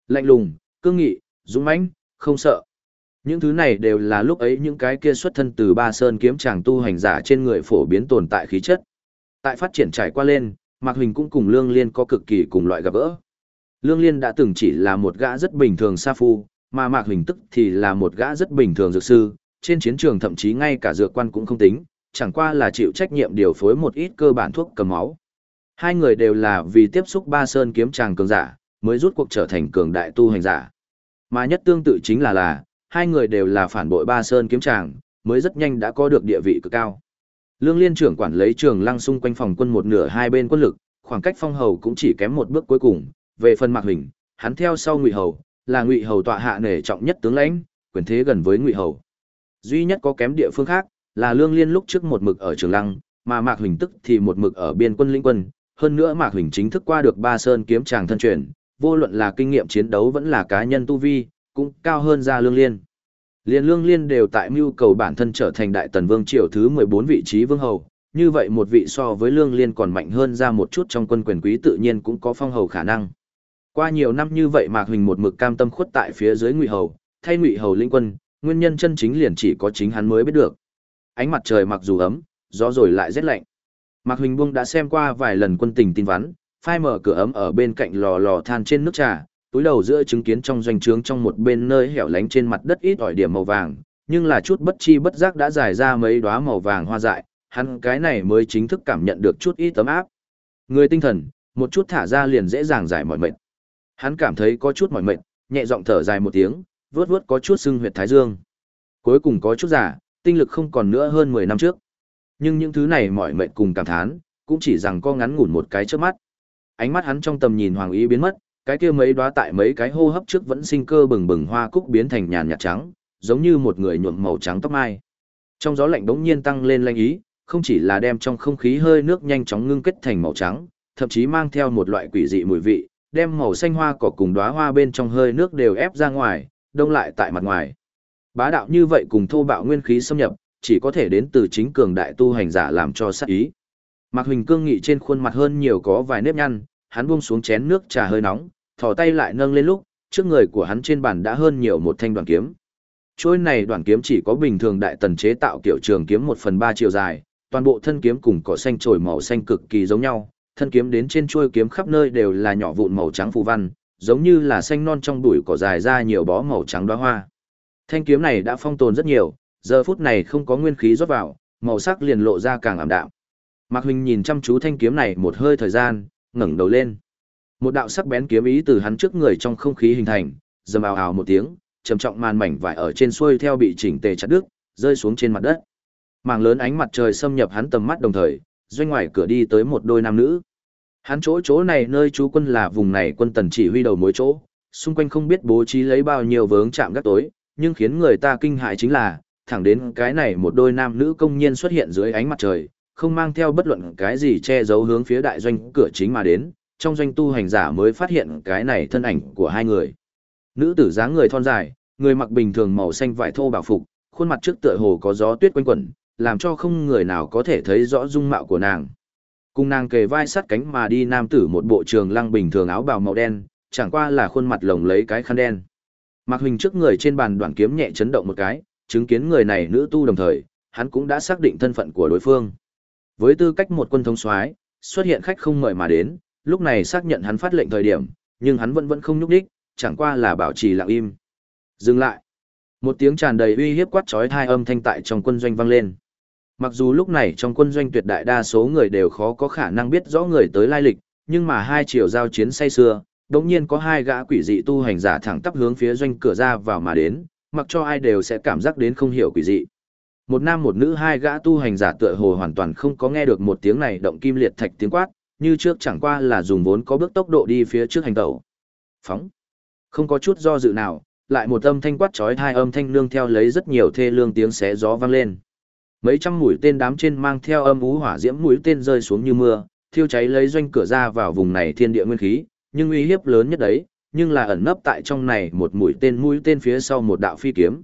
Lạnh lùng, cương nghị, dũng mãnh, không sợ. Những thứ này đều là lúc ấy những cái kia xuất thân từ Ba Sơn kiếm tràng tu hành giả trên người phổ biến tồn tại khí chất. Tại phát triển trải qua lên, Mạc Huỳnh cũng cùng Lương Liên có cực kỳ cùng loại gặp gỡ. Lương Liên đã từng chỉ là một gã rất bình thường sa phu, mà Mạc Huỳnh tức thì là một gã rất bình thường dược sư, trên chiến trường thậm chí ngay cả dược quan cũng không tính, chẳng qua là chịu trách nhiệm điều phối một ít cơ bản thuốc cầm máu. Hai người đều là vì tiếp xúc ba sơn kiếm tràng cường giả, mới rút cuộc trở thành cường đại tu hành giả. Mà nhất tương tự chính là là, hai người đều là phản bội ba sơn kiếm tràng, mới rất nhanh đã có được địa vị cực cao. Lương Liên trưởng quản lấy trường lăng xung quanh phòng quân một nửa hai bên quân lực, khoảng cách phong hầu cũng chỉ kém một bước cuối cùng. Về phần Mạc Hình, hắn theo sau Ngụy Hầu, là Ngụy Hầu tọa hạ nể trọng nhất tướng lãnh, quyền thế gần với Ngụy Hầu. Duy nhất có kém địa phương khác, là Lương Liên lúc trước một mực ở Trường Lăng, mà Mạc Hình tức thì một mực ở biên quân lĩnh quân, hơn nữa Mạc Hình chính thức qua được Ba Sơn kiếm tràng thân truyền, vô luận là kinh nghiệm chiến đấu vẫn là cá nhân tu vi, cũng cao hơn ra Lương Liên. Liên lương liên đều tại mưu cầu bản thân trở thành đại tần vương triều thứ 14 vị trí vương hầu, như vậy một vị so với lương liên còn mạnh hơn ra một chút trong quân quyền quý tự nhiên cũng có phong hầu khả năng. Qua nhiều năm như vậy Mạc Huỳnh một mực cam tâm khuất tại phía dưới ngụy hầu, thay ngụy hầu linh quân, nguyên nhân chân chính liền chỉ có chính hắn mới biết được. Ánh mặt trời mặc dù ấm, gió rồi lại rét lạnh. Mạc Huỳnh Bung đã xem qua vài lần quân tình tin vắn, phai mở cửa ấm ở bên cạnh lò lò than trên nước trà, túi đầu giữa chứng kiến trong doanh trướng trong một bên nơi hẻo lánh trên mặt đất ít ỏi điểm màu vàng, nhưng là chút bất chi bất giác đã dài ra mấy đóa màu vàng hoa dại, hắn cái này mới chính thức cảm nhận được chút ít tấm áp. Người tinh thần, một chút thả ra liền dễ dàng giải mỏi mệt. Hắn cảm thấy có chút mỏi mệt, nhẹ giọng thở dài một tiếng, vướt vướt có chút sưng huyệt thái dương. Cuối cùng có chút giả, tinh lực không còn nữa hơn 10 năm trước. Nhưng những thứ này mỏi mệt cùng cảm thán, cũng chỉ rằng có ngắn ngủn một cái trước mắt. Ánh mắt hắn trong tầm nhìn hoàng ý biến mất, cái kia mấy đóa tại mấy cái hô hấp trước vẫn sinh cơ bừng bừng hoa cúc biến thành nhàn nhạt trắng, giống như một người nhuộm màu trắng tóc mai. Trong gió lạnh đống nhiên tăng lên lanh ý, không chỉ là đem trong không khí hơi nước nhanh chóng ngưng kết thành màu trắng, thậm chí mang theo một loại quỷ dị mùi vị, đem màu xanh hoa cỏ cùng đóa hoa bên trong hơi nước đều ép ra ngoài, đông lại tại mặt ngoài. Bá đạo như vậy cùng thô bạo nguyên khí xâm nhập, chỉ có thể đến từ chính cường đại tu hành giả làm cho sát ý. Mạc Huỳnh cương nghị trên khuôn mặt hơn nhiều có vài nếp nhăn, hắn buông xuống chén nước trà hơi nóng, thò tay lại nâng lên lúc, trước người của hắn trên bàn đã hơn nhiều một thanh đoàn kiếm. Chôi này đoàn kiếm chỉ có bình thường đại tần chế tạo kiểu trường kiếm 1 phần 3 chiều dài, toàn bộ thân kiếm cùng cỏ xanh trồi màu xanh cực kỳ giống nhau, thân kiếm đến trên chuôi kiếm khắp nơi đều là nhỏ vụn màu trắng phù văn, giống như là xanh non trong bụi cỏ dài ra nhiều bó màu trắng đóa hoa. Thanh kiếm này đã phong tồn rất nhiều, giờ phút này không có nguyên khí rót vào, màu sắc liền lộ ra càng ảm đạm. Mạc Huynh nhìn chăm chú thanh kiếm này một hơi thời gian, ngẩng đầu lên. Một đạo sắc bén kiếm ý từ hắn trước người trong không khí hình thành, dầm ào ào một tiếng, trầm trọng màn mảnh vải ở trên xuôi theo bị chỉnh tề chặt đứt, rơi xuống trên mặt đất. Màng lớn ánh mặt trời xâm nhập hắn tầm mắt đồng thời, doanh ngoài cửa đi tới một đôi nam nữ. Hắn chỗ chỗ này nơi chú quân là vùng này quân tần chỉ huy đầu mối chỗ, xung quanh không biết bố trí lấy bao nhiêu vướng chạm gác tối, nhưng khiến người ta kinh hại chính là, thẳng đến cái này một đôi nam nữ công nhiên xuất hiện dưới ánh mặt trời, không mang theo bất luận cái gì che giấu hướng phía đại doanh cửa chính mà đến, trong doanh tu hành giả mới phát hiện cái này thân ảnh của hai người. Nữ tử dáng người thon dài, người mặc bình thường màu xanh vải thô bảo phục, khuôn mặt trước tựa hồ có gió tuyết quanh quẩn, làm cho không người nào có thể thấy rõ dung mạo của nàng. Cùng nàng kề vai sát cánh mà đi nam tử một bộ trường lăng bình thường áo bào màu đen, chẳng qua là khuôn mặt lồng lấy cái khăn đen. Mạc Huỳnh trước người trên bàn đoạn kiếm nhẹ chấn động một cái, chứng kiến người này nữ tu đồng thời, hắn cũng đã xác định thân phận của đối phương. Với tư cách một quân thống soái, xuất hiện khách không mời mà đến, lúc này xác nhận hắn phát lệnh thời điểm, nhưng hắn vẫn vẫn không nhúc đích, chẳng qua là bảo trì lặng im. Dừng lại. Một tiếng tràn đầy uy hiếp quát chói tai âm thanh tại trong quân doanh vang lên. Mặc dù lúc này trong quân doanh tuyệt đại đa số người đều khó có khả năng biết rõ người tới lai lịch, nhưng mà hai chiều giao chiến say xưa, đột nhiên có hai gã quỷ dị tu hành giả thẳng tắp hướng phía doanh cửa ra vào mà đến, mặc cho ai đều sẽ cảm giác đến không hiểu quỷ dị. Một nam một nữ hai gã tu hành giả tựa hồ hoàn toàn không có nghe được một tiếng này động kim liệt thạch tiếng quát, như trước chẳng qua là dùng vốn có bước tốc độ đi phía trước hành tẩu. Phóng. Không có chút do dự nào, lại một âm thanh quát chói hai âm thanh nương theo lấy rất nhiều thê lương tiếng xé gió vang lên. Mấy trăm mũi tên đám trên mang theo âm ú hỏa diễm mũi tên rơi xuống như mưa, thiêu cháy lấy doanh cửa ra vào vùng này thiên địa nguyên khí, nhưng uy hiếp lớn nhất đấy, nhưng là ẩn nấp tại trong này một mũi tên mũi tên phía sau một đạo phi kiếm.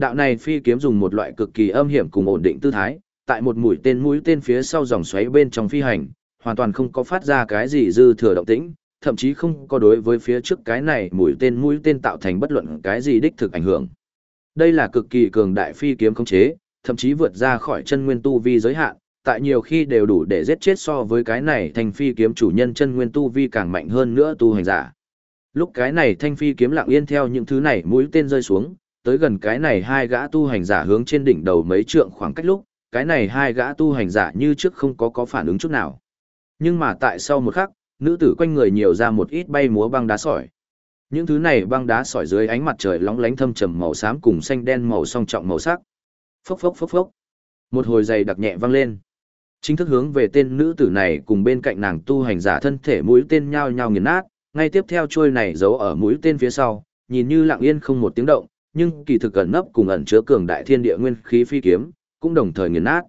Đạo này phi kiếm dùng một loại cực kỳ âm hiểm cùng ổn định tư thái, tại một mũi tên mũi tên phía sau dòng xoáy bên trong phi hành, hoàn toàn không có phát ra cái gì dư thừa động tĩnh, thậm chí không có đối với phía trước cái này mũi tên mũi tên tạo thành bất luận cái gì đích thực ảnh hưởng. Đây là cực kỳ cường đại phi kiếm khống chế, thậm chí vượt ra khỏi chân nguyên tu vi giới hạn, tại nhiều khi đều đủ để giết chết so với cái này thành phi kiếm chủ nhân chân nguyên tu vi càng mạnh hơn nữa tu hành giả. Lúc cái này thanh phi kiếm lặng yên theo những thứ này mũi tên rơi xuống, tới gần cái này hai gã tu hành giả hướng trên đỉnh đầu mấy trượng khoảng cách lúc, cái này hai gã tu hành giả như trước không có có phản ứng chút nào. Nhưng mà tại sau một khắc, nữ tử quanh người nhiều ra một ít bay múa băng đá sỏi. Những thứ này băng đá sỏi dưới ánh mặt trời lóng lánh thâm trầm màu xám cùng xanh đen màu song trọng màu sắc. Phốc phốc phốc phốc. Một hồi dày đặc nhẹ vang lên. Chính thức hướng về tên nữ tử này cùng bên cạnh nàng tu hành giả thân thể mũi tên nhao nhao nghiền nát, ngay tiếp theo trôi này giấu ở mũi tên phía sau, nhìn như lặng yên không một tiếng động, nhưng kỳ thực ẩn nấp cùng ẩn chứa cường đại thiên địa nguyên khí phi kiếm, cũng đồng thời nghiền nát.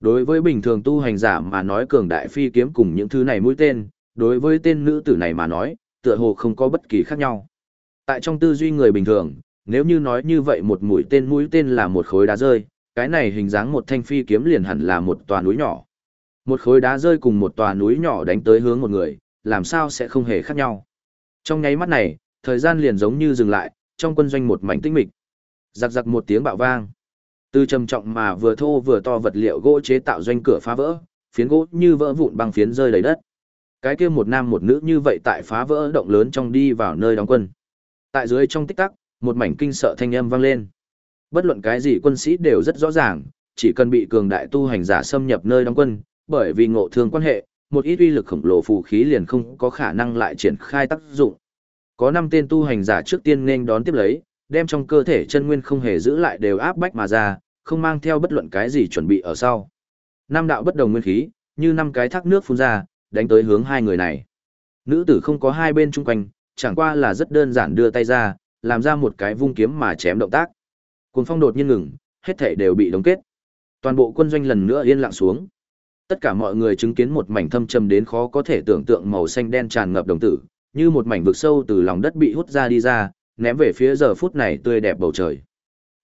Đối với bình thường tu hành giả mà nói cường đại phi kiếm cùng những thứ này mũi tên, đối với tên nữ tử này mà nói, tựa hồ không có bất kỳ khác nhau. Tại trong tư duy người bình thường, nếu như nói như vậy một mũi tên mũi tên là một khối đá rơi, cái này hình dáng một thanh phi kiếm liền hẳn là một tòa núi nhỏ. Một khối đá rơi cùng một tòa núi nhỏ đánh tới hướng một người, làm sao sẽ không hề khác nhau. Trong nháy mắt này, thời gian liền giống như dừng lại, trong quân doanh một mảnh tĩnh mịch. Giặc giặc một tiếng bạo vang. Từ trầm trọng mà vừa thô vừa to vật liệu gỗ chế tạo doanh cửa phá vỡ, phiến gỗ như vỡ vụn bằng phiến rơi đầy đất. Cái kia một nam một nữ như vậy tại phá vỡ động lớn trong đi vào nơi đóng quân. Tại dưới trong tích tắc, một mảnh kinh sợ thanh âm vang lên. Bất luận cái gì quân sĩ đều rất rõ ràng, chỉ cần bị cường đại tu hành giả xâm nhập nơi đóng quân, bởi vì ngộ thương quan hệ, một ít uy lực khổng lồ phù khí liền không có khả năng lại triển khai tác dụng. Có năm tên tu hành giả trước tiên nên đón tiếp lấy, đem trong cơ thể chân nguyên không hề giữ lại đều áp bách mà ra, không mang theo bất luận cái gì chuẩn bị ở sau. Năm đạo bất đồng nguyên khí, như năm cái thác nước phun ra, đánh tới hướng hai người này. Nữ tử không có hai bên chung quanh, chẳng qua là rất đơn giản đưa tay ra, làm ra một cái vung kiếm mà chém động tác. Cuồng phong đột nhiên ngừng, hết thảy đều bị đóng kết. Toàn bộ quân doanh lần nữa yên lặng xuống. Tất cả mọi người chứng kiến một mảnh thâm trầm đến khó có thể tưởng tượng màu xanh đen tràn ngập đồng tử, như một mảnh vực sâu từ lòng đất bị hút ra đi ra, ném về phía giờ phút này tươi đẹp bầu trời.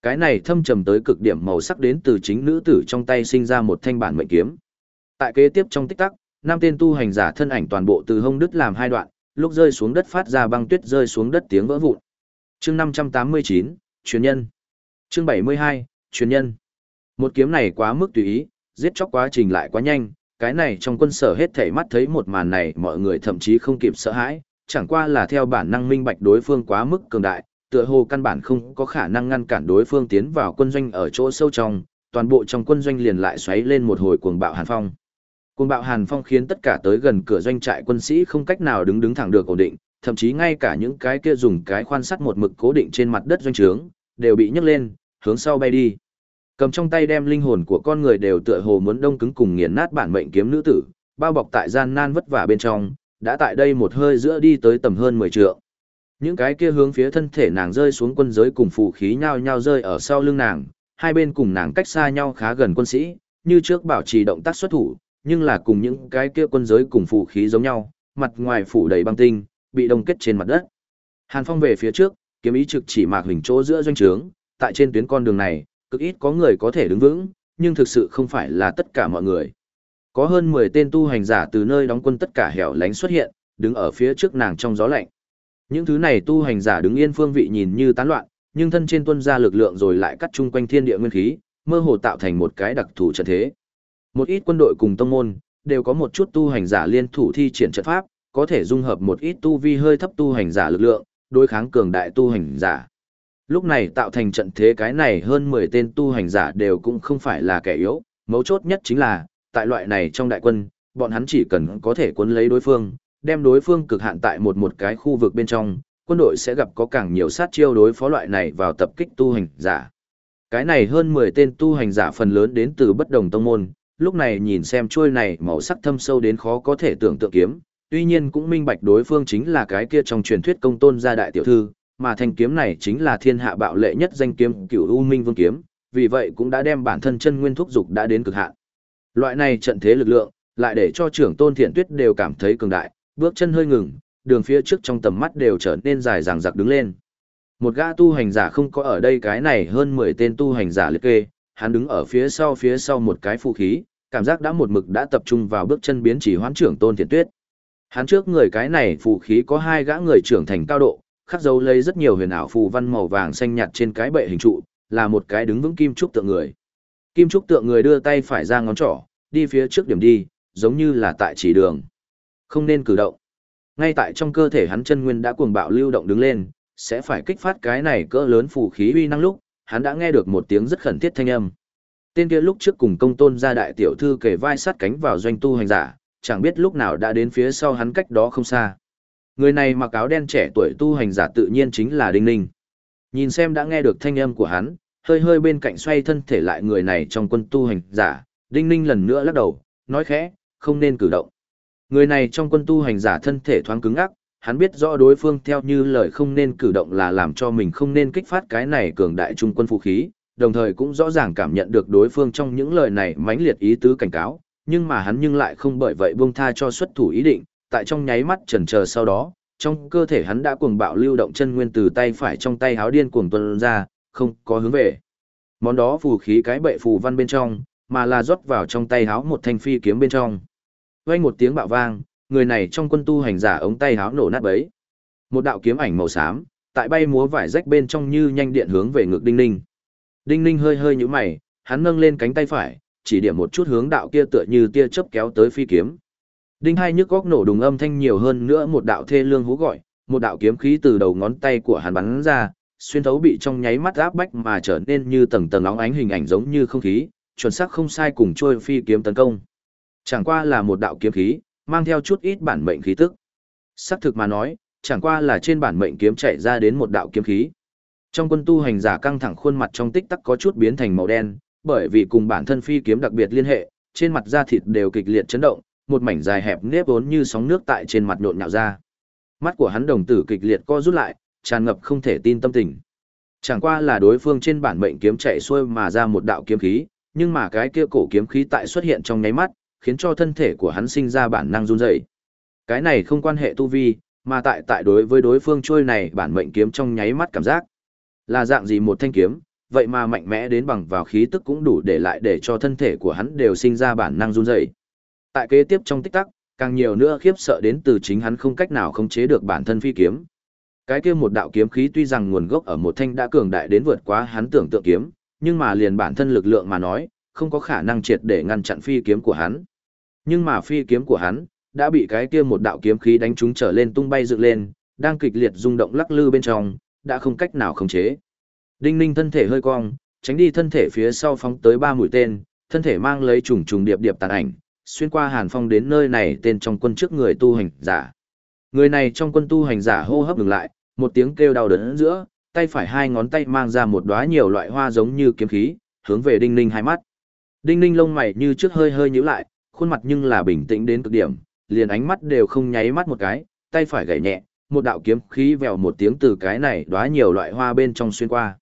Cái này thâm trầm tới cực điểm màu sắc đến từ chính nữ tử trong tay sinh ra một thanh bản mệnh kiếm. Tại kế tiếp trong tích tắc, năm tên tu hành giả thân ảnh toàn bộ từ hông đứt làm hai đoạn, lúc rơi xuống đất phát ra băng tuyết rơi xuống đất tiếng vỡ vụn. Chương 589, truyền nhân. Chương 72, truyền nhân. Một kiếm này quá mức tùy ý, giết chóc quá trình lại quá nhanh, cái này trong quân sở hết thảy mắt thấy một màn này mọi người thậm chí không kịp sợ hãi, chẳng qua là theo bản năng minh bạch đối phương quá mức cường đại, tựa hồ căn bản không có khả năng ngăn cản đối phương tiến vào quân doanh ở chỗ sâu trong, toàn bộ trong quân doanh liền lại xoáy lên một hồi cuồng bạo hàn phong. Cuồng bạo hàn phong khiến tất cả tới gần cửa doanh trại quân sĩ không cách nào đứng đứng thẳng được ổn định, thậm chí ngay cả những cái kia dùng cái khoan sắt một mực cố định trên mặt đất doanh trướng, đều bị nhấc lên, hướng sau bay đi. Cầm trong tay đem linh hồn của con người đều tựa hồ muốn đông cứng cùng nghiền nát bản mệnh kiếm nữ tử, bao bọc tại gian nan vất vả bên trong, đã tại đây một hơi giữa đi tới tầm hơn 10 trượng. Những cái kia hướng phía thân thể nàng rơi xuống quân giới cùng phù khí nhau nhau rơi ở sau lưng nàng, hai bên cùng nàng cách xa nhau khá gần quân sĩ, như trước bảo trì động tác xuất thủ, nhưng là cùng những cái kia quân giới cùng phù khí giống nhau, mặt ngoài phủ đầy băng tinh, bị đông kết trên mặt đất. Hàn Phong về phía trước, kiếm ý trực chỉ mạc hình chỗ giữa doanh trướng, tại trên tuyến con đường này, cực ít có người có thể đứng vững, nhưng thực sự không phải là tất cả mọi người. Có hơn 10 tên tu hành giả từ nơi đóng quân tất cả hẻo lánh xuất hiện, đứng ở phía trước nàng trong gió lạnh. Những thứ này tu hành giả đứng yên phương vị nhìn như tán loạn, nhưng thân trên tuân ra lực lượng rồi lại cắt chung quanh thiên địa nguyên khí, mơ hồ tạo thành một cái đặc thù trận thế. Một ít quân đội cùng tông môn, đều có một chút tu hành giả liên thủ thi triển trận pháp, có thể dung hợp một ít tu vi hơi thấp tu hành giả lực lượng, đối kháng cường đại tu hành giả. Lúc này tạo thành trận thế cái này hơn 10 tên tu hành giả đều cũng không phải là kẻ yếu, mấu chốt nhất chính là, tại loại này trong đại quân, bọn hắn chỉ cần có thể cuốn lấy đối phương, đem đối phương cực hạn tại một một cái khu vực bên trong, quân đội sẽ gặp có càng nhiều sát chiêu đối phó loại này vào tập kích tu hành giả. Cái này hơn 10 tên tu hành giả phần lớn đến từ bất đồng tông môn, lúc này nhìn xem chuôi này màu sắc thâm sâu đến khó có thể tưởng tượng kiếm, tuy nhiên cũng minh bạch đối phương chính là cái kia trong truyền thuyết công tôn gia đại tiểu thư, mà thanh kiếm này chính là thiên hạ bạo lệ nhất danh kiếm cửu U Minh Vương kiếm, vì vậy cũng đã đem bản thân chân nguyên thúc dục đã đến cực hạn. Loại này trận thế lực lượng, lại để cho trưởng tôn thiện tuyết đều cảm thấy cường đại, bước chân hơi ngừng, đường phía trước trong tầm mắt đều trở nên dài ràng giặc đứng lên. Một gã tu hành giả không có ở đây cái này hơn 10 tên tu hành giả liệt kê, hắn đứng ở phía sau phía sau một cái phụ khí, cảm giác đã một mực đã tập trung vào bước chân biến chỉ hoán trưởng tôn thiện tuyết. Hắn trước người cái này phụ khí có hai gã người trưởng thành cao độ, khắc dấu lấy rất nhiều huyền ảo phù văn màu vàng xanh nhạt trên cái bệ hình trụ, là một cái đứng vững kim trúc tượng người. Kim trúc tượng người đưa tay phải ra ngón trỏ, đi phía trước điểm đi, giống như là tại chỉ đường. Không nên cử động. Ngay tại trong cơ thể hắn chân nguyên đã cuồng bạo lưu động đứng lên, sẽ phải kích phát cái này cỡ lớn phù khí uy năng lúc, hắn đã nghe được một tiếng rất khẩn thiết thanh âm. Tên kia lúc trước cùng công tôn gia đại tiểu thư kề vai sát cánh vào doanh tu hành giả, chẳng biết lúc nào đã đến phía sau hắn cách đó không xa. Người này mặc áo đen trẻ tuổi tu hành giả tự nhiên chính là Đinh Ninh. Nhìn xem đã nghe được thanh âm của hắn, hơi hơi bên cạnh xoay thân thể lại người này trong quân tu hành giả, Đinh Ninh lần nữa lắc đầu, nói khẽ, không nên cử động. Người này trong quân tu hành giả thân thể thoáng cứng ắc, hắn biết rõ đối phương theo như lời không nên cử động là làm cho mình không nên kích phát cái này cường đại trung quân vũ khí, đồng thời cũng rõ ràng cảm nhận được đối phương trong những lời này mãnh liệt ý tứ cảnh cáo, nhưng mà hắn nhưng lại không bởi vậy buông tha cho xuất thủ ý định, tại trong nháy mắt chần chờ sau đó, trong cơ thể hắn đã cuồng bạo lưu động chân nguyên từ tay phải trong tay háo điên cuồng tuôn ra, không có hướng về. Món đó phù khí cái bệ phù văn bên trong, mà là rót vào trong tay háo một thanh phi kiếm bên trong. Vang một tiếng bạo vang, người này trong quân tu hành giả ống tay háo nổ nát bấy. Một đạo kiếm ảnh màu xám, tại bay múa vải rách bên trong như nhanh điện hướng về ngực Đinh Ninh. Đinh Ninh hơi hơi nhũ mày, hắn nâng lên cánh tay phải, chỉ điểm một chút hướng đạo kia tựa như tia chớp kéo tới phi kiếm. Đinh hai nhức góc nổ đùng âm thanh nhiều hơn nữa một đạo thê lương hú gọi, một đạo kiếm khí từ đầu ngón tay của hắn bắn ra, xuyên thấu bị trong nháy mắt áp bách mà trở nên như tầng tầng óng ánh hình ảnh giống như không khí, chuẩn xác không sai cùng trôi phi kiếm tấn công. Chẳng qua là một đạo kiếm khí, mang theo chút ít bản mệnh khí tức. Sắc thực mà nói, chẳng qua là trên bản mệnh kiếm chạy ra đến một đạo kiếm khí. Trong quân tu hành giả căng thẳng khuôn mặt trong tích tắc có chút biến thành màu đen, bởi vì cùng bản thân phi kiếm đặc biệt liên hệ, trên mặt da thịt đều kịch liệt chấn động, một mảnh dài hẹp nếp vốn như sóng nước tại trên mặt nhộn nhạo ra. Mắt của hắn đồng tử kịch liệt co rút lại, tràn ngập không thể tin tâm tình. Chẳng qua là đối phương trên bản mệnh kiếm chạy xuôi mà ra một đạo kiếm khí, nhưng mà cái kia cổ kiếm khí tại xuất hiện trong nháy mắt, khiến cho thân thể của hắn sinh ra bản năng run rẩy. Cái này không quan hệ tu vi, mà tại tại đối với đối phương trôi này bản mệnh kiếm trong nháy mắt cảm giác. Là dạng gì một thanh kiếm, vậy mà mạnh mẽ đến bằng vào khí tức cũng đủ để lại để cho thân thể của hắn đều sinh ra bản năng run rẩy. Tại kế tiếp trong tích tắc, càng nhiều nữa khiếp sợ đến từ chính hắn không cách nào khống chế được bản thân phi kiếm. Cái kia một đạo kiếm khí tuy rằng nguồn gốc ở một thanh đã cường đại đến vượt quá hắn tưởng tượng kiếm, nhưng mà liền bản thân lực lượng mà nói, không có khả năng triệt để ngăn chặn phi kiếm của hắn. Nhưng mà phi kiếm của hắn đã bị cái kia một đạo kiếm khí đánh trúng trở lên tung bay dựng lên, đang kịch liệt rung động lắc lư bên trong, đã không cách nào khống chế. Đinh Ninh thân thể hơi cong, tránh đi thân thể phía sau phóng tới ba mũi tên, thân thể mang lấy trùng trùng điệp điệp tàn ảnh, xuyên qua hàn phong đến nơi này tên trong quân trước người tu hành giả. Người này trong quân tu hành giả hô hấp ngừng lại, một tiếng kêu đau đớn giữa, tay phải hai ngón tay mang ra một đóa nhiều loại hoa giống như kiếm khí, hướng về Đinh Ninh hai mắt. Đinh Ninh lông mày như trước hơi hơi nhíu lại, khuôn mặt nhưng là bình tĩnh đến cực điểm, liền ánh mắt đều không nháy mắt một cái, tay phải gảy nhẹ, một đạo kiếm khí vèo một tiếng từ cái này đóa nhiều loại hoa bên trong xuyên qua.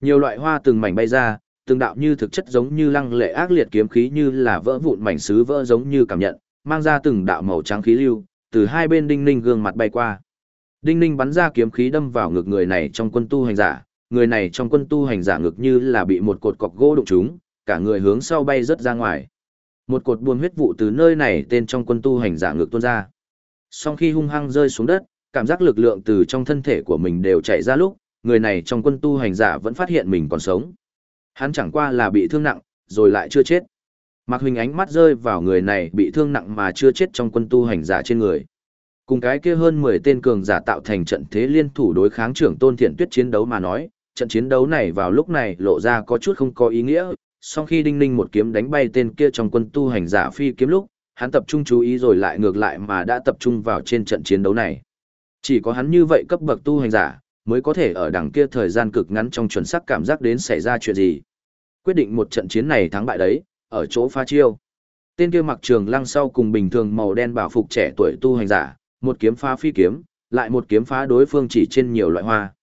Nhiều loại hoa từng mảnh bay ra, từng đạo như thực chất giống như lăng lệ ác liệt kiếm khí như là vỡ vụn mảnh sứ vỡ giống như cảm nhận, mang ra từng đạo màu trắng khí lưu, từ hai bên đinh ninh gương mặt bay qua. Đinh ninh bắn ra kiếm khí đâm vào ngực người này trong quân tu hành giả, người này trong quân tu hành giả ngực như là bị một cột cọc gỗ đụng trúng, cả người hướng sau bay rất ra ngoài. Một cột buồn huyết vụ từ nơi này tên trong quân tu hành giả ngực tuôn ra. Sau khi hung hăng rơi xuống đất, cảm giác lực lượng từ trong thân thể của mình đều chạy ra lúc, người này trong quân tu hành giả vẫn phát hiện mình còn sống. Hắn chẳng qua là bị thương nặng, rồi lại chưa chết. Mạc Huỳnh ánh mắt rơi vào người này bị thương nặng mà chưa chết trong quân tu hành giả trên người. Cùng cái kia hơn 10 tên cường giả tạo thành trận thế liên thủ đối kháng trưởng tôn thiện tuyết chiến đấu mà nói, trận chiến đấu này vào lúc này lộ ra có chút không có ý nghĩa, sau khi đinh ninh một kiếm đánh bay tên kia trong quân tu hành giả phi kiếm lúc, hắn tập trung chú ý rồi lại ngược lại mà đã tập trung vào trên trận chiến đấu này. Chỉ có hắn như vậy cấp bậc tu hành giả, mới có thể ở đằng kia thời gian cực ngắn trong chuẩn xác cảm giác đến xảy ra chuyện gì. Quyết định một trận chiến này thắng bại đấy, ở chỗ pha chiêu. Tên kia mặc trường lăng sau cùng bình thường màu đen bảo phục trẻ tuổi tu hành giả, một kiếm phá phi kiếm, lại một kiếm phá đối phương chỉ trên nhiều loại hoa.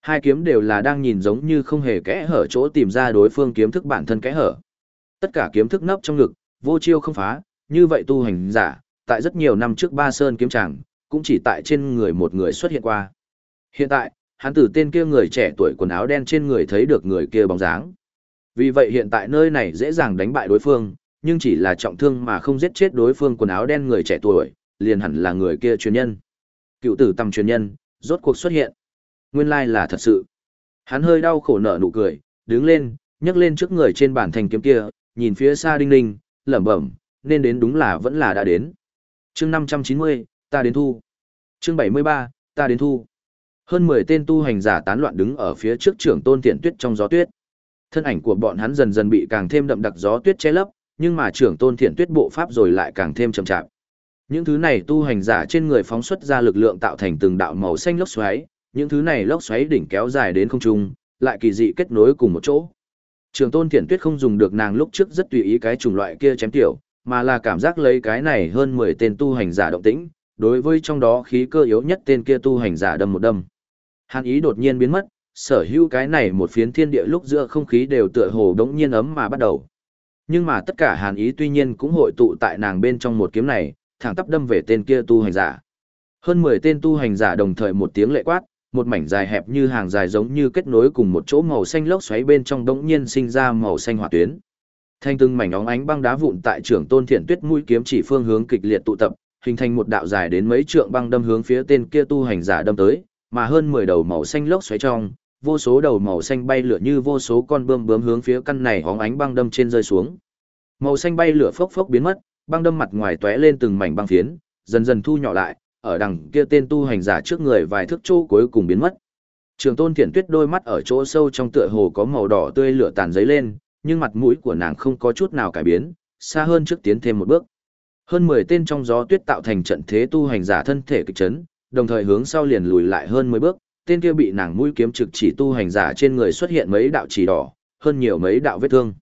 Hai kiếm đều là đang nhìn giống như không hề kẽ hở chỗ tìm ra đối phương kiếm thức bản thân kẽ hở. Tất cả kiếm thức nấp trong ngực, vô chiêu không phá, như vậy tu hành giả, tại rất nhiều năm trước ba sơn kiếm tràng, cũng chỉ tại trên người một người xuất hiện qua. Hiện tại, hắn từ tên kia người trẻ tuổi quần áo đen trên người thấy được người kia bóng dáng. Vì vậy hiện tại nơi này dễ dàng đánh bại đối phương, nhưng chỉ là trọng thương mà không giết chết đối phương quần áo đen người trẻ tuổi, liền hẳn là người kia truyền nhân. Cựu tử tầm truyền nhân, rốt cuộc xuất hiện. Nguyên lai là thật sự. Hắn hơi đau khổ nở nụ cười, đứng lên, nhấc lên trước người trên bàn thành kiếm kia, nhìn phía xa đinh ninh, lẩm bẩm, nên đến đúng là vẫn là đã đến. chương 590, ta đến thu. chương 73, ta đến thu. Hơn 10 tên tu hành giả tán loạn đứng ở phía trước trưởng tôn tiện tuyết trong gió tuyết. Thân ảnh của bọn hắn dần dần bị càng thêm đậm đặc gió tuyết che lấp, nhưng mà trưởng tôn thiện tuyết bộ pháp rồi lại càng thêm chậm chạp. Những thứ này tu hành giả trên người phóng xuất ra lực lượng tạo thành từng đạo màu xanh lốc xoáy, những thứ này lốc xoáy đỉnh kéo dài đến không trung, lại kỳ dị kết nối cùng một chỗ. Trường tôn thiện tuyết không dùng được nàng lúc trước rất tùy ý cái chủng loại kia chém tiểu, mà là cảm giác lấy cái này hơn 10 tên tu hành giả động tĩnh, đối với trong đó khí cơ yếu nhất tên kia tu hành giả đâm một đâm. Hàn ý đột nhiên biến mất, sở hữu cái này một phiến thiên địa lúc giữa không khí đều tựa hồ đống nhiên ấm mà bắt đầu. Nhưng mà tất cả hàn ý tuy nhiên cũng hội tụ tại nàng bên trong một kiếm này, thẳng tắp đâm về tên kia tu hành giả. Hơn 10 tên tu hành giả đồng thời một tiếng lệ quát, một mảnh dài hẹp như hàng dài giống như kết nối cùng một chỗ màu xanh lốc xoáy bên trong đống nhiên sinh ra màu xanh hỏa tuyến. Thanh từng mảnh óng ánh băng đá vụn tại trưởng tôn thiện tuyết mũi kiếm chỉ phương hướng kịch liệt tụ tập, hình thành một đạo dài đến mấy trượng băng đâm hướng phía tên kia tu hành giả đâm tới, mà hơn 10 đầu màu xanh lốc xoáy trong, vô số đầu màu xanh bay lửa như vô số con bươm bướm hướng phía căn này óng ánh băng đâm trên rơi xuống. Màu xanh bay lửa phốc phốc biến mất, băng đâm mặt ngoài tóe lên từng mảnh băng phiến, dần dần thu nhỏ lại, ở đằng kia tên tu hành giả trước người vài thước chỗ cuối cùng biến mất. Trường Tôn Thiển Tuyết đôi mắt ở chỗ sâu trong tựa hồ có màu đỏ tươi lửa tàn giấy lên, nhưng mặt mũi của nàng không có chút nào cải biến, xa hơn trước tiến thêm một bước. Hơn 10 tên trong gió tuyết tạo thành trận thế tu hành giả thân thể kịch chấn, đồng thời hướng sau liền lùi lại hơn 10 bước, tên kia bị nàng mũi kiếm trực chỉ tu hành giả trên người xuất hiện mấy đạo chỉ đỏ, hơn nhiều mấy đạo vết thương.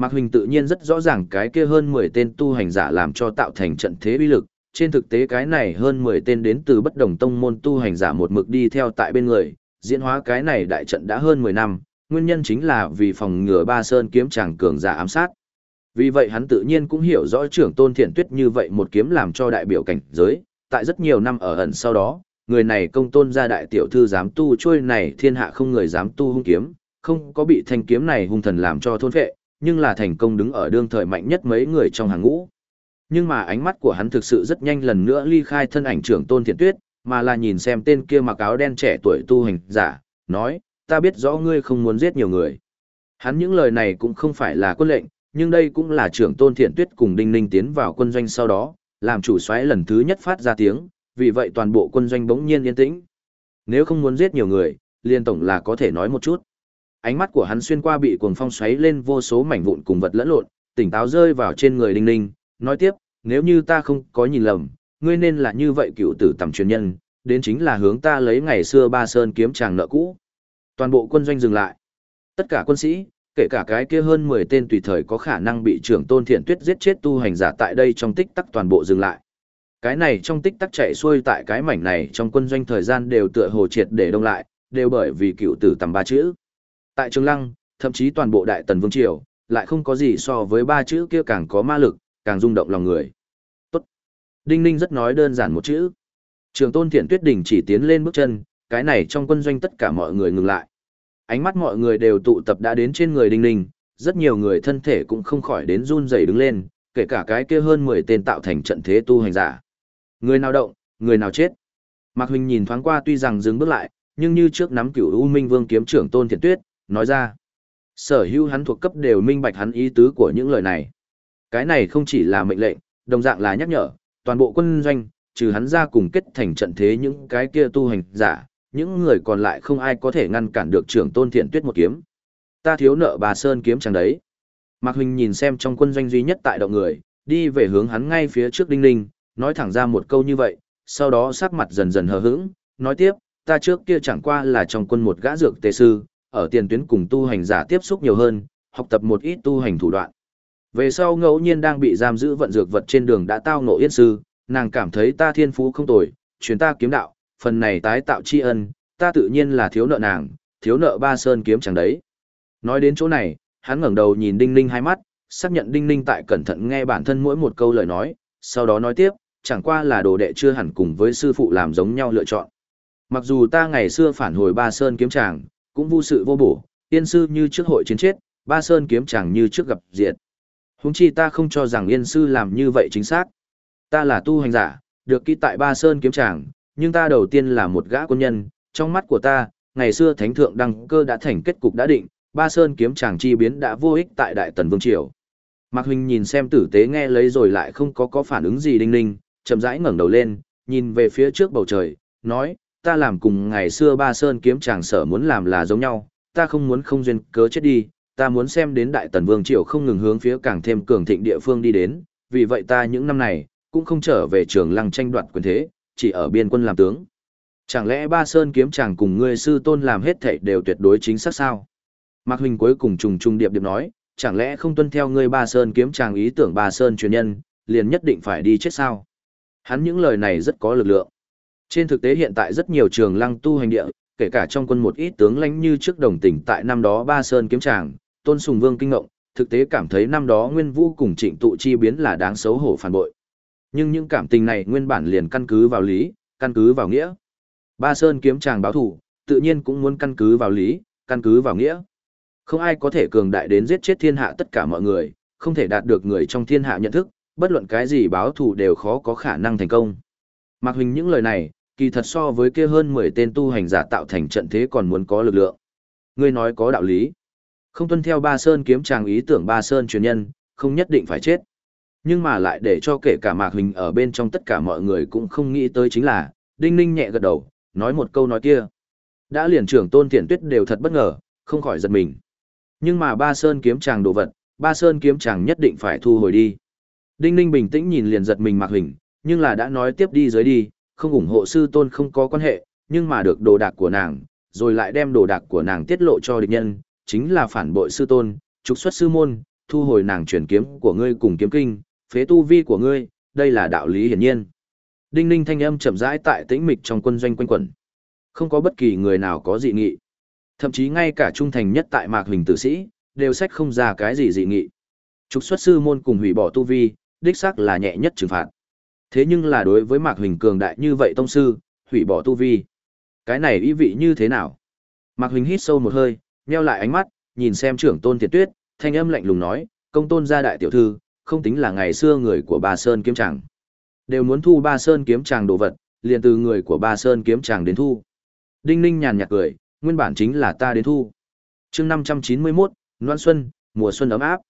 Mạc Huỳnh tự nhiên rất rõ ràng cái kia hơn 10 tên tu hành giả làm cho tạo thành trận thế uy lực, trên thực tế cái này hơn 10 tên đến từ bất đồng tông môn tu hành giả một mực đi theo tại bên người, diễn hóa cái này đại trận đã hơn 10 năm, nguyên nhân chính là vì phòng ngừa Ba Sơn kiếm chàng cường giả ám sát. Vì vậy hắn tự nhiên cũng hiểu rõ trưởng tôn thiện tuyết như vậy một kiếm làm cho đại biểu cảnh giới, tại rất nhiều năm ở ẩn sau đó, người này công tôn ra đại tiểu thư dám tu trôi này thiên hạ không người dám tu hung kiếm, không có bị thanh kiếm này hung thần làm cho thôn phệ, nhưng là thành công đứng ở đương thời mạnh nhất mấy người trong hàng ngũ. Nhưng mà ánh mắt của hắn thực sự rất nhanh lần nữa ly khai thân ảnh trưởng tôn thiện tuyết, mà là nhìn xem tên kia mặc áo đen trẻ tuổi tu hành giả, nói, ta biết rõ ngươi không muốn giết nhiều người. Hắn những lời này cũng không phải là quân lệnh, nhưng đây cũng là trưởng tôn thiện tuyết cùng đinh ninh tiến vào quân doanh sau đó, làm chủ soái lần thứ nhất phát ra tiếng, vì vậy toàn bộ quân doanh bỗng nhiên yên tĩnh. Nếu không muốn giết nhiều người, liên tổng là có thể nói một chút. Ánh mắt của hắn xuyên qua bị cuồng phong xoáy lên vô số mảnh vụn cùng vật lẫn lộn, tỉnh táo rơi vào trên người đinh ninh, nói tiếp, nếu như ta không có nhìn lầm, ngươi nên là như vậy cựu tử tầm truyền nhân, đến chính là hướng ta lấy ngày xưa ba sơn kiếm chàng nợ cũ. Toàn bộ quân doanh dừng lại. Tất cả quân sĩ, kể cả cái kia hơn 10 tên tùy thời có khả năng bị trưởng tôn thiện tuyết giết chết tu hành giả tại đây trong tích tắc toàn bộ dừng lại. Cái này trong tích tắc chạy xuôi tại cái mảnh này trong quân doanh thời gian đều tựa hồ triệt để đông lại, đều bởi vì cựu tử tầm ba chữ. Tại Trường Lăng, thậm chí toàn bộ đại tần vương triều, lại không có gì so với ba chữ kia càng có ma lực, càng rung động lòng người. Tốt. Đinh Ninh rất nói đơn giản một chữ. Trường Tôn Thiện Tuyết đỉnh chỉ tiến lên bước chân, cái này trong quân doanh tất cả mọi người ngừng lại. Ánh mắt mọi người đều tụ tập đã đến trên người Đinh Ninh, rất nhiều người thân thể cũng không khỏi đến run rẩy đứng lên, kể cả cái kia hơn 10 tên tạo thành trận thế tu hành giả. Người nào động, người nào chết. Mạc Huynh nhìn thoáng qua tuy rằng dừng bước lại, nhưng như trước nắm cửu U Minh Vương kiếm trưởng Tôn Thiện Tuyết, nói ra. Sở hữu hắn thuộc cấp đều minh bạch hắn ý tứ của những lời này. Cái này không chỉ là mệnh lệnh, đồng dạng là nhắc nhở, toàn bộ quân doanh, trừ hắn ra cùng kết thành trận thế những cái kia tu hành giả, những người còn lại không ai có thể ngăn cản được trưởng tôn thiện tuyết một kiếm. Ta thiếu nợ bà Sơn kiếm chẳng đấy. Mạc Huỳnh nhìn xem trong quân doanh duy nhất tại động người, đi về hướng hắn ngay phía trước Đinh Ninh, nói thẳng ra một câu như vậy, sau đó sắc mặt dần dần hờ hững, nói tiếp, ta trước kia chẳng qua là trong quân một gã dược tề sư, ở tiền tuyến cùng tu hành giả tiếp xúc nhiều hơn, học tập một ít tu hành thủ đoạn. Về sau ngẫu nhiên đang bị giam giữ vận dược vật trên đường đã tao ngộ yên sư, nàng cảm thấy ta thiên phú không tồi, chuyến ta kiếm đạo, phần này tái tạo tri ân, ta tự nhiên là thiếu nợ nàng, thiếu nợ ba sơn kiếm chẳng đấy. Nói đến chỗ này, hắn ngẩng đầu nhìn Đinh Ninh hai mắt, xác nhận Đinh Ninh tại cẩn thận nghe bản thân mỗi một câu lời nói, sau đó nói tiếp, chẳng qua là đồ đệ chưa hẳn cùng với sư phụ làm giống nhau lựa chọn. Mặc dù ta ngày xưa phản hồi ba sơn kiếm tràng, cũng vô sự vô bổ, yên sư như trước hội chiến chết, ba sơn kiếm chẳng như trước gặp diệt. Húng chi ta không cho rằng yên sư làm như vậy chính xác. Ta là tu hành giả, được ký tại ba sơn kiếm chẳng, nhưng ta đầu tiên là một gã quân nhân, trong mắt của ta, ngày xưa thánh thượng đăng cơ đã thành kết cục đã định, ba sơn kiếm chàng chi biến đã vô ích tại đại tần vương triều. Mạc Huynh nhìn xem tử tế nghe lấy rồi lại không có có phản ứng gì đinh ninh, chậm rãi ngẩng đầu lên, nhìn về phía trước bầu trời, nói, ta làm cùng ngày xưa ba sơn kiếm chàng sở muốn làm là giống nhau, ta không muốn không duyên cớ chết đi, ta muốn xem đến đại tần vương triều không ngừng hướng phía càng thêm cường thịnh địa phương đi đến, vì vậy ta những năm này, cũng không trở về trường lăng tranh đoạt quyền thế, chỉ ở biên quân làm tướng. Chẳng lẽ ba sơn kiếm chàng cùng ngươi sư tôn làm hết thảy đều tuyệt đối chính xác sao? Mạc Huynh cuối cùng trùng trùng điệp điệp nói, chẳng lẽ không tuân theo ngươi ba sơn kiếm chàng ý tưởng ba sơn truyền nhân, liền nhất định phải đi chết sao? Hắn những lời này rất có lực lượng. Trên thực tế hiện tại rất nhiều trường lăng tu hành địa, kể cả trong quân một ít tướng lãnh như trước đồng tỉnh tại năm đó Ba Sơn kiếm tràng, Tôn Sùng Vương kinh ngộng, thực tế cảm thấy năm đó Nguyên Vũ cùng Trịnh tụ chi biến là đáng xấu hổ phản bội. Nhưng những cảm tình này nguyên bản liền căn cứ vào lý, căn cứ vào nghĩa. Ba Sơn kiếm tràng báo thủ, tự nhiên cũng muốn căn cứ vào lý, căn cứ vào nghĩa. Không ai có thể cường đại đến giết chết thiên hạ tất cả mọi người, không thể đạt được người trong thiên hạ nhận thức, bất luận cái gì báo thù đều khó có khả năng thành công. Mạc Huỳnh những lời này, kỳ thật so với kia hơn 10 tên tu hành giả tạo thành trận thế còn muốn có lực lượng. Ngươi nói có đạo lý. Không tuân theo Ba Sơn kiếm chàng ý tưởng Ba Sơn truyền nhân, không nhất định phải chết. Nhưng mà lại để cho kể cả Mạc hình ở bên trong tất cả mọi người cũng không nghĩ tới chính là, Đinh Ninh nhẹ gật đầu, nói một câu nói kia. Đã liền trưởng tôn thiện tuyết đều thật bất ngờ, không khỏi giật mình. Nhưng mà Ba Sơn kiếm chàng đồ vật, Ba Sơn kiếm chàng nhất định phải thu hồi đi. Đinh Ninh bình tĩnh nhìn liền giật mình Mạc hình, nhưng là đã nói tiếp đi dưới đi, không ủng hộ sư tôn không có quan hệ, nhưng mà được đồ đạc của nàng, rồi lại đem đồ đạc của nàng tiết lộ cho địch nhân, chính là phản bội sư tôn, trục xuất sư môn, thu hồi nàng chuyển kiếm của ngươi cùng kiếm kinh, phế tu vi của ngươi, đây là đạo lý hiển nhiên. Đinh ninh thanh âm chậm rãi tại tĩnh mịch trong quân doanh quanh quẩn. Không có bất kỳ người nào có dị nghị. Thậm chí ngay cả trung thành nhất tại mạc huỳnh tử sĩ, đều sách không ra cái gì dị nghị. Trục xuất sư môn cùng hủy bỏ tu vi, đích xác là nhẹ nhất trừng phạt. Thế nhưng là đối với Mạc Huỳnh cường đại như vậy tông sư, hủy bỏ tu vi. Cái này ý vị như thế nào? Mạc Huỳnh hít sâu một hơi, nheo lại ánh mắt, nhìn xem trưởng tôn thiệt tuyết, thanh âm lạnh lùng nói, công tôn gia đại tiểu thư, không tính là ngày xưa người của Ba Sơn kiếm tràng. Đều muốn thu Ba Sơn kiếm tràng đồ vật, liền từ người của Ba Sơn kiếm tràng đến thu. Đinh Ninh nhàn nhạt cười, nguyên bản chính là ta đến thu. Chương 591, Loan Xuân, mùa xuân ấm áp.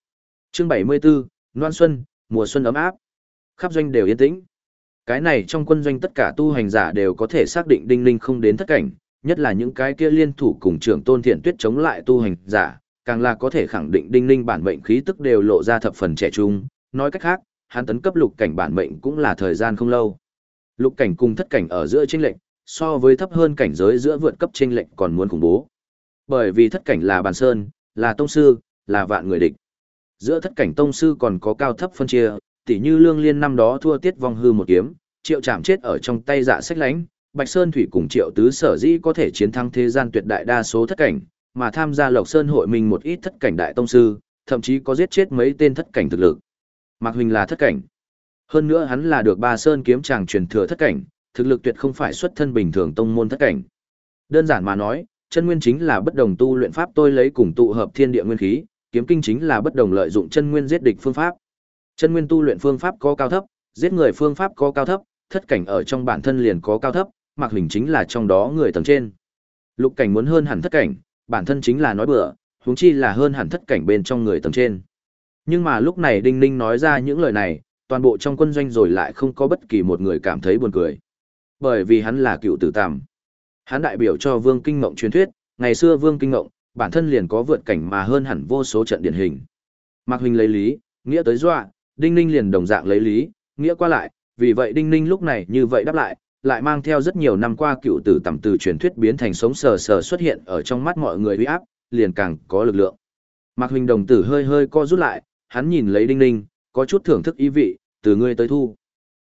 Chương 74, Loan Xuân, mùa xuân ấm áp. Khắp doanh đều yên tĩnh. Cái này trong quân doanh tất cả tu hành giả đều có thể xác định Đinh Ninh không đến thất cảnh, nhất là những cái kia liên thủ cùng trưởng tôn thiện tuyết chống lại tu hành giả, càng là có thể khẳng định Đinh Ninh bản mệnh khí tức đều lộ ra thập phần trẻ trung, nói cách khác, hắn tấn cấp lục cảnh bản mệnh cũng là thời gian không lâu. Lục cảnh cùng thất cảnh ở giữa chênh lệnh, so với thấp hơn cảnh giới giữa vượt cấp chênh lệnh còn muốn khủng bố. Bởi vì thất cảnh là bàn sơn, là tông sư, là vạn người địch. Giữa thất cảnh tông sư còn có cao thấp phân chia, tỉ như lương liên năm đó thua tiết vong hư một kiếm, triệu chạm chết ở trong tay dạ sách lánh, Bạch Sơn Thủy cùng triệu tứ sở dĩ có thể chiến thắng thế gian tuyệt đại đa số thất cảnh, mà tham gia Lộc Sơn hội mình một ít thất cảnh đại tông sư, thậm chí có giết chết mấy tên thất cảnh thực lực. Mạc Huỳnh là thất cảnh. Hơn nữa hắn là được ba Sơn kiếm chàng truyền thừa thất cảnh, thực lực tuyệt không phải xuất thân bình thường tông môn thất cảnh. Đơn giản mà nói, chân nguyên chính là bất đồng tu luyện pháp tôi lấy cùng tụ hợp thiên địa nguyên khí, kiếm kinh chính là bất đồng lợi dụng chân nguyên giết địch phương pháp. Chân nguyên tu luyện phương pháp có cao thấp, giết người phương pháp có cao thấp, thất cảnh ở trong bản thân liền có cao thấp, Mạc hình chính là trong đó người tầng trên. Lục cảnh muốn hơn hẳn thất cảnh, bản thân chính là nói bừa, huống chi là hơn hẳn thất cảnh bên trong người tầng trên. Nhưng mà lúc này Đinh Ninh nói ra những lời này, toàn bộ trong quân doanh rồi lại không có bất kỳ một người cảm thấy buồn cười. Bởi vì hắn là cựu tử tàm. Hắn đại biểu cho Vương Kinh Ngộng truyền thuyết, ngày xưa Vương Kinh Ngộng, bản thân liền có vượt cảnh mà hơn hẳn vô số trận điển hình. Mạc Huỳnh lấy lý, nghĩa tới dọa, Đinh Ninh liền đồng dạng lấy lý, nghĩa qua lại, vì vậy Đinh Ninh lúc này như vậy đáp lại, lại mang theo rất nhiều năm qua cựu tử tầm từ truyền thuyết biến thành sống sờ sờ xuất hiện ở trong mắt mọi người uy áp, liền càng có lực lượng. Mạc Huỳnh đồng tử hơi hơi co rút lại, hắn nhìn lấy Đinh Ninh, có chút thưởng thức ý vị, từ ngươi tới thu.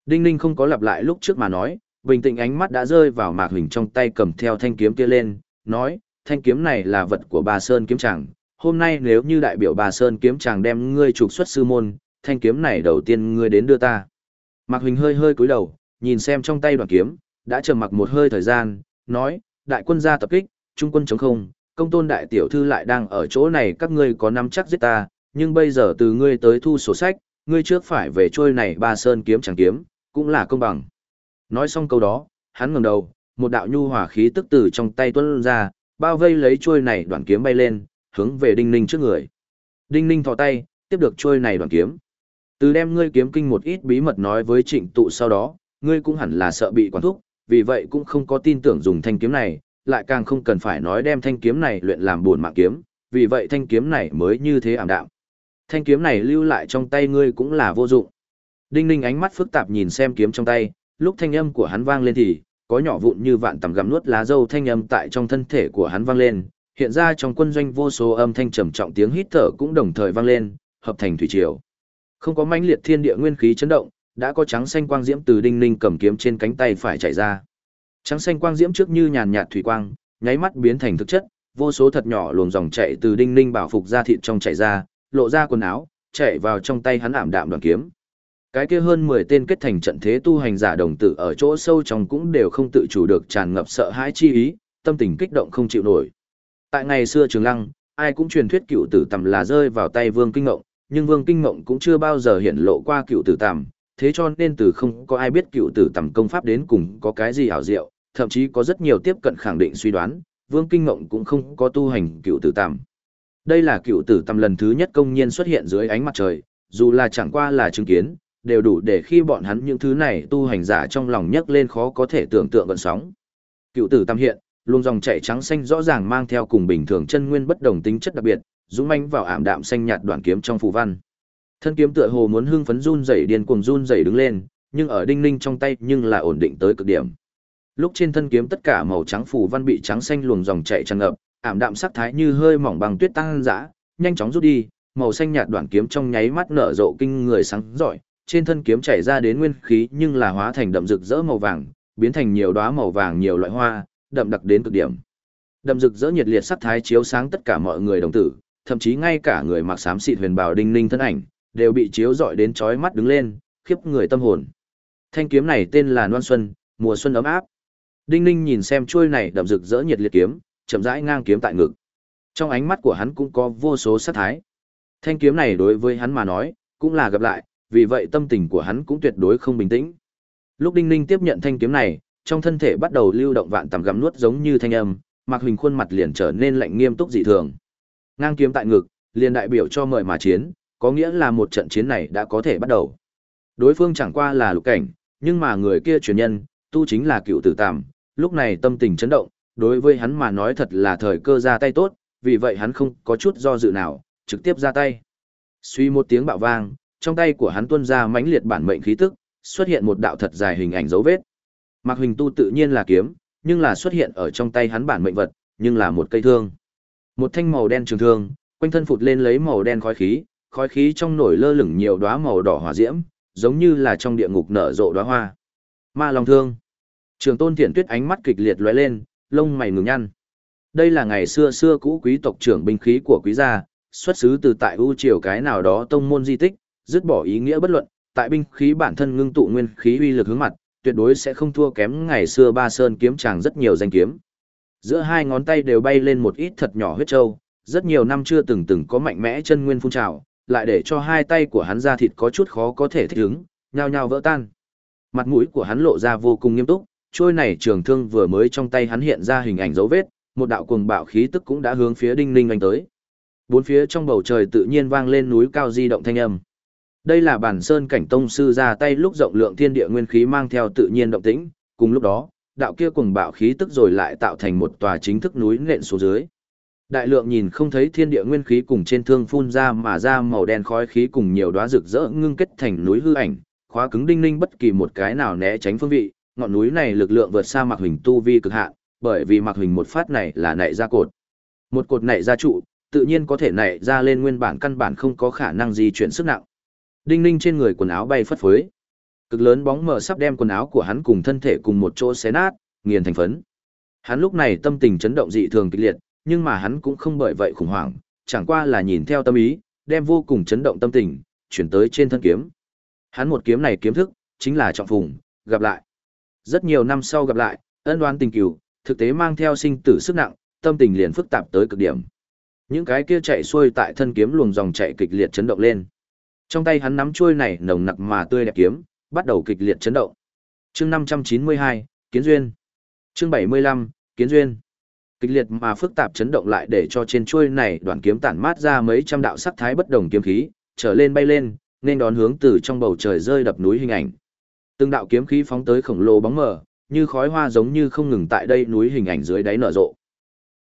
Đinh Ninh không có lặp lại lúc trước mà nói, bình tĩnh ánh mắt đã rơi vào Mạc Huỳnh trong tay cầm theo thanh kiếm kia lên, nói, thanh kiếm này là vật của Bà Sơn kiếm chàng, hôm nay nếu như đại biểu Bà Sơn kiếm chàng đem ngươi trục xuất sư môn, thanh kiếm này đầu tiên ngươi đến đưa ta. Mạc Huỳnh hơi hơi cúi đầu, nhìn xem trong tay đoàn kiếm, đã trầm mặc một hơi thời gian, nói, đại quân ra tập kích, trung quân chống không, công tôn đại tiểu thư lại đang ở chỗ này các ngươi có nắm chắc giết ta, nhưng bây giờ từ ngươi tới thu sổ sách, ngươi trước phải về trôi này ba sơn kiếm chẳng kiếm, cũng là công bằng. Nói xong câu đó, hắn ngẩng đầu, một đạo nhu hỏa khí tức từ trong tay tuôn ra, bao vây lấy trôi này đoạn kiếm bay lên, hướng về Đinh Ninh trước người. Đinh Ninh thò tay, tiếp được trôi này đoạn kiếm. Từ đem ngươi kiếm kinh một ít bí mật nói với trịnh tụ sau đó, ngươi cũng hẳn là sợ bị quản thúc, vì vậy cũng không có tin tưởng dùng thanh kiếm này, lại càng không cần phải nói đem thanh kiếm này luyện làm buồn mạng kiếm, vì vậy thanh kiếm này mới như thế ảm đạm. Thanh kiếm này lưu lại trong tay ngươi cũng là vô dụng. Đinh Ninh ánh mắt phức tạp nhìn xem kiếm trong tay, lúc thanh âm của hắn vang lên thì, có nhỏ vụn như vạn tầm gặm nuốt lá dâu thanh âm tại trong thân thể của hắn vang lên, hiện ra trong quân doanh vô số âm thanh trầm trọng tiếng hít thở cũng đồng thời vang lên, hợp thành thủy triều. Không có mãnh liệt thiên địa nguyên khí chấn động, đã có trắng xanh quang diễm từ đinh ninh cầm kiếm trên cánh tay phải chạy ra. Trắng xanh quang diễm trước như nhàn nhạt thủy quang, nháy mắt biến thành thực chất, vô số thật nhỏ luồng dòng chạy từ đinh ninh bảo phục ra thịt trong chạy ra, lộ ra quần áo, chạy vào trong tay hắn ảm đạm đoàn kiếm. Cái kia hơn 10 tên kết thành trận thế tu hành giả đồng tử ở chỗ sâu trong cũng đều không tự chủ được tràn ngập sợ hãi chi ý, tâm tình kích động không chịu nổi. Tại ngày xưa Trường Lăng, ai cũng truyền thuyết cựu tử tầm là rơi vào tay Vương Kinh Ngộng, nhưng Vương Kinh Mộng cũng chưa bao giờ hiện lộ qua cựu tử tầm, thế cho nên từ không có ai biết cựu tử tầm công pháp đến cùng có cái gì ảo diệu, thậm chí có rất nhiều tiếp cận khẳng định suy đoán, Vương Kinh Ngộng cũng không có tu hành cựu tử tầm. Đây là cựu tử tầm lần thứ nhất công nhiên xuất hiện dưới ánh mặt trời, dù là chẳng qua là chứng kiến, đều đủ để khi bọn hắn những thứ này tu hành giả trong lòng nhấc lên khó có thể tưởng tượng gần sóng. Cựu tử tầm hiện, luôn dòng chảy trắng xanh rõ ràng mang theo cùng bình thường chân nguyên bất đồng tính chất đặc biệt, dũng manh vào ảm đạm xanh nhạt đoạn kiếm trong phù văn. Thân kiếm tựa hồ muốn hưng phấn run rẩy điên cuồng run rẩy đứng lên, nhưng ở đinh ninh trong tay nhưng là ổn định tới cực điểm. Lúc trên thân kiếm tất cả màu trắng phù văn bị trắng xanh luồng dòng chảy tràn ngập, ảm đạm sắc thái như hơi mỏng bằng tuyết tăng dã, nhanh chóng rút đi, màu xanh nhạt đoạn kiếm trong nháy mắt nở rộ kinh người sáng rọi, trên thân kiếm chảy ra đến nguyên khí nhưng là hóa thành đậm rực rỡ màu vàng, biến thành nhiều đóa màu vàng nhiều loại hoa, đậm đặc đến cực điểm. Đậm rực rỡ nhiệt liệt sắc thái chiếu sáng tất cả mọi người đồng tử, thậm chí ngay cả người mặc xám xịt huyền bào đinh ninh thân ảnh, đều bị chiếu rọi đến chói mắt đứng lên, khiếp người tâm hồn. Thanh kiếm này tên là Loan Xuân, mùa xuân ấm áp. Đinh Ninh nhìn xem chuôi này đậm rực rỡ nhiệt liệt kiếm, chậm rãi ngang kiếm tại ngực. Trong ánh mắt của hắn cũng có vô số sát thái. Thanh kiếm này đối với hắn mà nói, cũng là gặp lại, vì vậy tâm tình của hắn cũng tuyệt đối không bình tĩnh. Lúc Đinh Ninh tiếp nhận thanh kiếm này, trong thân thể bắt đầu lưu động vạn tầm gắm nuốt giống như thanh âm, Mạc Huỳnh khuôn mặt liền trở nên lạnh nghiêm túc dị thường. Ngang kiếm tại ngực, liền đại biểu cho mời mà chiến, có nghĩa là một trận chiến này đã có thể bắt đầu. Đối phương chẳng qua là lục cảnh, nhưng mà người kia truyền nhân, tu chính là cựu tử tàm, lúc này tâm tình chấn động, đối với hắn mà nói thật là thời cơ ra tay tốt, vì vậy hắn không có chút do dự nào, trực tiếp ra tay. Suy một tiếng bạo vang, trong tay của hắn tuôn ra mãnh liệt bản mệnh khí tức, xuất hiện một đạo thật dài hình ảnh dấu vết. Mạc Huỳnh tu tự nhiên là kiếm, nhưng là xuất hiện ở trong tay hắn bản mệnh vật, nhưng là một cây thương. Một thanh màu đen trường thương, quanh thân phụt lên lấy màu đen khói khí, khói khí trong nổi lơ lửng nhiều đóa màu đỏ hỏa diễm, giống như là trong địa ngục nở rộ đóa hoa. Ma Long Thương. Trường Tôn Thiện Tuyết ánh mắt kịch liệt lóe lên, lông mày ngừng nhăn. Đây là ngày xưa xưa cũ quý tộc trưởng binh khí của quý gia, xuất xứ từ tại ưu triều cái nào đó tông môn di tích, dứt bỏ ý nghĩa bất luận, tại binh khí bản thân ngưng tụ nguyên khí uy lực hướng mặt, tuyệt đối sẽ không thua kém ngày xưa Ba Sơn kiếm chàng rất nhiều danh kiếm. Giữa hai ngón tay đều bay lên một ít thật nhỏ huyết châu, rất nhiều năm chưa từng từng có mạnh mẽ chân nguyên phun trào, lại để cho hai tay của hắn ra thịt có chút khó có thể thích ứng, nhao nhao vỡ tan. Mặt mũi của hắn lộ ra vô cùng nghiêm túc, trôi này trường thương vừa mới trong tay hắn hiện ra hình ảnh dấu vết, một đạo cuồng bạo khí tức cũng đã hướng phía Đinh Ninh anh tới. Bốn phía trong bầu trời tự nhiên vang lên núi cao di động thanh âm. Đây là bản sơn cảnh tông sư ra tay lúc rộng lượng thiên địa nguyên khí mang theo tự nhiên động tĩnh, cùng lúc đó, đạo kia cùng bạo khí tức rồi lại tạo thành một tòa chính thức núi nện xuống dưới. Đại lượng nhìn không thấy thiên địa nguyên khí cùng trên thương phun ra mà ra màu đen khói khí cùng nhiều đóa rực rỡ ngưng kết thành núi hư ảnh, khóa cứng đinh ninh bất kỳ một cái nào né tránh phương vị, ngọn núi này lực lượng vượt xa Mạc Huỳnh tu vi cực hạn, bởi vì Mạc Huỳnh một phát này là nảy ra cột. Một cột nảy ra trụ, tự nhiên có thể nảy ra lên nguyên bản căn bản không có khả năng di chuyển sức nặng. Đinh ninh trên người quần áo bay phất phới. Cực lớn bóng mờ sắp đem quần áo của hắn cùng thân thể cùng một chỗ xé nát, nghiền thành phấn. Hắn lúc này tâm tình chấn động dị thường kịch liệt, nhưng mà hắn cũng không bởi vậy khủng hoảng, chẳng qua là nhìn theo tâm ý, đem vô cùng chấn động tâm tình, chuyển tới trên thân kiếm. Hắn một kiếm này kiếm thức, chính là trọng phùng, gặp lại. Rất nhiều năm sau gặp lại, ân đoán tình cừu, thực tế mang theo sinh tử sức nặng, tâm tình liền phức tạp tới cực điểm. Những cái kia chạy xuôi tại thân kiếm luồng dòng chạy kịch liệt chấn động lên. Trong tay hắn nắm chuôi này nồng nặc mà tươi đẹp kiếm, bắt đầu kịch liệt chấn động. Chương 592, Kiến duyên. Chương 75, Kiến duyên. Kịch liệt mà phức tạp chấn động lại để cho trên chuôi này đoạn kiếm tản mát ra mấy trăm đạo sắc thái bất đồng kiếm khí, trở lên bay lên, nên đón hướng từ trong bầu trời rơi đập núi hình ảnh. Từng đạo kiếm khí phóng tới khổng lồ bóng mờ, như khói hoa giống như không ngừng tại đây núi hình ảnh dưới đáy nở rộ.